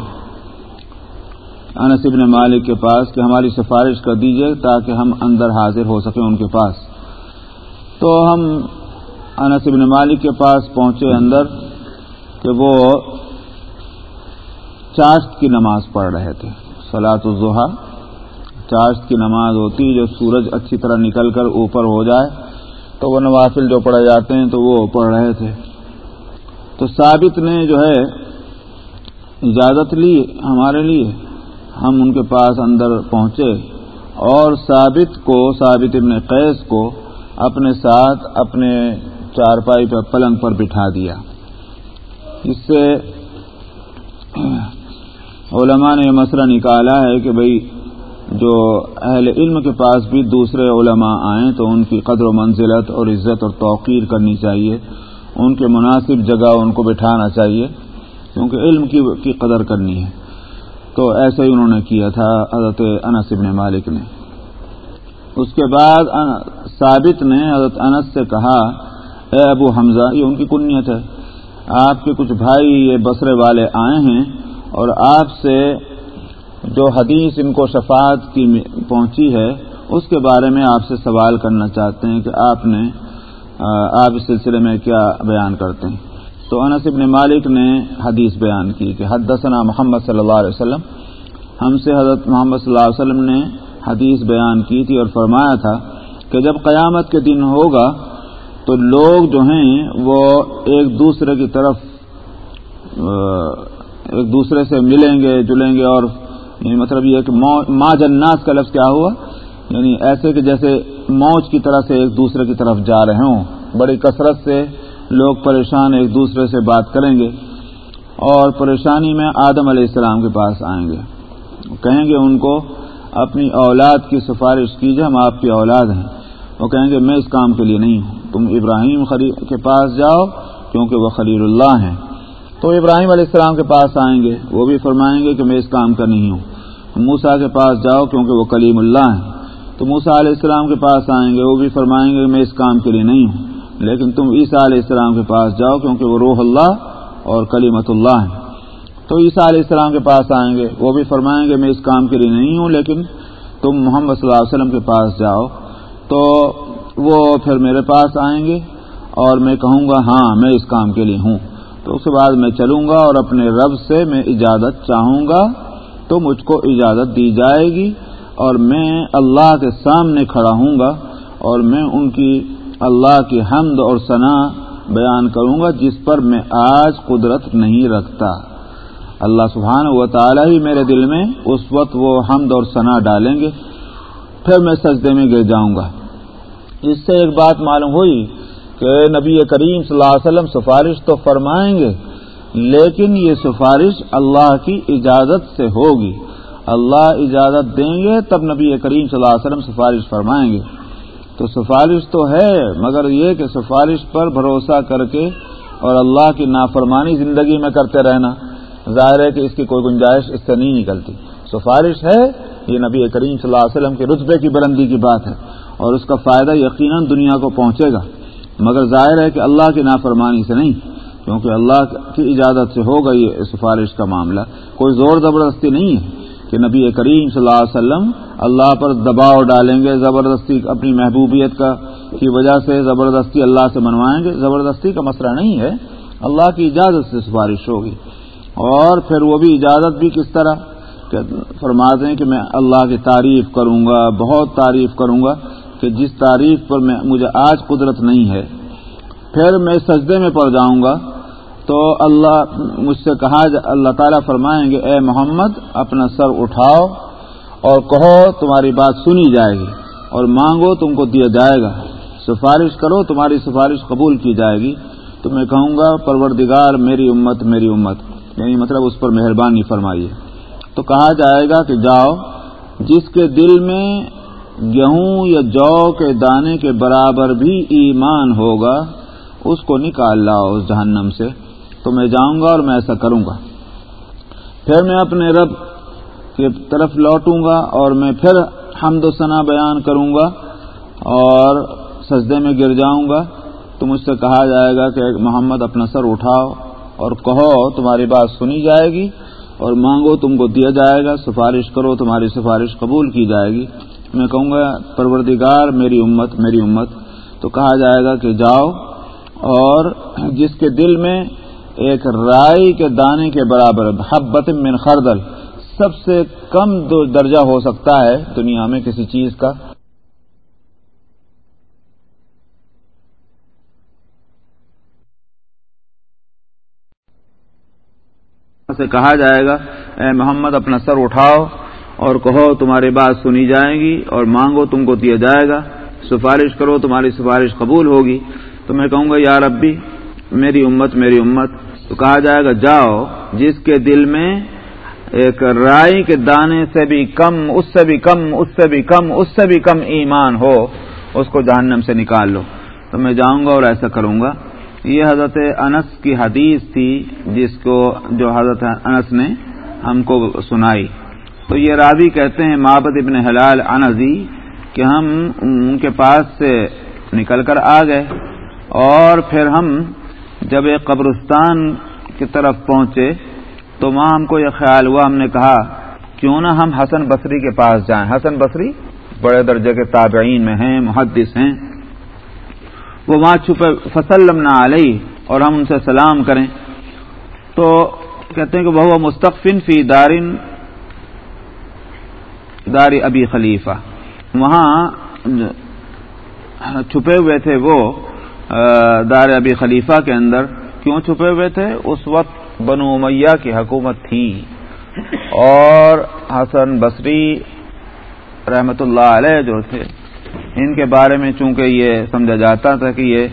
انس ابن مالک کے پاس کہ ہماری سفارش کر دیجیے تاکہ ہم اندر حاضر ہو سکیں ان کے پاس۔ تو ہم انس ابن مالک کے پاس پہنچے اندر کہ وہ چاشت کی نماز پڑھ رہے تھے سلاۃ الظہا چاشت کی نماز ہوتی ہے، جو سورج اچھی طرح نکل کر اوپر ہو جائے، تو وہ نوافل جو پڑھے جاتے ہیں تو وہ پڑھ رہے تھے۔ تو ثابت نے جو ہے، اجازت لی ہمارے لیے، ہم ان کے پاس اندر پہنچے اور ثابت کو، ثابت ابن قیس کو اپنے ساتھ اپنے چارپائی پر پلنگ پر بٹھا دیا۔ اس سے علماء نے یہ مسئلہ نکالا ہے کہ بھئی جو اہل علم کے پاس بھی دوسرے علماء آئیں تو ان کی قدر و منزلت اور عزت اور توقیر کرنی چاہیے۔ ان کے مناسب جگہ ان کو بٹھانا چاہیے، کیونکہ علم کی قدر کرنی ہے۔ تو ایسے ہی انہوں نے کیا تھا حضرت انس ابن مالک نے۔ اس کے بعد ثابت نے حضرت انس سے کہا، اے ابو حمزہ، یہ ان کی کنیت ہے۔ آپ کے کچھ بھائی یہ بسرے والے آئے ہیں اور آپ سے جو حدیث ان کو شفاعت کی پہنچی ہے، اس کے بارے میں آپ سے سوال کرنا چاہتے ہیں کہ آپ نے آپ اس سلسلے میں کیا بیان کرتے ہیں۔ تو انس ابن مالک نے حدیث بیان کی کہ حدثنا محمد صلی اللہ علیہ وسلم، ہم سے حضرت محمد صلی اللہ علیہ وسلم نے حدیث بیان کی تھی اور فرمایا تھا کہ جب قیامت کے دن ہوگا تو لوگ جو ہیں وہ ایک دوسرے کی طرف ایک دوسرے سے ملیں گے، جلیں گے اور یعنی مطلب یہ کہ ما جناس کا لفظ کیا ہوا؟ یعنی ایسے کہ جیسے موج کی طرح سے ایک دوسرے کی طرف جا رہے ہوں، بڑی کثرت سے لوگ پریشان ایک دوسرے سے بات کریں گے اور پریشانی میں آدم علیہ السلام کے پاس آئیں گے۔ کہیں گے ان کو، اپنی اولاد کی سفارش کیجیے، ہم آپ کی اولاد ہیں۔ وہ کہیں گے، میں اس کام کے لیے نہیں ہوں، تم ابراہیم کے پاس جاؤ، کیونکہ وہ خلیل اللہ ہیں۔ تو ابراہیم علیہ السلام کے پاس آئیں گے، وہ بھی فرمائیں گے کہ میں اس کام کا نہیں ہوں۔ موسا کے پاس جاؤ کیونکہ وہ کلیم اللہ ہیں۔ تو موسا علیہ السلام کے پاس آئیں گے، وہ بھی فرمائیں گے کہ میں اس کام کے لیے نہیں ہوں۔ لیکن تم عیسیٰ علیہ السلام کے پاس جاؤ کیونکہ وہ روح اللہ اور کلیمت اللہ ہیں۔ تو عیسیٰ علیہ السلام کے پاس آئیں گے، وہ بھی فرمائیں گے میں اس کام کے لیے نہیں ہوں، لیکن تم محمد صلی اللہ علیہ وسلم کے پاس جاؤ۔ تو وہ پھر میرے پاس آئیں گے اور میں کہوں گا ہاں میں اس کام کے لیے ہوں۔ تو اس کے بعد میں چلوں گا اور اپنے رب سے میں اجازت چاہوں گا، تو مجھ کو اجازت دی جائے گی اور میں اللہ کے سامنے کھڑا ہوں گا اور میں ان کی اللہ کی حمد اور ثنا بیان کروں گا جس پر میں آج قدرت نہیں رکھتا۔ اللہ سبحان و تعالیٰ ہی میرے دل میں اس وقت وہ حمد اور ثنا ڈالیں گے، پھر میں سجدے میں گر جاؤں گا۔ اس سے ایک بات معلوم ہوئی کہ نبی کریم صلی اللہ علیہ وسلم سفارش تو فرمائیں گے، لیکن یہ سفارش اللہ کی اجازت سے ہوگی۔ اللہ اجازت دیں گے تب نبی کریم صلی اللہ علیہ وسلم سفارش فرمائیں گے۔ تو سفارش تو ہے، مگر یہ کہ سفارش پر بھروسہ کر کے اور اللہ کی نافرمانی زندگی میں کرتے رہنا۔ ظاہر ہے کہ اس کی کوئی گنجائش اس سے نہیں نکلتی۔ سفارش ہے، یہ نبی کریم صلی اللہ علیہ وسلم کے رتبے کی بلندی کی بات ہے اور اس کا فائدہ یقیناً دنیا کو پہنچے گا۔ مگر ظاہر ہے کہ اللہ کی نافرمانی سے نہیں، کیونکہ اللہ کی اجازت سے ہوگا یہ سفارش کا معاملہ۔ کوئی زور زبردستی نہیں ہے کہ نبی کریم صلی اللہ علیہ وسلم اللہ پر دباؤ ڈالیں گے، زبردستی اپنی محبوبیت کا، کی وجہ سے زبردستی اللہ سے منوائیں گے۔ زبردستی کا مسئلہ نہیں ہے، اللہ کی اجازت سے سفارش ہوگی۔ اور پھر وہ بھی اجازت بھی کس طرح؟ کہ فرما دیں کہ میں اللہ کی تعریف کروں گا، بہت تعریف کروں گا۔ کہ جس تعریف پر میں مجھے آج قدرت نہیں ہے، پھر میں سجدے میں پڑ جاؤں گا، تو اللہ مجھ سے کہا اللہ تعالیٰ فرمائیں گے، اے محمد، اپنا سر اٹھاؤ اور کہو تمہاری بات سنی جائے گی اور مانگو تم کو دیا جائے گا۔ سفارش کرو، تمہاری سفارش قبول کی جائے گی۔ تو میں کہوں گا، پروردگار میری امت میری امت۔ یعنی مطلب اس پر مہربانی فرمائیے۔ تو کہا جائے گا کہ جاؤ، جس کے دل میں گیہوں یا جو کے دانے کے برابر بھی ایمان ہوگا، اس کو نکال لاؤ اس جہنم سے۔ تو میں جاؤں گا اور میں ایسا کروں گا۔ پھر میں اپنے رب کی طرف لوٹوں گا اور میں پھر حمد و ثنا بیان کروں گا اور سجدے میں گر جاؤں گا۔ تو مجھ سے کہا جائے گا کہ محمد اپنا سر اٹھاؤ اور کہو، تمہاری بات سنی جائے گی اور مانگو تم کو دیا جائے گا، سفارش کرو، تمہاری سفارش قبول کی جائے گی۔ میں کہوں گا، پروردگار میری امت میری امت۔ تو کہا جائے گا کہ جاؤ اور جس کے دل میں ایک رائی کے دانے کے برابر، حبت من خردل، سب سے کم درجہ ہو سکتا ہے دنیا میں کسی چیز کا۔ سے کہا جائے گا، اے محمد، اپنا سر اٹھاؤ۔ اور کہو تمہاری بات سنی جائے گی اور مانگو تم کو دیا جائے گا۔ سفارش کرو، تمہاری سفارش قبول ہوگی۔ تو میں کہوں گا یار ابھی میری امت میری امت، تو کہا جائے گا، جاؤ، جس کے دل میں ایک رائی کے دانے سے بھی کم، اس سے بھی کم، اس سے بھی کم، اس سے بھی کم ایمان ہو، اس کو جہنم سے نکال لو۔ تو میں جاؤں گا اور ایسا کروں گا۔ یہ حضرت انس کی حدیث تھی، جس کو جو حضرت انس نے ہم کو سنائی۔ تو یہ راوی کہتے ہیں محبت ابن حلال انزی کہ ہم ان کے پاس سے نکل کر آ گئے اور پھر ہم جب ایک قبرستان کی طرف پہنچے تو وہاں ہم کو یہ خیال ہوا، ہم نے کہا، کیوں نہ ہم حسن بصری کے پاس جائیں۔ حسن بصری بڑے درجے کے تابعین میں ہیں، محدث ہیں۔ وہ وہاں چھپے فصلم نہ علیہ اور ہم ان سے سلام کریں۔ تو کہتے ہیں کہ وہ مستقفن فی دارن دار ابی خلیفہ۔ وہاں چھپے ہوئے تھے وہ دار ابی خلیفہ کے اندر۔ کیوں چھپے ہوئے تھے؟ اس وقت بنو امیہ کی حکومت تھی۔ اور حسن بصری رحمت اللہ علیہ جو تھے، ان کے بارے میں چونکہ یہ سمجھا جاتا تھا کہ یہ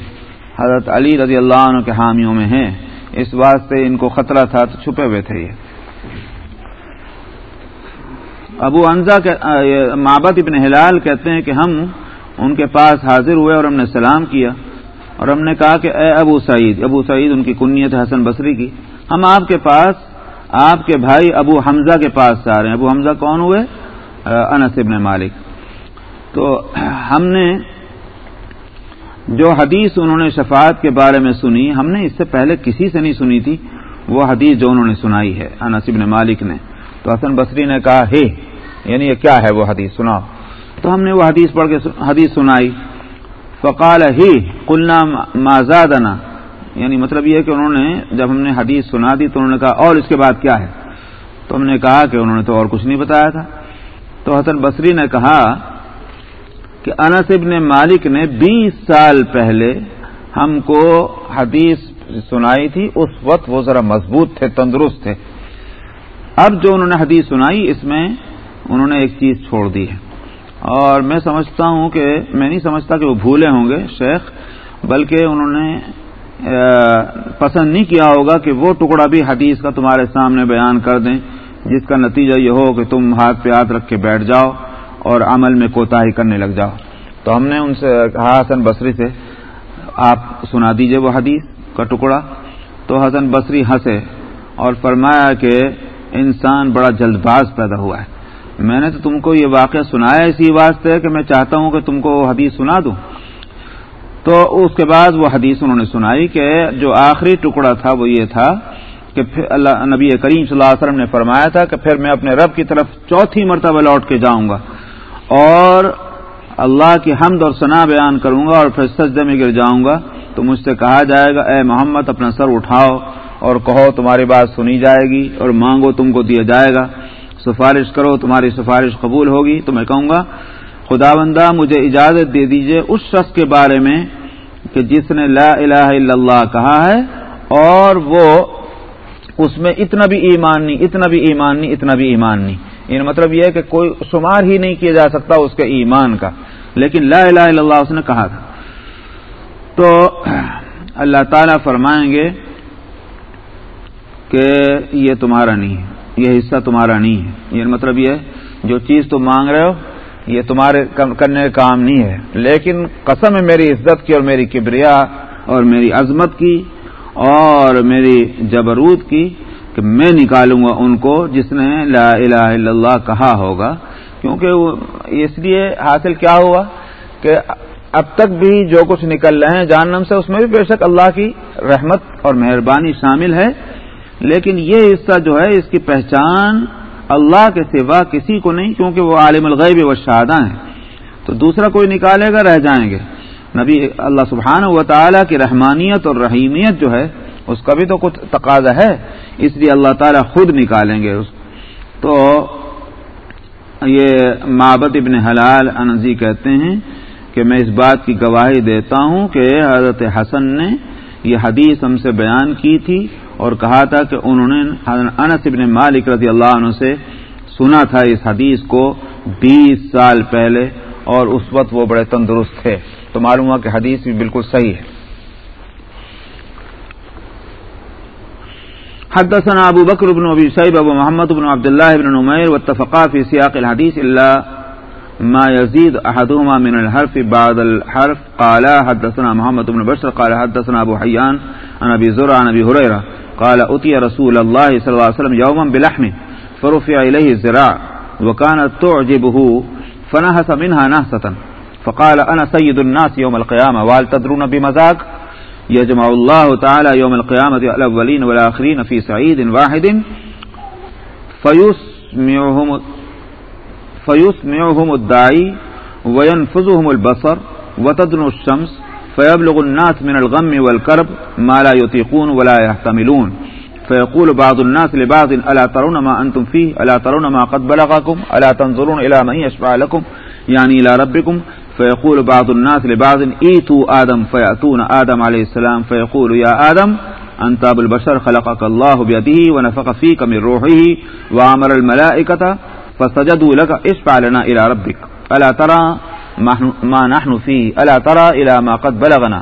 حضرت علی رضی اللہ عنہ کے حامیوں میں ہیں، اس واسطے ان کو خطرہ تھا تو چھپے ہوئے تھے یہ۔ ابو انزا مابت ابن ہلال کہتے ہیں کہ ہم ان کے پاس حاضر ہوئے اور ہم نے سلام کیا اور ہم نے کہا کہ اے ابو سعید ابو سعید ان کی کنیت حسن بصری کی۔ ہم آپ کے پاس، آپ کے بھائی ابو حمزہ کے پاس آ رہے ہیں۔ ابو حمزہ کون ہوئے؟ انس ابن مالک۔ تو ہم نے جو حدیث انہوں نے شفاعت کے بارے میں سنی، ہم نے اس سے پہلے کسی سے نہیں سنی تھی۔ وہ حدیث جو انہوں نے سنائی ہے، انس ابن مالک نے۔ تو حسن بصری نے کہا ہے یعنی یہ کیا ہے وہ حدیث؟ سناؤ۔ تو ہم نے وہ حدیث پڑھ کے حدیث سنائی۔ فقال، ہی کلنا مازادنا یعنی مطلب یہ کہ انہوں نے، جب ہم نے حدیث سنا دی تو انہوں نے کہا، اور اس کے بعد کیا ہے؟ تو ہم نے کہا کہ انہوں نے تو اور کچھ نہیں بتایا تھا۔ تو حسن بصری نے کہا کہ انس ابن مالک نے بیس سال پہلے ہم کو حدیث سنائی تھی۔ اس وقت وہ ذرا مضبوط تھے، تندرست تھے۔ اب جو انہوں نے حدیث سنائی، اس میں انہوں نے ایک چیز چھوڑ دی ہے۔ اور میں سمجھتا ہوں کہ میں نہیں سمجھتا کہ وہ بھولے ہوں گے، شیخ، بلکہ انہوں نے پسند نہیں کیا ہوگا کہ وہ ٹکڑا بھی حدیث کا تمہارے سامنے بیان کر دیں، جس کا نتیجہ یہ ہو کہ تم ہاتھ پہ ہاتھ رکھ کے بیٹھ جاؤ اور عمل میں کوتا ہی کرنے لگ جاؤ۔ تو ہم نے ان سے کہا، حسن بصری سے، آپ سنا دیجیے وہ حدیث کا ٹکڑا۔ تو حسن بصری ہنسے اور فرمایا کہ انسان بڑا جلد باز پیدا ہوا ہے۔ میں نے تو تم کو یہ واقعہ سنایا اسی واسطے کہ میں چاہتا ہوں کہ تم کو وہ حدیث سنا دوں۔ تو اس کے بعد وہ حدیث انہوں نے سنائی کہ جو آخری ٹکڑا تھا وہ یہ تھا کہ پھر اللہ نبی کریم صلی اللہ علیہ وسلم نے فرمایا تھا کہ پھر میں اپنے رب کی طرف چوتھی مرتبہ لوٹ کے جاؤں گا اور اللہ کی حمد اور ثنا بیان کروں گا اور پھر سجدے میں گر جاؤں گا۔ تو مجھ سے کہا جائے گا، اے محمد، اپنا سر اٹھاؤ۔ اور کہو تمہاری بات سنی جائے گی اور مانگو تم کو دیا جائے گا۔ سفارش کرو، تمہاری سفارش قبول ہوگی۔ تو میں کہوں گا، خدا بندہ مجھے اجازت دے دیجیے اس شخص کے بارے میں کہ جس نے لا الہ الا اللہ کہا ہے اور وہ اس میں اتنا بھی ایمان نہیں، اتنا بھی ایمان نہیں، اتنا بھی ایمان نہیں۔ یعنی مطلب یہ ہے کہ کوئی شمار ہی نہیں کیا جا سکتا اس کے ایمان کا۔ لیکن لا الہ الا اللہ اس نے کہا تھا۔ تو اللہ تعالی فرمائیں گے کہ یہ تمہارا نہیں ہے، یہ حصہ تمہارا نہیں ہے۔ یہ مطلب یہ جو چیز تم مانگ رہے ہو، یہ تمہارے کرنے کا کام نہیں ہے۔ لیکن قسم ہے میری عزت کی اور میری کبریا اور میری عظمت کی اور میری جبروت کی کہ میں نکالوں گا ان کو جس نے لا الہ الا اللہ کہا ہوگا۔ کیونکہ اس لیے حاصل کیا ہوا کہ اب تک بھی جو کچھ نکل رہے ہیں جہنم سے، اس میں بھی بے شک اللہ کی رحمت اور مہربانی شامل ہے۔ لیکن یہ حصہ جو ہے، اس کی پہچان اللہ کے سوا کسی کو نہیں، کیونکہ وہ عالم الغیب و شادہ ہیں۔ تو دوسرا کوئی نکالے گا، رہ جائیں گے۔ نبی اللہ سبحانہ و تعالیٰ کی رحمانیت اور رحیمیت جو ہے، اس کا بھی تو کچھ تقاضا ہے۔ اس لیے اللہ تعالیٰ خود نکالیں گے۔ اس تو یہ مابت ابن حلال انزی کہتے ہیں کہ میں اس بات کی گواہی دیتا ہوں کہ حضرت حسن نے یہ حدیث ہم سے بیان کی تھی اور کہا تھا کہ انہوں نے انس ابن مالک رضی اللہ عنہ سے سنا تھا اس حدیث کو بیس سال پہلے اور اس وقت وہ بڑے تندرست تھے۔ تو معلوم ہوا کہ حدیث بھی بالکل صحیح ہے۔ حدثنا ابو بکر بن ابی سعید ابو محمد بن عبد الله بن نمير واتفقا في سياق الحديث الا ما يزيد احدهما من الحرف بعد الحرف. قال حدثنا محمد بن بشر قال حدثنا ابو حيان عن ابي زرع عن ابي هريره قال اتي رسول الله صلى الله عليه وسلم يوما بلحم فرفع اليه الزراع وكانت تعجبه فنهس منها نهسه فقال انا سيد الناس يوم القيامه وهل تدرون بمذاك يجمع الله تعالى يوم القيامة الأولين والآخرين في سعيد واحد. فيسمعهم, فيسمعهم الداعي وينفذهم البصر وتدنو الشمس فيبلغ الناس من الغم والكرب ما لا يطيقون ولا يحتملون فيقول بعض الناس لبعض ألا ترون ما أنتم فيه ألا ترون ما قد بلغكم ألا تنظرون یعنی إلى من يشفع لكم يعني إلى ربكم فيقول بعض الناس لبعض ايتوا آدم فيأتون آدم عليه السلام. فيقول يا آدم أنت أبو البشر خلقك الله بيده ونفق فيك من روحه وعمر الملائكة فسجدوا لك اشفع لنا إلى ربك. ألا ترى ما نحن فيه؟ ألا ترى إلى ما قد بلغنا؟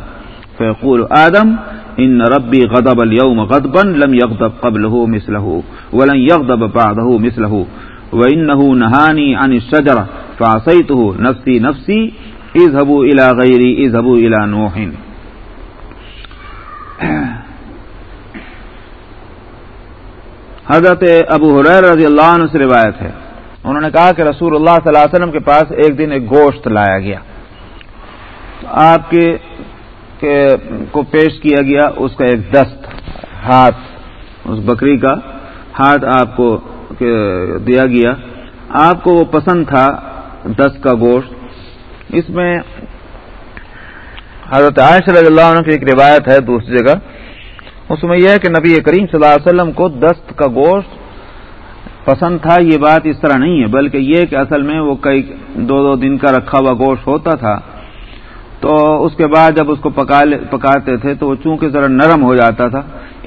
فيقول آدم، إن ربي غضب اليوم غضبا لم يغضب قبله مثله، ولن يغضب بعده مثله، وإنه نهاني عن الشجرة، فعصيته نفسي نفسي، اذهبوا الى غيري، اذهبوا الى نوح. حضرت ابو حریر رضی اللہ عنہ سے روایت ہے۔ انہوں نے کہا کہ رسول اللہ صلی اللہ علیہ وسلم کے پاس ایک دن ایک گوشت لایا گیا۔ آپ کے کو پیش کیا گیا اس کا ایک دست، ہاتھ، اس بکری کا ہاتھ آپ کو دیا گیا۔ آپ کو وہ پسند تھا دس کا گوشت۔ اس میں حضرت عائشہ رضی اللہ عنہ کی ایک روایت ہے دوسری جگہ۔ اس میں یہ ہے کہ نبی کریم صلی اللہ علیہ وسلم کو دست کا گوشت پسند تھا، یہ بات اس طرح نہیں ہے، بلکہ یہ کہ اصل میں وہ کئی دو دو دن کا رکھا ہوا گوشت ہوتا تھا۔ تو اس کے بعد جب اس کو پکاتے تھے تو وہ چونکہ ذرا نرم ہو جاتا تھا،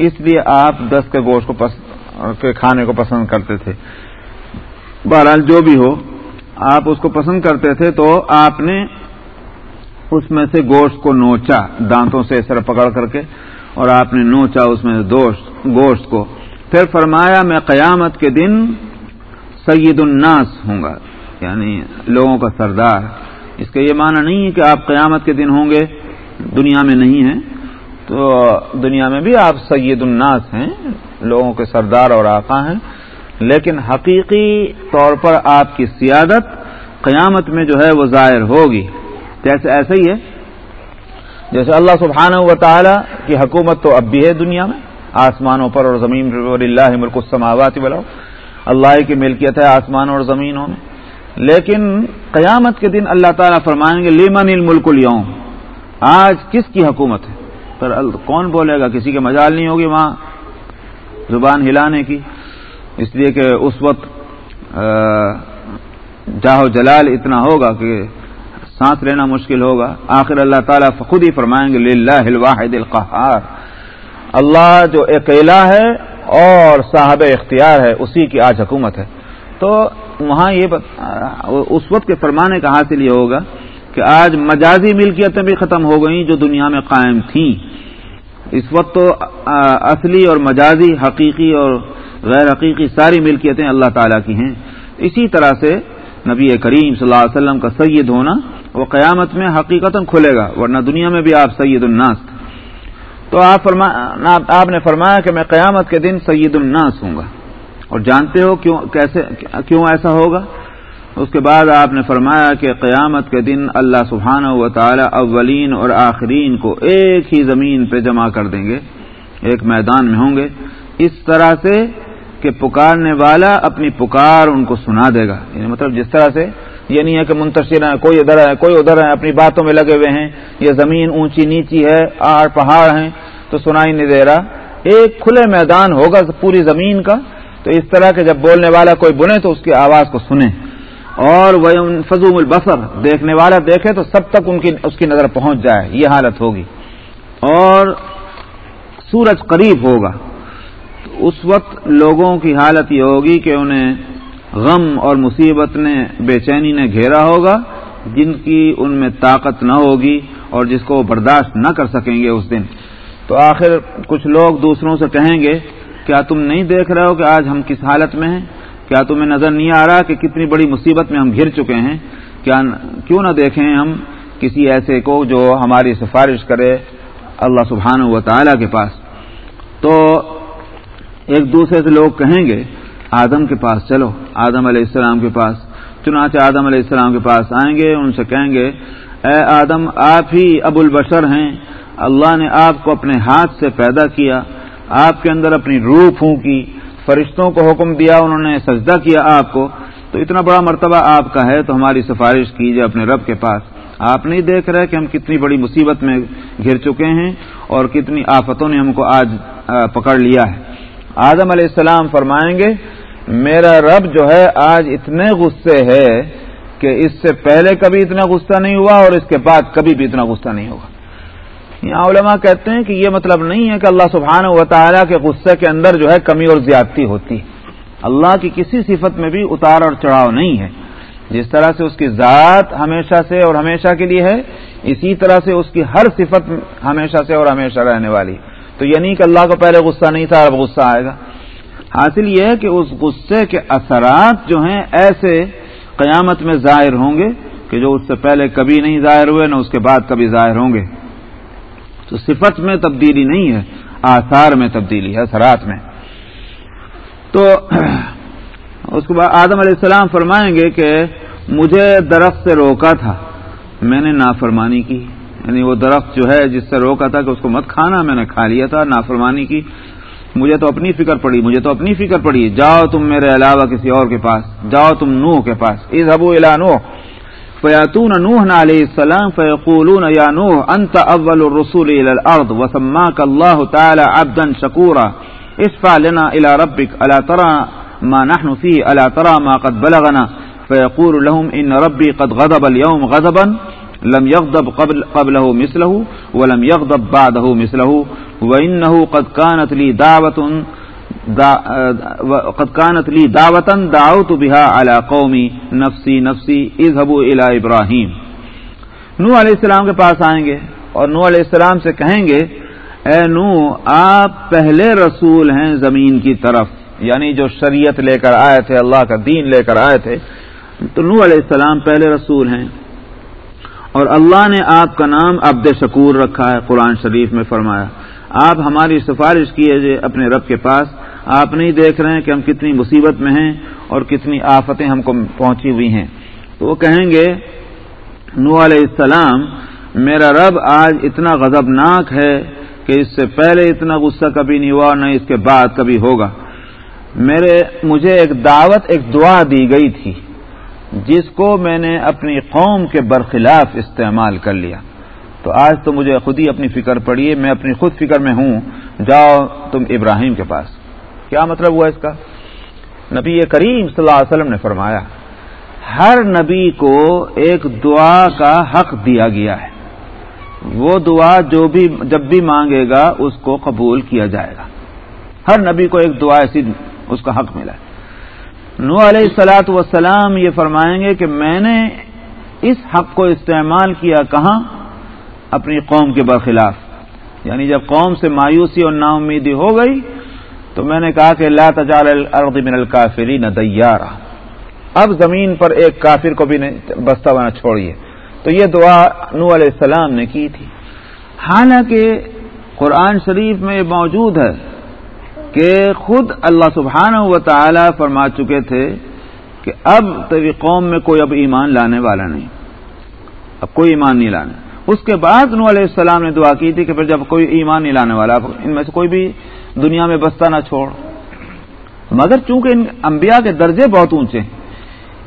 اس لیے آپ دست کے گوشت کو کے کھانے کو پسند کرتے تھے۔ بہرحال جو بھی ہو، آپ اس کو پسند کرتے تھے تو آپ نے اس میں سے گوشت کو نوچا، دانتوں سے سر پکڑ کر کے، اور آپ نے نوچا اس میں دوست گوشت کو۔ پھر فرمایا میں قیامت کے دن سید الناس ہوں گا یعنی لوگوں کا سردار۔ اس کا یہ معنی نہیں ہے کہ آپ قیامت کے دن ہوں گے، دنیا میں نہیں ہیں۔ تو دنیا میں بھی آپ سید الناس ہیں، لوگوں کے سردار اور آقا ہیں۔ لیکن حقیقی طور پر آپ کی سیادت قیامت میں جو ہے وہ ظاہر ہوگی۔ جیسے ایسا ہی ہے۔ جیسے اللہ سبحانہ و تعالی کی حکومت تو اب بھی ہے دنیا میں آسمانوں پر اور زمین پر اللہ ملک السماوات بلاؤ اللہ کی ملکیت ہے آسمان اور زمینوں میں لیکن قیامت کے دن اللہ تعالیٰ فرمائیں گے لیمن الملک اليوم؟ آج کس کی حکومت ہے؟ پر کون بولے گا؟ کسی کے مجال نہیں ہوگی وہاں، زبان ہلانے کی۔ اس لیے کہ اس وقت جاہو جلال اتنا ہوگا کہ سانس لینا مشکل ہوگا۔ آخر اللہ تعالیٰ خود ہی فرمائیں گے الواحد القحار اللہ جو اکیلا ہے اور صاحب اختیار ہے، اسی کی آج حکومت ہے۔ تو وہاں یہ اس وقت کے فرمانے کا حاصل یہ ہوگا کہ آج مجازی ملکیتیں بھی ختم ہو گئیں جو دنیا میں قائم تھیں۔ اس وقت تو اصلی اور مجازی، حقیقی اور غیر حقیقی ساری ملکیتیں اللہ تعالیٰ کی ہیں۔ اسی طرح سے نبی کریم صلی اللہ علیہ وسلم کا سید ہونا، وہ قیامت میں حقیقت کھلے گا، ورنہ دنیا میں بھی آپ سید الناس۔ تھے تو آپ فرما آپ نے فرمایا کہ میں قیامت کے دن سید الناس ہوں گا۔ اور جانتے ہو کیوں کیسے کیوں ایسا ہوگا؟ اس کے بعد آپ نے فرمایا کہ قیامت کے دن اللہ سبحانہ و تعالی اولین اور آخرین کو ایک ہی زمین پہ جمع کر دیں گے۔ ایک میدان میں ہوں گے۔ اس طرح سے کہ پکارنے والا اپنی پکار ان کو سنا دے گا۔ یعنی مطلب جس طرح سے یہ نہیں ہے کہ منتشر ہیں، کوئی ادھر ہے، کوئی ادھر ہے، اپنی باتوں میں لگے ہوئے ہیں۔ یہ زمین اونچی نیچی ہے، آڑ پہاڑ ہیں، تو سنائی نہیں دے رہا۔ ایک کھلے میدان ہوگا پوری زمین کا، تو اس طرح کے جب بولنے والا کوئی بنے تو اس کی آواز کو سنیں۔ اور وہ فضوم البصر، دیکھنے والا دیکھے تو سب تک ان کی، اس کی نظر پہنچ جائے۔ یہ حالت ہوگی۔ اور سورج قریب ہوگا۔ اس وقت لوگوں کی حالت یہ ہوگی کہ انہیں غم اور مصیبت نے، بے چینی نے گھیرا ہوگا، جن کی ان میں طاقت نہ ہوگی اور جس کو وہ برداشت نہ کر سکیں گے اس دن۔ تو آخر کچھ لوگ دوسروں سے کہیں گے، کیا تم نہیں دیکھ رہے ہو کہ آج ہم کس حالت میں ہیں؟ کیا تمہیں نظر نہیں آ رہا کہ کتنی بڑی مصیبت میں ہم گھر چکے ہیں؟ کیا کیوں نہ دیکھیں ہم کسی ایسے کو جو ہماری سفارش کرے اللہ سبحانہ و تعالی کے پاس۔ تو ایک دوسرے سے لوگ کہیں گے آدم کے پاس چلو، آدم علیہ السلام کے پاس۔ چنانچہ آدم علیہ السلام کے پاس آئیں گے، ان سے کہیں گے، اے آدم، آپ ہی ابو البشر ہیں۔ اللہ نے آپ کو اپنے ہاتھ سے پیدا کیا، آپ کے اندر اپنی روح پھونکی، فرشتوں کو حکم دیا، انہوں نے سجدہ کیا آپ کو۔ تو اتنا بڑا مرتبہ آپ کا ہے، تو ہماری سفارش کیجیے اپنے رب کے پاس۔ آپ نہیں دیکھ رہے کہ ہم کتنی بڑی مصیبت میں گھر چکے ہیں اور کتنی آفتوں نے ہم کو آج پکڑ لیا ہے۔ آدم علیہ السلام فرمائیں گے، میرا رب جو ہے آج اتنے غصے ہے کہ اس سے پہلے کبھی اتنا غصہ نہیں ہوا اور اس کے بعد کبھی بھی اتنا غصہ نہیں ہوگا۔ یہاں علماء کہتے ہیں کہ یہ مطلب نہیں ہے کہ اللہ سبحانہ و تعالیٰ کے غصے کے اندر جو ہے کمی اور زیادتی ہوتی۔ اللہ کی کسی صفت میں بھی اتار اور چڑھاؤ نہیں ہے۔ جس طرح سے اس کی ذات ہمیشہ سے اور ہمیشہ کے لیے ہے، اسی طرح سے اس کی ہر صفت ہمیشہ سے اور ہمیشہ رہنے والی۔ تو یہ نہیں کہ اللہ کو پہلے غصہ نہیں تھا، اب غصہ آئے گا۔ حاصل یہ ہے کہ اس غصے کے اثرات جو ہیں ایسے قیامت میں ظاہر ہوں گے کہ جو اس سے پہلے کبھی نہیں ظاہر ہوئے، نہ اس کے بعد کبھی ظاہر ہوں گے۔ تو صفت میں تبدیلی نہیں ہے، آثار میں تبدیلی ہے، اثرات میں۔ تو اس کے بعد آدم علیہ السلام فرمائیں گے کہ مجھے درخت سے روکا تھا، میں نے نافرمانی کی۔ یعنی وہ درخت جو ہے جس سے روکا تھا کہ اس کو مت کھانا، میں نے کھا لیا تھا، نافرمانی کی۔ مجھے تو اپنی فکر پڑی، مجھے تو اپنی فکر پڑی۔ جاؤ تم میرے علاوہ کسی اور کے پاس، جاؤ تم نوح کے پاس۔ از ابو الا نوح۔ فیاتون نوح علیہ السلام فیقولون یا نوح، انت اول الرسول الى الارض وسماك الله تعالى عبدا شكورا اشفع لنا الى ربك الا ترى ما نحن فيه الا ترى ما قد بلغنا۔ فيقول لهم ان ربي قد غضب اليوم غضبا۔ لم يغضب قبل قبله مثله ولم يغضب بعده مثله وانه قد كانت لي دعوه قد كانت لي دعوه دعوت بها على قومي نفسي نفسي، اذهبوا الى ابراهيم نو علیہ السلام کے پاس آئیں گے اور نو علیہ السلام سے کہیں گے، اے نو آپ پہلے رسول ہیں زمین کی طرف یعنی جو شریعت لے کر آئے تھے، اللہ کا دین لے کر آئے تھے، تو نو علیہ السلام پہلے رسول ہیں۔ اور اللہ نے آپ کا نام عبد شکور رکھا ہے، قرآن شریف میں فرمایا۔ آپ ہماری سفارش کیے اپنے رب کے پاس۔ آپ نہیں دیکھ رہے ہیں کہ ہم کتنی مصیبت میں ہیں اور کتنی آفتیں ہم کو پہنچی ہوئی ہیں۔ تو وہ کہیں گے نو علیہ السلام، میرا رب آج اتنا غضبناک ہے کہ اس سے پہلے اتنا غصہ کبھی نہیں ہوا نہ اس کے بعد کبھی ہوگا۔ میرے، مجھے ایک دعوت، ایک دعا دی گئی تھی۔ جس کو میں نے اپنی قوم کے برخلاف استعمال کر لیا۔ تو آج تو مجھے خود ہی اپنی فکر پڑی ہے، میں اپنی خود فکر میں ہوں۔ جاؤ تم ابراہیم کے پاس۔ کیا مطلب ہوا اس کا؟ نبی کریم صلی اللہ علیہ وسلم نے فرمایا، ہر نبی کو ایک دعا کا حق دیا گیا ہے۔ وہ دعا جو بھی، جب بھی مانگے گا، اس کو قبول کیا جائے گا۔ ہر نبی کو ایک دعا ایسی، اس کا حق ملا ہے۔ نو علیہ السلاۃ وسلام یہ فرمائیں گے کہ میں نے اس حق کو استعمال کیا کہاں؟ اپنی قوم کے برخلاف۔ یعنی جب قوم سے مایوسی اور نا امیدی ہو گئی، تو میں نے کہا کہ لا تجال الارض من الکافری نہ اب زمین پر ایک کافر کو بھی بستہ بنا چھوڑیے۔ تو یہ دعا نو علیہ السلام نے کی تھی۔ حالانکہ قرآن شریف میں موجود ہے۔ کہ خود اللہ سبحانہ و تعالی فرما چکے تھے کہ اب تیری قوم میں کوئی اب ایمان لانے والا نہیں۔ اب کوئی ایمان نہیں لانے۔ اس کے بعد نو علیہ السلام نے دعا کی تھی کہ پھر جب کوئی ایمان نہیں لانے والا، ان میں سے کوئی بھی دنیا میں بستہ نہ چھوڑ۔ مگر چونکہ ان انبیاء کے درجے بہت اونچے ہیں،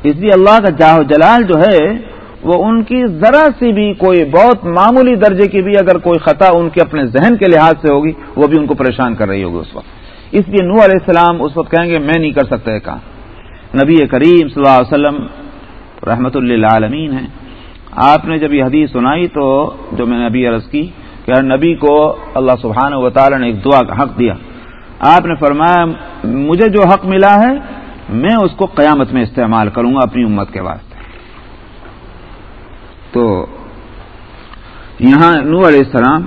اس لیے اللہ کا جاہ جلال جو ہے، وہ ان کی ذرا سی بھی کوئی بہت معمولی درجے کی بھی اگر کوئی خطا ان کے اپنے ذہن کے لحاظ سے ہوگی، وہ بھی ان کو پریشان کر رہی ہوگی اس وقت۔ اس لیے نو علیہ السلام اس وقت کہیں گے، میں نہیں کر سکتا کام۔ نبی کریم صلی اللہ علیہ وسلم رحمت اللہ عالمین ہیں۔ آپ نے جب یہ حدیث سنائی تو جو میں نے ابھی عرض کی کہ ہر نبی کو اللہ سبحانہ و تعالی نے ایک دعا کا حق دیا۔ آپ نے فرمایا، مجھے جو حق ملا ہے، میں اس کو قیامت میں استعمال کروں گا اپنی امت کے واسطے۔ تو یہاں نور علیہ السلام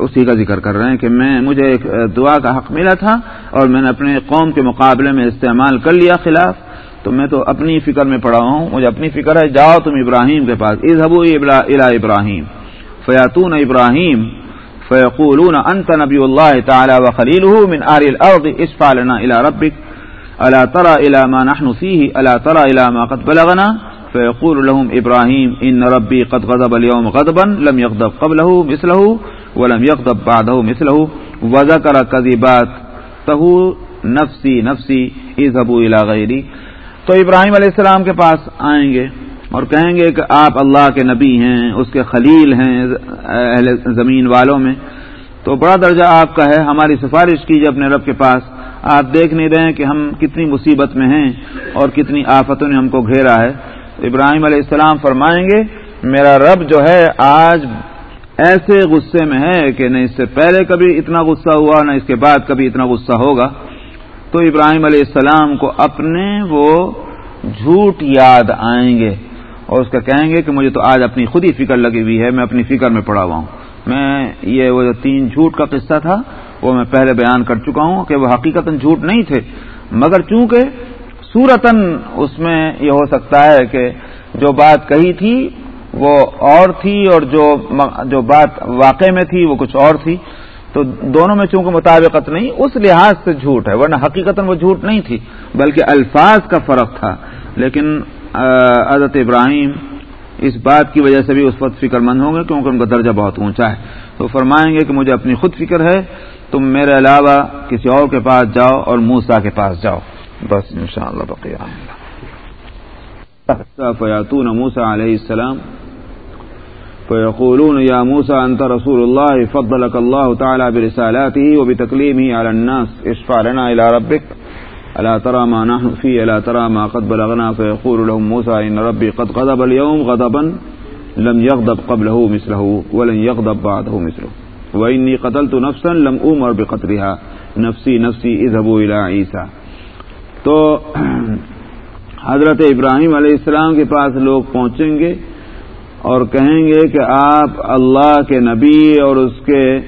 اسی کا ذکر کر رہے ہیں کہ میں، مجھے ایک دعا کا حق ملا تھا اور میں نے اپنے قوم کے مقابلے میں استعمال کر لیا خلاف۔ تو میں تو اپنی فکر میں پڑا ہوں۔ مجھے اپنی فکر ہے، جاؤ تم ابراہیم کے پاس۔ از حبو الا ابراہیم۔ فیاتون ابراہیم۔ فیقولون انت نبی اللہ تعالی و خلیل من آر الارض اشفع لنا الى ربك الا ترى الى ما نحن فيه الا ترى الى ما قد بلغنا۔ فيقول لهم ابراہیم، ان ربی قد غضب اليوم غضبا لم يغضب قبله مثله ولم يغضب بعده مثله وذكر كذبات تهو نفسی نفسی اذهبوا الى غيري. تو ابراہیم علیہ السلام کے پاس آئیں گے اور کہیں گے کہ آپ اللہ کے نبی ہیں، اس کے خلیل ہیں، اہل زمین والوں میں۔ تو بڑا درجہ آپ کا ہے، ہماری سفارش کیجیے اپنے رب کے پاس۔ آپ دیکھ نہیں رہے کہ ہم کتنی مصیبت میں ہیں اور کتنی آفتوں نے ہم کو گھیرا ہے۔ ابراہیم علیہ السلام فرمائیں گے، میرا رب جو ہے، آج ایسے غصے میں ہے کہ نہ اس سے پہلے کبھی اتنا غصہ ہوا، نہ اس کے بعد کبھی اتنا غصہ ہوگا۔ تو ابراہیم علیہ السلام کو اپنے وہ جھوٹ یاد آئیں گے اور اس کا کہیں گے کہ مجھے تو آج اپنی خود ہی فکر لگی ہوئی ہے، میں اپنی فکر میں پڑا ہوا ہوں۔ میں یہ وہ جو تین جھوٹ کا قصہ تھا، وہ میں پہلے بیان کر چکا ہوں کہ وہ حقیقت جھوٹ نہیں تھے۔ مگر چونکہ صورتن اس میں یہ ہو سکتا ہے کہ جو بات کہی تھی وہ اور تھی اور جو جو بات واقع میں تھی وہ کچھ اور تھی۔ تو دونوں میں چونکہ مطابقت نہیں، اس لحاظ سے جھوٹ ہے، ورنہ حقیقت وہ جھوٹ نہیں تھی، بلکہ الفاظ کا فرق تھا۔ لیکن حضرت ابراہیم اس بات کی وجہ سے بھی اس وقت فکر مند ہوں گے، کیونکہ ان کا درجہ بہت اونچا ہے۔ تو فرمائیں گے کہ مجھے اپنی خود فکر ہے، تم میرے علاوہ کسی اور کے پاس جاؤ اور موسا کے پاس جاؤ۔ بس ان شاء اللہ بقیہ فیاتون موسا علیہ السلام۔ فيقولون يا موسى أنت رسول الله فضلك الله تعالى برسالاته وبتكليمه على الناس، اشفع لنا إلى ربك ألا ترى ما نحن فيه ألا ترى ما قد بلغنا. فيقول لهم موسى إن ربي قد غضب اليوم غضبا لم يغضب قبله مثله ولن يغضب بعده مثله وإني قتلت نفسا لم أمر بقتلها. نفسي نفسي، اذهبوا إلى عيسى. تو [clears throat] حضرت ابراہیم علیہ السلام کے پاس لوگ پہنچیں گے۔ اور کہیں گے کہ آپ اللہ کے نبی اور اس کے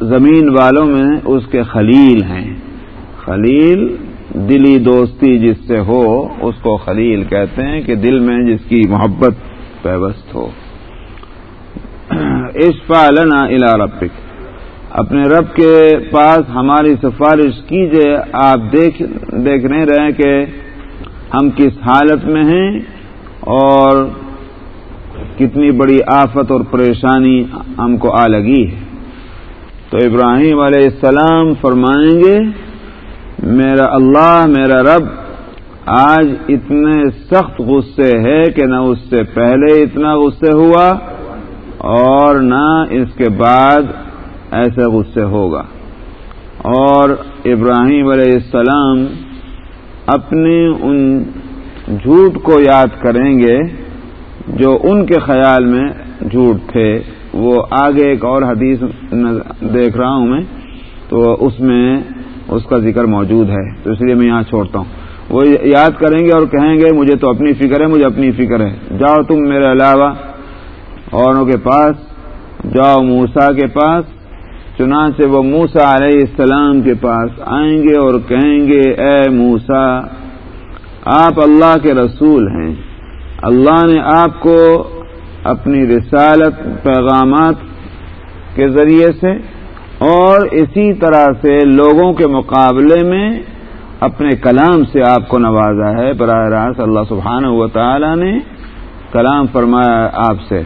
زمین والوں میں اس کے خلیل ہیں۔ خلیل دلی دوستی جس سے ہو، اس کو خلیل کہتے ہیں کہ دل میں جس کی محبت پیوست ہو۔ [clears throat] اشفا لنا الا ربک۔ اپنے رب کے پاس ہماری سفارش کیجیے۔ آپ دیکھ دیکھ نہیں رہے کہ ہم کس حالت میں ہیں اور کتنی بڑی آفت اور پریشانی ہم کو آ لگی ہے۔ تو ابراہیم علیہ السلام فرمائیں گے، میرا اللہ، میرا رب، آج اتنے سخت غصے ہے کہ نہ اس سے پہلے اتنا غصے ہوا اور نہ اس کے بعد ایسے غصے ہوگا۔ اور ابراہیم علیہ السلام اپنے ان جھوٹ کو یاد کریں گے جو ان کے خیال میں جھوٹ تھے، وہ آگے ایک اور حدیث دیکھ رہا ہوں میں، تو اس میں اس کا ذکر موجود ہے، تو اس لیے میں یہاں چھوڑتا ہوں۔ وہ یاد کریں گے اور کہیں گے، مجھے تو اپنی فکر ہے، مجھے اپنی فکر ہے۔ جاؤ تم میرے علاوہ اوروں کے پاس، جاؤ موسا کے پاس، چنانچہ وہ موسا علیہ السلام کے پاس آئیں گے اور کہیں گے، اے موسا آپ اللہ کے رسول ہیں۔ اللہ نے آپ کو اپنی رسالت، پیغامات کے ذریعے سے اور اسی طرح سے لوگوں کے مقابلے میں اپنے کلام سے آپ کو نوازا ہے۔ براہ راست اللہ سبحانہ و تعالی نے کلام فرمایا آپ سے۔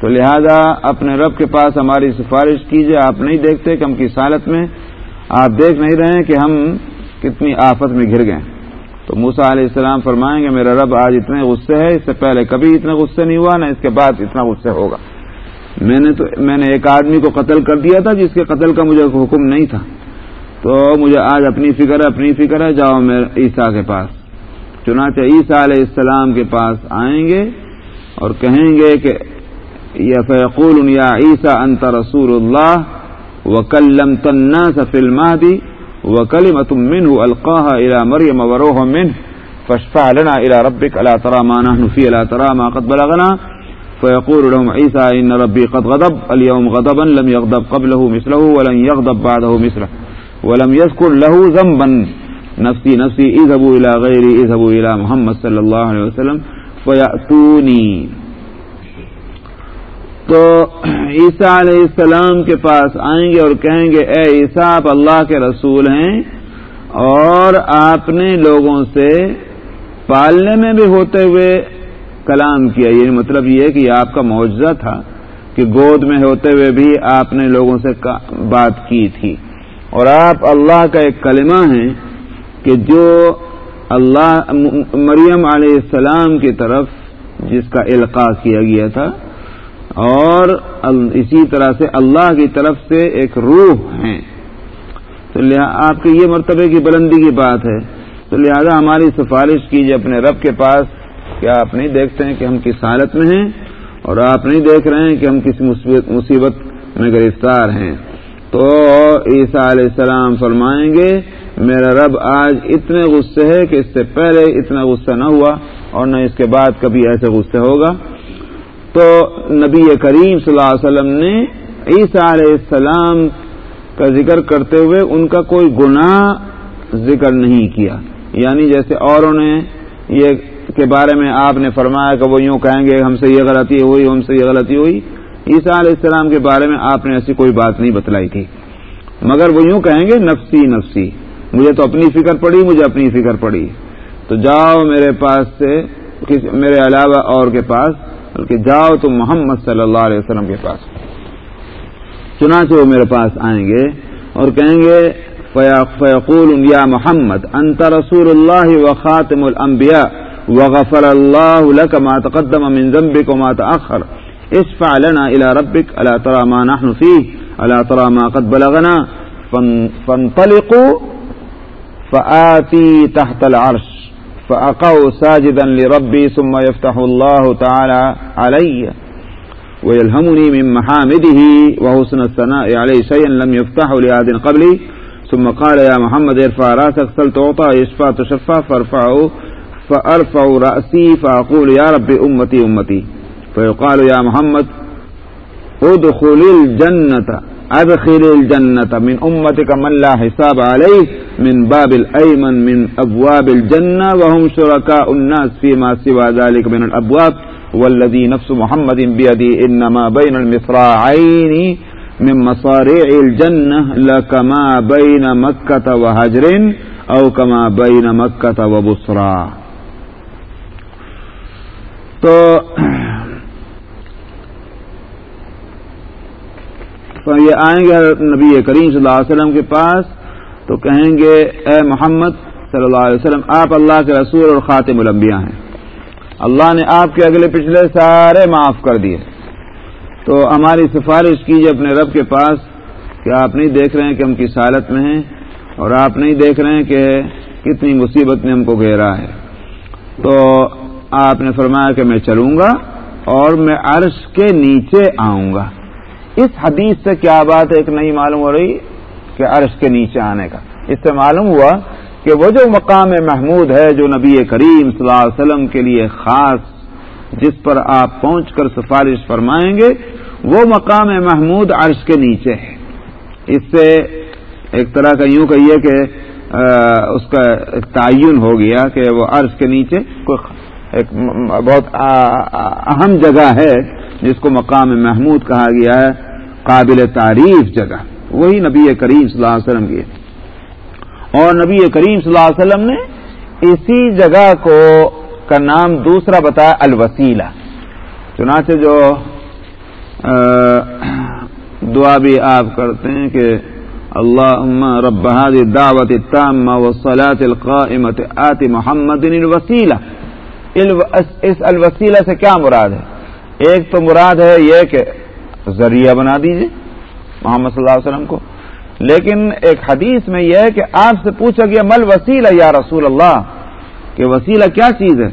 تو لہذا اپنے رب کے پاس ہماری سفارش کیجیے آپ نہیں دیکھتے کہ ہم کس حالت میں، آپ دیکھ نہیں رہے ہیں کہ ہم کتنی آفت میں گھر گئے تو موسا علیہ السلام فرمائیں گے، میرا رب آج اتنے غصے ہے، اس سے پہلے کبھی اتنے غصے نہیں ہوا، نہ اس کے بعد اتنا غصے ہوگا۔ میں نے تو میں نے ایک آدمی کو قتل کر دیا تھا، جس کے قتل کا مجھے حکم نہیں تھا۔ تو مجھے آج اپنی فکر ہے، اپنی فکر ہے، جاؤ میں عیسیٰ کے پاس۔ چنانچہ عیسیٰ علیہ السلام کے پاس آئیں گے اور کہیں گے کہ یا فیقول یا عیسیٰ انت رسول اللہ و کلم تنا سفل مہدی وكلمة منه ألقاها إلى مريم وروح منه فاشفع لنا إلى ربك ألا ترى ما نحن فيه ألا ترى ما قد بلغنا فيقول لهم عيسى إن ربي قد غضب اليوم غضبا لم يغضب قبله مثله ولن يغضب بعده مثله ولم يذكر له ذنبا نفسي نفسي اذهبوا إلى غيري اذهبوا إلى محمد صلى الله عليه وسلم فيأتوني تو عیسیٰ علیہ السلام کے پاس آئیں گے اور کہیں گے، اے عیسیٰ، آپ اللہ کے رسول ہیں اور آپ نے لوگوں سے پالنے میں بھی ہوتے ہوئے کلام کیا. یہ یعنی مطلب یہ کہ آپ کا معاوضہ تھا کہ گود میں ہوتے ہوئے بھی آپ نے لوگوں سے بات کی تھی۔ اور آپ اللہ کا ایک کلمہ ہیں کہ جو اللہ مریم علیہ السلام کی طرف جس کا القاع کیا گیا تھا اور اسی طرح سے اللہ کی طرف سے ایک روح ہیں۔ تو آپ کے یہ مرتبے کی بلندی کی بات ہے۔ تو لہذا ہماری سفارش کیجیے اپنے رب کے پاس کیا آپ نہیں دیکھتے ہیں کہ ہم کس حالت میں ہیں اور آپ نہیں دیکھ رہے ہیں کہ ہم کس مصیبت میں گرفتار ہیں۔ تو عیسیٰ علیہ السلام فرمائیں گے، میرا رب آج اتنے غصے ہے کہ اس سے پہلے اتنا غصہ نہ ہوا اور نہ اس کے بعد کبھی ایسے غصے ہوگا۔ تو نبی کریم صلی اللہ علیہ وسلم نے عیسیٰ علیہ السلام کا ذکر کرتے ہوئے ان کا کوئی گناہ ذکر نہیں کیا۔ یعنی جیسے اوروں نے یہ کے بارے میں آپ نے فرمایا کہ وہ یوں کہیں گے ہم سے یہ غلطی ہوئی، ہم سے یہ غلطی ہوئی۔ عیسیٰ علیہ السلام کے بارے میں آپ نے ایسی کوئی بات نہیں بتلائی تھی۔ مگر وہ یوں کہیں گے، نفسی نفسی۔ مجھے تو اپنی فکر پڑی، مجھے اپنی فکر پڑی۔ تو جاؤ میرے پاس سے میرے علاوہ اور کے پاس بلکہ جاؤ تو محمد صلی اللہ علیہ وسلم کے پاس۔ چنانچہ وہ میرے پاس آئیں گے اور کہیں گے فیقول یا محمد، انت رسول اللہ و خاتم الانبیاء وغفر اللہ لك ما تقدم من ذنبك وما تأخر۔ اشفع لنا الى ربك الا ترى ما نحن فيه الا ترى ما قد بلغنا۔ فانطلقوا فآتي تحت العرش۔ فأقوا ساجدا لربي ثم يفتح الله تعالى علي ويلهمني من محامده وحسن الثناء عليه شيئا لم يفتحه لأحد قبلي. ثم قال يا محمد ارفع راسك سل تعطى يشفى تشفى فارفعه، فأرفع رأسي فأقول يا ربي أمتي أمتي. فيقال يا محمد ادخل الجنة. ادخل الجنة من أمتك من لا حساب عليه من باب الأيمن من أبواب الجنة وهم شركاء الناس فيما سوى ذلك من الأبواب والذي نفس محمد بيدي إنما بين المصراعين من مصاريع الجنة لكما بين مكة وهجر أو كما بين مكة وبصرى. تو تو یہ آئیں گے نبی کریم صلی اللہ علیہ وسلم کے پاس تو کہیں گے، اے محمد صلی اللہ علیہ وسلم، آپ اللہ کے رسول اور خاتم الانبیاء ہیں۔ اللہ نے آپ کے اگلے پچھلے سارے معاف کر دیے۔ تو ہماری سفارش کیجیے اپنے رب کے پاس کہ آپ نہیں دیکھ رہے ہیں کہ ہم کس حالت میں ہیں اور آپ نہیں دیکھ رہے ہیں کہ کتنی مصیبت نے ہم کو گھیرا ہے۔ تو آپ نے فرمایا کہ میں چلوں گا اور میں عرش کے نیچے آؤں گا۔ اس حدیث سے کیا بات ایک نہیں معلوم ہو رہی کہ عرش کے نیچے آنے کا۔ اس سے معلوم ہوا کہ وہ جو مقام محمود ہے، جو نبی کریم صلی اللہ علیہ وسلم کے لیے خاص، جس پر آپ پہنچ کر سفارش فرمائیں گے، وہ مقام محمود عرش کے نیچے ہے۔ اس سے ایک طرح کا یوں کہیے کہ اس کا تعین ہو گیا کہ وہ عرش کے نیچے کوئی ایک بہت اہم جگہ ہے، جس کو مقام محمود کہا گیا ہے، قابل تعریف جگہ۔ وہی نبی کریم صلی اللہ علیہ وسلم کی ہے۔ اور نبی کریم صلی اللہ علیہ وسلم نے اسی جگہ کو کا نام دوسرا بتایا، الوسیلہ۔ چنانچہ جو دعا بھی آپ کرتے ہیں کہ اللہ رب هذه دعوت التامة والصلاة القائمة، آت محمد الوسیلہ۔ اس الوسیلہ سے کیا مراد ہے؟ ایک تو مراد ہے یہ کہ ذریعہ بنا دیجیے محمد صلی اللہ علیہ وسلم کو۔ لیکن ایک حدیث میں یہ ہے کہ آپ سے پوچھا گیا، مل وسیلہ یا رسول اللہ؟ کہ وسیلہ کیا چیز ہے؟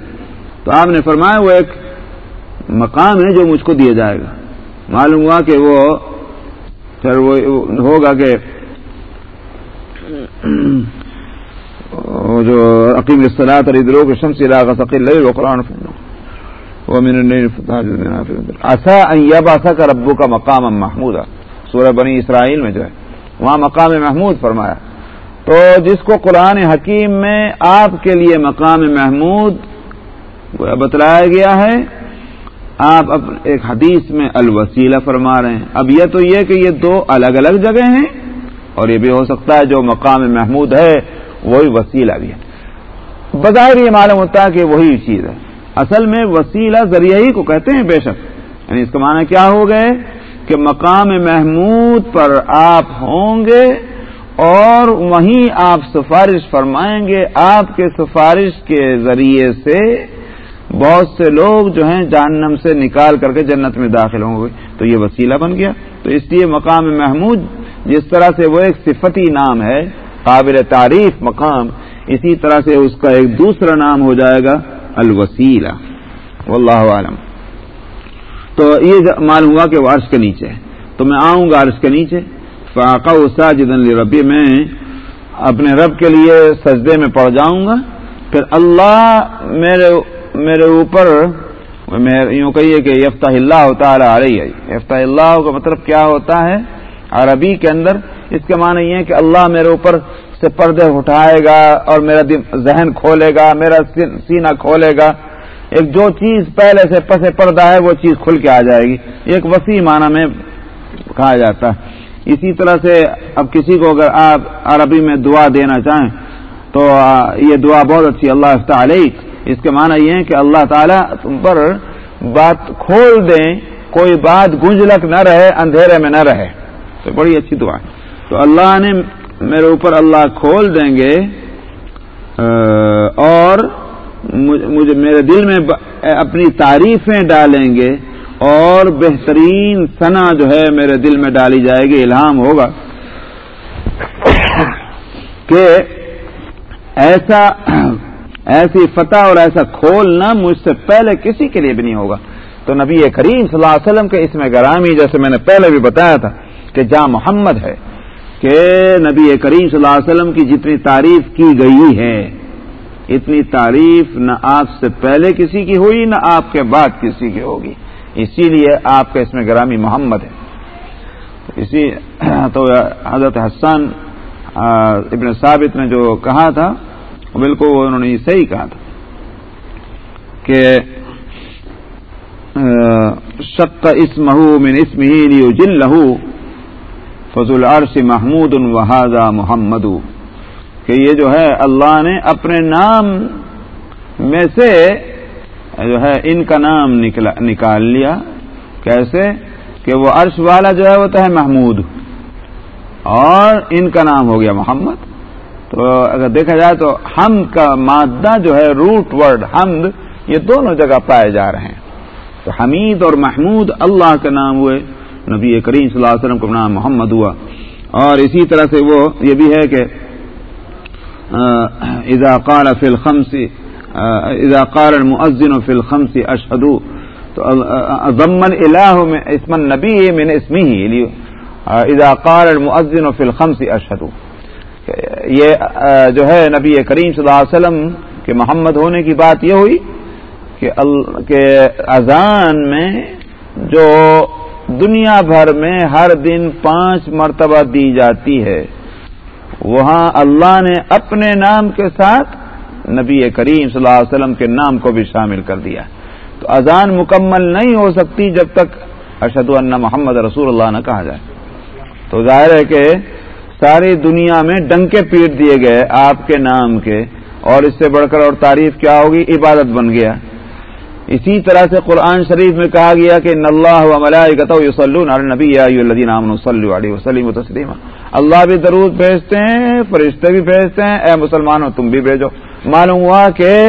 تو آپ نے فرمایا، وہ ایک مقام ہے جو مجھ کو دیا جائے گا۔ معلوم ہوا کہ وہ پھر وہ ہوگا کہ جو عقیم اصطلاح اور ادرو کے شمس علاقہ ثقیل وہ قرآن ایسا یب ایسا کا ربو کا مقام محمود سورہ بنی اسرائیل میں جو ہے. وہاں مقام محمود فرمایا. تو جس کو قرآن حکیم میں آپ کے لیے مقام محمود بتلایا گیا ہے، آپ ایک حدیث میں الوسیلہ فرما رہے ہیں۔ اب یہ تو یہ کہ یہ دو الگ الگ جگہ ہیں اور یہ بھی ہو سکتا ہے جو مقام محمود ہے وہی وسیلہ بھی ہے۔ بظاہر یہ معلوم ہوتا ہے کہ وہی چیز ہے۔ اصل میں وسیلہ ذریعہ ہی کو کہتے ہیں بے شک۔ یعنی اس کا معنی کیا ہو گئے؟ کہ مقام محمود پر آپ ہوں گے اور وہیں آپ سفارش فرمائیں گے۔ آپ کے سفارش کے ذریعے سے بہت سے لوگ جو ہیں جہنم سے نکال کر کے جنت میں داخل ہوں گے۔ تو یہ وسیلہ بن گیا۔ تو اس لیے مقام محمود جس طرح سے وہ ایک صفتی نام ہے قابل تعریف مقام، اسی طرح سے اس کا ایک دوسرا نام ہو جائے گا، الوسیلہ۔ واللہ عالم تو یہ معلوم ہوا کہ وہ عرش کے نیچے ہے۔ تو میں آؤں گا عرش کے نیچے۔ فاقا ساجد ربی میں اپنے رب کے لیے سجدے میں پڑ جاؤں گا۔ پھر اللہ میرے میرے اوپر یوں کہیے کہ یفتح اللہ تعالی آ رہی ہے یفتح اللہ کا مطلب کیا ہوتا ہے؟ عربی کے اندر، اس کے معنی یہ ہے کہ اللہ میرے اوپر سے پردے اٹھائے گا اور میرا ذہن کھولے گا، میرا سینہ کھولے گا۔ ایک جو چیز پہلے سے پسے پردہ ہے، وہ چیز کھل کے آ جائے گی۔ ایک وسیع معنی میں کہا جاتا ہے۔ اسی طرح سے اب کسی کو اگر آپ عربی میں دعا دینا چاہیں، تو یہ دعا بہت اچھی اللہ علیہ اس کے معنی یہ ہے کہ اللہ تعالیٰ تم پر بات کھول دیں، کوئی بات گنجلک نہ رہے، اندھیرے میں نہ رہے۔ تو بڑی اچھی دعا ہے۔ تو اللہ نے میرے اوپر اللہ کھول دیں گے اور مجھے میرے دل میں اپنی تعریفیں ڈالیں گے، اور بہترین ثنا جو ہے میرے دل میں ڈالی جائے گی، الہام ہوگا۔ کہ ایسا، ایسی فتح اور ایسا کھولنا مجھ سے پہلے کسی کے لیے بھی نہیں ہوگا۔ تو نبی کریم صلی اللہ علیہ وسلم کے اس میں گرامی، جیسے میں نے پہلے بھی بتایا تھا کہ جہاں محمد ہے، کہ نبی کریم صلی اللہ علیہ وسلم کی جتنی تعریف کی گئی ہے، اتنی تعریف نہ آپ سے پہلے کسی کی ہوئی، نہ آپ کے بعد کسی کی ہوگی۔ اسی لیے آپ کا اس میں گرامی محمد ہے۔ اسی [clears throat] تو حضرت حسان ابن ثابت نے جو کہا تھا بالکل انہوں نے صحیح کہا تھا کہ شک اسمہ من اسم ہی جن لہو فضول عرش محمود وحاظہ محمد. کہ یہ جو ہے اللہ نے اپنے نام میں سے جو ہے ان کا نام نکال لیا. کیسے؟ کہ وہ عرش والا جو ہے وہ تو ہے محمود. اور ان کا نام ہو گیا محمد. تو اگر دیکھا جائے تو حمد کا مادہ جو ہے روٹ ورڈ حمد، یہ دونوں جگہ پائے جا رہے ہیں. تو حمید اور محمود اللہ کا نام ہوئے. نبی کریم صلی اللہ علیہ وسلم کا نام محمد ہوا۔ اور اسی طرح سے وہ یہ بھی ہے کہ اذا قال فی الخمس اذا قال المؤذن فی الخمس اشهد تو ضمن الہ میں اسم النبی من اسمه یعنی، اذا قال المؤذن فی الخمس اشهد یہ جو ہے نبی کریم صلی اللہ علیہ وسلم کے محمد ہونے کی بات یہ ہوئی کہ اذان میں جو دنیا بھر میں ہر دن پانچ مرتبہ دی جاتی ہے۔ وہاں اللہ نے اپنے نام کے ساتھ نبی کریم صلی اللہ علیہ وسلم کے نام کو بھی شامل کر دیا۔ تو اذان مکمل نہیں ہو سکتی جب تک ارشد اللہ محمد رسول اللہ نہ کہا جائے۔ تو ظاہر ہے کہ ساری دنیا میں ڈنکے پیٹ دیے گئے آپ کے نام کے اور اس سے بڑھ کر اور تعریف کیا ہوگی؟ عبادت بن گیا۔ اسی طرح سے قرآن شریف میں کہا گیا کہ نبی علیہ وسلم تسلیم اللہ بھی درود بھیجتے ہیں، فرشتے بھی بھیجتے ہیں۔ اے مسلمانوں، تم بھی بھیجو۔ معلوم ہوا کہ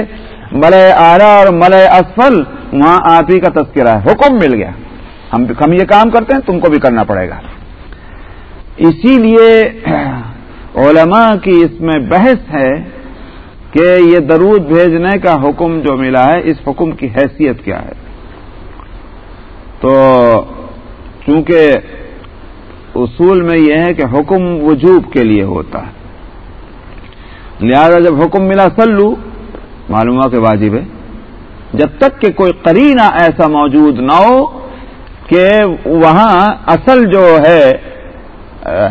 ملئے آرا اور ملئے اسفل وہاں آپ ہی کا تذکرہ ہے۔ حکم مل گیا۔ ہم یہ کام کرتے ہیں، تم کو بھی کرنا پڑے گا۔ اسی لیے [clears throat] علماء کی اس میں بحث ہے کہ یہ درود بھیجنے کا حکم جو ملا ہے، اس حکم کی حیثیت کیا ہے؟ تو چونکہ اصول میں یہ ہے کہ حکم وجوب کے لیے ہوتا ہے۔ لہذا جب حکم ملا سلو معلوم ہوا کہ واجب ہے۔ جب تک کہ کوئی قرینہ ایسا موجود نہ ہو کہ وہاں اصل جو ہے،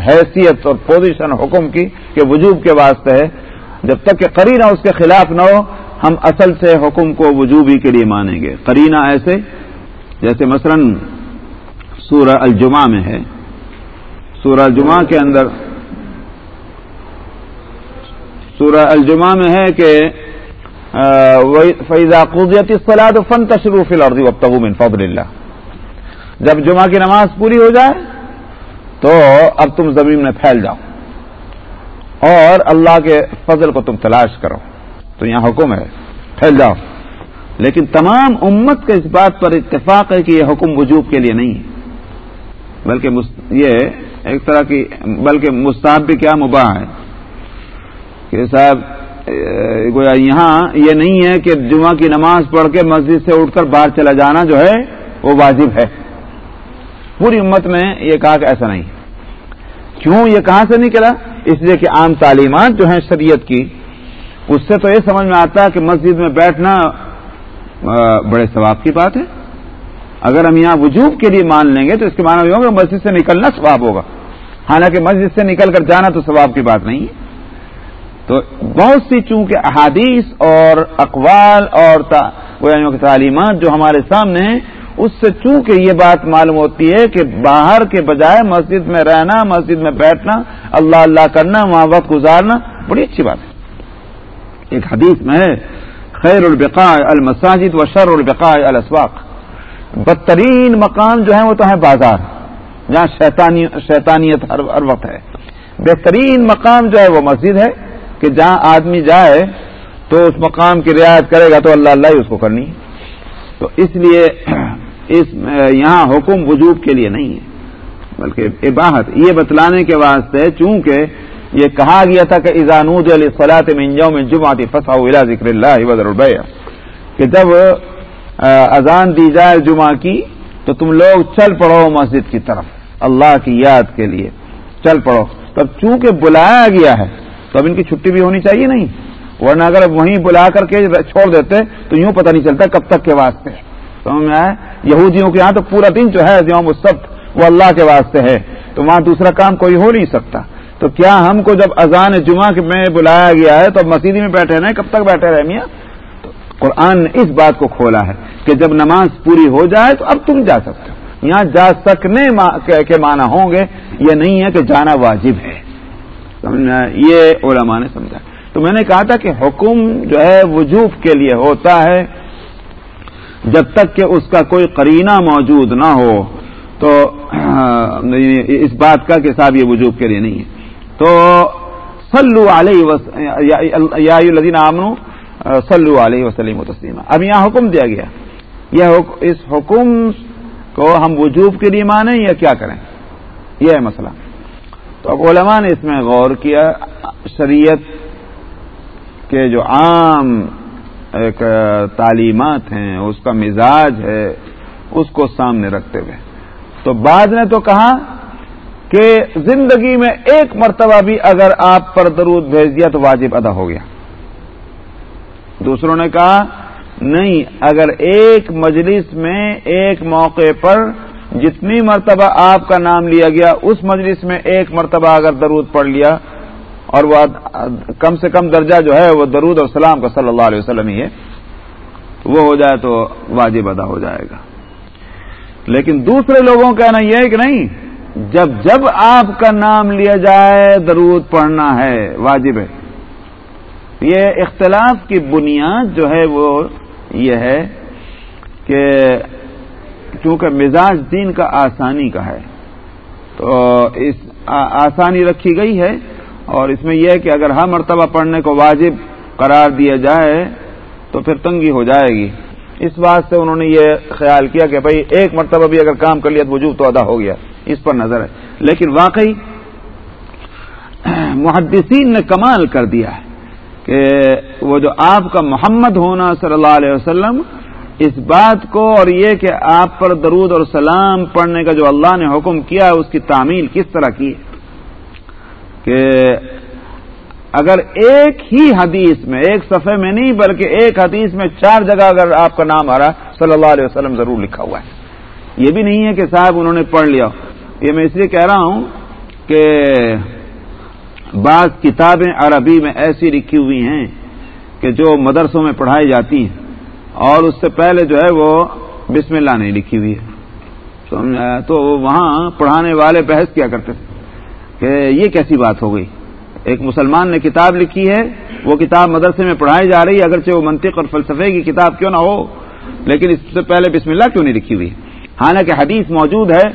حیثیت اور پوزیشن حکم کی، کہ وجوب کے واسطے ہے جب تک کہ قرینہ اس کے خلاف نہ ہو، ہم اصل سے حکم کو وجوبی کے لیے مانیں گے۔ قرینہ ایسے، جیسے مثلا سورہ الجمہ میں ہے۔ سورہ الجمہ کے اندر، سورہ الجمہ میں ہے کہ فیضا قوضیت سلاد فن تشروف الردی وبتغ من فضل اللہ جب جمعہ کی نماز پوری ہو جائے، تو اب تم زمین میں پھیل جاؤ۔ اور اللہ کے فضل کو تم تلاش کرو۔ تو یہاں حکم ہے پھیل جاؤ۔ لیکن تمام امت کے اس بات پر اتفاق ہے کہ یہ حکم وجوب کے لیے نہیں ہے۔ بلکہ یہ ایک طرح کی، بلکہ مستحب بھی کیا مباح ہے۔ کہ صاحب گویا یہاں یہ نہیں ہے کہ جمعہ کی نماز پڑھ کے مسجد سے اٹھ کر باہر چلا جانا جو ہے، وہ واجب ہے۔ پوری امت میں یہ کہا کہ ایسا نہیں۔ ہے کیوں یہ کہاں سے نکلا؟ اس لیے کہ عام تعلیمات جو ہیں شریعت کی، اس سے تو یہ سمجھ میں آتا ہے کہ مسجد میں بیٹھنا بڑے ثواب کی بات ہے۔ اگر ہم یہاں وجوب کے لیے مان لیں گے تو اس کے معنی یہ ہوگا مسجد سے نکلنا ثواب ہوگا۔ حالانکہ مسجد سے نکل کر جانا تو ثواب کی بات نہیں ہے۔ تو بہت سی چونکہ احادیث اور اقوال اور یعنی تعلیمات جو ہمارے سامنے ہیں اس سے چونکہ یہ بات معلوم ہوتی ہے کہ باہر کے بجائے مسجد میں رہنا، مسجد میں بیٹھنا، اللہ اللہ کرنا، وہاں وقت گزارنا، بڑی اچھی بات ہے۔ ایک حدیث میں ہے، خیر البقاء المساجد و شر البقاء الاسواق۔ بدترین مقام جو ہے وہ تو ہے بازار، جہاں شیطانیت ہر وقت ہے۔ بہترین مقام جو ہے وہ مسجد ہے، کہ جہاں آدمی جائے تو اس مقام کی رعایت کرے گا تو اللہ اللہ ہی اس کو کرنی تو اس لیے اس یہاں حکم وجوب کے لیے نہیں ہے۔ بلکہ عباہت یہ بتلانے کے واسطے چونکہ یہ کہا گیا تھا کہ ایزانود علیہ صلاحت منجو میں جمعاتی فسا ذکر اللہ وزر البیہ کہ جب اذان دی جائے جمعہ کی تو تم لوگ چل پڑو مسجد کی طرف، اللہ کی یاد کے لیے چل پڑو۔ تب چونکہ بلایا گیا ہے تو اب ان کی چھٹی بھی ہونی چاہیے نہیں، ورنہ اگر وہیں بلا کر کے چھوڑ دیتے تو یوں پتہ نہیں چلتا کب تک کے واسطے۔ سمجھ میں آئے؟ یہودیوں کے یہاں تو پورا دن جو ہے یوم سب وہ اللہ کے واسطے ہے، تو وہاں دوسرا کام کوئی ہو نہیں سکتا۔ تو کیا ہم کو جب اذان جمعہ میں بلایا گیا ہے تو اب مسیدی میں بیٹھے رہے کب تک بیٹھے رہے میاں؟ تو قرآن نے اس بات کو کھولا ہے کہ جب نماز پوری ہو جائے تو اب تم جا سکتے ہو۔ یہاں جا سکنے کے معنی ہوں گے، یہ نہیں ہے کہ جانا واجب ہے۔ یہ علماء نے سمجھا۔ تو میں نے کہا تھا کہ حکم جو ہے وجوب کے لیے ہوتا ہے۔ جب تک کہ اس کا کوئی قرینہ موجود نہ ہو، تو، [clears throat] اس بات کا کہ صاحب یہ وجوب کے لیے نہیں ہے۔ تو سلو علیہ الدین عامن سلو علیہ وسلم و تسلیم اب یہاں حکم دیا گیا۔ یہ اس حکم کو ہم وجوب کے لیے مانیں یا کیا کریں؟ یہ ہے مسئلہ۔ تو اب علماء نے اس میں غور کیا، شریعت کے جو عام ایک تعلیمات ہیں، اس کا مزاج ہے، اس کو سامنے رکھتے ہوئے۔ تو بعد نے تو کہا کہ زندگی میں ایک مرتبہ بھی اگر آپ پر درود بھیج دیا تو واجب ادا ہو گیا۔ دوسروں نے کہا، نہیں، اگر ایک مجلس میں ایک موقع پر جتنی مرتبہ آپ کا نام لیا گیا، اس مجلس میں ایک مرتبہ اگر درود پڑھ لیا اور وہ کم سے کم درجہ جو ہے وہ درود اور سلام کا صلی اللہ علیہ وسلم ہی ہے۔ وہ ہو جائے تو واجب ادا ہو جائے گا۔ لیکن دوسرے لوگوں کا کہنا یہ ہے کہ نہیں، جب جب آپ کا نام لیا جائے، درود پڑھنا ہے، واجب ہے۔ یہ اختلاف کی بنیاد جو ہے وہ یہ ہے کہ چونکہ مزاج دین کا آسانی کا ہے، تو اس آسانی رکھی گئی ہے۔ اور اس میں یہ ہے کہ اگر ہر مرتبہ پڑھنے کو واجب قرار دیا جائے تو پھر تنگی ہو جائے گی۔ اس بات سے انہوں نے یہ خیال کیا کہ بھائی ایک مرتبہ بھی اگر کام کر لیا تو وجوب تو ادا ہو گیا۔ اس پر نظر ہے۔ لیکن واقعی [clears throat] محدثین نے کمال کر دیا ہے کہ وہ جو آپ کا محمد ہونا صلی اللہ علیہ وسلم، اس بات کو اور یہ کہ آپ پر درود اور سلام پڑھنے کا جو اللہ نے حکم کیا ہے اس کی تعمیل کس طرح کی؟ کہ اگر ایک ہی حدیث میں، ایک صفحے میں نہیں، بلکہ ایک حدیث میں چار جگہ اگر آپ کا نام آ رہا صلی اللہ علیہ وسلم ضرور لکھا ہوا ہے۔ یہ بھی نہیں ہے کہ صاحب انہوں نے پڑھ لیا۔ یہ میں اس لیے کہہ رہا ہوں کہ بعض کتابیں عربی میں ایسی لکھی ہوئی ہیں کہ جو مدرسوں میں پڑھائی جاتی ہیں، اور اس سے پہلے جو ہے وہ بسم اللہ نہیں لکھی ہوئی ہے۔ تو وہاں پڑھانے والے بحث کیا کرتے تھے؟ کہ یہ کیسی بات ہو گئی؟ ایک مسلمان نے کتاب لکھی ہے، وہ کتاب مدرسے میں پڑھائی جا رہی ہے، اگرچہ وہ منطق اور فلسفے کی کتاب کیوں نہ ہو، لیکن اس سے پہلے بسم اللہ کیوں نہیں لکھی ہوئی؟ حالانکہ حدیث موجود ہے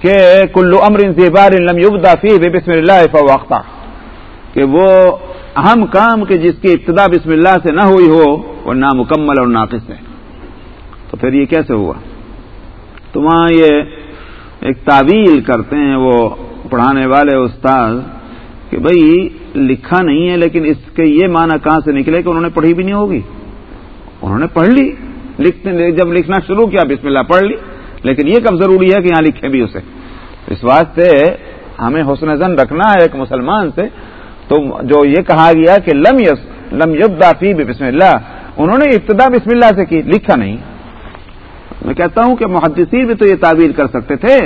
کہ کلو امر زیبار فی بسم اللہ فوقتا کہ وہ اہم کام کہ جس کی ابتدا بسم اللہ سے نہ ہوئی ہو، وہ نامکمل اور ناقص ہے۔ تو پھر یہ کیسے ہوا؟ تو وہاں یہ ایک تعویل کرتے ہیں، وہ پڑھانے والے استاد کہ بھائی لکھا نہیں ہے لیکن اس کے یہ معنی کہاں سے نکلے کہ انہوں نے پڑھی بھی نہیں ہوگی؟ انہوں نے پڑھ لی۔ لکھتے جب لکھنا شروع کیا، بسم اللہ پڑھ لی۔ لیکن یہ کب ضروری ہے کہ یہاں لکھے بھی اسے۔ اس واسطے ہمیں حسن زن رکھنا ہے ایک مسلمان سے۔ تو جو یہ کہا گیا کہ لم یس لم یبدا فی بسم اللہ، انہوں نے ابتدا بسم اللہ سے کی، لکھا نہیں۔ میں کہتا ہوں کہ محدثین بھی تو یہ تعبیر کر سکتے تھے۔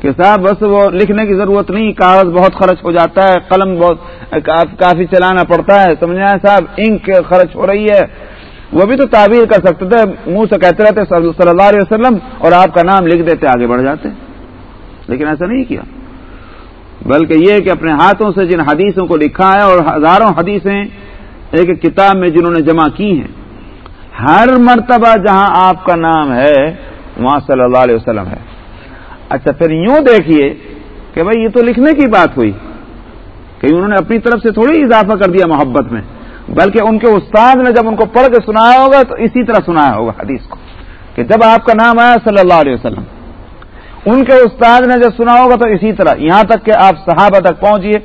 کہ صاحب بس وہ لکھنے کی ضرورت نہیں، کاغذ بہت خرچ ہو جاتا ہے، قلم بہت کافی چلانا پڑتا ہے سمجھا صاحب؟ انک خرچ ہو رہی ہے۔ وہ بھی تو تعبیر کر سکتے تھے، منہ سے کہتے رہتے صلی اللہ علیہ وسلم، اور آپ کا نام لکھ دیتے، آگے بڑھ جاتے۔ لیکن ایسا نہیں کیا۔ بلکہ یہ کہ اپنے ہاتھوں سے جن حدیثوں کو لکھا ہے، اور ہزاروں حدیثیں ایک کتاب میں جنہوں نے جمع کی ہیں، ہر مرتبہ جہاں آپ کا نام ہے، وہاں صلی اللہ علیہ وسلم ہے۔ اچھا پھر یوں دیکھیے کہ بھائی یہ تو لکھنے کی بات ہوئی کہ انہوں نے اپنی طرف سے تھوڑی اضافہ کر دیا محبت میں، بلکہ ان کے استاد نے جب ان کو پڑھ کے سنایا ہوگا تو اسی طرح سنایا ہوگا حدیث کو کہ جب آپ کا نام آیا صلی اللہ علیہ وسلم، ان کے استاد نے جب سنا ہوگا تو اسی طرح یہاں تک کہ آپ صحابہ تک پہنچیے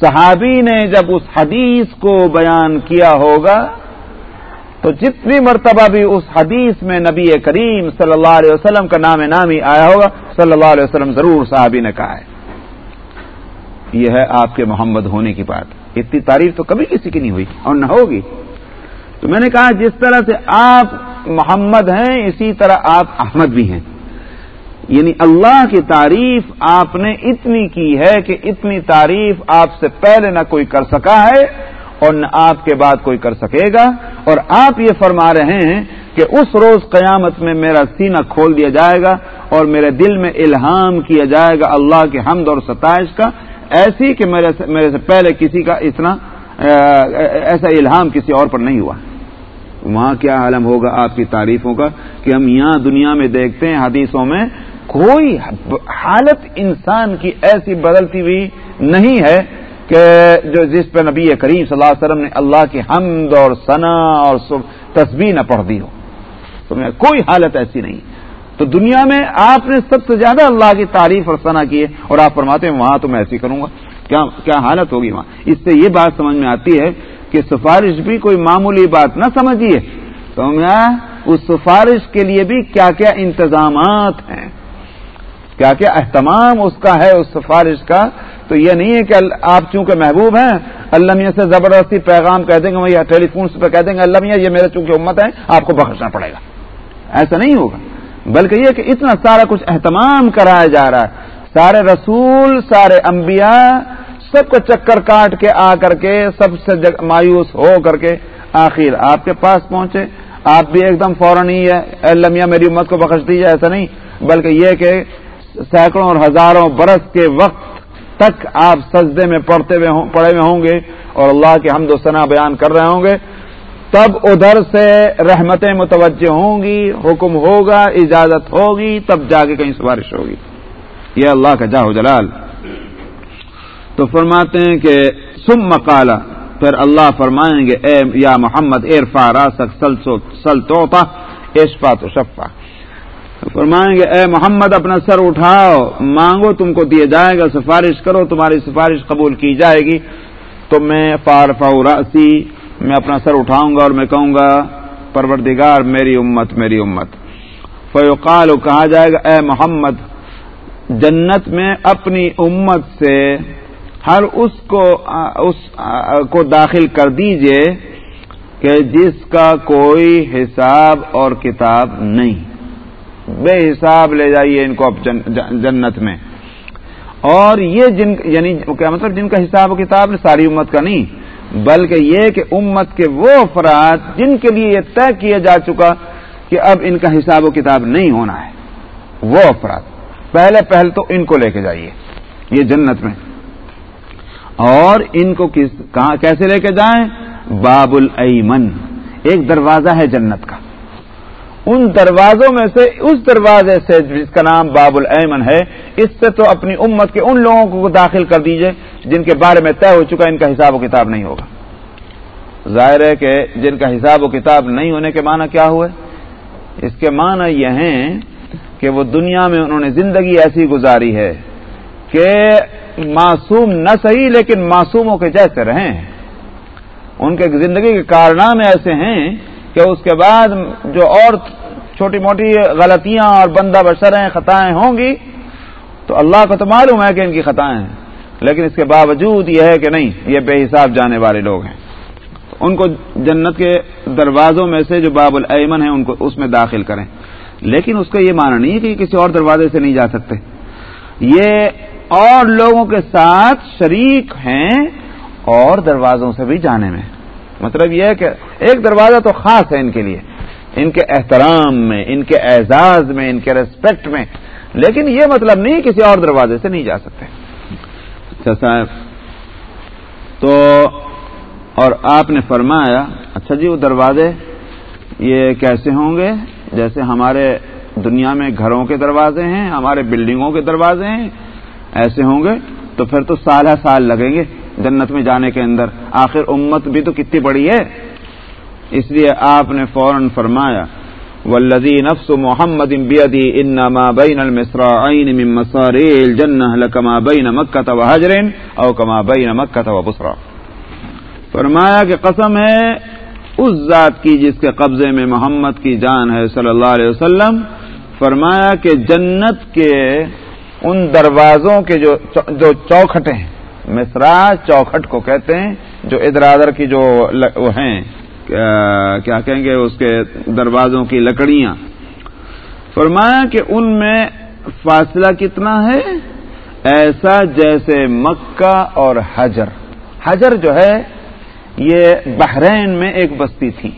صحابی نے جب اس حدیث کو بیان کیا ہوگا تو جتنی مرتبہ بھی اس حدیث میں نبی کریم صلی اللہ علیہ وسلم کا نام نامی آیا ہوگا، صلی اللہ علیہ وسلم ضرور صحابی نے کہا ہے۔ یہ ہے آپ کے محمد ہونے کی بات۔ اتنی تعریف تو کبھی کسی کی نہیں ہوئی اور نہ ہوگی۔ تو میں نے کہا، جس طرح سے آپ محمد ہیں، اسی طرح آپ احمد بھی ہیں۔ یعنی اللہ کی تعریف آپ نے اتنی کی ہے کہ اتنی تعریف آپ سے پہلے نہ کوئی کر سکا ہے۔ اور نہ آپ کے بعد کوئی کر سکے گا۔ اور آپ یہ فرما رہے ہیں کہ اس روز قیامت میں میرا سینہ کھول دیا جائے گا اور میرے دل میں الہام کیا جائے گا اللہ کے حمد اور ستائش کا۔ ایسی کہ میرے سے میرے سے پہلے کسی کا اتنا ایسا الہام کسی اور پر نہیں ہوا۔ وہاں کیا عالم ہوگا آپ کی تعریفوں کا کہ ہم یہاں دنیا میں دیکھتے ہیں حدیثوں میں کوئی حالت انسان کی ایسی بدلتی ہوئی نہیں ہے کہ جو جس پہ نبی کریم صلی اللہ علیہ وسلم نے اللہ کی حمد اور ثنا اور تصویر نہ پڑھ دی ہو۔ تو میں کوئی حالت ایسی نہیں۔ تو دنیا میں آپ نے سب سے زیادہ اللہ کی تعریف اور ثنا کی ہے اور آپ فرماتے ہیں وہاں تو میں ایسی کروں گا۔ کیا کیا حالت ہوگی وہاں؟ اس سے یہ بات سمجھ میں آتی ہے کہ سفارش بھی کوئی معمولی بات نہ سمجھیے۔ تو میں اس سفارش کے لیے بھی کیا کیا انتظامات ہیں؟ کیا کیا اہتمام اس کا ہے اس سفارش کا؟ تو یہ نہیں ہے کہ آپ چونکہ محبوب ہیں، اللہ میاں سے زبردستی پیغام کہہ دیں گے یا ٹیلی فون پہ کہہ دیں گے، اللہ میاں، یہ میرے چونکہ امت ہے آپ کو بخشنا پڑے گا۔ ایسا نہیں ہوگا۔ بلکہ یہ کہ اتنا سارا کچھ اہتمام کرایا جا رہا ہے۔ سارے رسول، سارے انبیاء، سب کو چکر کاٹ کے آ کر کے، سب سے مایوس ہو کر کے آخر آپ کے پاس پہنچے۔ آپ بھی ایک دم فوراً ہی ہے، اللہ میاں میری امت کو بخش دیجیے ایسا نہیں۔ بلکہ یہ کہ سینکڑوں اور ہزاروں برس کے وقت تک آپ سجدے میں پڑھتے ہوئے پڑے ہوئے ہوں گے اور اللہ کے حمد و ثنا بیان کر رہے ہوں گے۔ تب ادھر سے رحمتیں متوجہ ہوں گی، حکم ہوگا، اجازت ہوگی، تب جا کے کہیں سفارش ہوگی۔ یہ اللہ کا جاہو جلال۔ تو فرماتے ہیں کہ سم مکالا پھر اللہ فرمائیں گے، اے یا محمد ارفا راسک، سل توتا ایشفا تو شفا۔ فرمائیں گے، اے محمد، اپنا سر اٹھاؤ، مانگو، تم کو دیا جائے گا، سفارش کرو، تمہاری سفارش قبول کی جائے گی. تو میں فارفا راسی میں اپنا سر اٹھاؤں گا اور میں کہوں گا، پروردگار، میری امت میری امت. فیوقال کہا جائے گا، اے محمد، جنت میں اپنی امت سے ہر اس کو اس کو داخل کر دیجیے کہ جس کا کوئی حساب اور کتاب نہیں۔ بے حساب لے جائیے ان کو اب جنت میں۔ اور یہ جن یعنی کیا مطلب جن کا حساب و کتاب ساری امت کا نہیں، بلکہ یہ کہ امت کے وہ افراد جن کے لیے یہ طے کیا جا چکا کہ اب ان کا حساب و کتاب نہیں ہونا ہے۔ وہ افراد۔ پہلے پہل تو ان کو لے کے جائیے، یہ جنت میں۔ اور ان کو کس، کہاں، کیسے لے کے جائیں؟ باب الایمن ایک دروازہ ہے جنت کا۔ ان دروازوں میں سے اس دروازے سے جس کا نام باب الایمن ہے، اس سے تو اپنی امت کے ان لوگوں کو داخل کر دیجیے جن کے بارے میں طے ہو چکا ان کا حساب و کتاب نہیں ہوگا۔ ظاہر ہے کہ جن کا حساب و کتاب نہیں ہونے کے معنی کیا ہوئے؟ اس کے معنی یہ ہیں کہ وہ دنیا میں انہوں نے زندگی ایسی گزاری ہے کہ معصوم نہ صحیح لیکن معصوموں کے جیسے رہیں۔ ان کے زندگی کے کارنامے ایسے ہیں کہ اس کے بعد جو اور چھوٹی موٹی غلطیاں اور بندہ بشریں خطائیں ہوں گی، تو اللہ کو تو معلوم ہے کہ ان کی خطائیں ہیں۔ لیکن اس کے باوجود یہ ہے کہ نہیں، یہ بے حساب جانے والے لوگ ہیں۔ ان کو جنت کے دروازوں میں سے جو باب الایمن ہے ان کو اس میں داخل کریں۔ لیکن اس کا یہ معنی نہیں ہے کہ کسی اور دروازے سے نہیں جا سکتے۔ یہ اور لوگوں کے ساتھ شریک ہیں اور دروازوں سے بھی جانے میں۔ مطلب یہ ہے کہ ایک دروازہ تو خاص ہے ان کے لیے، ان کے احترام میں، ان کے اعزاز میں، ان کے ریسپیکٹ میں، لیکن یہ مطلب نہیں کسی اور دروازے سے نہیں جا سکتے۔ اچھا صاحب، تو اور آپ نے فرمایا اچھا جی وہ دروازے یہ کیسے ہوں گے؟ جیسے ہمارے دنیا میں گھروں کے دروازے ہیں، ہمارے بلڈنگوں کے دروازے ہیں، ایسے ہوں گے، تو پھر تو سال ہر سال لگیں گے۔ جنت میں جانے کے اندر آخر امت بھی تو کتنی بڑی ہے۔ اس لیے آپ نے فوراً فرمایا والذی نفس محمد بیدی انما بین المصراعین من مساری الجنہ لکما بین مکہ و او کما بین مکہ و فرمایا کہ قسم ہے، اس ذات کی جس کے قبضے میں محمد کی جان ہے صلی اللہ علیہ وسلم۔ فرمایا کہ جنت کے ان دروازوں کے جو چوکھٹیں ہیں مصرا چوکھٹ کو کہتے ہیں، جو ادھر ادھر کی جو وہ ہیں کیا کہیں گے، اس کے دروازوں کی لکڑیاں۔ فرمایا کہ ان میں فاصلہ کتنا ہے؟ ایسا جیسے مکہ اور حجر۔ حجر جو ہے، یہ بحرین میں ایک بستی تھی۔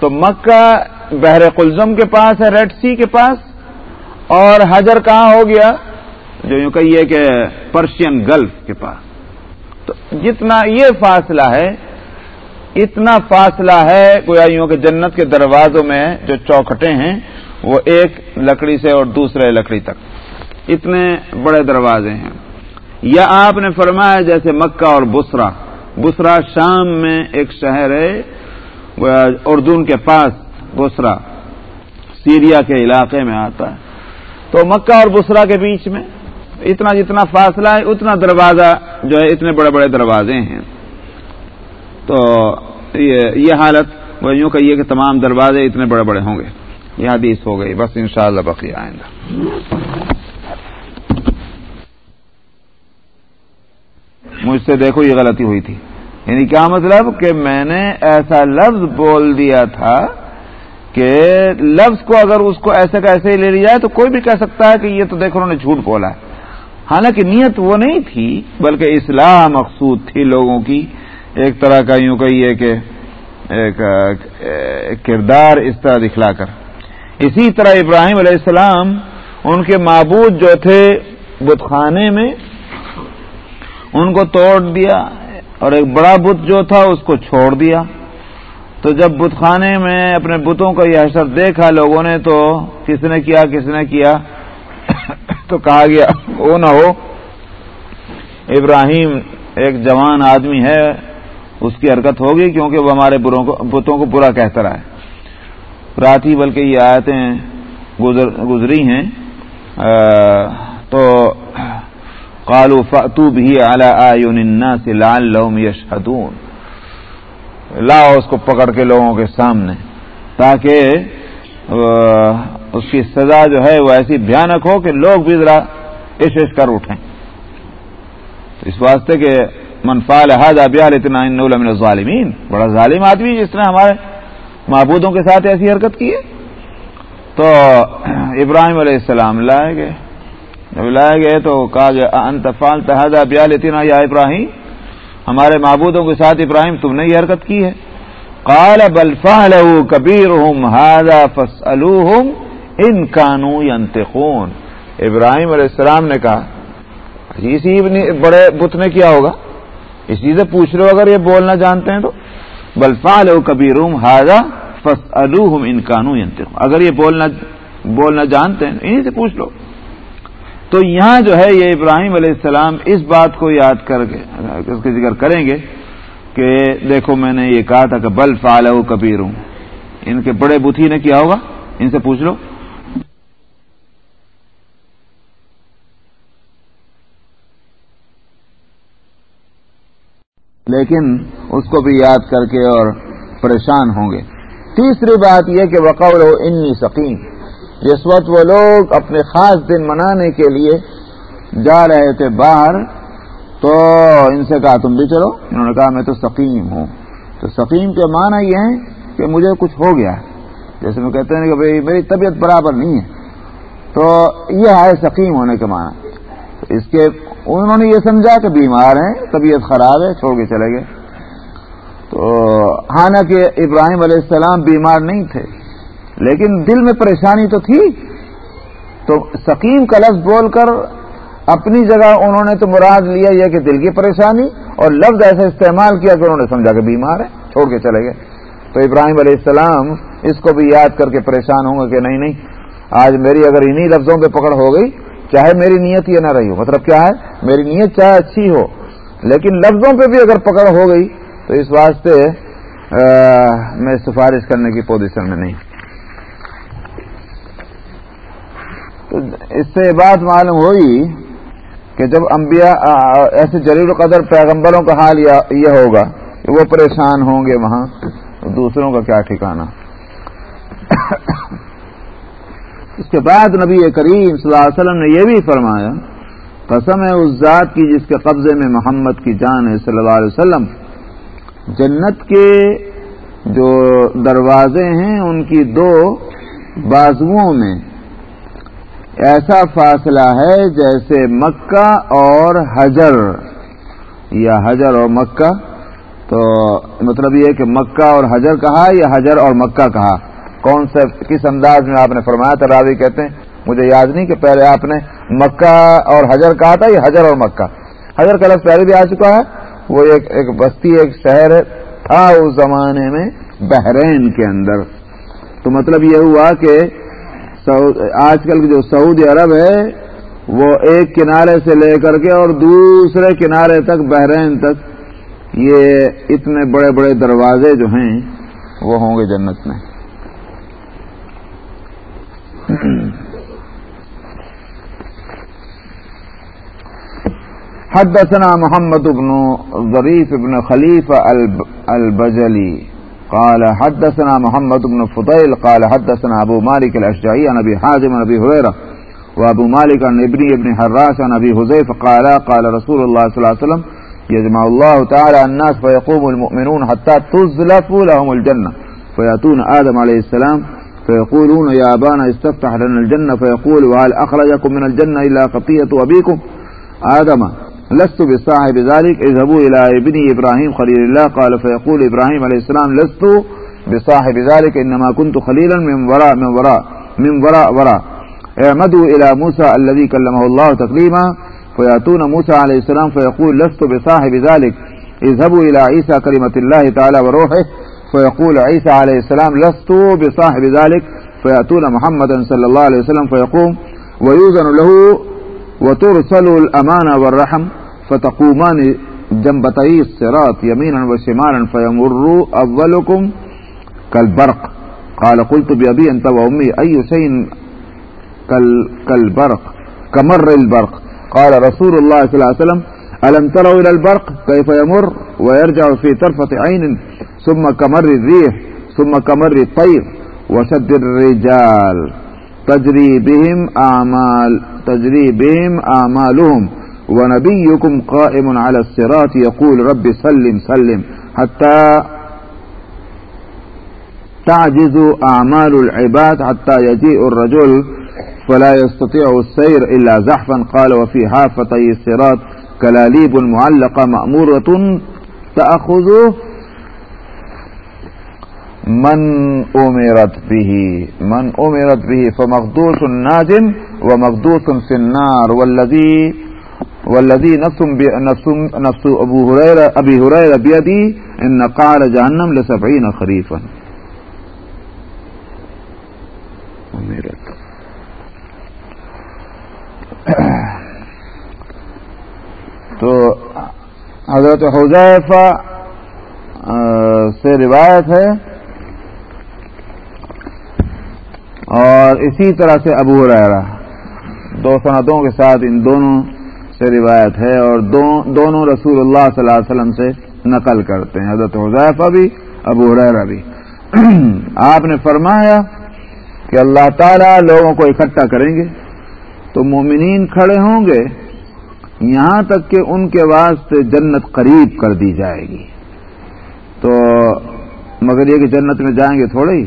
تو مکہ بحر قلزم کے پاس ہے، ریڈ سی کے پاس، اور حجر کہاں ہو گیا؟ جو یوں کہیے کہ پرشین گلف کے پاس۔ تو جتنا یہ فاصلہ ہے، اتنا فاصلہ ہے گویا یوں کہ جنت کے دروازوں میں جو چوکھٹے ہیں، وہ ایک لکڑی سے اور دوسرے لکڑی تک۔ اتنے بڑے دروازے ہیں۔ یا آپ نے فرمایا جیسے مکہ اور بسرا۔ بسرا شام میں ایک شہر ہے اردون کے پاس بسرا۔ سیریا کے علاقے میں آتا ہے۔ تو مکہ اور بسرا کے بیچ میں اتنا جتنا فاصلہ ہے، اتنا دروازہ جو ہے، اتنے بڑے بڑے دروازے ہیں۔ تو یہ حالت، وہ یوں کہیے کہ تمام دروازے اتنے بڑے بڑے ہوں گے۔ یہ حدیث ہو گئی، بس انشاءاللہ شاء اللہ آئیں گا مجھ سے دیکھو، یہ غلطی ہوئی تھی۔ یعنی کیا مطلب؟ کہ میں نے ایسا لفظ بول دیا تھا کہ لفظ کو اگر اس کو ایسے کا ایسے ہی لے لیا جائے تو کوئی بھی کہہ سکتا ہے کہ یہ تو دیکھو، انہوں نے جھوٹ بولا ہے۔ حالانکہ نیت وہ نہیں تھی، بلکہ اصلاح مقصود تھی لوگوں کی۔ ایک طرح کا یوں کہیے کہ ایک کردار اس طرح دکھلا کر۔ اسی طرح ابراہیم علیہ السلام ان کے معبود جو تھے بت خانے میں، ان کو توڑ دیا اور ایک بڑا بت جو تھا اس کو چھوڑ دیا۔ تو جب بت خانے میں اپنے بتوں کا یہ حشر دیکھا لوگوں نے، تو کس نے کیا، کس نے کیا؟ تو کہا گیا، وہ نہ ہو۔ ابراہیم ایک جوان آدمی ہے، اس کی حرکت ہوگی کیونکہ وہ ہمارے بتوں کو برا کہتا رہا ہے رات ہی بلکہ یہ آیتیں گزری ہیں۔ تو کالو فتو بھی اعلیٰ سے لال لوم یشدون لاؤ اس کو پکڑ کے لوگوں کے سامنے تاکہ اس کی سزا جو ہے وہ ایسی بھیانک ہو کہ لوگ بھی ذرا اش اش کر اٹھیں۔ اس واسطے کہ منفا لحاظ ابیال اتنا من ظالمین بڑا ظالم آدمی جس نے ہمارے معبودوں کے ساتھ ایسی حرکت کی ہے۔ تو ابراہیم علیہ السلام لائے گئے۔ جب لائے گئے تو کہا گیا انتفال تحاد ابیال اتنا یا ابراہیم۔ ہمارے معبودوں کے ساتھ ابراہیم تم نے یہ حرکت کی ہے۔ کال بل فہل کبیر ہوں ہادا فس ان کانو ینتقون۔ ابراہیم علیہ السلام نے کہا اسی بڑے بت نے کیا ہوگا؟ اسی سے پوچھ لو اگر یہ بولنا جانتے ہیں تو۔ بلفا لو کبھی روم ہاضا فس الم ان کانو اگر یہ بولنا بولنا جانتے ہیں انہیں سے پوچھ لو۔ تو یہاں جو ہے یہ ابراہیم علیہ السلام اس بات کو یاد کر کے اس کے ذکر کریں گے کہ دیکھو میں نے یہ کہا تھا کہ بل فالو کبیر ان کے بڑے بتھی نے کیا ہوگا؟ ان سے پوچھ لو۔ لیکن اس کو بھی یاد کر کے اور پریشان ہوں گے۔ تیسری بات یہ کہ وقول ہو انی سکیم جس وقت وہ لوگ اپنے خاص دن منانے کے لیے جا رہے تھے باہر، تو ان سے کہا، تم بھی چلو۔ انہوں نے کہا، میں تو سکیم ہوں۔ تو سکیم کے معنی یہ ہے کہ مجھے کچھ ہو گیا۔ جیسے میں کہتے ہیں کہ بھائی، میری طبیعت برابر نہیں ہے۔ تو یہ ہے سکیم ہونے کے معنی۔ اس کے انہوں نے یہ سمجھا کہ بیمار ہیں، طبیعت خراب ہے چھوڑ کے چلے گئے۔ تو حالانکہ ابراہیم علیہ السلام بیمار نہیں تھے، لیکن دل میں پریشانی تو تھی۔ تو سکیم کا لفظ بول کر اپنی جگہ انہوں نے تو مراد لیا یہ کہ دل کی پریشانی، اور لفظ ایسا استعمال کیا کہ انہوں نے سمجھا کہ بیمار ہے، چھوڑ کے چلے گئے۔ تو ابراہیم علیہ السلام اس کو بھی یاد کر کے پریشان ہوں گے کہ نہیں نہیں، آج میری اگر انہی لفظوں پہ پکڑ ہو گئی چاہے میری نیت یہ نہ رہی ہو مطلب کیا ہے؟ میری نیت چاہے اچھی ہو، لیکن لفظوں پہ بھی اگر پکڑ ہو گئی، تو اس واسطے میں سفارش کرنے کی پوزیشن میں نہیں۔ تو اس سے بات معلوم ہوئی کہ جب انبیاء ایسے جلیل قدر پیغمبروں کا حال یہ ہوگا کہ وہ پریشان ہوں گے وہاں دوسروں کا کیا ٹھکانا اس کے بعد نبی کریم صلی اللہ علیہ وسلم نے یہ بھی فرمایا، قسم ہے اس ذات کی جس کے قبضے میں محمد کی جان ہے صلی اللہ علیہ وسلم۔ جنت کے جو دروازے ہیں، ان کی دو بازوؤں میں ایسا فاصلہ ہے جیسے مکہ اور حجر۔ یا حجر اور مکہ، تو مطلب یہ کہ مکہ اور حجر کہا یا حجر اور مکہ کہا؟ کون سے کس انداز میں آپ نے فرمایا تھا؟ راوی کہتے ہیں، مجھے یاد نہیں کہ پہلے آپ نے مکہ اور حجر کہا تھا یہ حجر اور مکہ؟ حجر کا لفظ پہلے بھی آ چکا ہے، وہ ایک ایک بستی، ایک شہر تھا اس زمانے میں بحرین کے اندر۔ تو مطلب یہ ہوا کہ آج کل جو سعودی عرب ہے، وہ ایک کنارے سے لے کر کے اور دوسرے کنارے تک، بحرین تک، یہ اتنے بڑے بڑے دروازے جو ہیں، وہ ہوں گے جنت میں۔ [clears throat] حدثنا محمد بن ظريف بن خليفة البجلي قال حدثنا محمد بن فضيل قال حدثنا أبو مالك الأشجعي عن أبي حازم عن أبي هريرة وأبو مالك عن ابني ابن حراس عن أبي هزيف قال قال رسول الله صلى الله عليه وسلم يجمع الله تعالى الناس فيقوم المؤمنون حتى تزلف لهم الجنة فيأتون آدم عليه السلام فيقولون يا أبانا استفتح لنا الجنة فيقول وهل أخرجكم من الجنة إلا خطية أبيكم؟ آدم، لست بصاحب ذلك، اذهبوا إلى ابني إبراهيم خليل الله. قال، فيقول إبراهيم عليه السلام، لست بصاحب ذلك، إنما كنت خليلا من وراء من وراء من وراء وراء. اعمدوا إلى موسى الذي كلمه الله تكليما. فيأتون موسى عليه السلام، فيقول، لست بصاحب ذلك. اذهبوا إلى عيسى كلمة الله تعالى وروحه. فيقول عيسى عليه السلام، لست بصاحب ذلك. فيأتون محمدا صلى الله عليه وسلم فيقوم ويوزن له وترسل الأمانة والرحم، فتقومان جنبتي الصراط يمينا وشمالا فيمر أولكم كالبرق. قال، قلت بأبي أنت وأمي، أي شيء كالبرق، كمر البرق؟ قال رسول الله صلى الله عليه وسلم، ألم تروا إلى البرق كيف يمر ويرجع في طرفة عين ثم كمر الريح، ثم كمر الطير وشد الرجال. تجري بهم أعمال، تجري بهم أعمالهم. ونبيكم قائم على الصراط يقول رب سلم سلم. حتى تعجز أعمال العباد، حتى يجيء الرجل، فلا يستطيع السير إلا زحفا. قال وفي حافتي الصراط كلاليب معلقة مأمورة تأخذ من أمرت به، من أمرت به فمغدوس ناجم ومغدوس في النار. والذي والذي نفس نفس ابو هريره ابي هريره بيدي ان قال جهنم لسبعين خريفا. أمرت. تو حضرت حضیفہ سے روایت ہے اور اسی طرح سے ابو ریرا دو سنتوں کے ساتھ ان دونوں سے روایت ہے اور دونوں رسول اللہ صلی اللہ علیہ وسلم سے نقل کرتے ہیں۔ حضرت حضیفہ بھی، ابو ریرا بھی۔ [clears throat] آپ نے فرمایا کہ اللہ تعالیٰ لوگوں کو اکٹھا کریں گے۔ تو مومنین کھڑے ہوں گے۔ یہاں تک کہ ان کے واسطے جنت قریب کر دی جائے گی۔ تو مگر یہ کہ جنت میں جائیں گے تھوڑے ہی،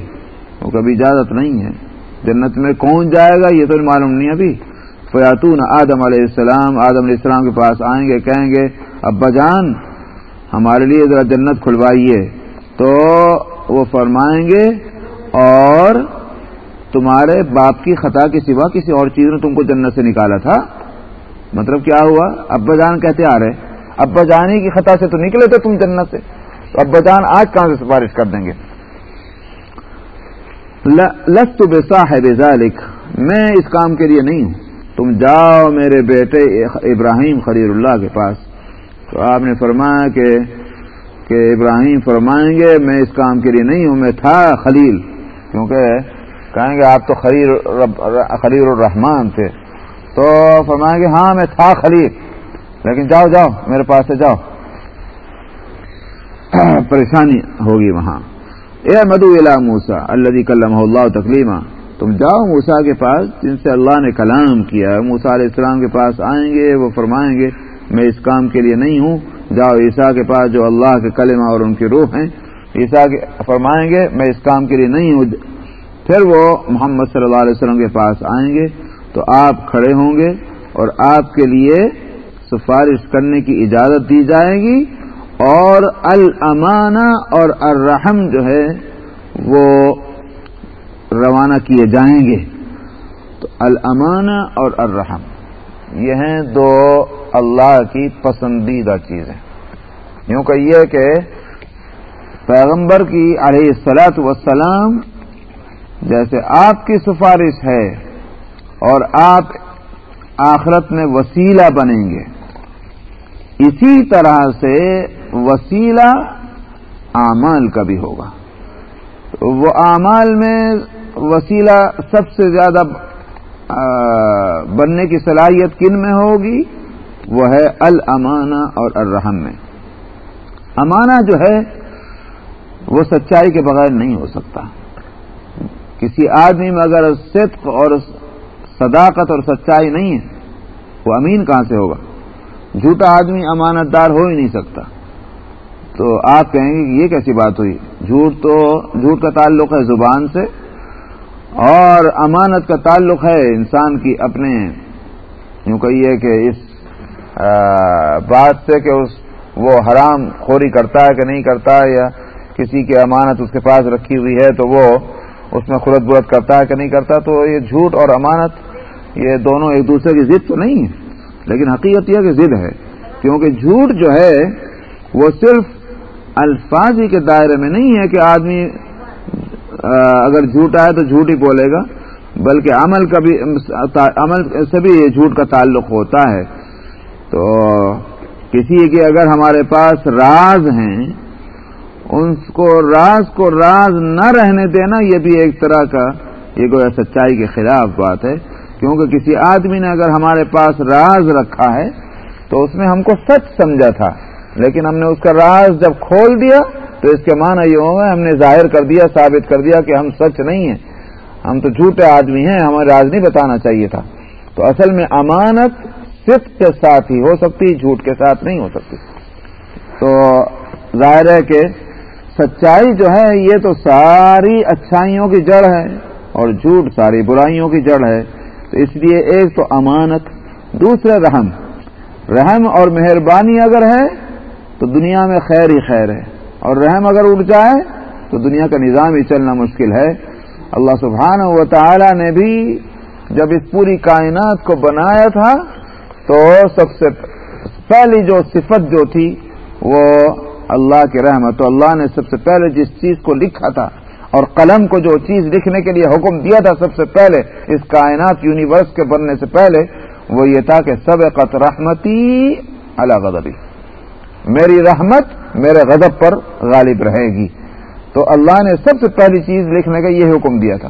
وہ کبھی اجازت نہیں ہے۔ جنت میں کون جائے گا؟ یہ تو معلوم نہیں ابھی۔ فیاتون آدم علیہ السلام، آدم علیہ السلام کے پاس آئیں گے، کہیں گے، ابا جان، ہمارے لیے ذرا جنت کھلوائیے۔ تو وہ فرمائیں گے، اور تمہارے باپ کی خطا کے سوا کسی اور چیز نے تم کو جنت سے نکالا تھا؟ مطلب کیا ہوا؟ ابا جان کہتے آ رہے؟ ابا جانی کی خطا سے تو نکلے تھے تم جنت سے۔ تو ابا جان آج کہاں سے سفارش کر دیں گے؟ لست بے صاحب ذالک میں اس کام کے لیے نہیں ہوں. تم جاؤ میرے بیٹے ابراہیم خلیل اللہ کے پاس. تو آپ نے فرمایا کہ کہ ابراہیم فرمائیں گے، میں اس کام کے لیے نہیں ہوں، میں تھا خلیل. کیونکہ کہیں گے آپ تو خلیل خلیل الرحمان تھے. تو فرمائیں گے ہاں میں تھا خلیل. لیکن جاؤ جاؤ، میرے پاس سے جاؤ. [clears throat] پریشانی ہوگی وہاں. اے مدو الا موسا اللہ کلم اللہ تکلیمہ، تم جاؤ موسا کے پاس جن سے اللہ نے کلام کیا موسا علیہ السلام کے پاس آئیں گے، وہ فرمائیں گے، میں اس کام کے لیے نہیں ہوں، جاؤ عیسیٰ کے پاس جو اللہ کے کلمہ اور ان کی روح ہیں، عیسیٰ کے فرمائیں گے، میں اس کام کے لیے نہیں ہوں۔ پھر وہ محمد صلی اللہ علیہ وسلم کے پاس آئیں گے، تو آپ کھڑے ہوں گے اور آپ کے لیے سفارش کرنے کی اجازت دی جائے گی۔ اور الامانہ اور الرحم جو ہے وہ روانہ کیے جائیں گے۔ تو الامانہ اور الرحم، یہ ہیں دو اللہ کی پسندیدہ چیزیں۔ یوں کہیے کہ پیغمبر کی علیہ السلاط وسلام جیسے آپ کی سفارش ہے اور آپ آخرت میں وسیلہ بنیں گے۔ اسی طرح سے وسیلہ اعمال کا بھی ہوگا۔ وہ اعمال میں وسیلہ سب سے زیادہ بننے کی صلاحیت کن میں ہوگی؟ وہ ہے الامانہ اور الرحم میں۔ امانہ جو ہے، وہ سچائی کے بغیر نہیں ہو سکتا۔ کسی آدمی میں اگر صدق اور صداقت اور سچائی نہیں ہے، وہ امین کہاں سے ہوگا؟ جھوٹا آدمی امانت دار ہو ہی نہیں سکتا۔ تو آپ کہیں گے کہ یہ کیسی بات ہوئی؟ جھوٹ تو جھوٹ کا تعلق ہے زبان سے اور امانت کا تعلق ہے انسان کی اپنے یوں کہیے کہ اس بات سے کہ اس وہ حرام خوری کرتا ہے کہ نہیں کرتا ہے یا کسی کی امانت اس کے پاس رکھی ہوئی ہے تو وہ اس میں خرد برت کرتا ہے کہ نہیں کرتا، تو یہ جھوٹ اور امانت یہ دونوں ایک دوسرے کی ضد تو نہیں ہے، لیکن حقیقت یہ کہ ضد ہے، کیونکہ جھوٹ جو ہے وہ صرف الفاظ ہی کے دائرے میں نہیں ہے کہ آدمی اگر جھوٹا ہے تو جھوٹ ہی بولے گا، بلکہ عمل کا بھی، عمل سے بھی یہ جھوٹ کا تعلق ہوتا ہے۔ تو کسی کے اگر ہمارے پاس راز ہیں، ان کو راز کو راز نہ رہنے دینا، یہ بھی ایک طرح کا، یہ کوئی سچائی کے خلاف بات ہے۔ کیونکہ کسی آدمی نے اگر ہمارے پاس راز رکھا ہے، تو اس میں ہم کو سچ سمجھا تھا۔ لیکن ہم نے اس کا راز جب کھول دیا تو اس کے معنی یہ ہوگا ہم نے ظاہر کر دیا، ثابت کر دیا کہ ہم سچ نہیں ہیں۔ ہم تو جھوٹے آدمی ہیں، ہمیں راز نہیں بتانا چاہیے تھا۔ تو اصل میں امانت صرف کے ساتھ ہی ہو سکتی، جھوٹ کے ساتھ نہیں ہو سکتی۔ تو ظاہر ہے کہ سچائی جو ہے، یہ تو ساری اچھائیوں کی جڑ ہے اور جھوٹ ساری برائیوں کی جڑ ہے۔ تو اس لیے ایک تو امانت دوسرے رحم۔ رحم اور مہربانی اگر ہے تو دنیا میں خیر ہی خیر ہے اور رحم اگر اٹھ جائے تو دنیا کا نظام ہی چلنا مشکل ہے۔ اللہ سبحانہ و تعالی نے بھی جب اس پوری کائنات کو بنایا تھا تو سب سے پہلی جو صفت جو تھی وہ اللہ کی رحمت۔ تو اللہ نے سب سے پہلے جس چیز کو لکھا تھا اور قلم کو جو چیز لکھنے کے لیے حکم دیا تھا سب سے پہلے اس کائنات یونیورس کے بننے سے پہلے وہ یہ تھا کہ سب قط رحمتی اللہ غضبی۔ میری رحمت میرے غضب پر غالب رہے گی۔ تو اللہ نے سب سے پہلی چیز لکھنے کا یہ حکم دیا تھا۔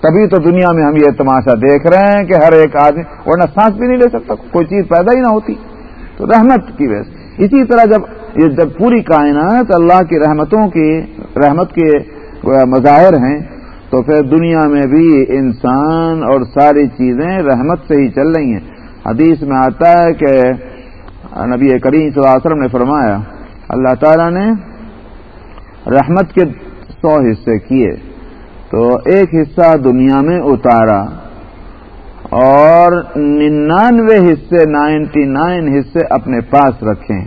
تبھی تو دنیا میں ہم یہ تماشا دیکھ رہے ہیں کہ ہر ایک آدمی، ورنہ سانس بھی نہیں لے سکتا، کوئی چیز پیدا ہی نہ ہوتی۔ تو رحمت کی وجہ سے۔ اسی طرح جب یہ جب پوری کائنات اللہ کی رحمتوں کی رحمت کے مظاہر ہیں، تو پھر دنیا میں بھی انسان اور ساری چیزیں رحمت سے ہی چل رہی ہیں۔ حدیث میں آتا ہے کہ نبی کریم صلی اللہ علیہ وسلم نے فرمایا، اللہ تعالیٰ نے رحمت کے سو حصے کیے، تو ایک حصہ دنیا میں اتارا اور ننانوے حصے، نائنٹی نائن حصے اپنے پاس رکھے۔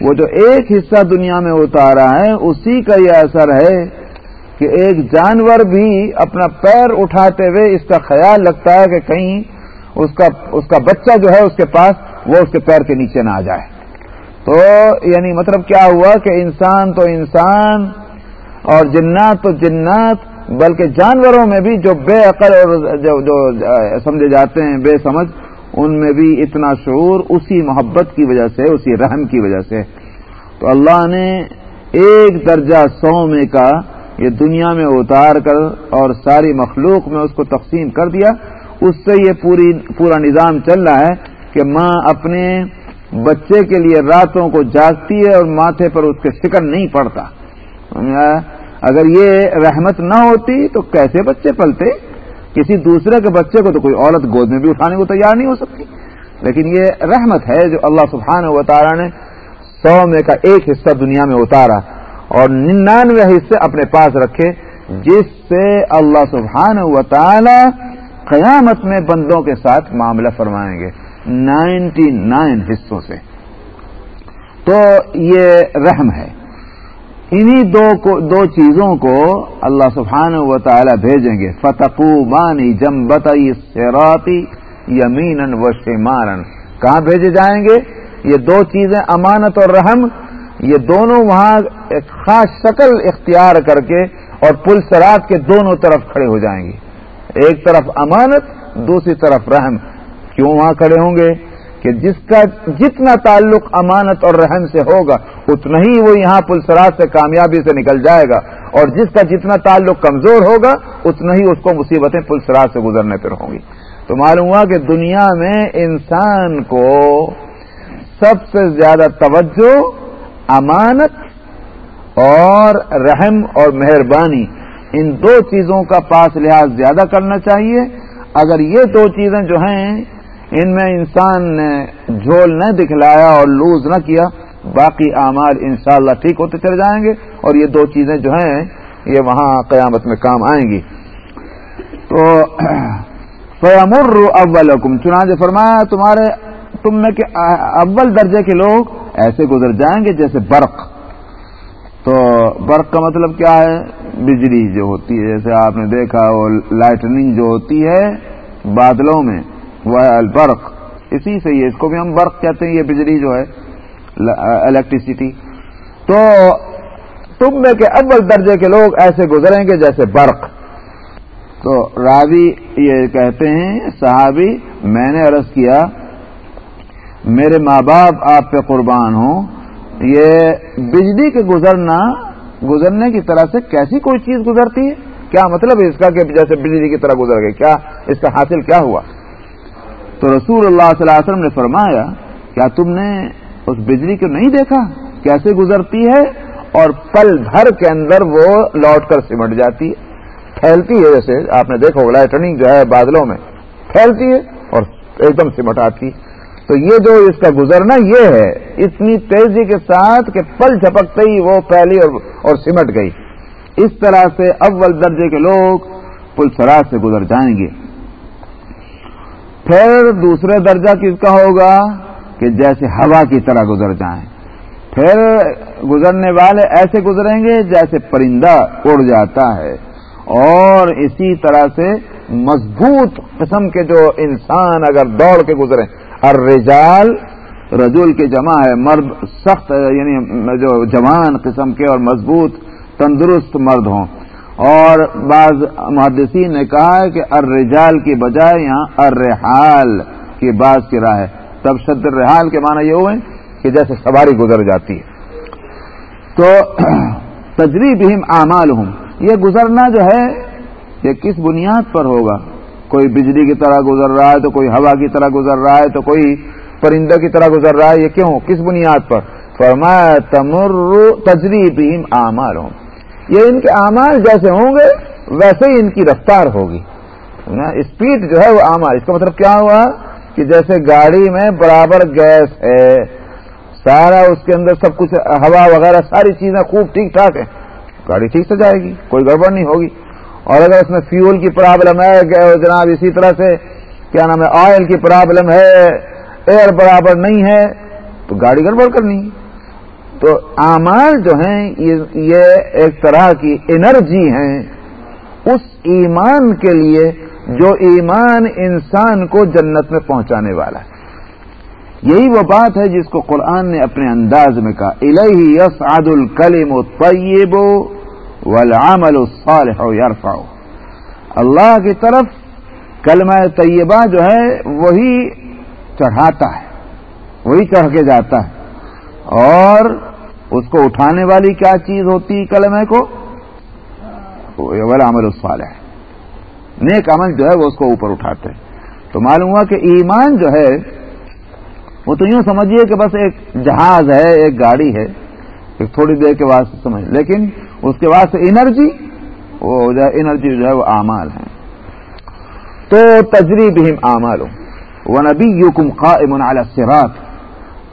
وہ جو ایک حصہ دنیا میں اتارا ہے، اسی کا یہ اثر ہے کہ ایک جانور بھی اپنا پیر اٹھاتے ہوئے اس کا خیال لگتا ہے کہ کہیں اس کا اس کا بچہ جو ہے اس کے پاس وہ اس کے پیر کے نیچے نہ آ جائے۔ تو یعنی مطلب کیا ہوا کہ انسان تو انسان اور جنات تو جنات، بلکہ جانوروں میں بھی جو بے عقل اور جو جو سمجھے جاتے ہیں، بے سمجھ، ان میں بھی اتنا شعور، اسی محبت کی وجہ سے، اسی رحم کی وجہ سے۔ تو اللہ نے ایک درجہ سو میں کا یہ دنیا میں اتار کر اور ساری مخلوق میں اس کو تقسیم کر دیا۔ اس سے یہ پوری، پورا نظام چل رہا ہے۔ کہ ماں اپنے بچے کے لیے راتوں کو جاگتی ہے اور ماتھے پر اس کے فکر نہیں پڑتا۔ اگر یہ رحمت نہ ہوتی تو کیسے بچے پلتے؟ کسی دوسرے کے بچے کو تو کوئی عورت گود میں بھی اٹھانے کو تیار نہیں ہو سکتی۔ لیکن یہ رحمت ہے جو اللہ سبحانہ و تعالیٰ نے سو میں کا ایک حصہ دنیا میں اتارا اور ننانوے حصے اپنے پاس رکھے، جس سے اللہ سبحانہ و تعالی قیامت میں بندوں کے ساتھ معاملہ فرمائیں گے۔ نائنٹی نائن حصوں سے۔ تو یہ رحم ہے۔ انہی دو کو، دو چیزوں کو اللہ سبحانہ و تعالی بھیجیں گے۔ فتقو بانی جمبتی سیراتی یمین و شمارن کہاں بھیجے جائیں گے؟ یہ دو چیزیں، امانت اور رحم۔ یہ دونوں وہاں ایک خاص شکل اختیار کر کے اور پل سرات کے دونوں طرف کھڑے ہو جائیں گے۔ ایک طرف امانت، دوسری طرف رحم۔ کیوں وہاں کھڑے ہوں گے کہ جس کا جتنا تعلق امانت اور رحم سے ہوگا، اتنا ہی وہ یہاں پلسرات سے کامیابی سے نکل جائے گا۔ اور جس کا جتنا تعلق کمزور ہوگا، اتنا ہی اس کو مصیبتیں پلسرات سے گزرنے پر ہوں گی۔ تو معلوم ہوا کہ دنیا میں انسان کو سب سے زیادہ توجہ، امانت اور رحم اور مہربانی، ان دو چیزوں کا پاس لحاظ زیادہ کرنا چاہیے۔ اگر یہ دو چیزیں جو ہیں ان میں انسان نے جھول نہ دکھلایا اور لوز نہ کیا، باقی اعمال انشاءاللہ ٹھیک ہوتے چلے جائیں گے اور یہ دو چیزیں جو ہیں، یہ وہاں قیامت میں کام آئیں گی۔ تو فیامر اول حکم چنانچہ فرمایا، تمہارے، تم میں کہ اول درجے کے لوگ ایسے گزر جائیں گے جیسے برق۔ تو برق کا مطلب کیا ہے؟ بجلی جو ہوتی ہے، جیسے آپ نے دیکھا وہ لائٹنگ جو ہوتی ہے بادلوں میں۔ وہ البرق. اسی سے یہ اس کو بھی ہم برق کہتے ہیں، یہ بجلی جو ہے الیکٹریسٹی تو تم میں کے اول درجے کے لوگ ایسے گزریں گے جیسے برق. تو راوی یہ کہتے ہیں، صحابی، میں نے عرض کیا، میرے ماں باپ آپ پہ قربان ہوں، یہ بجلی کے گزرنا، گزرنے کی طرح سے کیسی کوئی چیز گزرتی ہے؟ کیا مطلب ہے اس کا کہ جیسے بجلی کی طرح گزر گئی؟ کیا اس کا حاصل کیا ہوا؟ تو رسول اللہ صلی اللہ علیہ وسلم نے فرمایا، کیا تم نے اس بجلی کو نہیں دیکھا؟ کیسے گزرتی ہے؟ اور پل بھر کے اندر وہ لوٹ کر سمٹ جاتی ہے۔ پھیلتی ہے جیسے آپ نے دیکھا لائٹنگ جو ہے بادلوں میں پھیلتی ہے اور ایک دم سمٹ آتی تو یہ جو اس کا گزرنا یہ ہے، اتنی تیزی کے ساتھ کہ پل جھپکتے ہی وہ پھیلی اور سمٹ گئی۔ اس طرح سے اول درجے کے لوگ پل سراج سے گزر جائیں گے۔ پھر دوسرے درجہ کس کا ہوگا کہ جیسے ہوا کی طرح گزر جائیں۔ پھر گزرنے والے ایسے گزریں گے جیسے پرندہ اڑ جاتا ہے۔ اور اسی طرح سے مضبوط قسم کے جو انسان اگر دوڑ کے گزرے الرجال رجول کے جمع ہے، مرد سخت یعنی جو جوان قسم کے اور مضبوط، تندرست مرد ہوں۔ اور بعض محدثین نے کہا ہے کہ الرجال کی بجائے یہاں الرحال کی بعض کی راہ ہے۔ تب شد الرحال کے معنی یہ ہوئے کہ جیسے سواری گزر جاتی ہے۔ تو [clears throat] تجریب ہم اعمال ہوں یہ گزرنا جو ہے، یہ کس بنیاد پر ہوگا؟ کوئی بجلی کی طرح گزر رہا ہے تو کوئی ہوا کی طرح گزر رہا ہے تو کوئی پرندہ کی طرح گزر رہا ہے، یہ کیوں؟ کس بنیاد پر؟ فرمایا تمر تجریب اعمال ہوں یہ ان کے اعمال جیسے ہوں گے، ویسے ہی ان کی رفتار ہوگی۔ اسپیڈ جو ہے وہ اعمال۔ اس کا مطلب کیا ہوا؟ کہ جیسے گاڑی میں برابر گیس ہے، سارا اس کے اندر سب کچھ، ہوا وغیرہ، ساری چیزیں خوب ٹھیک ٹھاک ہیں۔ گاڑی ٹھیک سے جائے گی، کوئی گڑبڑ نہیں ہوگی۔ اور اگر اس میں فیول کی پرابلم ہے جناب اسی طرح سے، کیا نام ہے آئل کی پرابلم ہے ایئر برابر نہیں ہے، تو گاڑی گڑبڑ کرنی۔ تو اعمال جو ہیں، یہ ایک طرح کی انرجی ہیں۔ اس ایمان کے لیے جو ایمان انسان کو جنت میں پہنچانے والا ہے۔ یہی وہ بات ہے جس کو قرآن نے اپنے انداز میں کہا الہی یس عد الکلیم طیب والعمل الصالح یرفع. اللہ کی طرف کلمہ طیبہ جو ہے، وہی چڑھاتا ہے، وہی چڑھ کے جاتا ہے۔ اور اس کو اٹھانے والی کیا چیز ہوتی کلمہ کو؟ والعمل الصالح نیک عمل جو ہے وہ اس کو اوپر اٹھاتے ہیں۔ تو معلوم ہوا کہ ایمان جو ہے، وہ تو یوں سمجھیے کہ بس ایک جہاز ہے، ایک گاڑی ہے۔ ایک تھوڑی دیر کے واسطے سمجھ۔ لیکن اس کے واسطے انرجی، وہ جو ہے، انرجی جو ہے، وہ اعمال ہیں۔ تو تجریب ہی اعمال وہ نبی یو کم سرات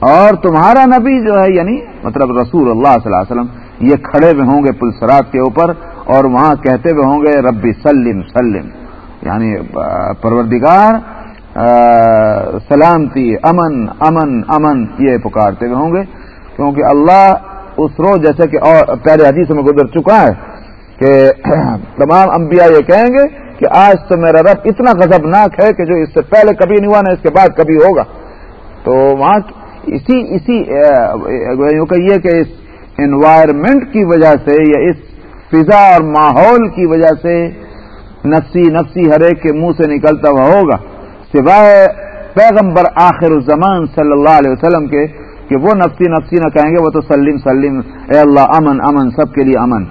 اور تمہارا نبی جو ہے یعنی مطلب رسول اللہ صلی اللہ علیہ وسلم یہ کھڑے ہوئے ہوں گے پلسرات کے اوپر اور وہاں کہتے ہوئے ہوں گے ربی سلم سلم۔ یعنی پروردگار سلامتی، امن امن امن، یہ پکارتے ہوئے ہوں گے۔ کیونکہ اللہ اس روز جیسے کہ اور پہلے حدیث میں گزر چکا ہے کہ [clears throat] تمام انبیاء یہ کہیں گے کہ آج تو میرا رب اتنا غضبناک ہے کہ جو اس سے پہلے کبھی نہیں ہوا، نہ اس کے بعد کبھی ہوگا۔ تو وہاں اسی اسی یہ کہ اس انوائرمنٹ کی وجہ سے یا اس فضا اور ماحول کی وجہ سے نفسی نفسی ہر ایک کے منہ سے نکلتا ہوا ہوگا۔ سوائے پیغمبر آخر الزمان صلی اللہ علیہ وسلم کے کہ وہ نفسی نفسی نہ کہیں گے، وہ تو سلیم سلیم، اے اللہ، امن امن، سب کے لیے امن۔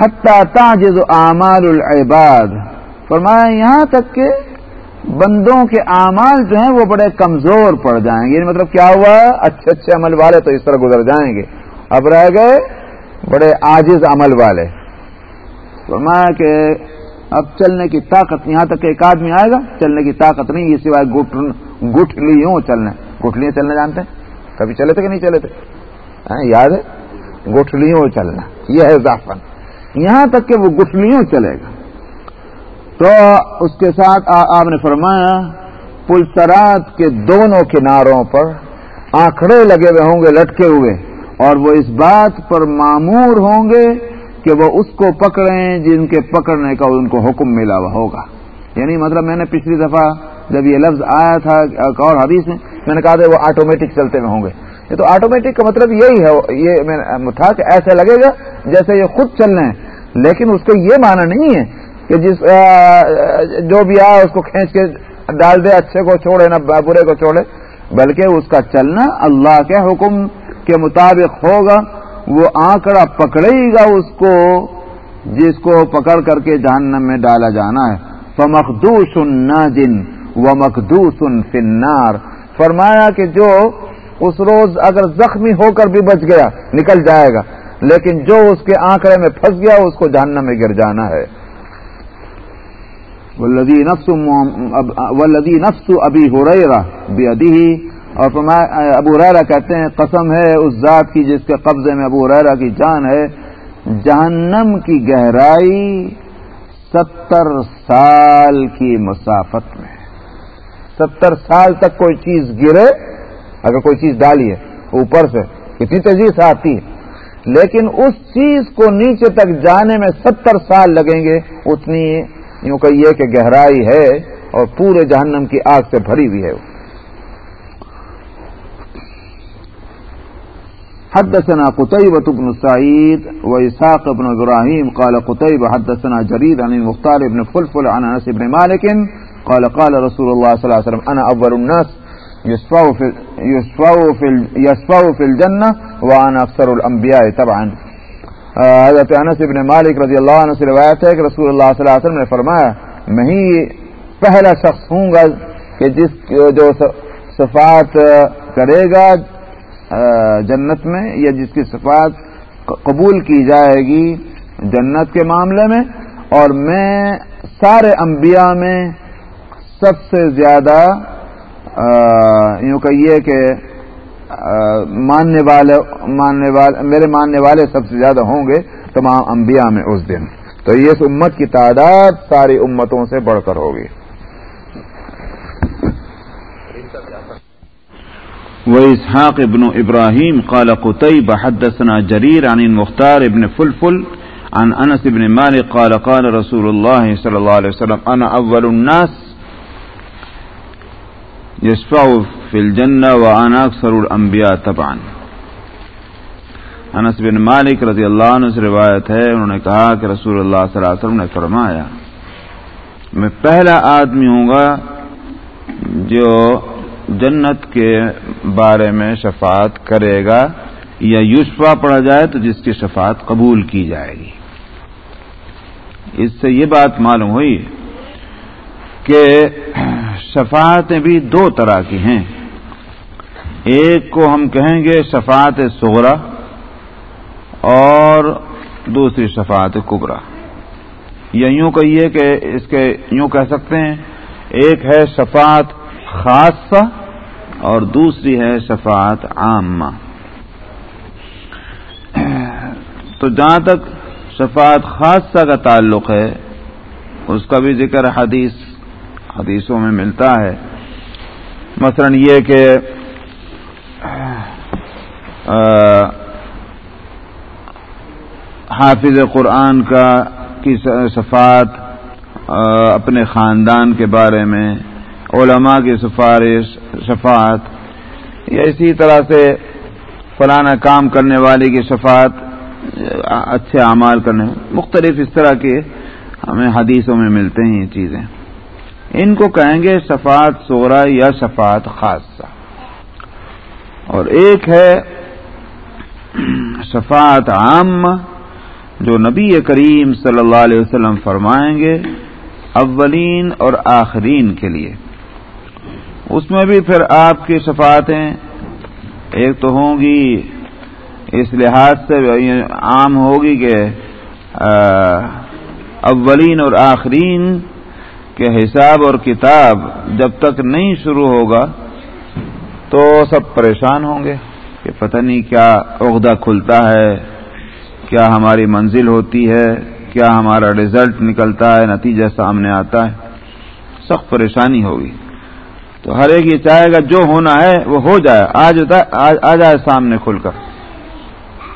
حتیٰ تاجز اعمال العباد۔ فرمایا یہاں تک کہ بندوں کے اعمال جو ہیں وہ بڑے کمزور پڑ جائیں گے۔ یعنی مطلب کیا ہوا؟ اچھے اچھے عمل والے تو اس طرح گزر جائیں گے۔ اب رہ گئے بڑے عاجز عمل والے۔ فرمایا کہ اب چلنے کی طاقت یہاں تک ایک آدمی آئے گا، چلنے کی طاقت نہیں، یہ سوائے گٹھلیوں چلنے۔ گٹھلیاں چلنا جانتے ہیں؟ کبھی چلے تھے کہ نہیں چلے تھے؟ ہاں، یاد ہے؟ گٹھلیوں چلنا یہ ہے زافن یہاں تک کہ وہ گٹھلیوں چلے گا۔ تو اس کے ساتھ آپ نے فرمایا پلسرات کے دونوں کناروں پر آنکھڑے لگے ہوئے ہوں گے، لٹکے ہوئے، اور وہ اس بات پر معمور ہوں گے کہ وہ اس کو پکڑیں جن کے پکڑنے کا ان کو حکم ملا ہوا ہوگا۔ یعنی مطلب میں نے پچھلی دفعہ جب یہ لفظ آیا تھا اور حدیث میں میں نے کہا تھا وہ آٹومیٹک چلتے ہوئے ہوں گے۔ یہ تو آٹومیٹک کا مطلب یہی ہے، یہ میں تھا مطلب کہ ایسے لگے گا جیسے یہ خود چل رہے ہیں لیکن اس کا یہ معنی نہیں ہے کہ جس جو بھی آیا اس کو کھینچ کے ڈال دے، اچھے کو چھوڑے، نہ برے کو چھوڑے۔ بلکہ اس کا چلنا اللہ کے حکم کے مطابق ہوگا۔ وہ آنکڑا پکڑے گا اس کو، جس کو پکڑ کر کے جہنم میں ڈالا جانا ہے۔ فمخدوس ناجن و مخدوس فنار فرمایا کہ جو اس روز اگر زخمی ہو کر بھی بچ گیا، نکل جائے گا۔ لیکن جو اس کے آنکڑے میں پھنس گیا، اس کو جہنم میں گر جانا ہے۔
ولدی نفس ولدی نفس ابھی ہو رہی رہا اور ابو ریرا کہتے ہیں، قسم ہے اس ذات کی جس کے قبضے میں ابو ریرا کی جان ہے۔ جہنم کی گہرائی ستر سال کی مسافت میں۔ ستر سال تک کوئی چیز گرے، اگر کوئی چیز ڈالی ہے، اوپر سے کتنی تیزی سے آتی ہے۔ لیکن اس چیز کو نیچے تک جانے میں ستر سال لگیں گے، اتنی یوں کہیے کہ گہرائی ہے اور پورے جہنم کی آگ سے بھری ہوئی ہے حدثنا قتيبة بن سعيد وإسحاق بن إبراهيم قال قتيبة حدثنا جريد عن المختار بن فلفل عن أنس بن مالك قال قال رسول الله صلى الله عليه وسلم أنا أول الناس يشفعوا في, يشفعوا في, يشفعوا في الجنة وأنا أكثر الأنبياء طبعا حضرت انس ابن مالک رضی اللہ عنہ سے روایت ہے کہ رسول اللہ صلی اللہ علیہ وسلم نے فرمایا، میں ہی پہلا شخص ہوں گا کہ جس جو صفات کرے گا جنت میں یا جس کی صفات قبول کی جائے گی جنت کے معاملے میں، اور میں سارے انبیاء میں سب سے زیادہ یوں کہیے کہ ماننے والے ماننے والے، میرے ماننے والے سب سے زیادہ ہوں گے تمام انبیاء میں اس دن۔ تو یہ امت کی تعداد ساری امتوں سے بڑھ کر ہوگی۔
وإسحاق ابن إبراهيم قال قتيبة حدثنا جرير عن المختار ابن فلفل عن أنس بن مالك قال قال رسول الله صلى الله عليه وسلم أنا أول الناس؟ يشفع في الجنة وأنا أكثر الأنبياء طبعا انس بن مالک رضی اللہ عنہ سے روایت ہے، انہوں نے کہا کہ رسول اللہ صلی اللہ علیہ وسلم نے فرمایا، میں پہلا آدمی ہوں گا جو جنت کے بارے میں شفاعت کرے گا یا یوشفا پڑھا جائے تو جس کی شفاعت قبول کی جائے گی۔ اس سے یہ بات معلوم ہوئی کہ شفاعتیں بھی دو طرح کی ہیں۔ ایک کو ہم کہیں گے شفاعت سغرا اور دوسری شفاعت کبرا۔ یا یوں کہیے کہ اس کے یوں کہہ سکتے ہیں، ایک ہے شفاعت خاصہ اور دوسری ہے شفاعت عامہ۔ تو جہاں تک شفاعت خاصہ کا تعلق ہے، اس کا بھی ذکر حدیث حدیثوں میں ملتا ہے۔ مثلا یہ کہ حافظ قرآن کا کی شفاعت اپنے خاندان کے بارے میں، علماء کی سفارش شفاعت یا اسی طرح سے فلانا کام کرنے والے کی شفاعت اچھے اعمال کرنے، مختلف اس طرح کے ہمیں حدیثوں میں ملتے ہیں یہ چیزیں۔ ان کو کہیں گے شفاعت سورا یا شفاعت خاصہ اور ایک ہے شفاعت عام جو نبی کریم صلی اللہ علیہ وسلم فرمائیں گے اولین اور آخرین کے لیے۔ اس میں بھی پھر آپ کی شفاعتیں ایک تو ہوں گی، اس لحاظ سے عام ہوگی کہ اولین اور آخرین کے حساب اور کتاب جب تک نہیں شروع ہوگا تو سب پریشان ہوں گے کہ پتہ نہیں کیا عہدہ کھلتا ہے، کیا ہماری منزل ہوتی ہے، کیا ہمارا رزلٹ نکلتا ہے، نتیجہ سامنے آتا ہے۔ سخت پریشانی ہوگی۔ تو ہر ایک یہ چاہے گا جو ہونا ہے وہ ہو جائے، آج آ جائے سامنے کھل کر۔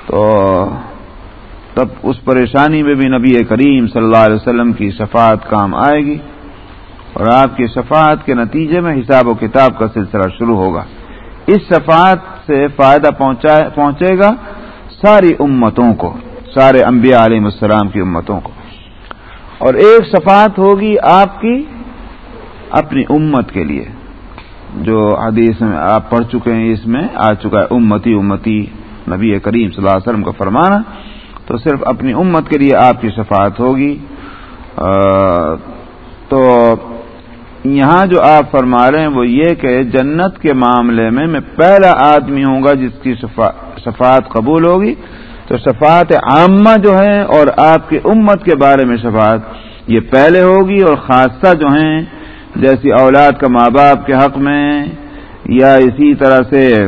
تو تب اس پریشانی میں بھی نبی کریم صلی اللہ علیہ وسلم کی شفاعت کام آئے گی۔ اور آپ کی شفاعت کے نتیجے میں حساب و کتاب کا سلسلہ شروع ہوگا۔ اس شفاعت سے فائدہ پہنچے گا ساری امتوں کو، سارے انبیاء علیہ السلام کی امتوں کو۔ اور ایک شفاعت ہوگی آپ کی اپنی امت کے لیے۔ جو حدیث میں آپ پڑھ چکے ہیں، اس میں آ چکا ہے، امتی امتی نبی کریم صلی اللہ علیہ وسلم کا فرمانا۔ تو صرف اپنی امت کے لیے آپ کی شفاعت ہوگی۔ تو یہاں جو آپ فرما رہے ہیں وہ یہ کہ جنت کے معاملے میں میں پہلا آدمی ہوں گا جس کی شفاعت قبول ہوگی۔ تو شفاعت عامہ جو ہے اور آپ کی امت کے بارے میں شفاعت یہ پہلے ہوگی اور خاصہ جو ہیں جیسی اولاد کا ماں باپ کے حق میں یا اسی طرح سے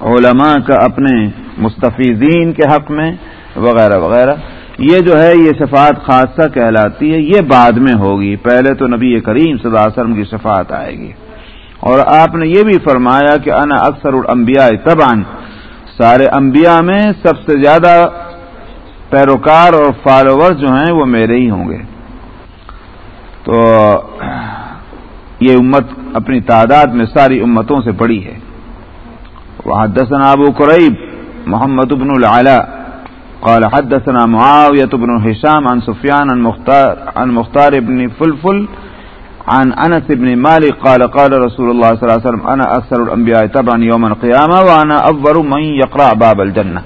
علماء کا اپنے مستفیزین کے حق میں وغیرہ وغیرہ۔ یہ جو ہے یہ شفاعت خاصہ کہلاتی ہے، یہ بعد میں ہوگی۔ پہلے تو نبی کریم صلی اللہ علیہ وسلم کی شفاعت آئے گی۔ اور آپ نے یہ بھی فرمایا کہ انا اکثر الانبیاء تبان سارے انبیاء میں سب سے زیادہ پیروکار اور فالوور جو ہیں وہ میرے ہی ہوں گے۔ تو یہ امت اپنی تعداد میں ساری امتوں سے بڑی ہے۔ وحدثنا ابو قریب، محمد بن العلا قال حدثنا معاوية بن هشام عن سفيان عن مختار, عن مختار بن فلفل عن انس بن مالك قال قال رسول الله صلى الله عليه وسلم انا اكثر الانبياء تبعا يوم القيامة وانا اول من يقرأ باب الجنة.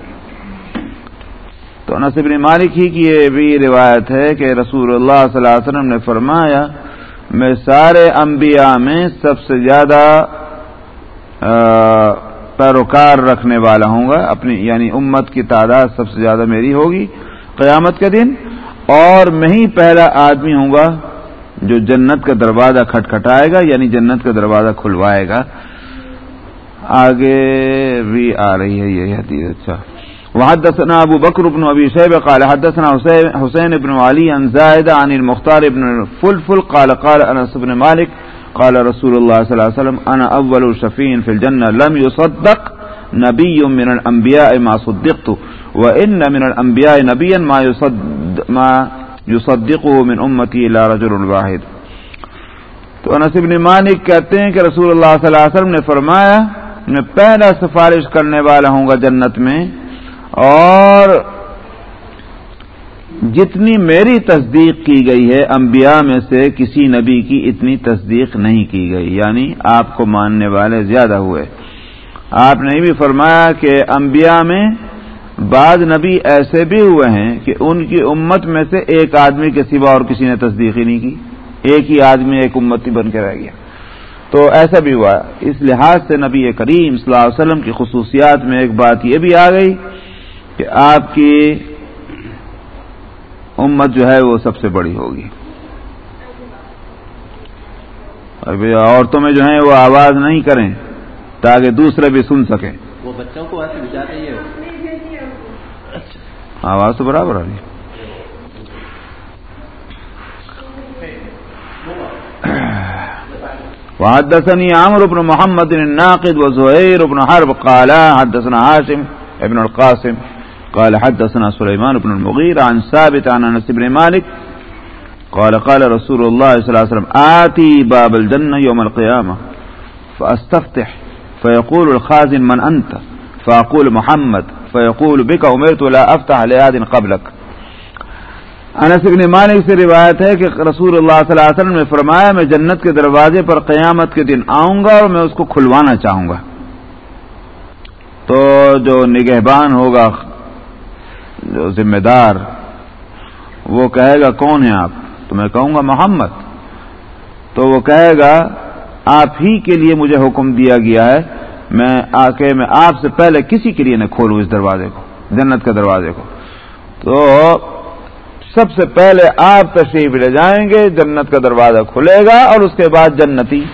تو انس بن مالک ہی کی یہ بھی روایت ہے کہ رسول اللہ صلی اللہ علیہ وسلم نے فرمایا میں سارے انبیاء میں سب سے زیادہ پیروکار رکھنے والا ہوں گا، اپنی یعنی امت کی تعداد سب سے زیادہ میری ہوگی قیامت کے دن، اور میں ہی پہلا آدمی ہوں گا جو جنت کا دروازہ کھٹکھٹائے گا یعنی جنت کا دروازہ کھلوائے گا۔ آگے بھی آ رہی ہے یہ حدیث اچھا۔ وحدثنا ابو بکر بن ابي شيبه قال حدثنا حسين بن علي عن زائد عن المختار بن فلفل قال قال انس بن مالك قال رسول الله صلى الله عليه وسلم، انا اول شفيع في الجنه لم يصدق نبي من الانبياء ما صدقت وان من الانبياء نبيا ما يصدق ما يصدقه من امتي الى رجل واحد. تو انس بن مالک کہتے ہیں کہ رسول اللہ صلی اللہ علیہ وسلم نے فرمایا، میں پہلا سفارش کرنے والا ہوں گا جنت میں، اور جتنی میری تصدیق کی گئی ہے، انبیاء میں سے کسی نبی کی اتنی تصدیق نہیں کی گئی یعنی آپ کو ماننے والے زیادہ ہوئے۔ آپ نے بھی فرمایا کہ انبیاء میں بعض نبی ایسے بھی ہوئے ہیں کہ ان کی امت میں سے ایک آدمی کے سوا اور کسی نے تصدیق ہی نہیں کی۔ ایک ہی آدمی، ایک امتی بن کے رہ گیا۔ تو ایسا بھی ہوا۔ اس لحاظ سے نبی کریم صلی اللہ علیہ وسلم کی خصوصیات میں ایک بات یہ بھی آ گئی کہ آپ کی امت جو ہے وہ سب سے بڑی ہوگی۔ ابھی عورتوں میں جو ہیں وہ آواز نہیں کریں تاکہ دوسرے بھی سن سکیں۔
وہ بچوں کو ہے
آواز تو برابر آ رہی وحدثني عمرو بن محمد الناقد وزهير بن حرب قال حدثنا هاشم ابن القاسم قال حدثنا سليمان بن المغير عن ثابت عن انس بن مالك قال قال رسول الله صلى الله عليه وسلم آتي باب الجنة يوم القيامة فأستفتح فيقول الخازن من أنت فأقول محمد فيقول بك أمرت لا أفتح لآد قبلك انس بن مالک سے روایت ہے کہ رسول اللہ صلی اللہ علیہ وسلم نے فرمایا، میں جنت کے دروازے پر قیامت کے دن آؤں گا اور میں اس کو کھلوانا چاہوں گا۔ تو جو نگہبان ہوگا جو ذمہ دار، وہ کہے گا، کون ہے آپ؟ تو میں کہوں گا، محمد. تو وہ کہے گا، آپ ہی کے لیے مجھے حکم دیا گیا ہے، میں آ کے میں آپ سے پہلے کسی کے لیے نہ کھولوں اس دروازے کو، جنت کے دروازے کو. تو سب سے پہلے آپ تشریف لے جائیں گے، جنت کا دروازہ کھلے گا اور اس کے بعد جنتی،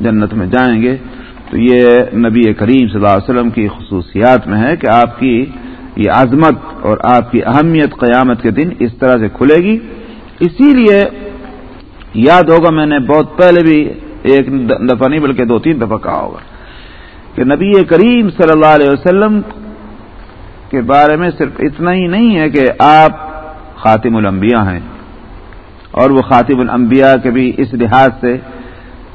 جنت میں جائیں گے۔ تو یہ نبی کریم صلی اللہ علیہ وسلم کی خصوصیات میں ہے کہ آپ کی یہ عظمت اور آپ کی اہمیت قیامت کے دن اس طرح سے کھلے گی۔ اسی لیے یاد ہوگا میں نے بہت پہلے بھی ایک دفعہ نہیں بلکہ دو تین دفعہ کہا ہوگا کہ نبی کریم صلی اللہ علیہ وسلم کے بارے میں صرف اتنا ہی نہیں ہے کہ آپ خاتم الانبیاء ہیں اور وہ خاتم الانبیاء کے بھی اس لحاظ سے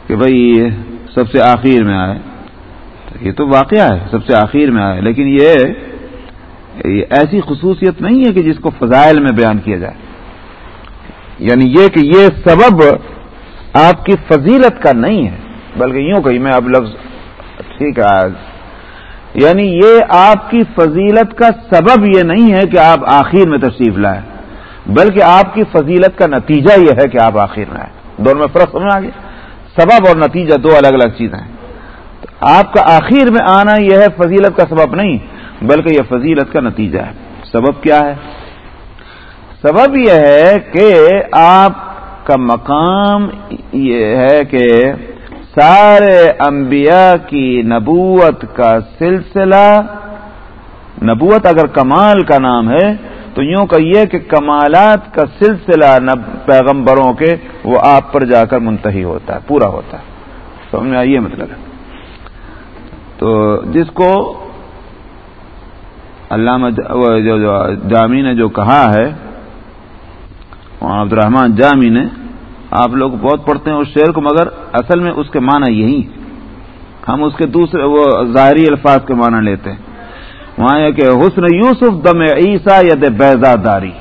کہ بھائی سب سے آخر میں آئے۔ یہ تو واقعہ ہے، سب سے آخر میں آئے۔ لیکن یہ ایسی خصوصیت نہیں ہے کہ جس کو فضائل میں بیان کیا جائے۔ یعنی یہ کہ یہ سبب آپ کی فضیلت کا نہیں ہے، بلکہ یوں کہ میں اب لفظ ٹھیک ہے۔ یعنی یہ آپ کی فضیلت کا سبب یہ نہیں ہے کہ آپ آخر میں تشریف لائیں، بلکہ آپ کی فضیلت کا نتیجہ یہ ہے کہ آپ آخر میں آئے دونوں میں فرق سمجھ آگے۔ سبب اور نتیجہ دو الگ الگ چیزیں ہیں۔ آپ کا آخر میں آنا یہ ہے فضیلت کا سبب نہیں۔ بلکہ یہ فضیلت کا نتیجہ ہے۔ سبب کیا ہے؟ سبب یہ ہے کہ آپ کا مقام یہ ہے کہ سارے انبیاء کی نبوت کا سلسلہ، نبوت اگر کمال کا نام ہے، تو یوں کہیے کہ کمالات کا سلسلہ پیغمبروں کے وہ آپ پر جا کر منتحی ہوتا ہے، پورا ہوتا ہے۔ سمجھ میں یہ مطلب ہے۔ تو جس کو علامہ جامی نے جو کہا ہے عبد الرحمان جامی نے، آپ لوگ بہت پڑھتے ہیں اس شعر کو، مگر اصل میں اس کے معنی یہی۔ ہم اس کے دوسرے وہ ظاہری الفاظ کے معنی لیتے ہیں۔ وہاں یہ کہ حسن یوسف دم عیسا ید بیزا داری۔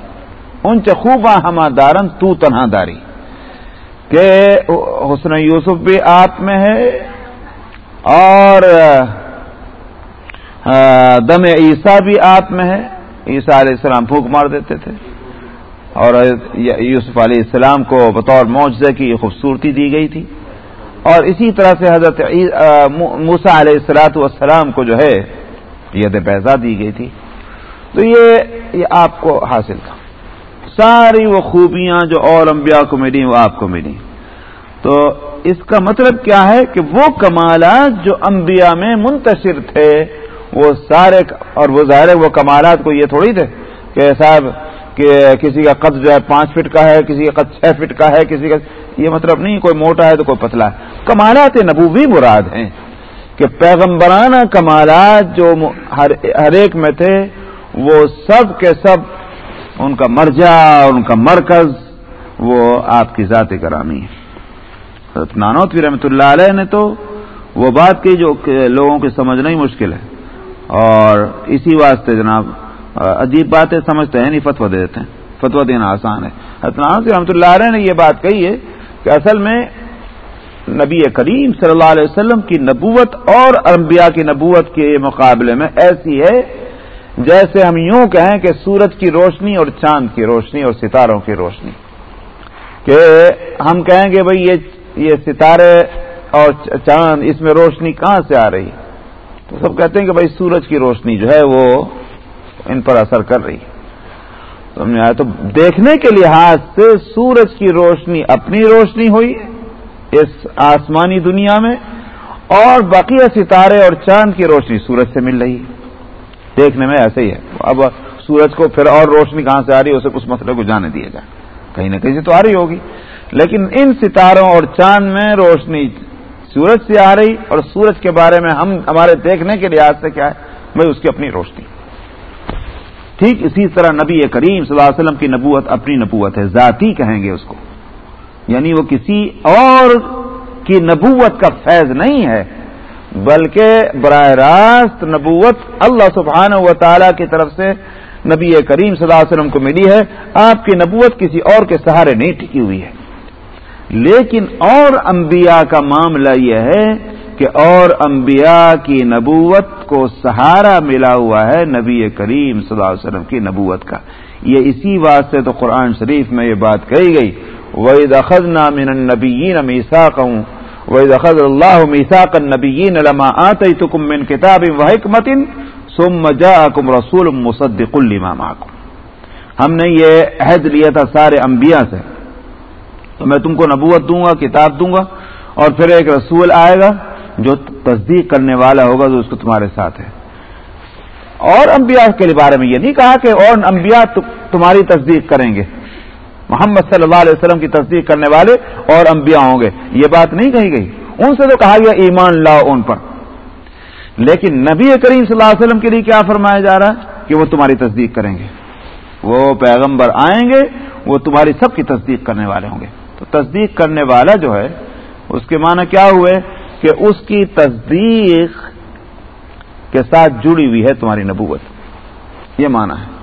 ان خوبا ہما دارن، تو تنہا داری۔ کہ حسن یوسف بھی آپ میں ہے اور دم عیسیٰ بھی آپ میں ہے۔ عیسیٰ علیہ السلام پھونک مار دیتے تھے۔ اور یوسف علیہ السلام کو بطور معجزے کی خوبصورتی دی گئی تھی۔ اور اسی طرح سے حضرت موسا علیہ السلاۃ والسلام کو جو ہے ید پیزا دی گئی تھی۔ تو یہ یہ آپ کو حاصل تھا۔ ساری وہ خوبیاں جو اور انبیاء کو ملی، وہ آپ کو ملی۔ تو اس کا مطلب کیا ہے کہ وہ کمالات جو انبیاء میں منتشر تھے وہ سارے اور وہ ظاہر وہ کمالات کو یہ تھوڑی تھے کہ صاحب کہ کسی کا قد جو ہے پانچ فٹ کا ہے، کسی کا قد چھ فٹ کا ہے، کسی کا یہ مطلب نہیں، کوئی موٹا ہے تو کوئی پتلا ہے۔ کمالات نبوی مراد ہیں کہ پیغمبرانہ کمالات جو ہر ایک میں تھے، وہ سب کے سب ان کا مرجع اور ان کا مرکز، وہ آپ کی ذات کرامی ہے نانوتوی رحمۃ اللہ علیہ نے تو وہ بات کی جو لوگوں کی سمجھنا ہی مشکل ہے۔ اور اسی واسطے جناب، عجیب بات ہے سمجھتے ہیں یعنی نہیں فتوا دے دیتے ہیں۔ فتوا دینا آسان ہے۔ نانوتوی رحمۃ اللہ علیہ نے یہ بات کہی ہے کہ اصل میں نبی کریم صلی اللہ علیہ وسلم کی نبوت اور انبیاء کی نبوت کے مقابلے میں ایسی ہے جیسے ہم یوں کہیں کہ سورج کی روشنی اور چاند کی روشنی اور ستاروں کی روشنی۔ کہ ہم کہیں گے بھئی یہ یہ ستارے اور چاند، اس میں روشنی کہاں سے آ رہی؟ ہے تو سب کہتے ہیں کہ بھائی سورج کی روشنی جو ہے وہ ان پر اثر کر رہی سمجھ آیا؟ تو دیکھنے کے لحاظ سے سورج کی روشنی اپنی روشنی ہوئی اس آسمانی دنیا میں اور باقی ستارے اور چاند کی روشنی سورج سے مل رہی۔ ہے دیکھنے میں ایسے ہی ہے۔ اب سورج کو پھر اور روشنی کہاں سے آ رہی ہے؟ اسے اس مسئلے کو جانے دیا جائے کہیں نہ کہیں سے تو آ رہی ہوگی۔ لیکن ان ستاروں اور چاند میں روشنی سورج سے آ رہی اور سورج کے بارے میں ہم ہمارے دیکھنے کے لحاظ سے کیا ہے بھائی اس کی اپنی روشنی۔ ٹھیک اسی طرح نبی کریم صلی اللہ علیہ وسلم کی نبوت اپنی نبوت ہے، ذاتی کہیں گے اس کو۔ یعنی وہ کسی اور کی نبوت کا فیض نہیں ہے، بلکہ براہ راست نبوت اللہ سبحانہ و تعالی کی طرف سے نبی کریم صلی اللہ علیہ وسلم کو ملی ہے۔ آپ کی نبوت کسی اور کے سہارے نہیں ٹکی ہوئی ہے۔ لیکن اور انبیاء کا معاملہ یہ ہے کہ اور انبیاء کی نبوت کو سہارا ملا ہوا ہے نبی کریم صلی اللہ علیہ وسلم کی نبوت کا۔ یہ اسی واسطے تو قرآن شریف میں یہ بات کہی گئی وہی دخل نامن نبی نمیسا کہوں وہی دخل اللہ میسا کا نبی لما آتے تو کم من کتاب و حکمت سم جا کم رسول مصدق الامام ہم نے یہ عہد لیا تھا سارے انبیاء سے۔ تو میں تم کو نبوت دوں گا، کتاب دوں گا، اور پھر ایک رسول آئے گا جو تصدیق کرنے والا ہوگا جو اس کو تمہارے ساتھ ہے۔ اور انبیاء کے بارے میں یہ نہیں کہا کہ اور انبیاء تمہاری تصدیق کریں گے۔ محمد صلی اللہ علیہ وسلم کی تصدیق کرنے والے اور انبیاء ہوں گے۔ یہ بات نہیں کہی گئی۔ ان سے تو کہا گیا، ایمان لاؤ ان پر۔ لیکن نبی کریم صلی اللہ علیہ وسلم کے لیے کیا فرمایا جا رہا ہے؟ کہ وہ تمہاری تصدیق کریں گے۔ وہ پیغمبر آئیں گے، وہ تمہاری سب کی تصدیق کرنے والے ہوں گے۔ تصدیق کرنے والا جو ہے، اس کے معنی کیا ہوئے؟ کہ اس کی تصدیق کے ساتھ جڑی ہوئی ہے تمہاری نبوت۔ یہ معنی ہے۔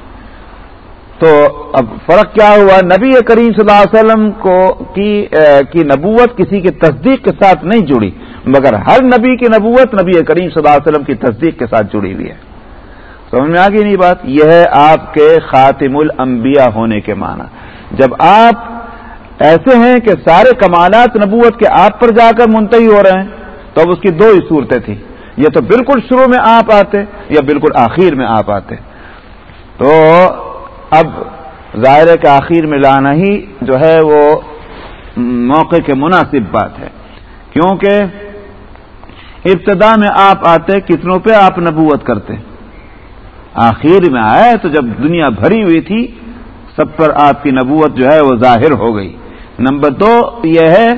تو اب فرق کیا ہوا؟ نبی کریم صلی اللہ علیہ وسلم کو کی کی نبوت کسی کی تصدیق کے ساتھ نہیں جڑی، مگر ہر نبی کی نبوت نبی کریم صلی اللہ علیہ وسلم کی تصدیق کے ساتھ جڑی ہوئی ہے۔ سمجھ میں آ گئی نہیں بات؟ یہ ہے آپ کے خاتم الانبیاء ہونے کے معنی۔ جب آپ ایسے ہیں کہ سارے کمالات نبوت کے آپ پر جا کر منتحی ہو رہے ہیں، تو اب اس کی دو ہی صورتیں تھیں۔ یہ تو بالکل شروع میں آپ آتے، یا بالکل آخر میں آپ آتے۔ تو اب ظاہر کے آخر میں لانا ہی جو ہے وہ موقع کے مناسب بات ہے۔ کیونکہ ابتدا میں آپ آتے، کتنوں پہ آپ نبوت کرتے۔ آخر میں آئے تو جب دنیا بھری ہوئی تھی، سب پر آپ کی نبوت جو ہے وہ ظاہر ہو گئی۔ نمبر دو یہ ہے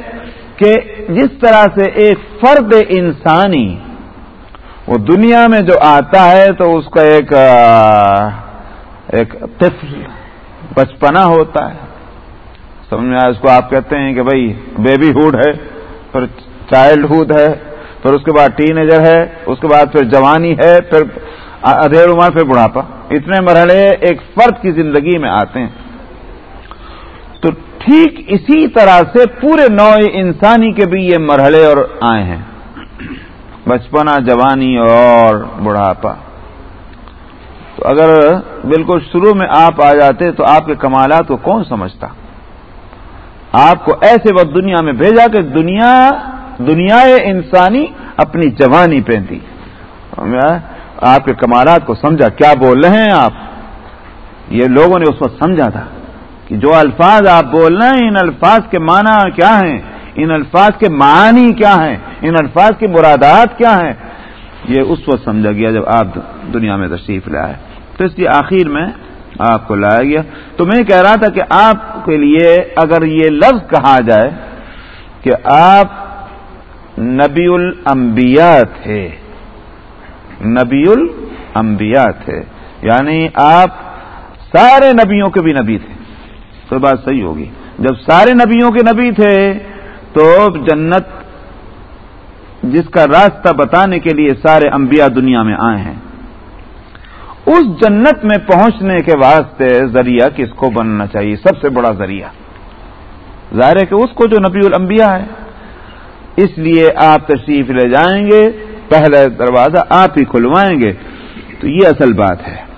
کہ جس طرح سے ایک فرد انسانی وہ دنیا میں جو آتا ہے تو اس کا ایک ایک طفل بچپنا ہوتا ہے۔ سمجھ میں اس کو آپ کہتے ہیں کہ بھائی بیبی ہوڈ ہے، پھر چائلڈ ہوڈ ہے، پھر اس کے بعد ٹین ایجر ہے، اس کے بعد پھر جوانی ہے، پھر ادھیر عمر پھر بڑھاپا۔ اتنے مرحلے ایک فرد کی زندگی میں آتے ہیں۔ ٹھیک اسی طرح سے پورے نو انسانی کے بھی یہ مرحلے اور آئے ہیں۔ بچپنا، جوانی اور بڑھاپا۔ تو اگر بالکل شروع میں آپ آ جاتے تو آپ کے کمالات کو کون سمجھتا؟ آپ کو ایسے وقت دنیا میں بھیجا کہ دنیا دنیا انسانی اپنی جوانی پہنتی۔ آپ کے کمالات کو سمجھا۔ کیا بول رہے ہیں آپ؟ یہ لوگوں نے اس وقت سمجھا تھا۔ کہ جو الفاظ آپ بول رہے ہیں، ان الفاظ کے معنی کیا ہیں؟ ان الفاظ کے معنی کیا ہیں؟ ان الفاظ کی مرادات کیا ہیں؟ یہ اس وقت سمجھا گیا جب آپ دنیا میں تشریف لائے۔ تو اس لیے آخر میں آپ کو لایا گیا۔ تو میں کہہ رہا تھا کہ آپ کے لیے اگر یہ لفظ کہا جائے کہ آپ نبی الانبیاء تھے۔ نبی الانبیاء تھے۔ یعنی آپ سارے نبیوں کے بھی نبی تھے۔ تو بات صحیح ہوگی۔ جب سارے نبیوں کے نبی تھے، تو جنت جس کا راستہ بتانے کے لیے سارے انبیاء دنیا میں آئے ہیں۔ اس جنت میں پہنچنے کے واسطے ذریعہ کس کو بننا چاہیے؟ سب سے بڑا ذریعہ۔ ظاہر ہے کہ اس کو جو نبی الانبیاء ہے۔ اس لیے آپ تشریف لے جائیں گے۔ پہلا دروازہ آپ ہی کھلوائیں گے۔ تو یہ اصل بات ہے۔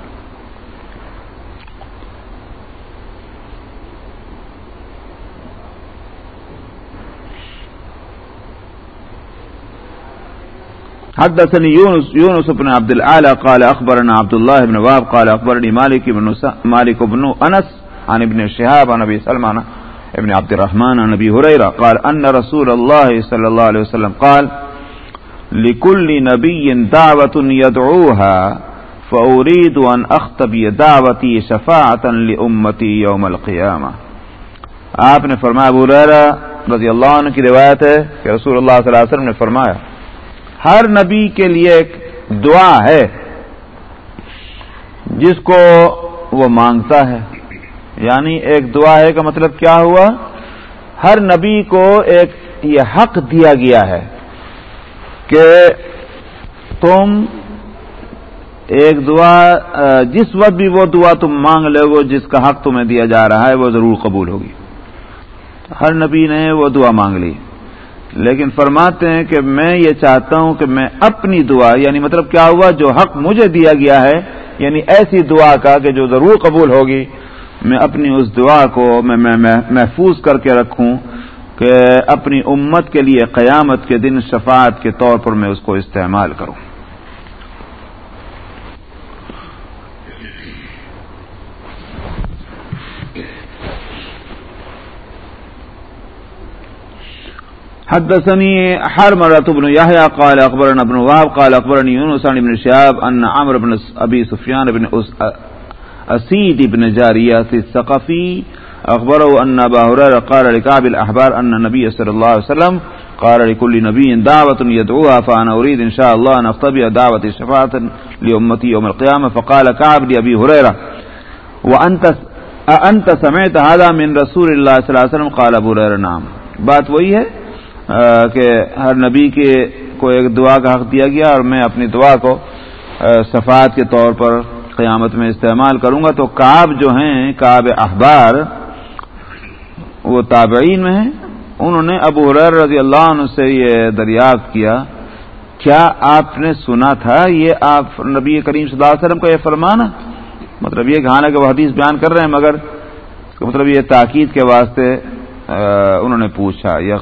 حدثني يونس يونس بن عبد العالى قال أخبرنا عبد الله بن واب قال أخبرني مالك بن مالك بن أنس عن ابن شهاب عن أبي سلمان ابن عبد الرحمن عن أبي هريرة قال أن رسول الله صلى الله عليه وسلم قال لكل نبي دعوة يدعوها فأريد أن أختبي دعوتي شفاعة لأمتي يوم القيامة. آپ نے فرمایا، ابو ریرا رضی اللہ عنہ کی روایت ہے کہ رسول اللہ صلی اللہ علیہ وسلم نے فرمایا ہر نبی کے لیے ایک دعا ہے جس کو وہ مانگتا ہے یعنی ایک دعا ہے کا مطلب کیا ہوا ہر نبی کو ایک یہ حق دیا گیا ہے کہ تم ایک دعا جس وقت بھی وہ دعا تم مانگ لے گو، جس کا حق تمہیں دیا جا رہا ہے، وہ ضرور قبول ہوگی۔ ہر نبی نے وہ دعا مانگ لی۔ لیکن فرماتے ہیں کہ میں یہ چاہتا ہوں کہ میں اپنی دعا یعنی مطلب کیا ہوا؟ جو حق مجھے دیا گیا ہے یعنی ایسی دعا کا کہ جو ضرور قبول ہوگی، میں اپنی اس دعا کو میں محفوظ کر کے رکھوں کہ اپنی امت کے لیے قیامت کے دن شفاعت کے طور پر میں اس کو استعمال کروں۔ حدثني حرمرة بن يحيى، قال أخبرنا ابن وهب، قال أخبرني يونس عن ابن شهاب أن عمرو بن أبي سفيان بن أسيد بن جارية الثقفي أخبره أن أبا هريرة قال لكعب الأحبار أن النبي صلى الله عليه وسلم قال لكل نبي دعوة يدعوها، فأنا أريد إن شاء الله أن أختبئ دعوة شفاعة لأمتي يوم القيامة، فقال كعب لأبي هريرة، وأنت أنت سمعت هذا من رسول الله صلى الله عليه وسلم؟ قال أبو هريرة، نعم. بات وہی ہے کہ ہر نبی کے کو ایک دعا کا حق دیا گیا اور میں اپنی دعا کو صفات کے طور پر قیامت میں استعمال کروں گا۔ تو کاب جو ہیں کاب احبار، وہ تابعین میں ہیں۔ انہوں نے ابو حریر رضی اللہ عنہ سے یہ دریافت کیا۔ کیا آپ نے سنا تھا یہ آپ نبی کریم صلی اللہ علیہ وسلم کا یہ فرمانا؟ مطلب یہ کہانا کہ وہ حدیث بیان کر رہے ہیں، مگر مطلب یہ تاکید کے واسطے انہوں نے پوچھا۔ یہ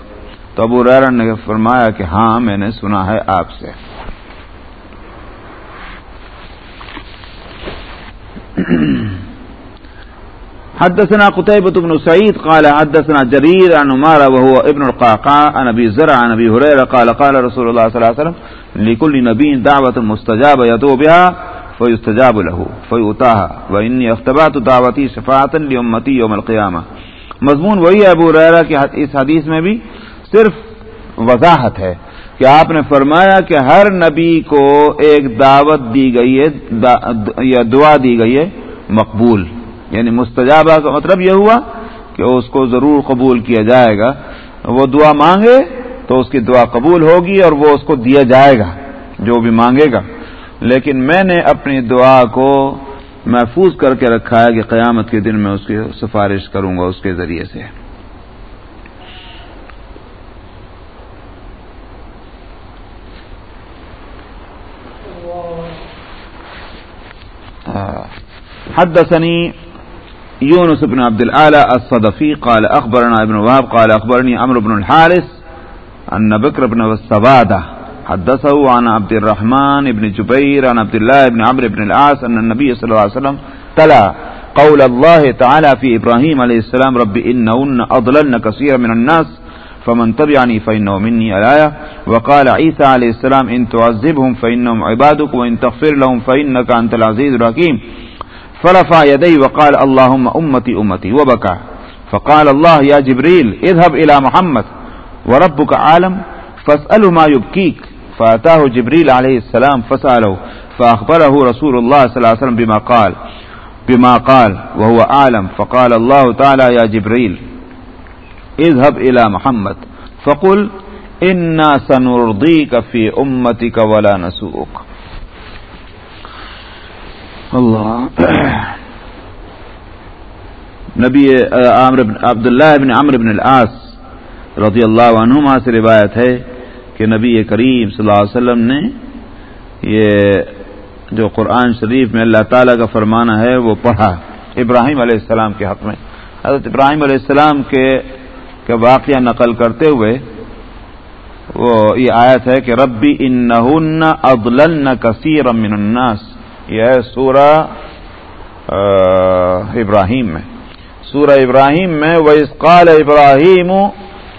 تو ابو ریرن نے فرمایا کہ ہاں میں نے سنا ہے آپ سے۔ حدثنا قتيبة بن سعيد قال حدثنا جرير عن عمارة وهو ابن القعقاع عن أبي زرع عن أبي هريرة قال قال رسول الله صلى الله عليه وسلم، لكل نبي دعوة مستجابة يدعو بها فيستجاب له، فيؤتاها، وإني اختبعت دعوتي شفاعة لأمتي يوم القيامة۔ مضمون وہی ہے ابو ریرا کہ اس حدیث میں بھی صرف وضاحت ہے کہ آپ نے فرمایا کہ ہر نبی کو ایک دعوت دی گئی ہے یا دعا دی گئی ہے مقبول۔ یعنی مستجابہ کا مطلب یہ ہوا کہ اس کو ضرور قبول کیا جائے گا۔ وہ دعا مانگے تو اس کی دعا قبول ہوگی اور وہ اس کو دیا جائے گا، جو بھی مانگے گا۔ لیکن میں نے اپنی دعا کو محفوظ کر کے رکھا ہے کہ قیامت کے دن میں اس کی سفارش کروں گا، اس کے ذریعے سے۔ حدثني يونس بن عبد العالى الصدفي قال أخبرنا ابن وهب قال أخبرني عمرو بن الحارث أن بكر بن السبادة حدثه عن عبد الرحمن بن جبير عن عبد الله بن عمرو بن العاص أن النبي صلى الله عليه وسلم تلا قول الله تعالى في إبراهيم عليه السلام رب إنهن أضللن كثيرا من الناس فمن تبعني فإنه مني الآية وقال عيسى عليه السلام، إن تعذبهم فإنهم عبادك، وإن تغفر لهم فإنك أنت العزيز الحكيم فرفع يديه وقال، اللهم أمتي أمتي، وبكى. فقال، الله يا جبريل، اذهب إلى محمد، وربك عالم فاسأله ما يبكيك. فأتاه جبريل عليه السلام فسأله، فأخبره رسول الله صلى الله عليه وسلم بما قال بما قال، وهو أعلم. فقال، الله تعالى يا جبريل اذهب إلى محمد. فقل، إنا سنرضيك في أمتك ولا نسوءك. اللہ [clears throat] نبی عبداللہ ابن عمر بن العاص رضی اللہ عنہما سے روایت ہے کہ نبی کریم صلی اللہ علیہ وسلم نے یہ جو قرآن شریف میں اللہ تعالیٰ کا فرمانا ہے وہ پڑھا ابراہیم علیہ السلام کے حق میں۔ حضرت ابراہیم علیہ السلام کے واقعہ نقل کرتے ہوئے وہ یہ آیت ہے کہ ربی ان ابل کثیر من الناس۔ یہ ہے سورہ ابراہیم میں۔ سورہ ابراہیم میں وہ اسقال ابراہیم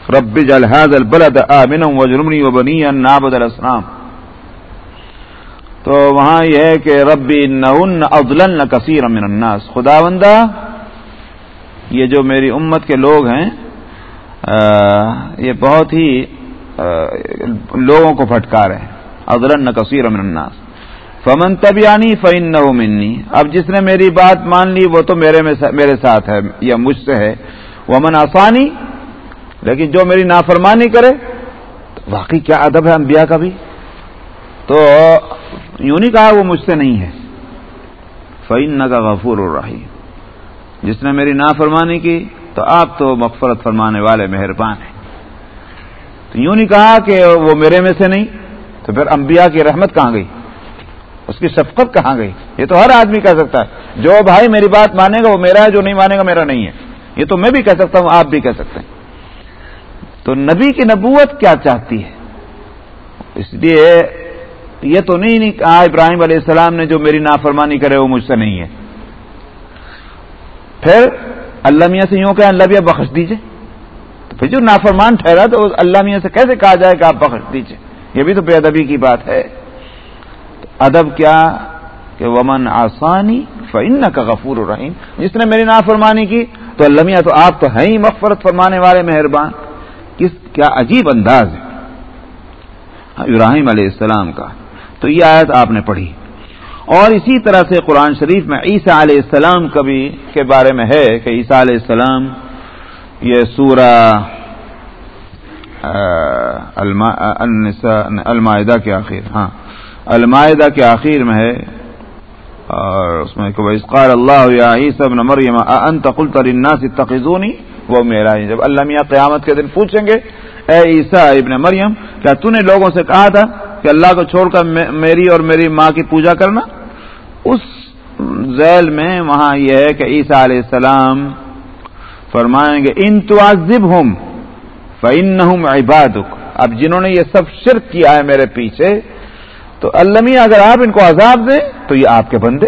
رب الحاظ البلد آمن وجرمنی و بنی نابد الاسلام تو وہاں یہ ہے کہ ربی نہ افضل کثیر من الناس۔ خدا بندہ یہ جو میری امت کے لوگ ہیں یہ بہت ہی لوگوں کو پھٹکار ہیں افضل کثیر من الناس۔ فمن تب یعنی فن نہ منی۔ اب جس نے میری بات مان لی، وہ تو میرے میرے ساتھ ہے، یا مجھ سے ہے۔ وہ من آسانی لیکن جو میری نافرمانی کرے تو واقعی کیا ادب ہے انبیاء کا بھی؟ تو یوں نہیں کہا وہ مجھ سے نہیں ہے۔ فعین کا غفور الرحیم۔ جس نے میری نافرمانی کی تو آپ تو مغفرت فرمانے والے مہربان ہیں۔ تو یوں نہیں کہا کہ وہ میرے میں سے نہیں، تو پھر انبیاء کی رحمت کہاں گئی؟ اس کی شفقت کہاں گئی؟ یہ تو ہر آدمی کہہ سکتا ہے۔ جو بھائی میری بات مانے گا وہ میرا ہے، جو نہیں مانے گا میرا نہیں ہے۔ یہ تو میں بھی کہہ سکتا ہوں، آپ بھی کہہ سکتے ہیں۔ تو نبی کی نبوت کیا چاہتی ہے؟ اس لیے یہ تو نہیں کہا ابراہیم علیہ السلام نے جو میری نافرمانی کرے وہ مجھ سے نہیں ہے۔ پھر اللہ میاں سے یوں کہ اللہ میاں بخش دیجیے۔ تو پھر جو نافرمان ٹھہرا تو اللہ میاں سے کیسے کہا جائے کہ آپ بخش دیجیے؟ یہ بھی تو بے ادبی کی بات ہے۔ ادب کیا؟ کہ ومن آسانی فن کا غفور الرحیم جس نے میری نافرمانی کی، تو اللہ میاں تو آپ تو ہیں ہی مغفرت فرمانے والے مہربان۔ کس، کیا عجیب انداز ہے۔ ہاں، ابراہیم علیہ السلام کا۔ تو یہ آیت آپ نے پڑھی۔ اور اسی طرح سے قرآن شریف میں عیسیٰ علیہ السلام کبھی کے بارے میں ہے کہ عیسیٰ علیہ السلام یہ سورہ المائدہ کے آخر ہاں المائدہ کے آخر میں ہے اور اس میں کہ اسقار اللہ یا عیسیٰ ابن مریم انت قلت للناس اتخذونی وہ میرا جب اللہ میاں قیامت کے دن پوچھیں گے، اے عیسیٰ ابن مریم کیا تو نے لوگوں سے کہا تھا کہ اللہ کو چھوڑ کر میری اور میری ماں کی پوجا کرنا، اس ذیل میں وہاں یہ ہے کہ عیسیٰ علیہ السلام فرمائیں گے، ان توازب ہوں فن عبادک. اب جنہوں نے یہ سب شرک کیا ہے میرے پیچھے، تو المی اگر آپ ان کو عذاب دیں تو یہ آپ کے بندے۔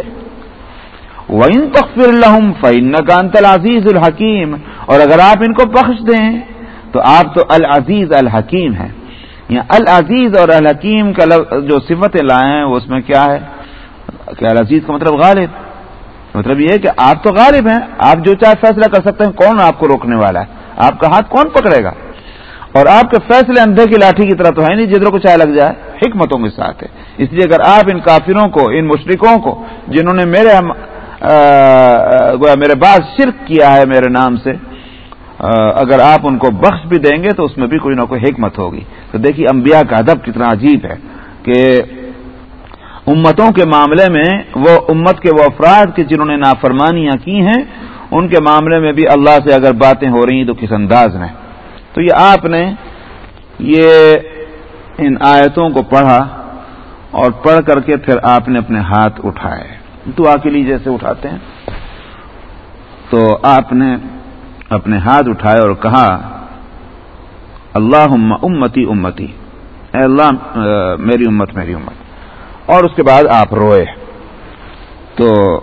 وَإِن تَغْفِرْ لَهُمْ فَإِنَّكَ أَنْتَ الْعَزِيزُ الْحَكِيمُ۔ اور اگر آپ ان کو بخش دیں تو آپ تو العزیز الحکیم ہیں۔ یہاں العزیز اور الحکیم کا جو صفتیں لائے ہیں اس میں کیا ہے؟ کہ العزیز کا مطلب غالب۔ مطلب یہ ہے کہ آپ تو غالب ہیں۔ آپ جو چاہے فیصلہ کر سکتے ہیں، کون آپ کو روکنے والا ہے؟ آپ کا ہاتھ کون پکڑے گا؟ اور آپ کے فیصلے اندھے کی لاٹھی کی طرح تو ہے نہیں، جدھر کو چاہے لگ جائے، حکمتوں کے ساتھ ہے۔ اس لیے اگر آپ ان کافروں کو، ان مشرقوں کو، جنہوں نے میرے گویا میرے بعد شرک کیا ہے میرے نام سے اگر آپ ان کو بخش بھی دیں گے تو اس میں بھی کوئی نہ کوئی حکمت ہوگی۔ تو دیکھیے انبیاء کا ادب کتنا عجیب ہے کہ امتوں کے معاملے میں وہ امت کے وہ افراد کے جنہوں نے نافرمانیاں کی ہیں، ان کے معاملے میں بھی اللہ سے اگر باتیں ہو رہی ہیں تو کس انداز میں؟ تو یہ آپ نے یہ ان آیتوں کو پڑھا اور پڑھ کر کے پھر آپ نے اپنے ہاتھ اٹھائے۔ دعا کے لیے جیسے اٹھاتے ہیں۔ تو آپ نے اپنے ہاتھ اٹھائے اور کہا اللہ امتی امتی، اے اللہ میری امت میری امت۔ اور اس کے بعد آپ روئے۔ تو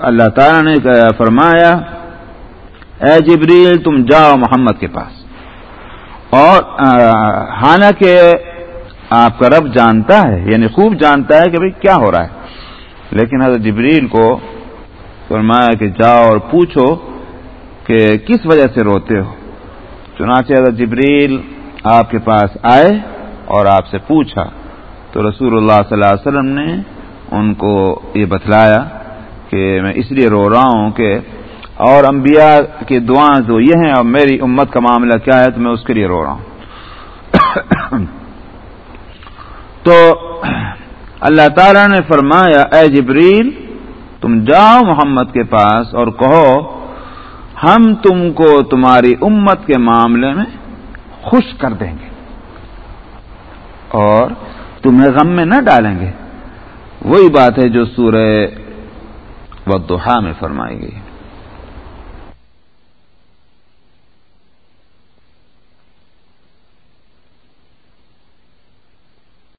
اللہ تعالی نے فرمایا، اے جبریل، تم جاؤ محمد کے پاس۔ اور حالانکہ آپ کا رب جانتا ہے یعنی خوب جانتا ہے کہ بھئی کیا ہو رہا ہے۔ لیکن حضرت جبریل کو فرمایا کہ جاؤ اور پوچھو کہ کس وجہ سے روتے ہو؟ چنانچہ حضرت جبریل آپ کے پاس آئے اور آپ سے پوچھا، تو رسول اللہ صلی اللہ علیہ وسلم نے ان کو یہ بتلایا کہ میں اس لیے رو رہا ہوں کہ اور انبیاء کی دعائیں جو یہ ہیں اور میری امت کا معاملہ کیا ہے، تو میں اس کے لیے رو رہا ہوں۔ [coughs] تو اللہ تعالی نے فرمایا، اے جبریل، تم جاؤ محمد کے پاس اور کہو ہم تم کو تمہاری امت کے معاملے میں خوش کر دیں گے اور تمہیں غم میں نہ ڈالیں گے۔ وہی بات ہے جو سورہ ودہا میں فرمائی گئی۔